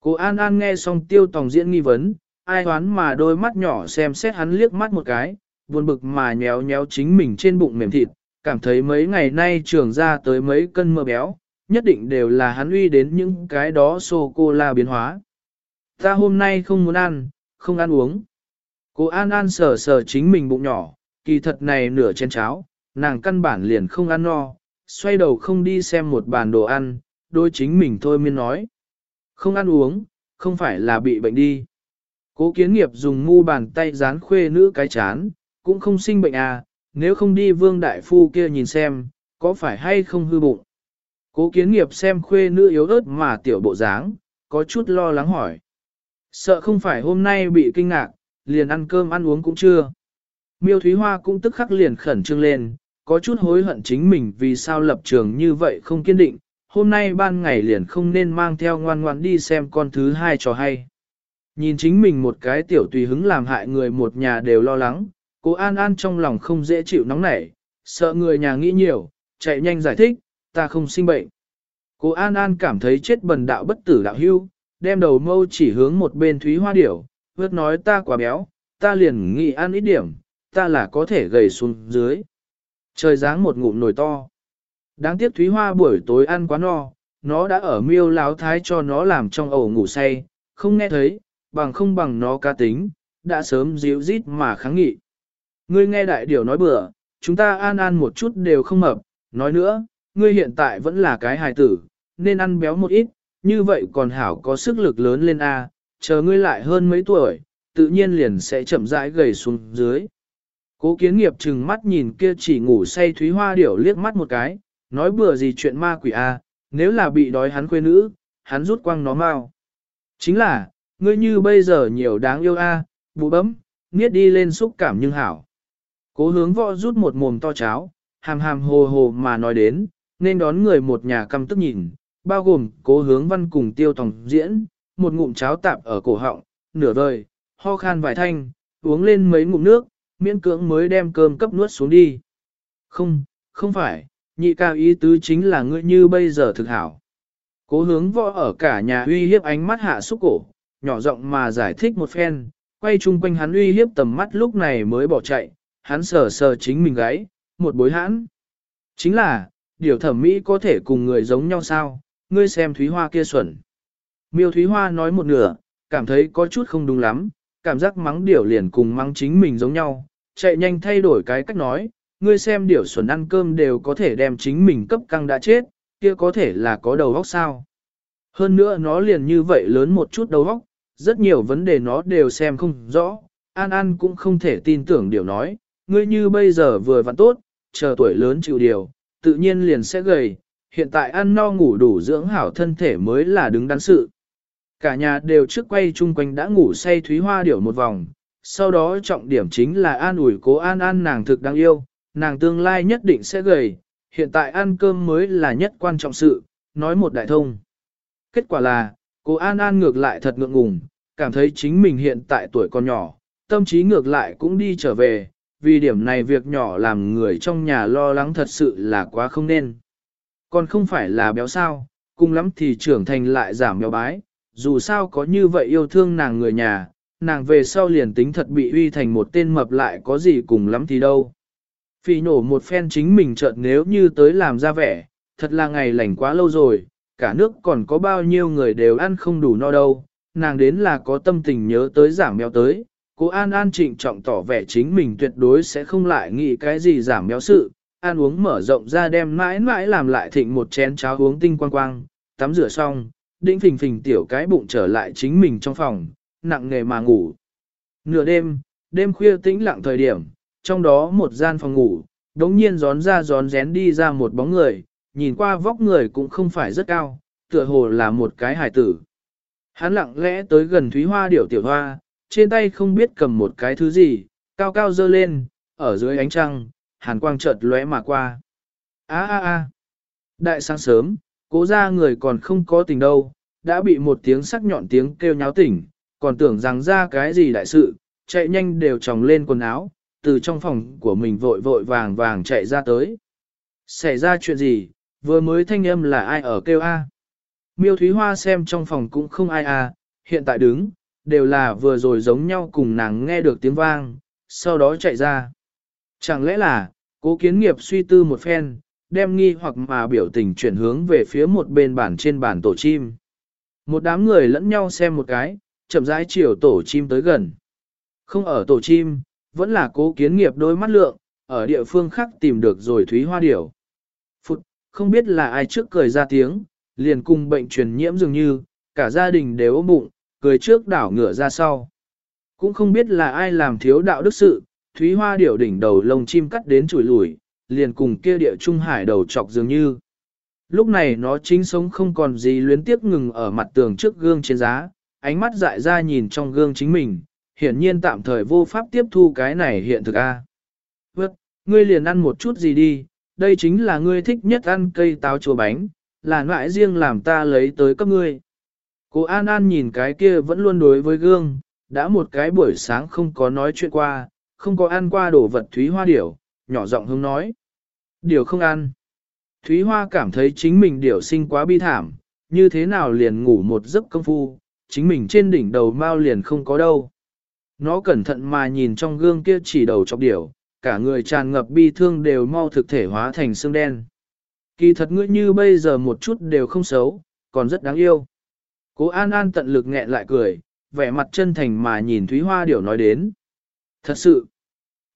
Cô An An nghe xong tiêu tòng diễn nghi vấn, ai hoán mà đôi mắt nhỏ xem xét hắn liếc mắt một cái, buồn bực mà nhéo nhéo chính mình trên bụng mềm thịt, cảm thấy mấy ngày nay trưởng ra tới mấy cân mỡ béo, nhất định đều là hắn uy đến những cái đó sô-cô-la biến hóa. Ta hôm nay không muốn ăn, không ăn uống. Cô An An sờ sờ chính mình bụng nhỏ, kỳ thật này nửa chén cháo, nàng căn bản liền không ăn no, xoay đầu không đi xem một bàn đồ ăn, đôi chính mình thôi miên nói. Không ăn uống, không phải là bị bệnh đi. Cố kiến nghiệp dùng mu bàn tay dán khuê nữ cái chán, cũng không sinh bệnh à, nếu không đi vương đại phu kia nhìn xem, có phải hay không hư bụng. Cố kiến nghiệp xem khuê nữ yếu ớt mà tiểu bộ dáng, có chút lo lắng hỏi. Sợ không phải hôm nay bị kinh ngạc, liền ăn cơm ăn uống cũng chưa. Miêu Thúy Hoa cũng tức khắc liền khẩn trương lên, có chút hối hận chính mình vì sao lập trường như vậy không kiên định, hôm nay ban ngày liền không nên mang theo ngoan ngoan đi xem con thứ hai cho hay. Nhìn chính mình một cái tiểu tùy hứng làm hại người một nhà đều lo lắng, cô An An trong lòng không dễ chịu nóng nảy, sợ người nhà nghĩ nhiều, chạy nhanh giải thích, ta không sinh bệnh. Cô An An cảm thấy chết bần đạo bất tử đạo hưu, đem đầu mâu chỉ hướng một bên thúy hoa điểu, vớt nói ta quá béo, ta liền nghĩ ăn ít điểm, ta là có thể gầy xuống dưới. Trời dáng một ngụm nồi to. Đáng tiếc Thúy Hoa buổi tối ăn quá no, nó đã ở miêu láo thái cho nó làm trong ổ ngủ say, không nghe thấy, bằng không bằng nó ca tính, đã sớm díu rít mà kháng nghị. Ngươi nghe đại điều nói bừa, chúng ta an an một chút đều không mập, nói nữa, ngươi hiện tại vẫn là cái hài tử, nên ăn béo một ít, như vậy còn hảo có sức lực lớn lên A, chờ ngươi lại hơn mấy tuổi, tự nhiên liền sẽ chậm rãi gầy xuống dưới. Cố kiến nghiệp chừng mắt nhìn kia chỉ ngủ say thúy hoa điểu liếc mắt một cái, nói bừa gì chuyện ma quỷ a, nếu là bị đói hắn quê nữ, hắn rút quăng nó mau. Chính là, ngươi như bây giờ nhiều đáng yêu a, à, bụ bấm, niết đi lên xúc cảm nhưng hảo. Cố hướng võ rút một mồm to cháo, hàm hàm hồ hồ mà nói đến, nên đón người một nhà căm tức nhìn, bao gồm cố hướng văn cùng tiêu tòng diễn, một ngụm cháo tạp ở cổ họng, nửa vời, ho khan vài thanh, uống lên mấy ngụm nước, miễn cưỡng mới đem cơm cấp nuốt xuống đi. Không, không phải, nhị cao ý tứ chính là ngươi như bây giờ thực hảo. Cố hướng võ ở cả nhà uy hiếp ánh mắt hạ xúc cổ, nhỏ giọng mà giải thích một phen, quay chung quanh hắn uy hiếp tầm mắt lúc này mới bỏ chạy, hắn sờ sờ chính mình gáy, một bối hãn. Chính là, điều thẩm mỹ có thể cùng người giống nhau sao, ngươi xem Thúy Hoa kia xuẩn. Miêu Thúy Hoa nói một nửa, cảm thấy có chút không đúng lắm, cảm giác mắng điểu liền cùng mắng chính mình giống nhau, chạy nhanh thay đổi cái cách nói, ngươi xem điểu xuẩn ăn cơm đều có thể đem chính mình cấp căng đã chết, kia có thể là có đầu óc sao. Hơn nữa nó liền như vậy lớn một chút đầu óc, rất nhiều vấn đề nó đều xem không rõ, An An cũng không thể tin tưởng điều nói, ngươi như bây giờ vừa vặn tốt, chờ tuổi lớn chịu điều, tự nhiên liền sẽ gầy, hiện tại ăn no ngủ đủ dưỡng hảo thân thể mới là đứng đắn sự. Cả nhà đều trước quay chung quanh đã ngủ say Thúy Hoa điểu một vòng, sau đó trọng điểm chính là an ủi cố an an nàng thực đáng yêu, nàng tương lai nhất định sẽ gầy, hiện tại ăn cơm mới là nhất quan trọng sự, nói một đại thông. Kết quả là, cố An An ngược lại thật ngượng ngùng, cảm thấy chính mình hiện tại tuổi còn nhỏ, tâm trí ngược lại cũng đi trở về, vì điểm này việc nhỏ làm người trong nhà lo lắng thật sự là quá không nên. Còn không phải là béo sao, cùng lắm thì trưởng thành lại giảm béo bái, dù sao có như vậy yêu thương nàng người nhà, nàng về sau liền tính thật bị uy thành một tên mập lại có gì cùng lắm thì đâu. Phỉ nổ một phen chính mình chợt nếu như tới làm ra vẻ, thật là ngày lành quá lâu rồi, cả nước còn có bao nhiêu người đều ăn không đủ no đâu, nàng đến là có tâm tình nhớ tới giảm béo tới. Cô An An trịnh trọng tỏ vẻ chính mình tuyệt đối sẽ không lại nghĩ cái gì giảm béo sự, ăn uống mở rộng ra đem mãi mãi làm lại thịnh một chén cháo uống tinh quang quang, tắm rửa xong, đĩnh phình phình tiểu cái bụng trở lại chính mình trong phòng, nặng nghề mà ngủ. Nửa đêm, đêm khuya tĩnh lặng thời điểm, trong đó một gian phòng ngủ, đống nhiên gión ra gión rén đi ra một bóng người, nhìn qua vóc người cũng không phải rất cao, tựa hồ là một cái hải tử. Hắn lặng lẽ tới gần Thúy Hoa điểu tiểu hoa, trên tay không biết cầm một cái thứ gì, cao cao dơ lên, ở dưới ánh trăng, hàn quang chợt lóe mà qua. A a a, Đại sáng sớm, cố ra người còn không có tình đâu, đã bị một tiếng sắc nhọn tiếng kêu nháo tỉnh, còn tưởng rằng ra cái gì đại sự, chạy nhanh đều tròng lên quần áo, từ trong phòng của mình vội vội vàng vàng chạy ra tới. Xảy ra chuyện gì, vừa mới thanh âm là ai ở kêu A. Miêu Thúy Hoa xem trong phòng cũng không ai A, hiện tại đứng, đều là vừa rồi giống nhau cùng nàng nghe được tiếng vang, sau đó chạy ra. Chẳng lẽ là, cố kiến nghiệp suy tư một phen, đem nghi hoặc mà biểu tình chuyển hướng về phía một bên bản trên bản tổ chim. Một đám người lẫn nhau xem một cái, chậm rãi chiều tổ chim tới gần. Không ở tổ chim, vẫn là cố kiến nghiệp đôi mắt lượng, ở địa phương khác tìm được rồi thúy hoa điểu. Phụt, không biết là ai trước cười ra tiếng, liền cùng bệnh truyền nhiễm dường như, cả gia đình đều ôm bụng, cười trước đảo ngửa ra sau. Cũng không biết là ai làm thiếu đạo đức sự, thúy hoa điểu đỉnh đầu lông chim cắt đến chùi lùi, liền cùng kia địa trung hải đầu chọc dường như. Lúc này nó chính sống không còn gì luyến tiếp ngừng ở mặt tường trước gương trên giá, ánh mắt dại ra nhìn trong gương chính mình, hiển nhiên tạm thời vô pháp tiếp thu cái này hiện thực a. Vất, ngươi liền ăn một chút gì đi, đây chính là ngươi thích nhất ăn cây táo chùa bánh, là ngoại riêng làm ta lấy tới cấp ngươi. Cô An An nhìn cái kia vẫn luôn đối với gương, đã một cái buổi sáng không có nói chuyện qua, không có ăn qua đồ vật thúy hoa điểu, nhỏ giọng hướng nói. Điều không ăn. Thúy Hoa cảm thấy chính mình điều sinh quá bi thảm, như thế nào liền ngủ một giấc công phu, chính mình trên đỉnh đầu mau liền không có đâu. Nó cẩn thận mà nhìn trong gương kia chỉ đầu chọc điểu, cả người tràn ngập bi thương đều mau thực thể hóa thành xương đen. Kỳ thật ngươi như bây giờ một chút đều không xấu, còn rất đáng yêu. Cố An An tận lực nghẹn lại cười, vẻ mặt chân thành mà nhìn Thúy Hoa Điểu nói đến. Thật sự,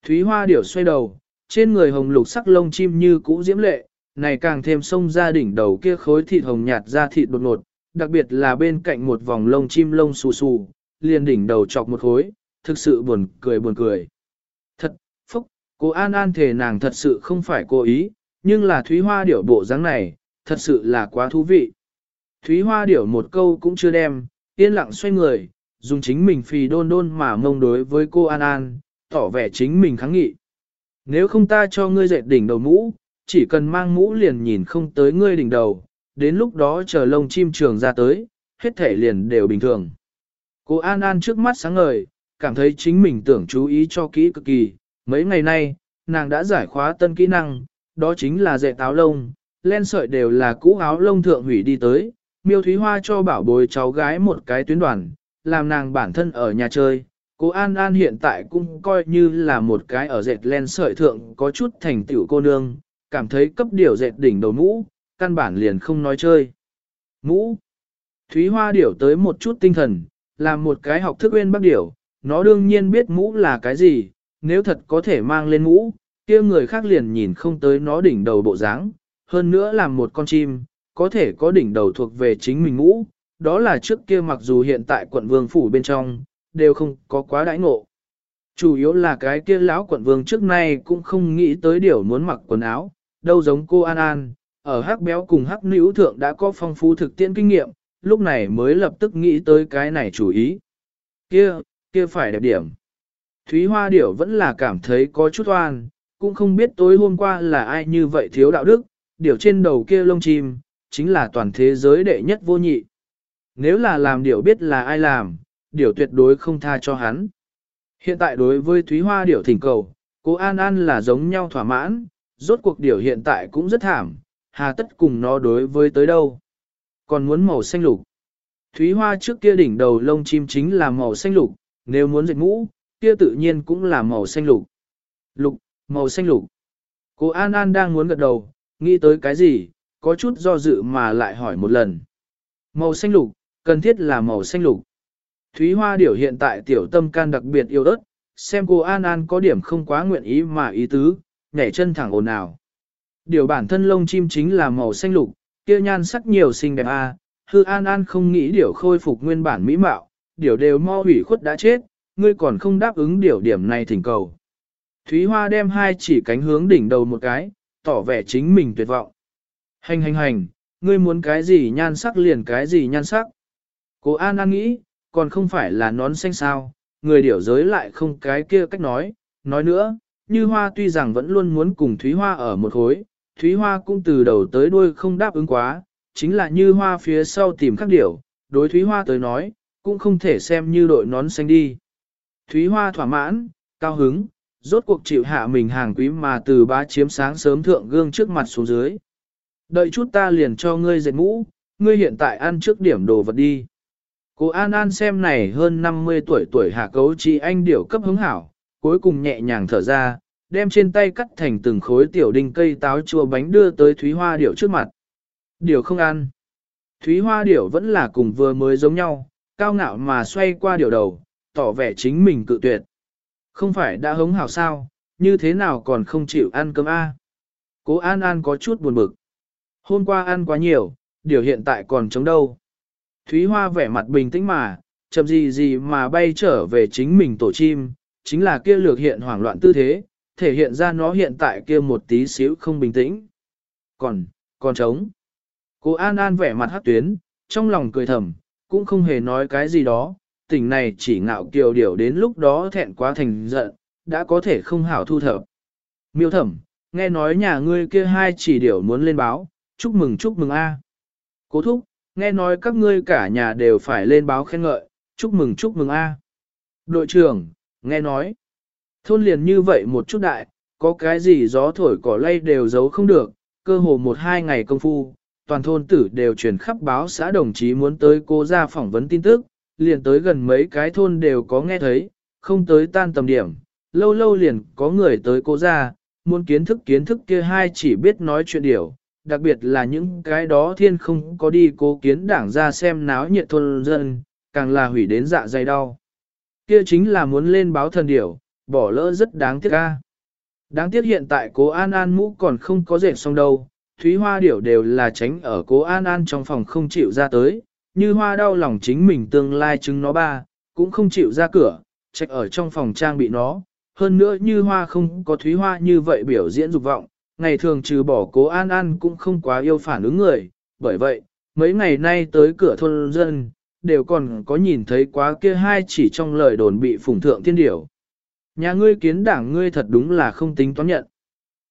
Thúy Hoa Điểu xoay đầu, trên người hồng lục sắc lông chim như cũ diễm lệ, này càng thêm sông ra đỉnh đầu kia khối thịt hồng nhạt ra thịt đột ngột, đặc biệt là bên cạnh một vòng lông chim lông xù xù, liền đỉnh đầu chọc một khối, thực sự buồn cười buồn cười. Thật, phúc, cô An An thề nàng thật sự không phải cố ý, nhưng là Thúy Hoa điểu bộ dáng này, thật sự là quá thú vị. Thúy Hoa điểu một câu cũng chưa đem, yên lặng xoay người, dùng chính mình phì đôn đôn mà mông đối với cô An An, tỏ vẻ chính mình kháng nghị. Nếu không ta cho ngươi dệt đỉnh đầu mũ, chỉ cần mang mũ liền nhìn không tới ngươi đỉnh đầu, đến lúc đó chờ lông chim trường ra tới, hết thể liền đều bình thường. Cô An An trước mắt sáng ngời, cảm thấy chính mình tưởng chú ý cho kỹ cực kỳ. Mấy ngày nay, nàng đã giải khóa tân kỹ năng, đó chính là dệt áo lông, len sợi đều là cũ áo lông thượng hủy đi tới. Miêu Thúy Hoa cho bảo bối cháu gái một cái tuyến đoàn, làm nàng bản thân ở nhà chơi. Cô An An hiện tại cũng coi như là một cái ở dệt len sợi thượng có chút thành tiểu cô nương, cảm thấy cấp điều dệt đỉnh đầu mũ, căn bản liền không nói chơi. Mũ. Thúy Hoa điểu tới một chút tinh thần, làm một cái học thức uyên bác điểu, nó đương nhiên biết mũ là cái gì, nếu thật có thể mang lên mũ, kia người khác liền nhìn không tới nó đỉnh đầu bộ dáng, hơn nữa làm một con chim, có thể có đỉnh đầu thuộc về chính mình mũ, đó là trước kia mặc dù hiện tại quận vương phủ bên trong, đều không có quá đãi ngộ. Chủ yếu là cái kia lão quận vương trước nay cũng không nghĩ tới điều muốn mặc quần áo, đâu giống cô An An, ở hắc béo cùng hắc nữ thượng đã có phong phú thực tiễn kinh nghiệm, lúc này mới lập tức nghĩ tới cái này chủ ý. Kia, kia phải đẹp điểm. Thúy Hoa Điểu vẫn là cảm thấy có chút oan, cũng không biết tối hôm qua là ai như vậy thiếu đạo đức, điểu trên đầu kia lông chim, chính là toàn thế giới đệ nhất vô nhị. Nếu là làm điểu biết là ai làm, điểu tuyệt đối không tha cho hắn. Hiện tại đối với Thúy Hoa điểu thỉnh cầu, cô An An là giống nhau thỏa mãn, rốt cuộc điểu hiện tại cũng rất thảm, hà tất cùng nó đối với tới đâu. Còn muốn màu xanh lục. Thúy Hoa trước kia đỉnh đầu lông chim chính là màu xanh lục, nếu muốn dệt mũ, kia tự nhiên cũng là màu xanh lục. Lục, màu xanh lục. Cô An An đang muốn gật đầu, nghĩ tới cái gì, có chút do dự mà lại hỏi một lần. Màu xanh lục, cần thiết là màu xanh lục. Thúy Hoa điểu hiện tại tiểu tâm can đặc biệt yêu ớt, xem cô An An có điểm không quá nguyện ý mà ý tứ, nhảy chân thẳng ồn ào. Điều bản thân lông chim chính là màu xanh lục, kia nhan sắc nhiều xinh đẹp a. À. Hư An An không nghĩ điều khôi phục nguyên bản mỹ mạo, điều đều mo hủy khuất đã chết, ngươi còn không đáp ứng điều điểm này thỉnh cầu. Thúy Hoa đem hai chỉ cánh hướng đỉnh đầu một cái, tỏ vẻ chính mình tuyệt vọng. Hành hành hành, ngươi muốn cái gì nhan sắc liền cái gì nhan sắc. Cô An An nghĩ, còn không phải là nón xanh sao, người điểu giới lại không cái kia cách nói. Nói nữa, như Hoa tuy rằng vẫn luôn muốn cùng Thúy Hoa ở một khối, Thúy Hoa cũng từ đầu tới đuôi không đáp ứng quá, chính là như Hoa phía sau tìm các điểu, đối Thúy Hoa tới nói, cũng không thể xem như đội nón xanh đi. Thúy Hoa thỏa mãn, cao hứng, rốt cuộc chịu hạ mình hàng quý mà từ bá chiếm sáng sớm thượng gương trước mặt xuống dưới. Đợi chút ta liền cho ngươi dệt mũ, ngươi hiện tại ăn trước điểm đồ vật đi. Cô An An xem này hơn 50 tuổi tuổi hạ cấu chị anh điểu cấp hứng hảo, cuối cùng nhẹ nhàng thở ra, đem trên tay cắt thành từng khối tiểu đinh cây táo chua bánh đưa tới Thúy Hoa điểu trước mặt. Điểu không ăn. Thúy Hoa điểu vẫn là cùng vừa mới giống nhau, cao ngạo mà xoay qua điểu đầu, tỏ vẻ chính mình cự tuyệt. Không phải đã hống hảo sao, như thế nào còn không chịu ăn cơm a? Cố An An có chút buồn bực. Hôm qua ăn quá nhiều, điều hiện tại còn chống đâu. Thúy Hoa vẻ mặt bình tĩnh mà, chậm gì gì mà bay trở về chính mình tổ chim, chính là kia lược hiện hoảng loạn tư thế, thể hiện ra nó hiện tại kia một tí xíu không bình tĩnh. Còn, còn trống. Cô An An vẻ mặt hát tuyến, trong lòng cười thầm, cũng không hề nói cái gì đó, tình này chỉ ngạo kiều điều đến lúc đó thẹn quá thành giận, đã có thể không hảo thu thập. Miêu thẩm, nghe nói nhà ngươi kia hai chỉ điểu muốn lên báo, chúc mừng chúc mừng a. Cố thúc, nghe nói các ngươi cả nhà đều phải lên báo khen ngợi, chúc mừng chúc mừng a. Đội trưởng, nghe nói, thôn liền như vậy một chút đại, có cái gì gió thổi cỏ lay đều giấu không được, cơ hồ một hai ngày công phu, toàn thôn tử đều truyền khắp báo xã đồng chí muốn tới cô ra phỏng vấn tin tức, liền tới gần mấy cái thôn đều có nghe thấy, không tới tan tầm điểm, lâu lâu liền có người tới cô ra, muốn kiến thức kiến thức kia hai chỉ biết nói chuyện điều, đặc biệt là những cái đó thiên không có đi cố kiến đảng ra xem náo nhiệt thôn dân, càng là hủy đến dạ dày đau. Kia chính là muốn lên báo thần điểu, bỏ lỡ rất đáng tiếc ca. Đáng tiếc hiện tại cố An An mũ còn không có dệt xong đâu, Thúy Hoa điểu đều là tránh ở cố An An trong phòng không chịu ra tới, như hoa đau lòng chính mình tương lai chứng nó ba, cũng không chịu ra cửa, trách ở trong phòng trang bị nó. Hơn nữa như hoa không có thúy hoa như vậy biểu diễn dục vọng, ngày thường trừ bỏ cố an an cũng không quá yêu phản ứng người, bởi vậy, mấy ngày nay tới cửa thôn dân, đều còn có nhìn thấy quá kia hai chỉ trong lời đồn bị phủng thượng thiên điểu. Nhà ngươi kiến đảng ngươi thật đúng là không tính toán nhận.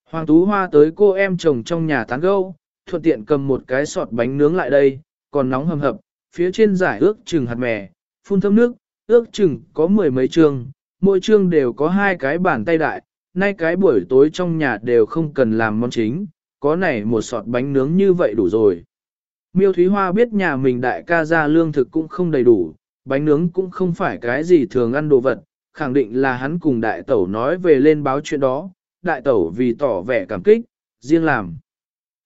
Hoàng Tú Hoa tới cô em chồng trong nhà tán gâu, thuận tiện cầm một cái sọt bánh nướng lại đây, còn nóng hầm hập, phía trên giải ước chừng hạt mè, phun thấm nước, ước chừng có mười mấy trường, mỗi trường đều có hai cái bàn tay đại, nay cái buổi tối trong nhà đều không cần làm món chính, có này một sọt bánh nướng như vậy đủ rồi. Miêu Thúy Hoa biết nhà mình đại ca ra lương thực cũng không đầy đủ, bánh nướng cũng không phải cái gì thường ăn đồ vật, khẳng định là hắn cùng đại tẩu nói về lên báo chuyện đó, đại tẩu vì tỏ vẻ cảm kích, riêng làm.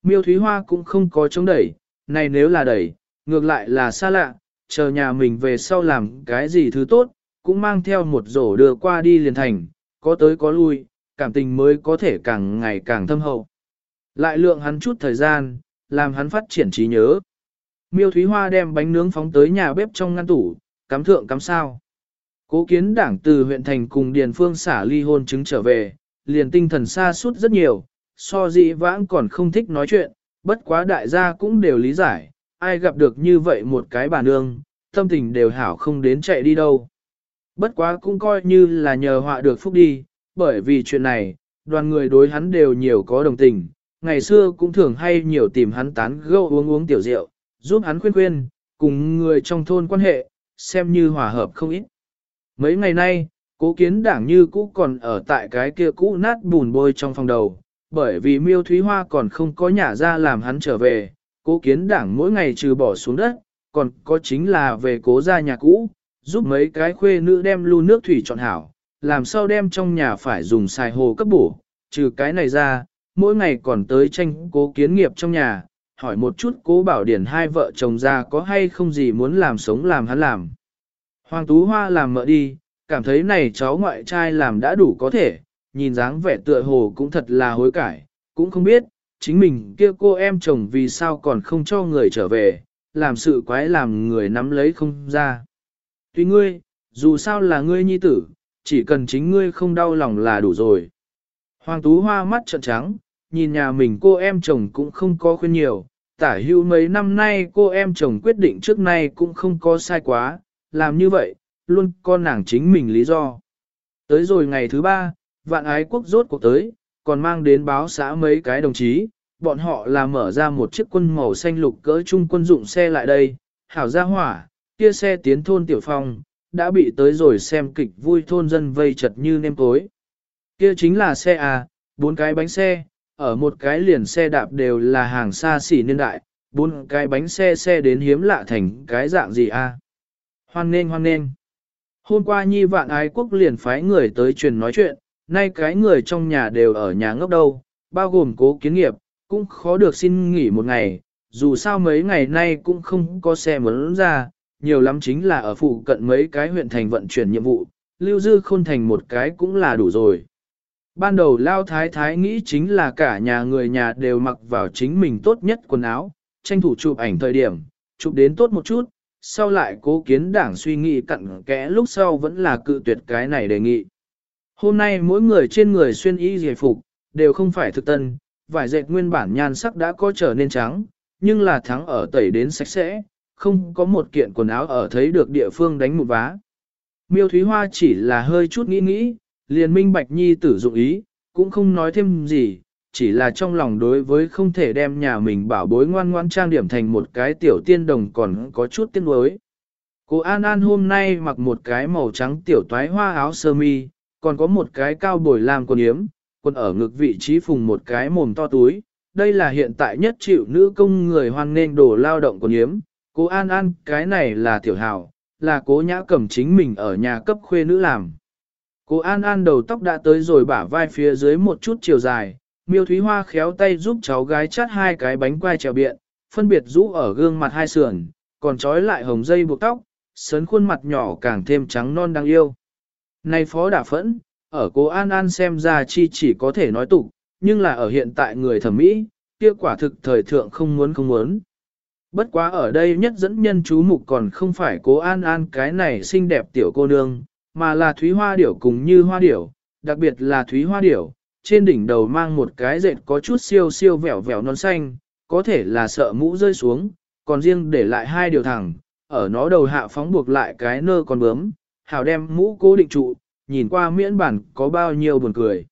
Miêu Thúy Hoa cũng không có chống đẩy, này nếu là đẩy, ngược lại là xa lạ, chờ nhà mình về sau làm cái gì thứ tốt, cũng mang theo một rổ đưa qua đi liền thành, có tới có lui, cảm tình mới có thể càng ngày càng thâm hậu. Lại lượng hắn chút thời gian, làm hắn phát triển trí nhớ. Miêu Thúy Hoa đem bánh nướng phóng tới nhà bếp trong ngăn tủ, cắm thượng cắm sao. Cố kiến đảng từ huyện thành cùng Điền Phương xả ly hôn chứng trở về, liền tinh thần xa suốt rất nhiều, so dị vãng còn không thích nói chuyện, bất quá đại gia cũng đều lý giải, ai gặp được như vậy một cái bà nương, tâm tình đều hảo không đến chạy đi đâu. Bất quá cũng coi như là nhờ họa được phúc đi, bởi vì chuyện này, đoàn người đối hắn đều nhiều có đồng tình, ngày xưa cũng thường hay nhiều tìm hắn tán gẫu uống uống tiểu rượu, giúp hắn khuyên khuyên, cùng người trong thôn quan hệ, xem như hòa hợp không ít. Mấy ngày nay, cố kiến đảng như cũ còn ở tại cái kia cũ nát bùn bôi trong phòng đầu, bởi vì miêu thúy hoa còn không có nhả ra làm hắn trở về, cố kiến đảng mỗi ngày trừ bỏ xuống đất, còn có chính là về cố gia nhà cũ, giúp mấy cái khuê nữ đem lưu nước thủy chọn hảo, làm sao đem trong nhà phải dùng xài hồ cấp bổ, trừ cái này ra, mỗi ngày còn tới tranh cố kiến nghiệp trong nhà, hỏi một chút cố bảo điển hai vợ chồng ra có hay không gì muốn làm sống làm hắn làm. Hoàng Tú Hoa làm mợ đi, cảm thấy này cháu ngoại trai làm đã đủ có thể, nhìn dáng vẻ tựa hồ cũng thật là hối cải, cũng không biết, chính mình kia cô em chồng vì sao còn không cho người trở về, làm sự quái làm người nắm lấy không ra. Tuy ngươi, dù sao là ngươi nhi tử, chỉ cần chính ngươi không đau lòng là đủ rồi. Hoàng Tú Hoa mắt trợn trắng, nhìn nhà mình cô em chồng cũng không có khuyên nhiều, tả hưu mấy năm nay cô em chồng quyết định trước nay cũng không có sai quá, làm như vậy, luôn con nàng chính mình lý do. Tới rồi ngày thứ ba, vạn ái quốc rốt cuộc tới, còn mang đến báo xã mấy cái đồng chí, bọn họ là mở ra một chiếc quân màu xanh lục cỡ trung quân dụng xe lại đây, hảo ra hỏa, kia xe tiến thôn tiểu phong, đã bị tới rồi xem kịch vui thôn dân vây chật như nêm tối. Kia chính là xe à, bốn cái bánh xe, ở một cái liền xe đạp đều là hàng xa xỉ niên đại, bốn cái bánh xe xe đến hiếm lạ thành cái dạng gì à. Hoan nên hoan nên. Hôm qua nhi vạn ái quốc liền phái người tới truyền nói chuyện, nay cái người trong nhà đều ở nhà ngốc đâu, bao gồm cố kiến nghiệp, cũng khó được xin nghỉ một ngày, dù sao mấy ngày nay cũng không có xe muốn ra, nhiều lắm chính là ở phụ cận mấy cái huyện thành vận chuyển nhiệm vụ, lưu dư khôn thành một cái cũng là đủ rồi. Ban đầu Lao Thái Thái nghĩ chính là cả nhà người nhà đều mặc vào chính mình tốt nhất quần áo, tranh thủ chụp ảnh thời điểm, chụp đến tốt một chút, sau lại cố kiến đảng suy nghĩ cặn kẽ lúc sau vẫn là cự tuyệt cái này đề nghị. Hôm nay mỗi người trên người xuyên y giải phục, đều không phải thực tân, vải dệt nguyên bản nhan sắc đã có trở nên trắng, nhưng là thắng ở tẩy đến sạch sẽ, không có một kiện quần áo ở thấy được địa phương đánh một vá. Miêu Thúy Hoa chỉ là hơi chút nghĩ nghĩ, liền minh bạch nhi tử dụng ý, cũng không nói thêm gì, chỉ là trong lòng đối với không thể đem nhà mình bảo bối ngoan ngoan trang điểm thành một cái tiểu tiên đồng còn có chút tiếc nuối. Cô An An hôm nay mặc một cái màu trắng tiểu toái hoa áo sơ mi, còn có một cái cao bồi làm quần yếm, quần ở ngực vị trí phùng một cái mồm to túi. Đây là hiện tại nhất chịu nữ công người hoan nên đồ lao động quần yếm. Cô An An cái này là tiểu hào, là cố nhã cầm chính mình ở nhà cấp khuê nữ làm. Cô An An đầu tóc đã tới rồi bả vai phía dưới một chút chiều dài, miêu thúy hoa khéo tay giúp cháu gái chắt hai cái bánh quai trèo biện, phân biệt rũ ở gương mặt hai sườn, còn trói lại hồng dây buộc tóc, sấn khuôn mặt nhỏ càng thêm trắng non đáng yêu. Này phó đả phẫn, ở cô An An xem ra chi chỉ có thể nói tục, nhưng là ở hiện tại người thẩm mỹ, kia quả thực thời thượng không muốn không muốn. Bất quá ở đây nhất dẫn nhân chú mục còn không phải cố An An cái này xinh đẹp tiểu cô nương, mà là Thúy Hoa Điểu cùng như Hoa Điểu, đặc biệt là Thúy Hoa Điểu, trên đỉnh đầu mang một cái dệt có chút siêu siêu vẻo vẻo non xanh, có thể là sợ mũ rơi xuống, còn riêng để lại hai điều thẳng, ở nó đầu hạ phóng buộc lại cái nơ còn bướm, hào đem mũ cố định trụ, nhìn qua miễn bản có bao nhiêu buồn cười.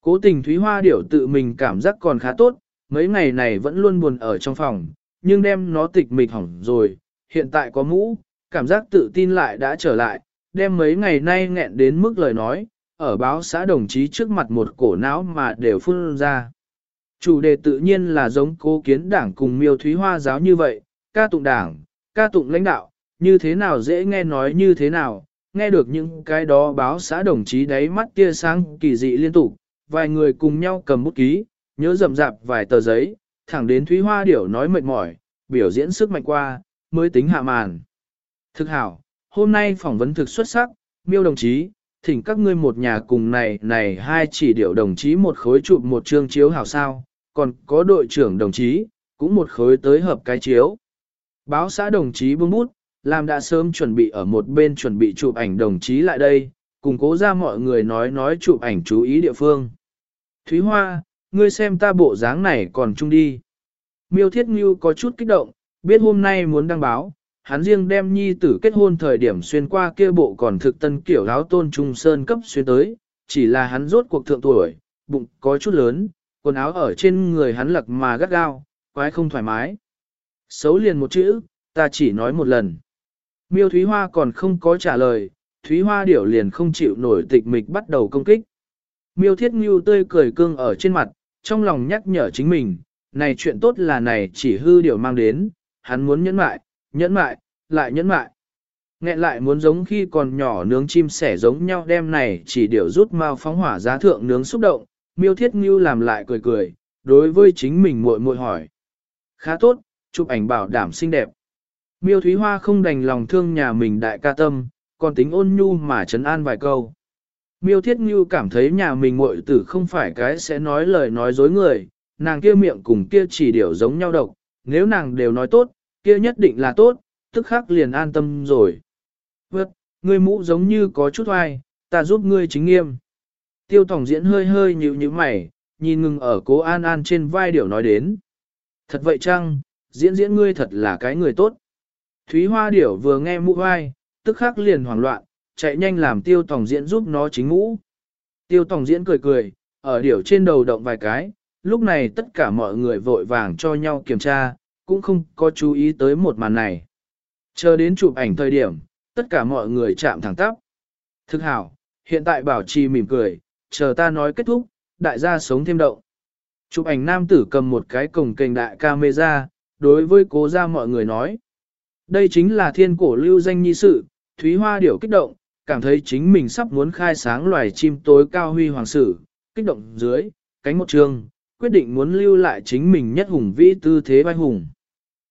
Cố tình Thúy Hoa Điểu tự mình cảm giác còn khá tốt, mấy ngày này vẫn luôn buồn ở trong phòng, nhưng đem nó tịch mịch hỏng rồi, hiện tại có mũ, cảm giác tự tin lại đã trở lại, đem mấy ngày nay nghẹn đến mức lời nói, ở báo xã đồng chí trước mặt một cổ não mà đều phun ra. Chủ đề tự nhiên là giống cố kiến đảng cùng miêu thúy hoa giáo như vậy, ca tụng đảng, ca tụng lãnh đạo, như thế nào dễ nghe nói như thế nào, nghe được những cái đó báo xã đồng chí đáy mắt tia sáng kỳ dị liên tục, vài người cùng nhau cầm bút ký, nhớ rậm rạp vài tờ giấy, thẳng đến Thúy Hoa Điểu nói mệt mỏi, biểu diễn sức mạnh qua, mới tính hạ màn. Thực hảo, hôm nay phỏng vấn thực xuất sắc, miêu đồng chí, thỉnh các ngươi một nhà cùng này này hai chỉ điệu đồng chí một khối chụp một chương chiếu hảo sao, còn có đội trưởng đồng chí, cũng một khối tới hợp cái chiếu. Báo xã đồng chí bưng bút, làm đã sớm chuẩn bị ở một bên chuẩn bị chụp ảnh đồng chí lại đây, cùng cố ra mọi người nói nói chụp ảnh chú ý địa phương. Thúy Hoa, ngươi xem ta bộ dáng này còn chung đi. Miêu Thiết Ngưu có chút kích động, biết hôm nay muốn đăng báo, hắn riêng đem nhi tử kết hôn thời điểm xuyên qua kia bộ còn thực tân kiểu áo tôn trung sơn cấp xuyên tới, chỉ là hắn rốt cuộc thượng tuổi, bụng có chút lớn, quần áo ở trên người hắn lặc mà gắt gao, quái không thoải mái. Xấu liền một chữ, ta chỉ nói một lần. Miêu Thúy Hoa còn không có trả lời, Thúy Hoa điểu liền không chịu nổi tịch mịch bắt đầu công kích. Miêu Thiết Ngưu tươi cười cương ở trên mặt, trong lòng nhắc nhở chính mình, này chuyện tốt là này chỉ hư điều mang đến, hắn muốn nhẫn mại, nhẫn mại, lại nhẫn mại. Nghẹn lại muốn giống khi còn nhỏ nướng chim sẻ giống nhau đem này chỉ điều rút mau phóng hỏa giá thượng nướng xúc động, miêu thiết ngưu làm lại cười cười, đối với chính mình muội muội hỏi. Khá tốt, chụp ảnh bảo đảm xinh đẹp. Miêu Thúy Hoa không đành lòng thương nhà mình đại ca tâm, còn tính ôn nhu mà trấn an vài câu. Miêu Thiết Ngưu cảm thấy nhà mình muội tử không phải cái sẽ nói lời nói dối người, nàng kia miệng cùng kia chỉ điều giống nhau độc, nếu nàng đều nói tốt, kia nhất định là tốt, tức khắc liền an tâm rồi. Vượt, ngươi mũ giống như có chút oai, ta giúp ngươi chính nghiêm. Tiêu tổng diễn hơi hơi nhíu nhíu mày, nhìn ngừng ở cố an an trên vai điều nói đến. Thật vậy chăng, diễn diễn ngươi thật là cái người tốt. Thúy hoa điểu vừa nghe mũ vai, tức khắc liền hoảng loạn, chạy nhanh làm tiêu tổng diễn giúp nó chính ngũ. Tiêu tổng diễn cười cười, ở điểu trên đầu động vài cái, lúc này tất cả mọi người vội vàng cho nhau kiểm tra, cũng không có chú ý tới một màn này. Chờ đến chụp ảnh thời điểm, tất cả mọi người chạm thẳng tắp. Thực hảo, hiện tại bảo trì mỉm cười, chờ ta nói kết thúc, đại gia sống thêm động. Chụp ảnh nam tử cầm một cái cổng kênh đại camera, đối với cố gia mọi người nói. Đây chính là thiên cổ lưu danh nhi sự, Thúy Hoa điểu kích động, cảm thấy chính mình sắp muốn khai sáng loài chim tối cao huy hoàng sử, kích động dưới, cánh một trường, quyết định muốn lưu lại chính mình nhất hùng vĩ tư thế vai hùng.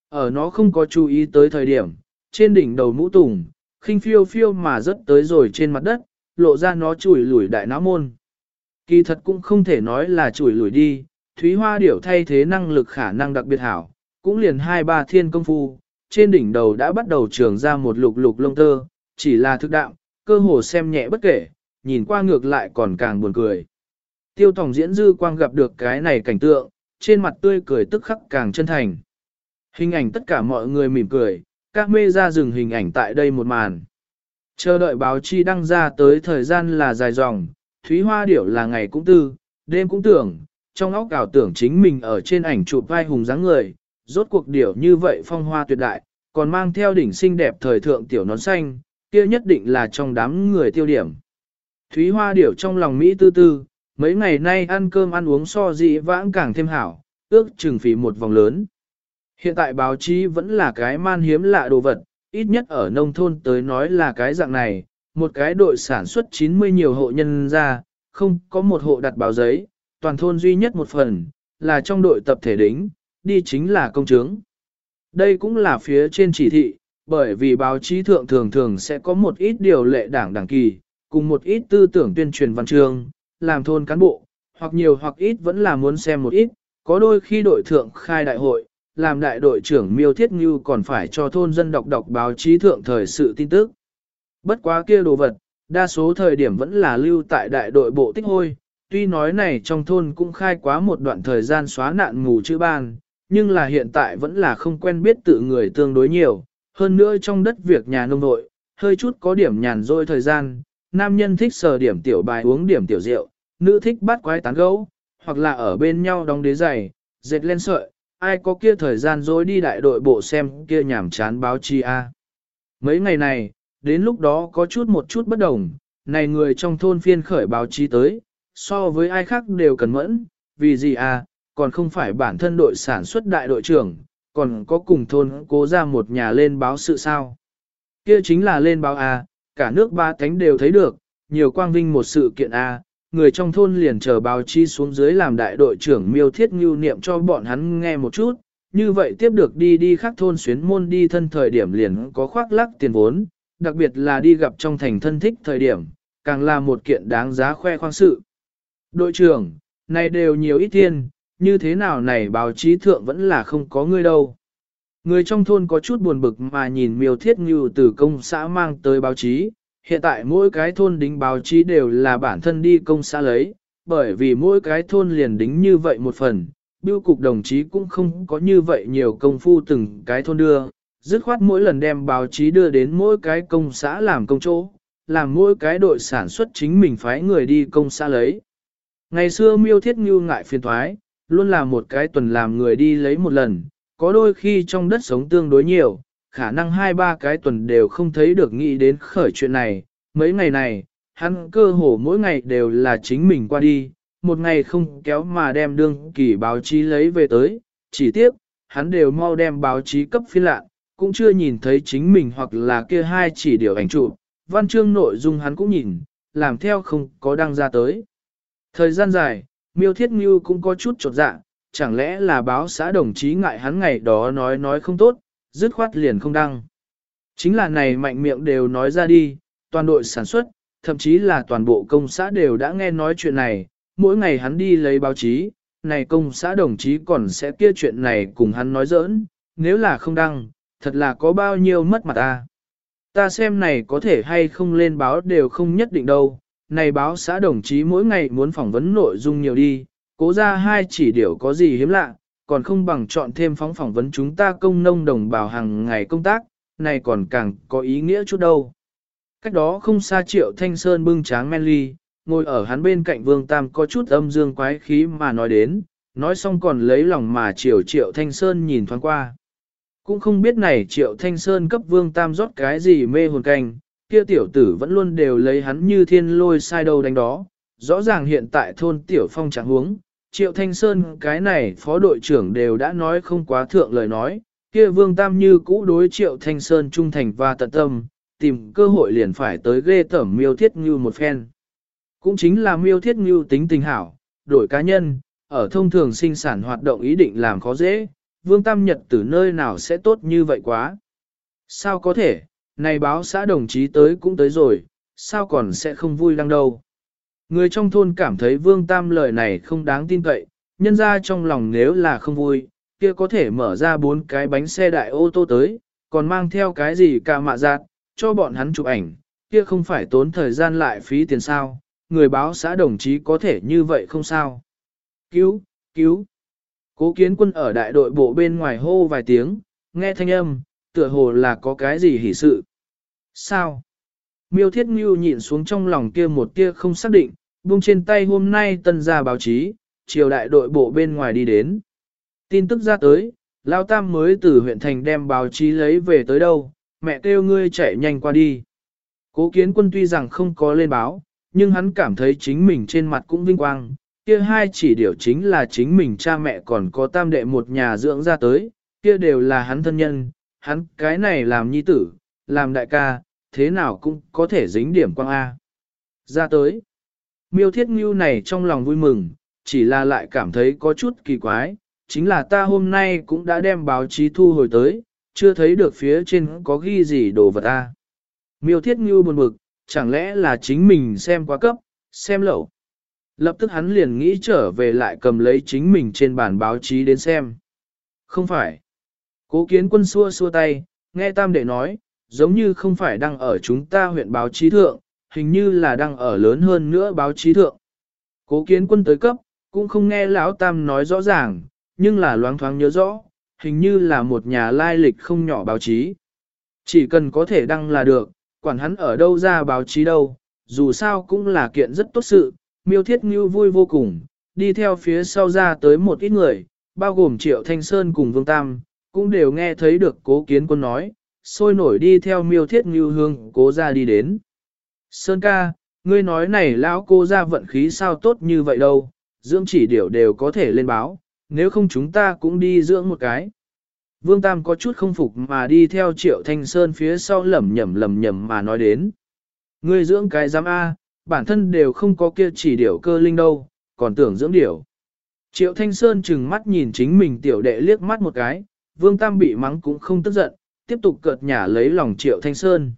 Ở nó không có chú ý tới thời điểm, trên đỉnh đầu mũ tùng, khinh phiêu phiêu mà rớt tới rồi trên mặt đất, lộ ra nó chùi lủi đại não môn. Kỳ thật cũng không thể nói là chùi lủi đi, Thúy Hoa điểu thay thế năng lực khả năng đặc biệt hảo, cũng liền hai ba thiên công phu, trên đỉnh đầu đã bắt đầu trường ra một lục lục lông tơ, chỉ là thực đạo, cơ hồ xem nhẹ bất kể, nhìn qua ngược lại còn càng buồn cười. Tiêu tổng diễn dư quang gặp được cái này cảnh tượng, trên mặt tươi cười tức khắc càng chân thành. Hình ảnh tất cả mọi người mỉm cười, các mê ra dừng hình ảnh tại đây một màn. Chờ đợi báo chi đăng ra tới thời gian là dài dòng, Thúy Hoa Điểu là ngày cũng tư, đêm cũng tưởng, trong óc ảo tưởng chính mình ở trên ảnh chụp vai hùng dáng người, rốt cuộc điểu như vậy phong hoa tuyệt đại, còn mang theo đỉnh xinh đẹp thời thượng tiểu nón xanh, kia nhất định là trong đám người tiêu điểm. Thúy Hoa Điểu trong lòng Mỹ tư tư, mấy ngày nay ăn cơm ăn uống so dị vãng càng thêm hảo, ước chừng phí một vòng lớn. Hiện tại báo chí vẫn là cái man hiếm lạ đồ vật, ít nhất ở nông thôn tới nói là cái dạng này, một cái đội sản xuất 90 nhiều hộ nhân ra, không có một hộ đặt báo giấy, toàn thôn duy nhất một phần, là trong đội tập thể đính, đi chính là công chứng. Đây cũng là phía trên chỉ thị, bởi vì báo chí thượng thường thường sẽ có một ít điều lệ đảng đảng kỳ, cùng một ít tư tưởng tuyên truyền văn chương, làm thôn cán bộ, hoặc nhiều hoặc ít vẫn là muốn xem một ít, có đôi khi đội thượng khai đại hội, làm đại đội trưởng miêu thiết Ngưu còn phải cho thôn dân đọc đọc báo chí thượng thời sự tin tức. Bất quá kia đồ vật, đa số thời điểm vẫn là lưu tại đại đội bộ tích hôi, tuy nói này trong thôn cũng khai quá một đoạn thời gian xóa nạn ngủ chữ ban, nhưng là hiện tại vẫn là không quen biết tự người tương đối nhiều, hơn nữa trong đất việc nhà nông nội, hơi chút có điểm nhàn rỗi thời gian, nam nhân thích sờ điểm tiểu bài uống điểm tiểu rượu, nữ thích bắt quái tán gấu, hoặc là ở bên nhau đóng đế giày, dệt lên sợi, ai có kia thời gian rỗi đi đại đội bộ xem kia nhảm chán báo chi a. Mấy ngày này, đến lúc đó có chút một chút bất đồng, này người trong thôn phiên khởi báo chí tới, so với ai khác đều cần mẫn, vì gì à, còn không phải bản thân đội sản xuất đại đội trưởng, còn có cùng thôn cố ra một nhà lên báo sự sao. Kia chính là lên báo A, cả nước ba cánh đều thấy được, nhiều quang vinh một sự kiện A, người trong thôn liền chờ báo chi xuống dưới làm đại đội trưởng miêu thiết ngưu niệm cho bọn hắn nghe một chút, như vậy tiếp được đi đi khác thôn xuyến môn đi thân thời điểm liền có khoác lắc tiền vốn, đặc biệt là đi gặp trong thành thân thích thời điểm, càng là một kiện đáng giá khoe khoang sự. Đội trưởng, này đều nhiều ít tiền, như thế nào này báo chí thượng vẫn là không có người đâu. Người trong thôn có chút buồn bực mà nhìn miêu thiết như từ công xã mang tới báo chí, hiện tại mỗi cái thôn đính báo chí đều là bản thân đi công xã lấy, bởi vì mỗi cái thôn liền đính như vậy một phần, biêu cục đồng chí cũng không có như vậy nhiều công phu từng cái thôn đưa, dứt khoát mỗi lần đem báo chí đưa đến mỗi cái công xã làm công chỗ, làm mỗi cái đội sản xuất chính mình phái người đi công xã lấy. Ngày xưa miêu thiết như ngại phiền thoái, luôn là một cái tuần làm người đi lấy một lần, có đôi khi trong đất sống tương đối nhiều, khả năng hai ba cái tuần đều không thấy được nghĩ đến khởi chuyện này. Mấy ngày này, hắn cơ hồ mỗi ngày đều là chính mình qua đi, một ngày không kéo mà đem đương kỳ báo chí lấy về tới, chỉ tiếp, hắn đều mau đem báo chí cấp phiên lạ, cũng chưa nhìn thấy chính mình hoặc là kia hai chỉ điều ảnh chụp, văn chương nội dung hắn cũng nhìn, làm theo không có đăng ra tới. Thời gian dài, miêu thiết như cũng có chút trột dạ, chẳng lẽ là báo xã đồng chí ngại hắn ngày đó nói nói không tốt, dứt khoát liền không đăng. Chính là này mạnh miệng đều nói ra đi, toàn đội sản xuất, thậm chí là toàn bộ công xã đều đã nghe nói chuyện này, mỗi ngày hắn đi lấy báo chí, này công xã đồng chí còn sẽ kia chuyện này cùng hắn nói giỡn, nếu là không đăng, thật là có bao nhiêu mất mặt ta. Ta xem này có thể hay không lên báo đều không nhất định đâu, này báo xã đồng chí mỗi ngày muốn phỏng vấn nội dung nhiều đi, cố ra hai chỉ điều có gì hiếm lạ, còn không bằng chọn thêm phóng phỏng vấn chúng ta công nông đồng bào hàng ngày công tác, này còn càng có ý nghĩa chút đâu. Cách đó không xa triệu thanh sơn bưng tráng men ly, ngồi ở hắn bên cạnh vương tam có chút âm dương quái khí mà nói đến, nói xong còn lấy lòng mà triệu triệu thanh sơn nhìn thoáng qua. Cũng không biết này triệu thanh sơn cấp vương tam rót cái gì mê hồn canh, kia tiểu tử vẫn luôn đều lấy hắn như thiên lôi sai đầu đánh đó. Rõ ràng hiện tại thôn tiểu phong trạng huống, triệu thanh sơn cái này phó đội trưởng đều đã nói không quá thượng lời nói, kia vương tam như cũ đối triệu thanh sơn trung thành và tận tâm, tìm cơ hội liền phải tới ghê tẩm miêu thiết như một phen. Cũng chính là miêu thiết như tính tình hảo, đổi cá nhân, ở thông thường sinh sản hoạt động ý định làm khó dễ, vương tam nhật từ nơi nào sẽ tốt như vậy quá. Sao có thể, này báo xã đồng chí tới cũng tới rồi, sao còn sẽ không vui lăng đâu. Người trong thôn cảm thấy vương tam lời này không đáng tin cậy, nhân ra trong lòng nếu là không vui, kia có thể mở ra bốn cái bánh xe đại ô tô tới, còn mang theo cái gì cả mạ giạt, cho bọn hắn chụp ảnh, kia không phải tốn thời gian lại phí tiền sao, người báo xã đồng chí có thể như vậy không sao. Cứu, cứu. Cố kiến quân ở đại đội bộ bên ngoài hô vài tiếng, nghe thanh âm, tựa hồ là có cái gì hỉ sự. Sao? Miêu Thiết Ngưu nhịn xuống trong lòng kia một tia không xác định, buông trên tay hôm nay tân ra báo chí, chiều đại đội bộ bên ngoài đi đến. Tin tức ra tới, Lao Tam mới từ huyện thành đem báo chí lấy về tới đâu, mẹ kêu ngươi chạy nhanh qua đi. Cố kiến quân tuy rằng không có lên báo, nhưng hắn cảm thấy chính mình trên mặt cũng vinh quang, kia hai chỉ điều chính là chính mình cha mẹ còn có tam đệ một nhà dưỡng ra tới, kia đều là hắn thân nhân, hắn cái này làm nhi tử, làm đại ca, thế nào cũng có thể dính điểm quang A. Ra tới, miêu thiết ngưu này trong lòng vui mừng, chỉ là lại cảm thấy có chút kỳ quái, chính là ta hôm nay cũng đã đem báo chí thu hồi tới, chưa thấy được phía trên có ghi gì đồ vật A. Miêu thiết ngưu buồn bực, chẳng lẽ là chính mình xem quá cấp, xem lậu. Lập tức hắn liền nghĩ trở về lại cầm lấy chính mình trên bản báo chí đến xem. Không phải. Cố kiến quân xua xua tay, nghe tam đệ nói, giống như không phải đang ở chúng ta huyện báo chí thượng, hình như là đang ở lớn hơn nữa báo chí thượng. Cố kiến quân tới cấp, cũng không nghe lão tam nói rõ ràng, nhưng là loáng thoáng nhớ rõ, hình như là một nhà lai lịch không nhỏ báo chí. Chỉ cần có thể đăng là được, quản hắn ở đâu ra báo chí đâu, dù sao cũng là kiện rất tốt sự, miêu thiết như vui vô cùng, đi theo phía sau ra tới một ít người, bao gồm Triệu Thanh Sơn cùng Vương Tam, cũng đều nghe thấy được cố kiến quân nói, sôi nổi đi theo miêu thiết như hương cố ra đi đến. Sơn ca, ngươi nói này lão cô ra vận khí sao tốt như vậy đâu, dưỡng chỉ điểu đều có thể lên báo, nếu không chúng ta cũng đi dưỡng một cái. Vương Tam có chút không phục mà đi theo Triệu Thanh Sơn phía sau lẩm nhẩm lẩm nhẩm mà nói đến. Ngươi dưỡng cái giám A, bản thân đều không có kia chỉ điểu cơ linh đâu, còn tưởng dưỡng điểu. Triệu Thanh Sơn chừng mắt nhìn chính mình tiểu đệ liếc mắt một cái, Vương Tam bị mắng cũng không tức giận, tiếp tục cợt nhả lấy lòng Triệu Thanh Sơn.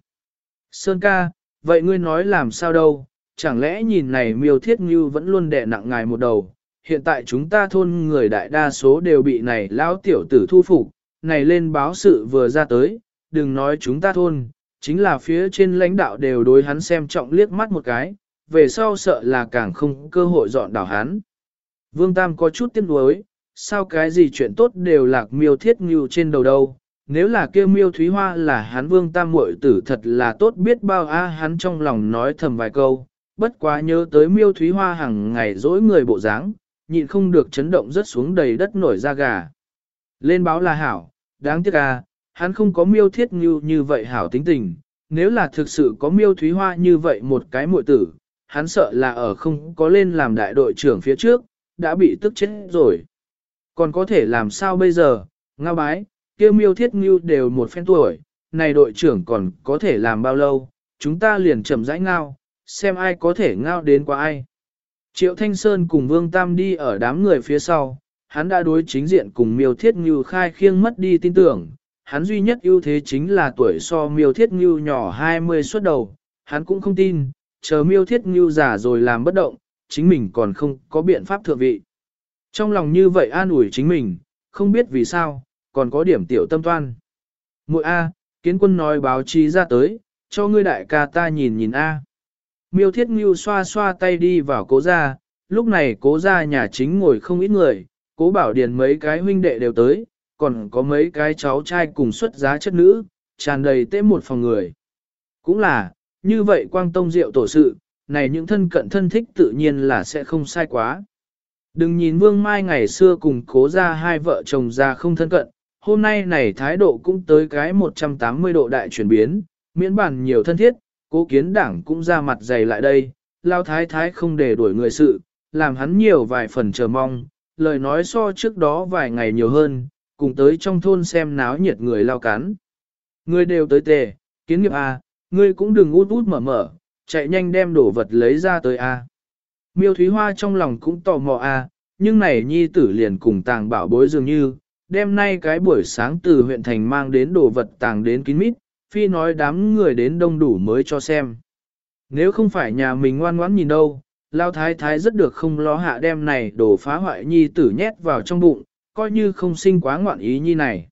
Sơn ca, vậy ngươi nói làm sao đâu, chẳng lẽ nhìn này miêu thiết như vẫn luôn đè nặng ngài một đầu, hiện tại chúng ta thôn người đại đa số đều bị này lão tiểu tử thu phục, này lên báo sự vừa ra tới, đừng nói chúng ta thôn, chính là phía trên lãnh đạo đều đối hắn xem trọng liếc mắt một cái, về sau sợ là càng không cơ hội dọn đảo hắn. Vương Tam có chút tiếc nuối, sao cái gì chuyện tốt đều lạc miêu thiết như trên đầu đâu, nếu là kêu miêu thúy hoa là hắn Vương Tam muội tử thật là tốt biết bao a hắn trong lòng nói thầm vài câu, bất quá nhớ tới miêu thúy hoa hàng ngày dỗi người bộ dáng, nhịn không được chấn động rất xuống đầy đất nổi da gà. Lên báo là hảo, đáng tiếc à, hắn không có miêu thiết như như vậy hảo tính tình, nếu là thực sự có miêu thúy hoa như vậy một cái muội tử, hắn sợ là ở không có lên làm đại đội trưởng phía trước, đã bị tức chết rồi. Còn có thể làm sao bây giờ, ngao bái, kia miêu thiết ngưu đều một phen tuổi, này đội trưởng còn có thể làm bao lâu, chúng ta liền chậm rãi ngao, xem ai có thể ngao đến qua ai. Triệu Thanh Sơn cùng Vương Tam đi ở đám người phía sau, hắn đã đối chính diện cùng miêu thiết ngưu khai khiêng mất đi tin tưởng, hắn duy nhất ưu thế chính là tuổi so miêu thiết ngưu nhỏ 20 suốt đầu, hắn cũng không tin, chờ miêu thiết ngưu giả rồi làm bất động, chính mình còn không có biện pháp thượng vị. Trong lòng như vậy an ủi chính mình, không biết vì sao, còn có điểm tiểu tâm toan. Mội A, kiến quân nói báo chí ra tới, cho ngươi đại ca ta nhìn nhìn A. Miêu thiết ngưu xoa xoa tay đi vào cố gia, lúc này cố gia nhà chính ngồi không ít người, cố bảo điền mấy cái huynh đệ đều tới, còn có mấy cái cháu trai cùng xuất giá chất nữ, tràn đầy tế một phòng người. Cũng là, như vậy quang tông diệu tổ sự, này những thân cận thân thích tự nhiên là sẽ không sai quá. Đừng nhìn Vương Mai ngày xưa cùng cố ra hai vợ chồng ra không thân cận, hôm nay này thái độ cũng tới cái 180 độ đại chuyển biến, miễn bản nhiều thân thiết, cố kiến đảng cũng ra mặt dày lại đây, lao thái thái không để đuổi người sự, làm hắn nhiều vài phần chờ mong, lời nói so trước đó vài ngày nhiều hơn, cùng tới trong thôn xem náo nhiệt người lao cắn. Người đều tới tề, kiến nghiệp A, ngươi cũng đừng út út mở mở, chạy nhanh đem đồ vật lấy ra tới A. Miêu Thúy Hoa trong lòng cũng tò mò A, nhưng này nhi tử liền cùng tàng bảo bối dường như, đêm nay cái buổi sáng từ huyện thành mang đến đồ vật tàng đến kín mít, phi nói đám người đến đông đủ mới cho xem. Nếu không phải nhà mình ngoan ngoãn nhìn đâu, Lao Thái Thái rất được không lo hạ đem này đồ phá hoại nhi tử nhét vào trong bụng, coi như không sinh quá ngoạn ý nhi này.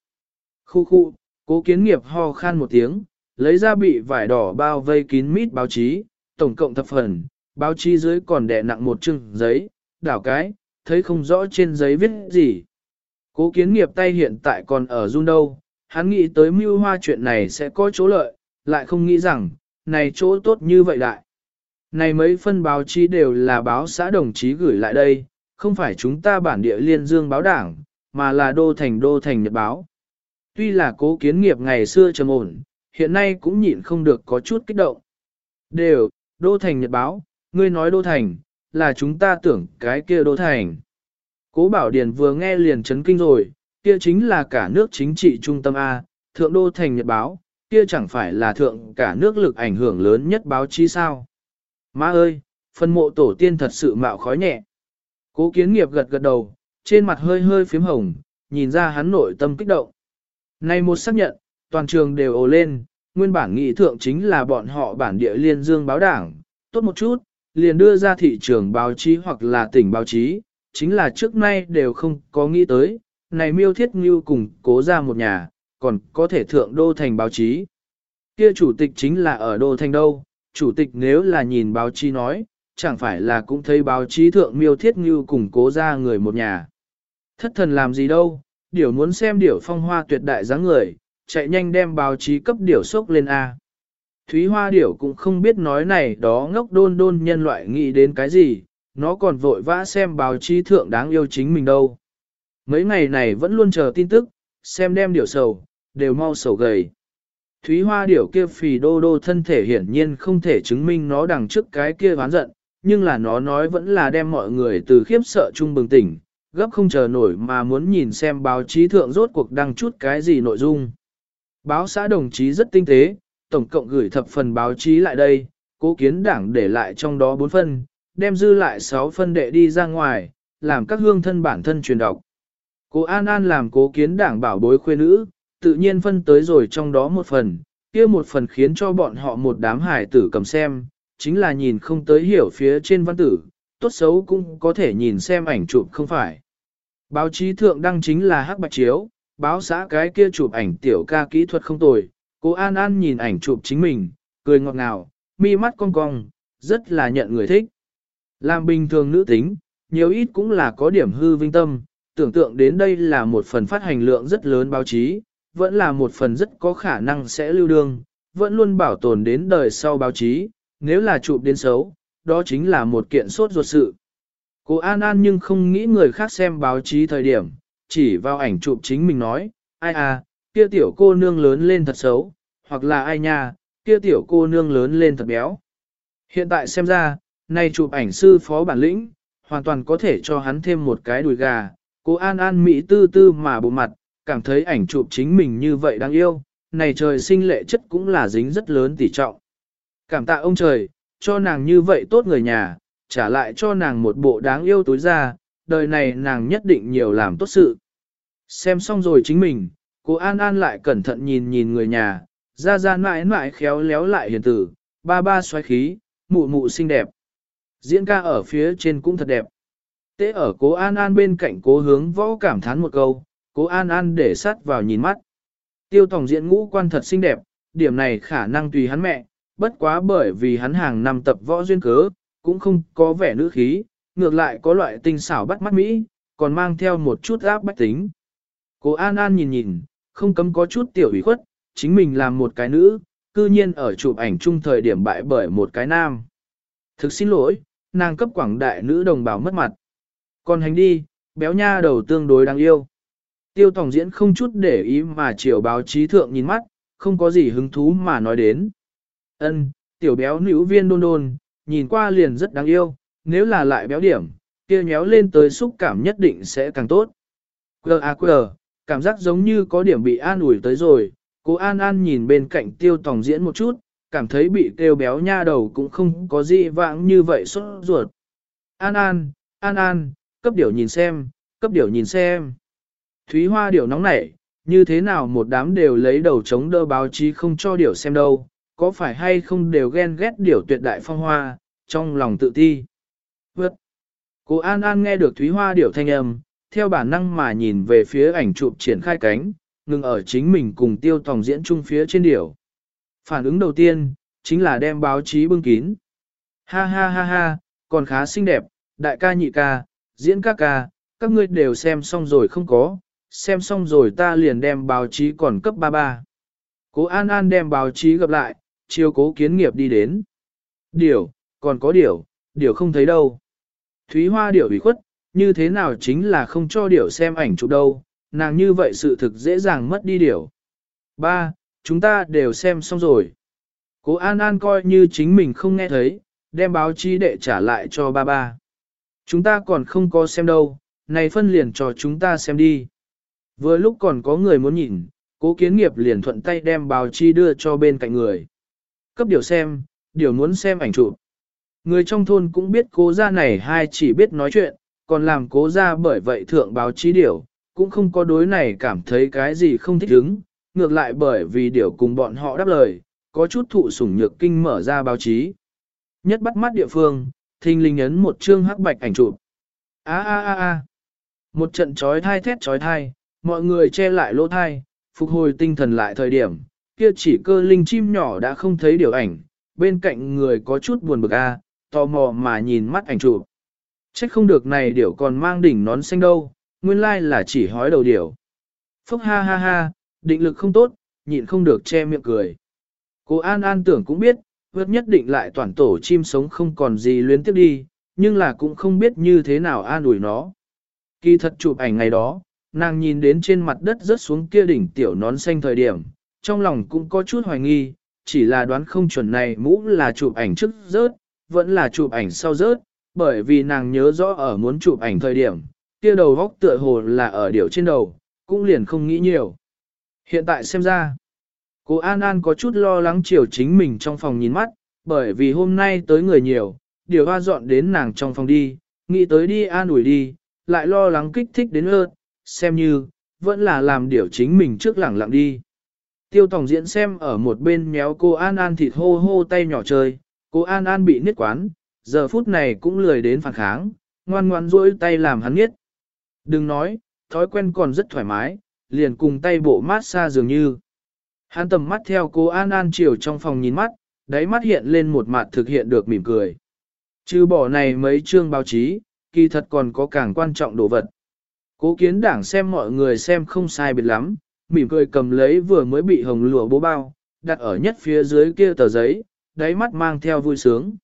Khu khu, cố kiến nghiệp ho khan một tiếng, lấy ra bị vải đỏ bao vây kín mít báo chí, tổng cộng thập phần, báo chí dưới còn đè nặng một chừng giấy, đảo cái, thấy không rõ trên giấy viết gì. Cố kiến nghiệp tay hiện tại còn ở run đâu, hắn nghĩ tới mưu hoa chuyện này sẽ có chỗ lợi, lại không nghĩ rằng, này chỗ tốt như vậy đại. Này mấy phân báo chí đều là báo xã đồng chí gửi lại đây, không phải chúng ta bản địa liên dương báo đảng, mà là đô thành đô thành nhật báo. Tuy là cố kiến nghiệp ngày xưa trầm ổn, hiện nay cũng nhịn không được có chút kích động. Đều, đô thành nhật báo, ngươi nói đô thành, là chúng ta tưởng cái kia đô thành. Cố Bảo Điền vừa nghe liền chấn kinh rồi, kia chính là cả nước chính trị trung tâm A, thượng đô thành nhật báo, kia chẳng phải là thượng cả nước lực ảnh hưởng lớn nhất báo chí sao. Má ơi, phân mộ tổ tiên thật sự mạo khói nhẹ. Cố kiến nghiệp gật gật đầu, trên mặt hơi hơi phím hồng, nhìn ra hắn nội tâm kích động. Này một xác nhận, toàn trường đều ồ lên, nguyên bản nghị thượng chính là bọn họ bản địa liên dương báo đảng, tốt một chút, liền đưa ra thị trường báo chí hoặc là tỉnh báo chí, chính là trước nay đều không có nghĩ tới, này miêu thiết như cùng cố ra một nhà, còn có thể thượng đô thành báo chí. Kia chủ tịch chính là ở đô thành đâu, chủ tịch nếu là nhìn báo chí nói, chẳng phải là cũng thấy báo chí thượng miêu thiết như cùng cố ra người một nhà. Thất thần làm gì đâu, điểu muốn xem điểu phong hoa tuyệt đại dáng người, chạy nhanh đem báo chí cấp điểu sốc lên A. Thúy Hoa Điểu cũng không biết nói này đó ngốc đôn đôn nhân loại nghĩ đến cái gì, nó còn vội vã xem báo chí thượng đáng yêu chính mình đâu. Mấy ngày này vẫn luôn chờ tin tức, xem đem điểu sầu, đều mau sầu gầy. Thúy Hoa điểu kia phì đô đô thân thể hiển nhiên không thể chứng minh nó đằng trước cái kia ván giận, nhưng là nó nói vẫn là đem mọi người từ khiếp sợ chung bừng tỉnh, gấp không chờ nổi mà muốn nhìn xem báo chí thượng rốt cuộc đăng chút cái gì nội dung. Báo xã đồng chí rất tinh tế, tổng cộng gửi thập phần báo chí lại đây, cố kiến đảng để lại trong đó 4 phân, đem dư lại 6 phân đệ đi ra ngoài, làm các hương thân bản thân truyền đọc. Cố An An làm cố kiến đảng bảo bối khuê nữ, tự nhiên phân tới rồi trong đó một phần, kia một phần khiến cho bọn họ một đám hải tử cầm xem, chính là nhìn không tới hiểu phía trên văn tử, tốt xấu cũng có thể nhìn xem ảnh chụp không phải. Báo chí thượng đăng chính là hắc bạch chiếu, báo xã cái kia chụp ảnh tiểu ca kỹ thuật không tồi, cố An An nhìn ảnh chụp chính mình, cười ngọt ngào, mi mắt cong cong, rất là nhận người thích. Làm bình thường nữ tính, nhiều ít cũng là có điểm hư vinh tâm, tưởng tượng đến đây là một phần phát hành lượng rất lớn báo chí, vẫn là một phần rất có khả năng sẽ lưu đương, vẫn luôn bảo tồn đến đời sau báo chí, nếu là chụp đến xấu, đó chính là một kiện sốt ruột sự. Cô An An nhưng không nghĩ người khác xem báo chí thời điểm, chỉ vào ảnh chụp chính mình nói, ai à, kia tiểu cô nương lớn lên thật xấu, hoặc là ai nha, kia tiểu cô nương lớn lên thật béo. Hiện tại xem ra, nay chụp ảnh sư phó bản lĩnh, hoàn toàn có thể cho hắn thêm một cái đùi gà. Cô An An Mỹ tư tư mà bộ mặt, cảm thấy ảnh chụp chính mình như vậy đáng yêu, này trời sinh lệ chất cũng là dính rất lớn tỉ trọng. Cảm tạ ông trời, cho nàng như vậy tốt người nhà, trả lại cho nàng một bộ đáng yêu tối ra, đời này nàng nhất định nhiều làm tốt sự. Xem xong rồi chính mình, cô An An lại cẩn thận nhìn nhìn người nhà, ra ra mãi mãi khéo léo lại hiền tử, ba ba xoáy khí, mụ mụ xinh đẹp. Diễn ca ở phía trên cũng thật đẹp. Tế ở cố An An bên cạnh cố hướng võ cảm thán một câu, cố An An để sát vào nhìn mắt. Tiêu tổng diễn ngũ quan thật xinh đẹp, điểm này khả năng tùy hắn mẹ, bất quá bởi vì hắn hàng năm tập võ duyên cớ, cũng không có vẻ nữ khí, ngược lại có loại tinh xảo bắt mắt Mỹ, còn mang theo một chút áp bách tính. Cố An An nhìn nhìn, không cấm có chút tiểu ủy khuất, chính mình làm một cái nữ, cư nhiên ở chụp ảnh chung thời điểm bại bởi một cái nam. Thực xin lỗi, nàng cấp quảng đại nữ đồng bào mất mặt. Còn hành đi, béo nha đầu tương đối đáng yêu. Tiêu tổng diễn không chút để ý mà chiều báo chí thượng nhìn mắt, không có gì hứng thú mà nói đến. Ân, tiểu béo nữ viên đôn đôn, nhìn qua liền rất đáng yêu, nếu là lại béo điểm, kia nhéo lên tới xúc cảm nhất định sẽ càng tốt. Quờ à quờ, cảm giác giống như có điểm bị an ủi tới rồi, cô An An nhìn bên cạnh tiêu tổng diễn một chút, cảm thấy bị kêu béo nha đầu cũng không có gì vãng như vậy sốt ruột. An An, An An, cấp điểu nhìn xem, cấp điểu nhìn xem. Thúy Hoa điểu nóng nảy, như thế nào một đám đều lấy đầu chống đỡ báo chí không cho điểu xem đâu, có phải hay không đều ghen ghét điểu tuyệt đại phong hoa, trong lòng tự ti. Vượt! Cô An An nghe được Thúy Hoa điểu thanh âm, theo bản năng mà nhìn về phía ảnh chụp triển khai cánh, ngừng ở chính mình cùng tiêu tòng diễn chung phía trên điểu. Phản ứng đầu tiên, chính là đem báo chí bưng kín. Ha ha ha ha, còn khá xinh đẹp, đại ca nhị ca, diễn ca ca, các ngươi đều xem xong rồi không có, xem xong rồi ta liền đem báo chí còn cấp ba ba. Cố An An đem báo chí gặp lại, chiêu cố kiến nghiệp đi đến. Điều, còn có điều, điều không thấy đâu. Thúy Hoa điểu bị khuất, như thế nào chính là không cho điểu xem ảnh chụp đâu, nàng như vậy sự thực dễ dàng mất đi điểu. Ba, chúng ta đều xem xong rồi. Cố An An coi như chính mình không nghe thấy, đem báo chí đệ trả lại cho ba ba. Chúng ta còn không có xem đâu, này phân liền cho chúng ta xem đi. Vừa lúc còn có người muốn nhìn, cố kiến nghiệp liền thuận tay đem báo chí đưa cho bên cạnh người. Cấp điều xem, điều muốn xem ảnh chụp. Người trong thôn cũng biết cố gia này hai chỉ biết nói chuyện, còn làm cố gia bởi vậy thượng báo chí điều, cũng không có đối này cảm thấy cái gì không thích ứng, ngược lại bởi vì điều cùng bọn họ đáp lời, có chút thụ sủng nhược kinh mở ra báo chí. Nhất bắt mắt địa phương, thình linh ấn một chương hắc bạch ảnh chụp. A a a a. Một trận chói thai thét chói thai, mọi người che lại lỗ thai, phục hồi tinh thần lại thời điểm, kia chỉ cơ linh chim nhỏ đã không thấy điều ảnh, bên cạnh người có chút buồn bực a, tò mò mà nhìn mắt ảnh chụp. Chắc không được này điểu còn mang đỉnh nón xanh đâu, nguyên lai là chỉ hói đầu điểu. Phúc ha ha ha, định lực không tốt, nhịn không được che miệng cười. Cô An An tưởng cũng biết, vượt nhất định lại toàn tổ chim sống không còn gì luyến tiếp đi, nhưng là cũng không biết như thế nào an ủi nó. Kỳ thật chụp ảnh ngày đó, nàng nhìn đến trên mặt đất rớt xuống kia đỉnh tiểu nón xanh thời điểm, trong lòng cũng có chút hoài nghi, chỉ là đoán không chuẩn này mũ là chụp ảnh trước rớt, vẫn là chụp ảnh sau rớt, bởi vì nàng nhớ rõ ở muốn chụp ảnh thời điểm, kia đầu góc tựa hồ là ở điểu trên đầu, cũng liền không nghĩ nhiều. Hiện tại xem ra, cô An An có chút lo lắng chiều chính mình trong phòng nhìn mắt, bởi vì hôm nay tới người nhiều, điều hoa dọn đến nàng trong phòng đi, nghĩ tới đi an ủi đi, lại lo lắng kích thích đến ơn, xem như, vẫn là làm điều chính mình trước lẳng lặng đi. Tiêu Tổng diễn xem ở một bên méo cô An An thịt hô hô tay nhỏ chơi, cô An An bị niết quán, giờ phút này cũng lười đến phản kháng, ngoan ngoan duỗi tay làm hắn niết. Đừng nói, thói quen còn rất thoải mái, liền cùng tay bộ mát xa dường như. Hắn tầm mắt theo cô An An chiều trong phòng nhìn mắt, đáy mắt hiện lên một mặt thực hiện được mỉm cười. Trừ bỏ này mấy chương báo chí, kỳ thật còn có càng quan trọng đồ vật. Cố kiến đảng xem mọi người xem không sai biệt lắm, mỉm cười cầm lấy vừa mới bị hồng lụa bố bao, đặt ở nhất phía dưới kia tờ giấy, đáy mắt mang theo vui sướng.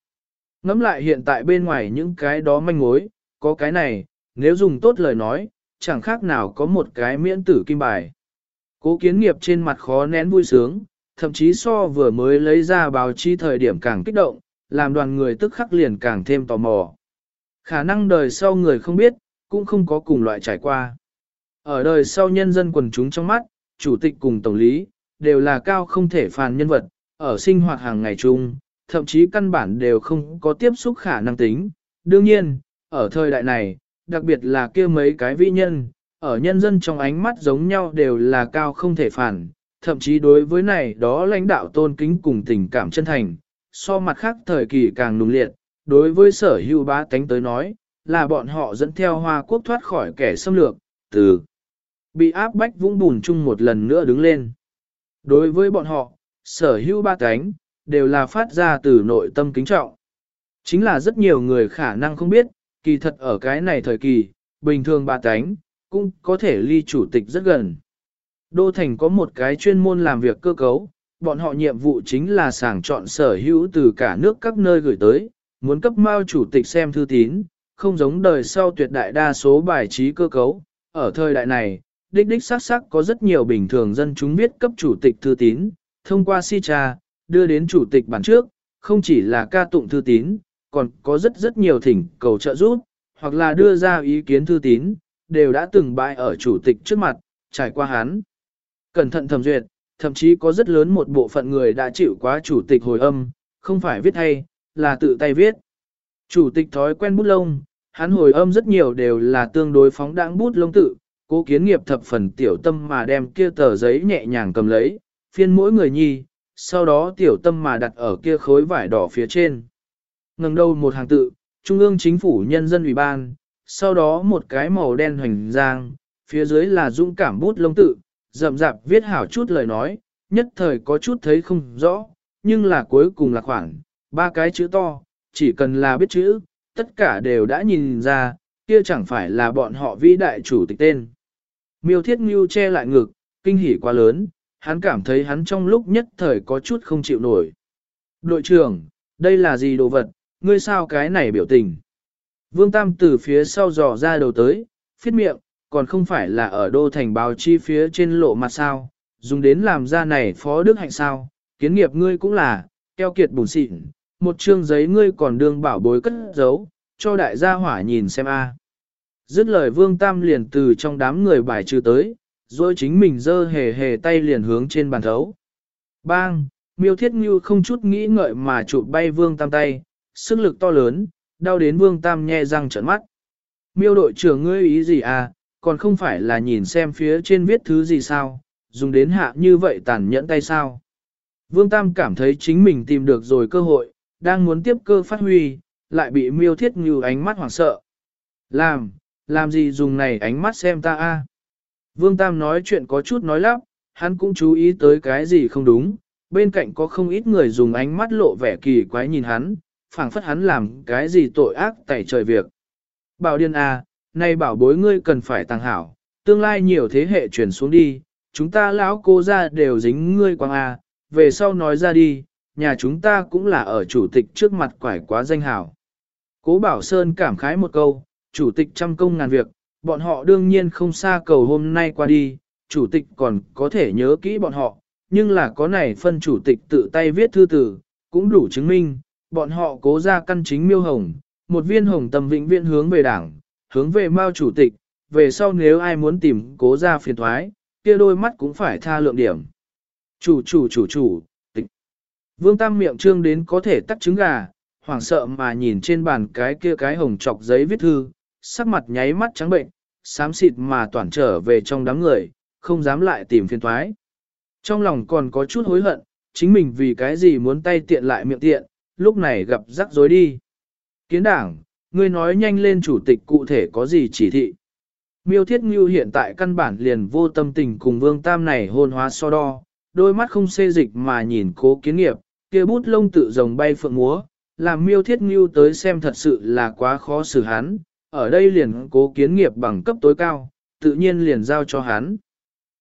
Ngắm lại hiện tại bên ngoài những cái đó manh mối, có cái này, nếu dùng tốt lời nói, chẳng khác nào có một cái miễn tử kim bài. Cố kiến nghiệp trên mặt khó nén vui sướng, thậm chí so vừa mới lấy ra báo chí thời điểm càng kích động, làm đoàn người tức khắc liền càng thêm tò mò. Khả năng đời sau người không biết, cũng không có cùng loại trải qua. Ở đời sau nhân dân quần chúng trong mắt, chủ tịch cùng tổng lý, đều là cao không thể phàn nhân vật, ở sinh hoạt hàng ngày chung, thậm chí căn bản đều không có tiếp xúc khả năng tính. Đương nhiên, ở thời đại này, đặc biệt là kia mấy cái vĩ nhân, ở nhân dân trong ánh mắt giống nhau đều là cao không thể phản, thậm chí đối với này đó lãnh đạo tôn kính cùng tình cảm chân thành, so mặt khác thời kỳ càng nung liệt, đối với sở hữu bá tánh tới nói, là bọn họ dẫn theo hoa quốc thoát khỏi kẻ xâm lược, từ bị áp bách vũng bùn chung một lần nữa đứng lên. Đối với bọn họ, sở hữu ba cánh, đều là phát ra từ nội tâm kính trọng. Chính là rất nhiều người khả năng không biết, kỳ thật ở cái này thời kỳ, bình thường bà tánh, cũng có thể ly chủ tịch rất gần. Đô Thành có một cái chuyên môn làm việc cơ cấu, bọn họ nhiệm vụ chính là sàng chọn sở hữu từ cả nước các nơi gửi tới, muốn cấp mao chủ tịch xem thư tín, không giống đời sau tuyệt đại đa số bài trí cơ cấu. Ở thời đại này, đích đích xác xác có rất nhiều bình thường dân chúng biết cấp chủ tịch thư tín, thông qua si cha, đưa đến chủ tịch bản trước, không chỉ là ca tụng thư tín, còn có rất rất nhiều thỉnh cầu trợ giúp, hoặc là đưa ra ý kiến thư tín, đều đã từng bại ở chủ tịch trước mặt, trải qua hắn. Cẩn thận thẩm duyệt, thậm chí có rất lớn một bộ phận người đã chịu quá chủ tịch hồi âm, không phải viết hay, là tự tay viết. Chủ tịch thói quen bút lông, hắn hồi âm rất nhiều đều là tương đối phóng đãng bút lông tự, cố kiến nghiệp thập phần tiểu tâm mà đem kia tờ giấy nhẹ nhàng cầm lấy, phiên mỗi người nhi, sau đó tiểu tâm mà đặt ở kia khối vải đỏ phía trên ngẩng đầu một hàng tự, Trung ương Chính phủ Nhân dân Ủy ban, sau đó một cái màu đen hoành giang, phía dưới là dũng cảm bút lông tự, rậm rạp viết hảo chút lời nói, nhất thời có chút thấy không rõ, nhưng là cuối cùng là khoảng, ba cái chữ to, chỉ cần là biết chữ, tất cả đều đã nhìn ra, kia chẳng phải là bọn họ vĩ đại chủ tịch tên. Miêu Thiết Ngưu che lại ngực, kinh hỉ quá lớn, hắn cảm thấy hắn trong lúc nhất thời có chút không chịu nổi. Đội trưởng, đây là gì đồ vật, ngươi sao cái này biểu tình? Vương Tam từ phía sau dò ra đầu tới, phiết miệng, còn không phải là ở đô thành báo chi phía trên lộ mặt sao, dùng đến làm ra này phó đức hạnh sao, kiến nghiệp ngươi cũng là, keo kiệt bùn xịn, một chương giấy ngươi còn đương bảo bối cất giấu, cho đại gia hỏa nhìn xem a. Dứt lời Vương Tam liền từ trong đám người bài trừ tới, rồi chính mình giơ hề hề tay liền hướng trên bàn thấu. Bang, miêu thiết như không chút nghĩ ngợi mà chụp bay Vương Tam tay, sức lực to lớn, đau đến Vương Tam nhe răng trợn mắt. Miêu đội trưởng ngươi ý gì à, còn không phải là nhìn xem phía trên viết thứ gì sao, dùng đến hạ như vậy tàn nhẫn tay sao. Vương Tam cảm thấy chính mình tìm được rồi cơ hội, đang muốn tiếp cơ phát huy, lại bị miêu thiết như ánh mắt hoảng sợ. Làm, làm gì dùng này ánh mắt xem ta a? À? Vương Tam nói chuyện có chút nói lắp, hắn cũng chú ý tới cái gì không đúng, bên cạnh có không ít người dùng ánh mắt lộ vẻ kỳ quái nhìn hắn, phảng phất hắn làm cái gì tội ác tẩy trời việc. Bảo Điên a, à, nay bảo bối ngươi cần phải tăng hảo, tương lai nhiều thế hệ truyền xuống đi, chúng ta lão cô ra đều dính ngươi quang a, về sau nói ra đi, nhà chúng ta cũng là ở chủ tịch trước mặt quải quá danh hảo. Cố Bảo Sơn cảm khái một câu, chủ tịch trăm công ngàn việc, bọn họ đương nhiên không xa cầu hôm nay qua đi, chủ tịch còn có thể nhớ kỹ bọn họ, nhưng là có này phân chủ tịch tự tay viết thư tử, cũng đủ chứng minh, bọn họ cố ra căn chính miêu hồng, một viên hồng tầm vĩnh viễn hướng về đảng, hướng về Mao chủ tịch, về sau nếu ai muốn tìm cố ra phiền thoái, kia đôi mắt cũng phải tha lượng điểm. Chủ chủ chủ chủ, tịch. Vương Tam miệng trương đến có thể tắt trứng gà, hoảng sợ mà nhìn trên bàn cái kia cái hồng chọc giấy viết thư, sắc mặt nháy mắt trắng bệnh, xám xịt mà toàn trở về trong đám người, không dám lại tìm phiền thoái. Trong lòng còn có chút hối hận, chính mình vì cái gì muốn tay tiện lại miệng tiện, lúc này gặp rắc rối đi. Kiến đảng, ngươi nói nhanh lên chủ tịch cụ thể có gì chỉ thị. Miêu Thiết Ngưu hiện tại căn bản liền vô tâm tình cùng Vương Tam này hôn hóa so đo, đôi mắt không xê dịch mà nhìn cố kiến nghiệp, kia bút lông tự rồng bay phượng múa, làm Miêu Thiết Ngưu tới xem thật sự là quá khó xử hắn, ở đây liền cố kiến nghiệp bằng cấp tối cao, tự nhiên liền giao cho hắn.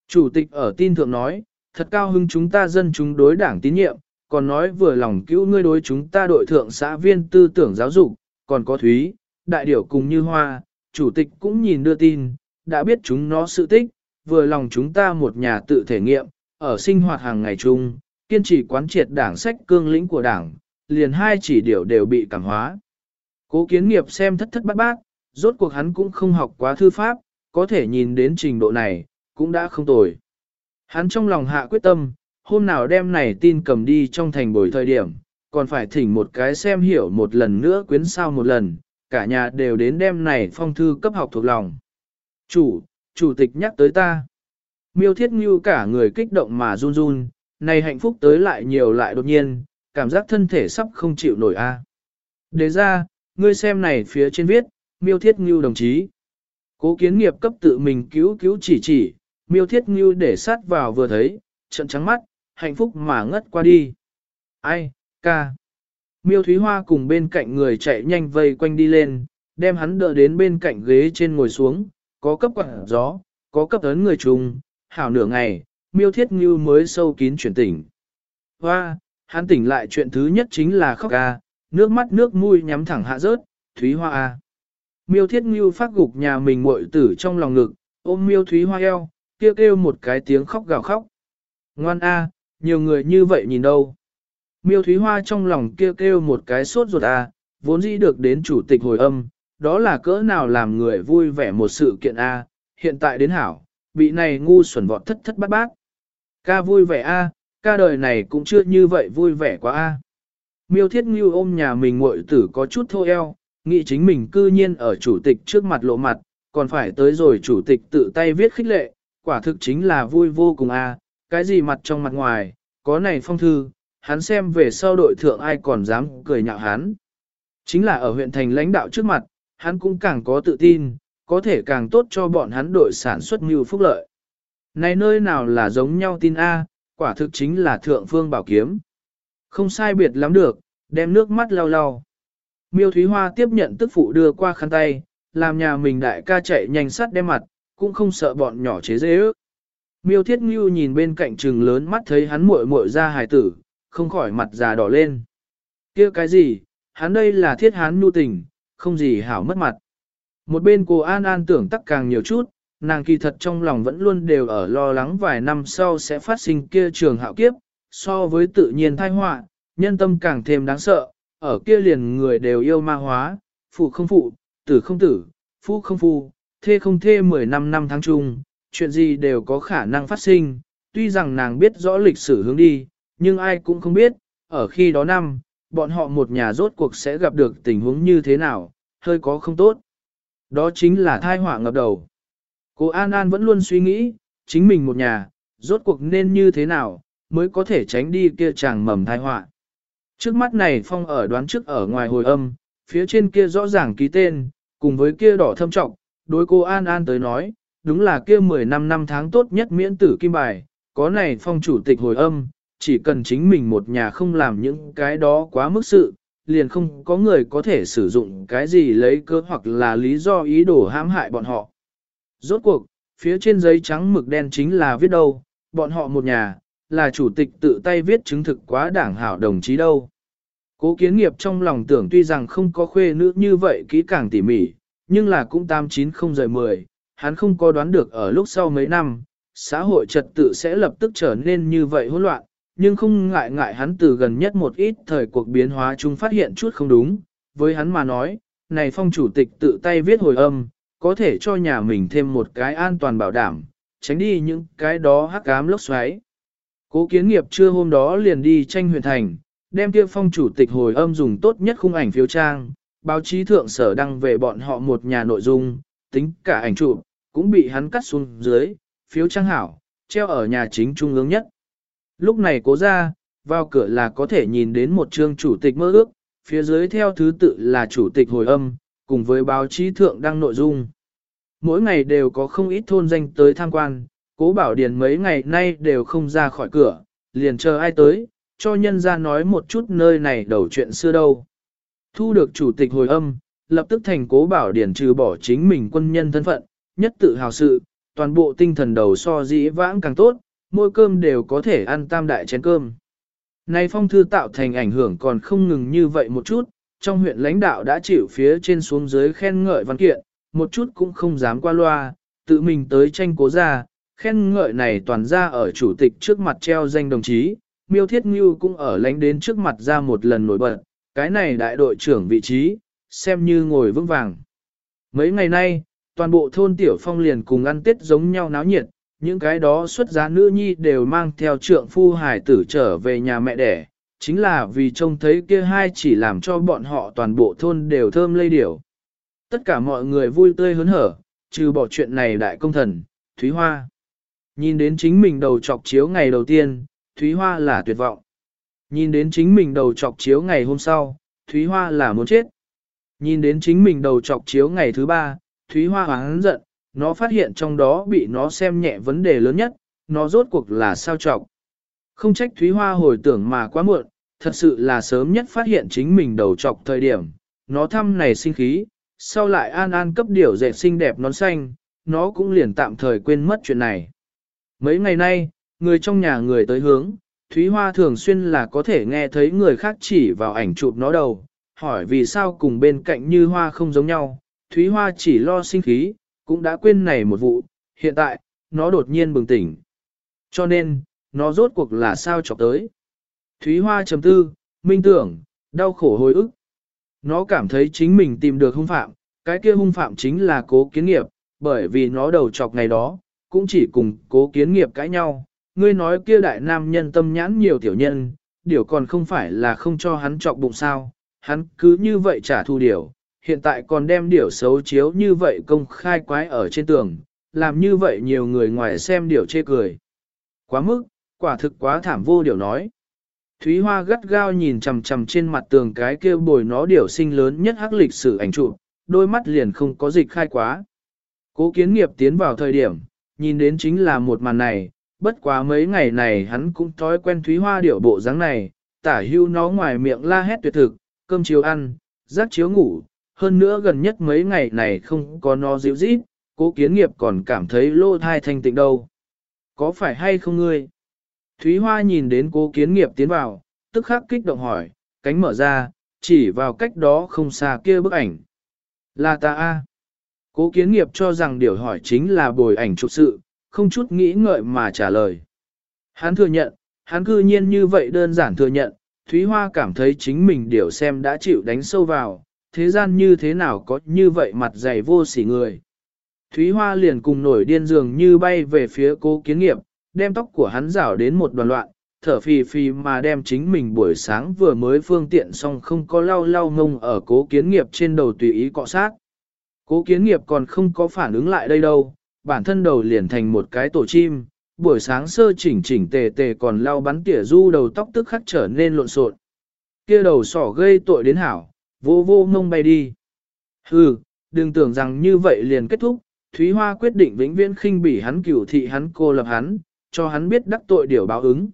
Chủ tịch ở tin thượng nói, thật cao hưng chúng ta dân chúng đối đảng tín nhiệm, còn nói vừa lòng cứu ngươi đối chúng ta đội thượng xã viên tư tưởng giáo dục, còn có Thúy, đại điểu cùng như hoa, chủ tịch cũng nhìn đưa tin, đã biết chúng nó sự tích, vừa lòng chúng ta một nhà tự thể nghiệm, ở sinh hoạt hàng ngày chung, kiên trì quán triệt đảng sách cương lĩnh của đảng, liền hai chỉ điểu đều bị cảm hóa. Cố kiến nghiệp xem thất thất bát bát, rốt cuộc hắn cũng không học quá thư pháp, có thể nhìn đến trình độ này, cũng đã không tồi. Hắn trong lòng hạ quyết tâm, hôm nào đem này tin cầm đi trong thành buổi thời điểm, còn phải thỉnh một cái xem hiểu một lần nữa quyến sao một lần, cả nhà đều đến đem này phong thư cấp học thuộc lòng. Chủ, chủ tịch nhắc tới ta. Miêu thiết như cả người kích động mà run run, này hạnh phúc tới lại nhiều lại đột nhiên, cảm giác thân thể sắp không chịu nổi a. À. Đề ra, ngươi xem này phía trên viết, miêu thiết như đồng chí. Cố kiến nghiệp cấp tự mình cứu cứu chỉ chỉ, miêu thiết như để sát vào vừa thấy, trận trắng mắt, hạnh phúc mà ngất qua đi. Ai, ca. Miêu Thúy Hoa cùng bên cạnh người chạy nhanh vây quanh đi lên, đem hắn đỡ đến bên cạnh ghế trên ngồi xuống, có cấp quạt gió, có cấp ấn người trùng, hảo nửa ngày, miêu thiết như mới sâu kín chuyển tỉnh. Hoa, hắn tỉnh lại chuyện thứ nhất chính là khóc ca, nước mắt nước mũi nhắm thẳng hạ rớt, Thúy Hoa a. Miêu thiết như phát gục nhà mình muội tử trong lòng ngực, ôm miêu Thúy Hoa eo, kêu kêu một cái tiếng khóc gào khóc. Ngoan a, nhiều người như vậy nhìn đâu. Miêu Thúy Hoa trong lòng kêu kêu một cái sốt ruột à, vốn dĩ được đến chủ tịch hồi âm, đó là cỡ nào làm người vui vẻ một sự kiện a, hiện tại đến hảo, bị này ngu xuẩn vọt thất thất bát bát. Ca vui vẻ a, ca đời này cũng chưa như vậy vui vẻ quá a. Miêu Thiết Ngưu ôm nhà mình muội tử có chút thô eo, nghĩ chính mình cư nhiên ở chủ tịch trước mặt lộ mặt, còn phải tới rồi chủ tịch tự tay viết khích lệ, quả thực chính là vui vô cùng a, cái gì mặt trong mặt ngoài, có này phong thư, hắn xem về sau đội thượng ai còn dám cười nhạo hắn. Chính là ở huyện thành lãnh đạo trước mặt, hắn cũng càng có tự tin, có thể càng tốt cho bọn hắn đội sản xuất mưu phúc lợi. Này nơi nào là giống nhau tin A, quả thực chính là thượng phương bảo kiếm. Không sai biệt lắm được, đem nước mắt lau lau. Miêu Thúy Hoa tiếp nhận tức phụ đưa qua khăn tay, làm nhà mình đại ca chạy nhanh sắt đem mặt, cũng không sợ bọn nhỏ chế dễ ước. Miêu Thiết Ngưu nhìn bên cạnh trừng lớn mắt thấy hắn muội muội ra hài tử, không khỏi mặt già đỏ lên. kia cái gì, hắn đây là thiết hán nhu tình, không gì hảo mất mặt. Một bên cô An An tưởng tắc càng nhiều chút, nàng kỳ thật trong lòng vẫn luôn đều ở lo lắng vài năm sau sẽ phát sinh kia trường hạo kiếp, so với tự nhiên thai họa, nhân tâm càng thêm đáng sợ, ở kia liền người đều yêu ma hóa, phụ không phụ, tử không tử, phu không phu, thê không thê 15 năm tháng chung, chuyện gì đều có khả năng phát sinh, tuy rằng nàng biết rõ lịch sử hướng đi, nhưng ai cũng không biết, ở khi đó năm, bọn họ một nhà rốt cuộc sẽ gặp được tình huống như thế nào, hơi có không tốt. Đó chính là thai họa ngập đầu. Cô An An vẫn luôn suy nghĩ, chính mình một nhà, rốt cuộc nên như thế nào, mới có thể tránh đi kia chàng mầm thai họa. Trước mắt này phong ở đoán trước ở ngoài hồi âm, phía trên kia rõ ràng ký tên, cùng với kia đỏ thâm trọng, đối cô An An tới nói, đúng là kia 15 năm tháng tốt nhất miễn tử kim bài, có này phong chủ tịch hồi âm, chỉ cần chính mình một nhà không làm những cái đó quá mức sự, liền không có người có thể sử dụng cái gì lấy cơ hoặc là lý do ý đồ hãm hại bọn họ. Rốt cuộc, phía trên giấy trắng mực đen chính là viết đâu, bọn họ một nhà, là chủ tịch tự tay viết chứng thực quá đảng hảo đồng chí đâu. Cố kiến nghiệp trong lòng tưởng tuy rằng không có khuê nữ như vậy kỹ càng tỉ mỉ, nhưng là cũng tam chín không rời mười, hắn không có đoán được ở lúc sau mấy năm, xã hội trật tự sẽ lập tức trở nên như vậy hỗn loạn, nhưng không ngại ngại hắn từ gần nhất một ít thời cuộc biến hóa chúng phát hiện chút không đúng, với hắn mà nói, này phong chủ tịch tự tay viết hồi âm, có thể cho nhà mình thêm một cái an toàn bảo đảm, tránh đi những cái đó hắc ám lốc xoáy. Cố kiến nghiệp trưa hôm đó liền đi tranh huyện thành, đem kia phong chủ tịch hồi âm dùng tốt nhất khung ảnh phiếu trang, báo chí thượng sở đăng về bọn họ một nhà nội dung, tính cả ảnh chụp cũng bị hắn cắt xuống dưới, phiếu trang hảo, treo ở nhà chính trung ương nhất. Lúc này cố ra, vào cửa là có thể nhìn đến một chương chủ tịch mơ ước, phía dưới theo thứ tự là chủ tịch hồi âm, cùng với báo chí thượng đăng nội dung. Mỗi ngày đều có không ít thôn danh tới tham quan, cố bảo điền mấy ngày nay đều không ra khỏi cửa, liền chờ ai tới, cho nhân ra nói một chút nơi này đầu chuyện xưa đâu. Thu được chủ tịch hồi âm, lập tức thành cố bảo điển trừ bỏ chính mình quân nhân thân phận, nhất tự hào sự, toàn bộ tinh thần đầu so dĩ vãng càng tốt, mỗi cơm đều có thể ăn tam đại chén cơm. Này phong thư tạo thành ảnh hưởng còn không ngừng như vậy một chút, trong huyện lãnh đạo đã chịu phía trên xuống dưới khen ngợi văn kiện, một chút cũng không dám qua loa, tự mình tới tranh cố ra, khen ngợi này toàn ra ở chủ tịch trước mặt treo danh đồng chí, miêu thiết ngưu cũng ở lãnh đến trước mặt ra một lần nổi bật, cái này đại đội trưởng vị trí, xem như ngồi vững vàng. Mấy ngày nay, toàn bộ thôn Tiểu Phong liền cùng ăn tết giống nhau náo nhiệt, những cái đó xuất giá nữ nhi đều mang theo trượng phu hải tử trở về nhà mẹ đẻ, chính là vì trông thấy kia hai chỉ làm cho bọn họ toàn bộ thôn đều thơm lây điểu. Tất cả mọi người vui tươi hớn hở, trừ bỏ chuyện này đại công thần, Thúy Hoa. Nhìn đến chính mình đầu chọc chiếu ngày đầu tiên, Thúy Hoa là tuyệt vọng. Nhìn đến chính mình đầu chọc chiếu ngày hôm sau, Thúy Hoa là muốn chết. Nhìn đến chính mình đầu chọc chiếu ngày thứ ba, Thúy Hoa hắn giận, nó phát hiện trong đó bị nó xem nhẹ vấn đề lớn nhất, nó rốt cuộc là sao trọng? Không trách Thúy Hoa hồi tưởng mà quá muộn, thật sự là sớm nhất phát hiện chính mình đầu trọc thời điểm, nó thăm này sinh khí, sau lại an an cấp điều dệt xinh đẹp nón xanh, nó cũng liền tạm thời quên mất chuyện này. Mấy ngày nay, người trong nhà người tới hướng, Thúy Hoa thường xuyên là có thể nghe thấy người khác chỉ vào ảnh chụp nó đầu, hỏi vì sao cùng bên cạnh như hoa không giống nhau, Thúy Hoa chỉ lo sinh khí, cũng đã quên này một vụ, hiện tại, nó đột nhiên bừng tỉnh. Cho nên, nó rốt cuộc là sao chọc tới. Thúy Hoa chấm tư, minh tưởng, đau khổ hồi ức. Nó cảm thấy chính mình tìm được hung phạm, cái kia hung phạm chính là cố kiến nghiệp, bởi vì nó đầu chọc ngày đó, cũng chỉ cùng cố kiến nghiệp cãi nhau. Ngươi nói kia đại nam nhân tâm nhãn nhiều tiểu nhân, điều còn không phải là không cho hắn chọc bụng sao, hắn cứ như vậy trả thù điều, hiện tại còn đem điểu xấu chiếu như vậy công khai quái ở trên tường, làm như vậy nhiều người ngoài xem điểu chê cười. Quá mức, quả thực quá thảm vô điều nói. Thúy Hoa gắt gao nhìn chằm chằm trên mặt tường cái kia bồi nó điểu sinh lớn nhất hắc lịch sử ảnh chụp, đôi mắt liền không có dịch khai quá. Cố kiến nghiệp tiến vào thời điểm, nhìn đến chính là một màn này, bất quá mấy ngày này hắn cũng thói quen Thúy Hoa điệu bộ dáng này, tả hưu nó ngoài miệng la hét tuyệt thực, cơm chiếu ăn, rác chiếu ngủ, hơn nữa gần nhất mấy ngày này không có nó dịu dít, cố kiến nghiệp còn cảm thấy lô thai thanh tịnh đâu. Có phải hay không ngươi? Thúy Hoa nhìn đến cố kiến nghiệp tiến vào, tức khắc kích động hỏi, cánh mở ra, chỉ vào cách đó không xa kia bức ảnh. Là ta a. Cố kiến nghiệp cho rằng điều hỏi chính là bồi ảnh chụp sự, không chút nghĩ ngợi mà trả lời. Hắn thừa nhận, hắn cư nhiên như vậy đơn giản thừa nhận, Thúy Hoa cảm thấy chính mình điều xem đã chịu đánh sâu vào, thế gian như thế nào có như vậy mặt dày vô sỉ người. Thúy Hoa liền cùng nổi điên dường như bay về phía cố kiến nghiệp, đem tóc của hắn rảo đến một đoàn loạn, thở phì phì mà đem chính mình buổi sáng vừa mới phương tiện xong không có lau lau ngông ở cố kiến nghiệp trên đầu tùy ý cọ sát. Cố kiến nghiệp còn không có phản ứng lại đây đâu, bản thân đầu liền thành một cái tổ chim, buổi sáng sơ chỉnh chỉnh tề tề còn lau bắn tỉa du đầu tóc tức khắc trở nên lộn xộn. Kia đầu sỏ gây tội đến hảo, vô vô mông bay đi. Hừ, đừng tưởng rằng như vậy liền kết thúc, Thúy Hoa quyết định vĩnh viễn khinh bỉ hắn cửu thị hắn cô lập hắn, cho hắn biết đắc tội điều báo ứng.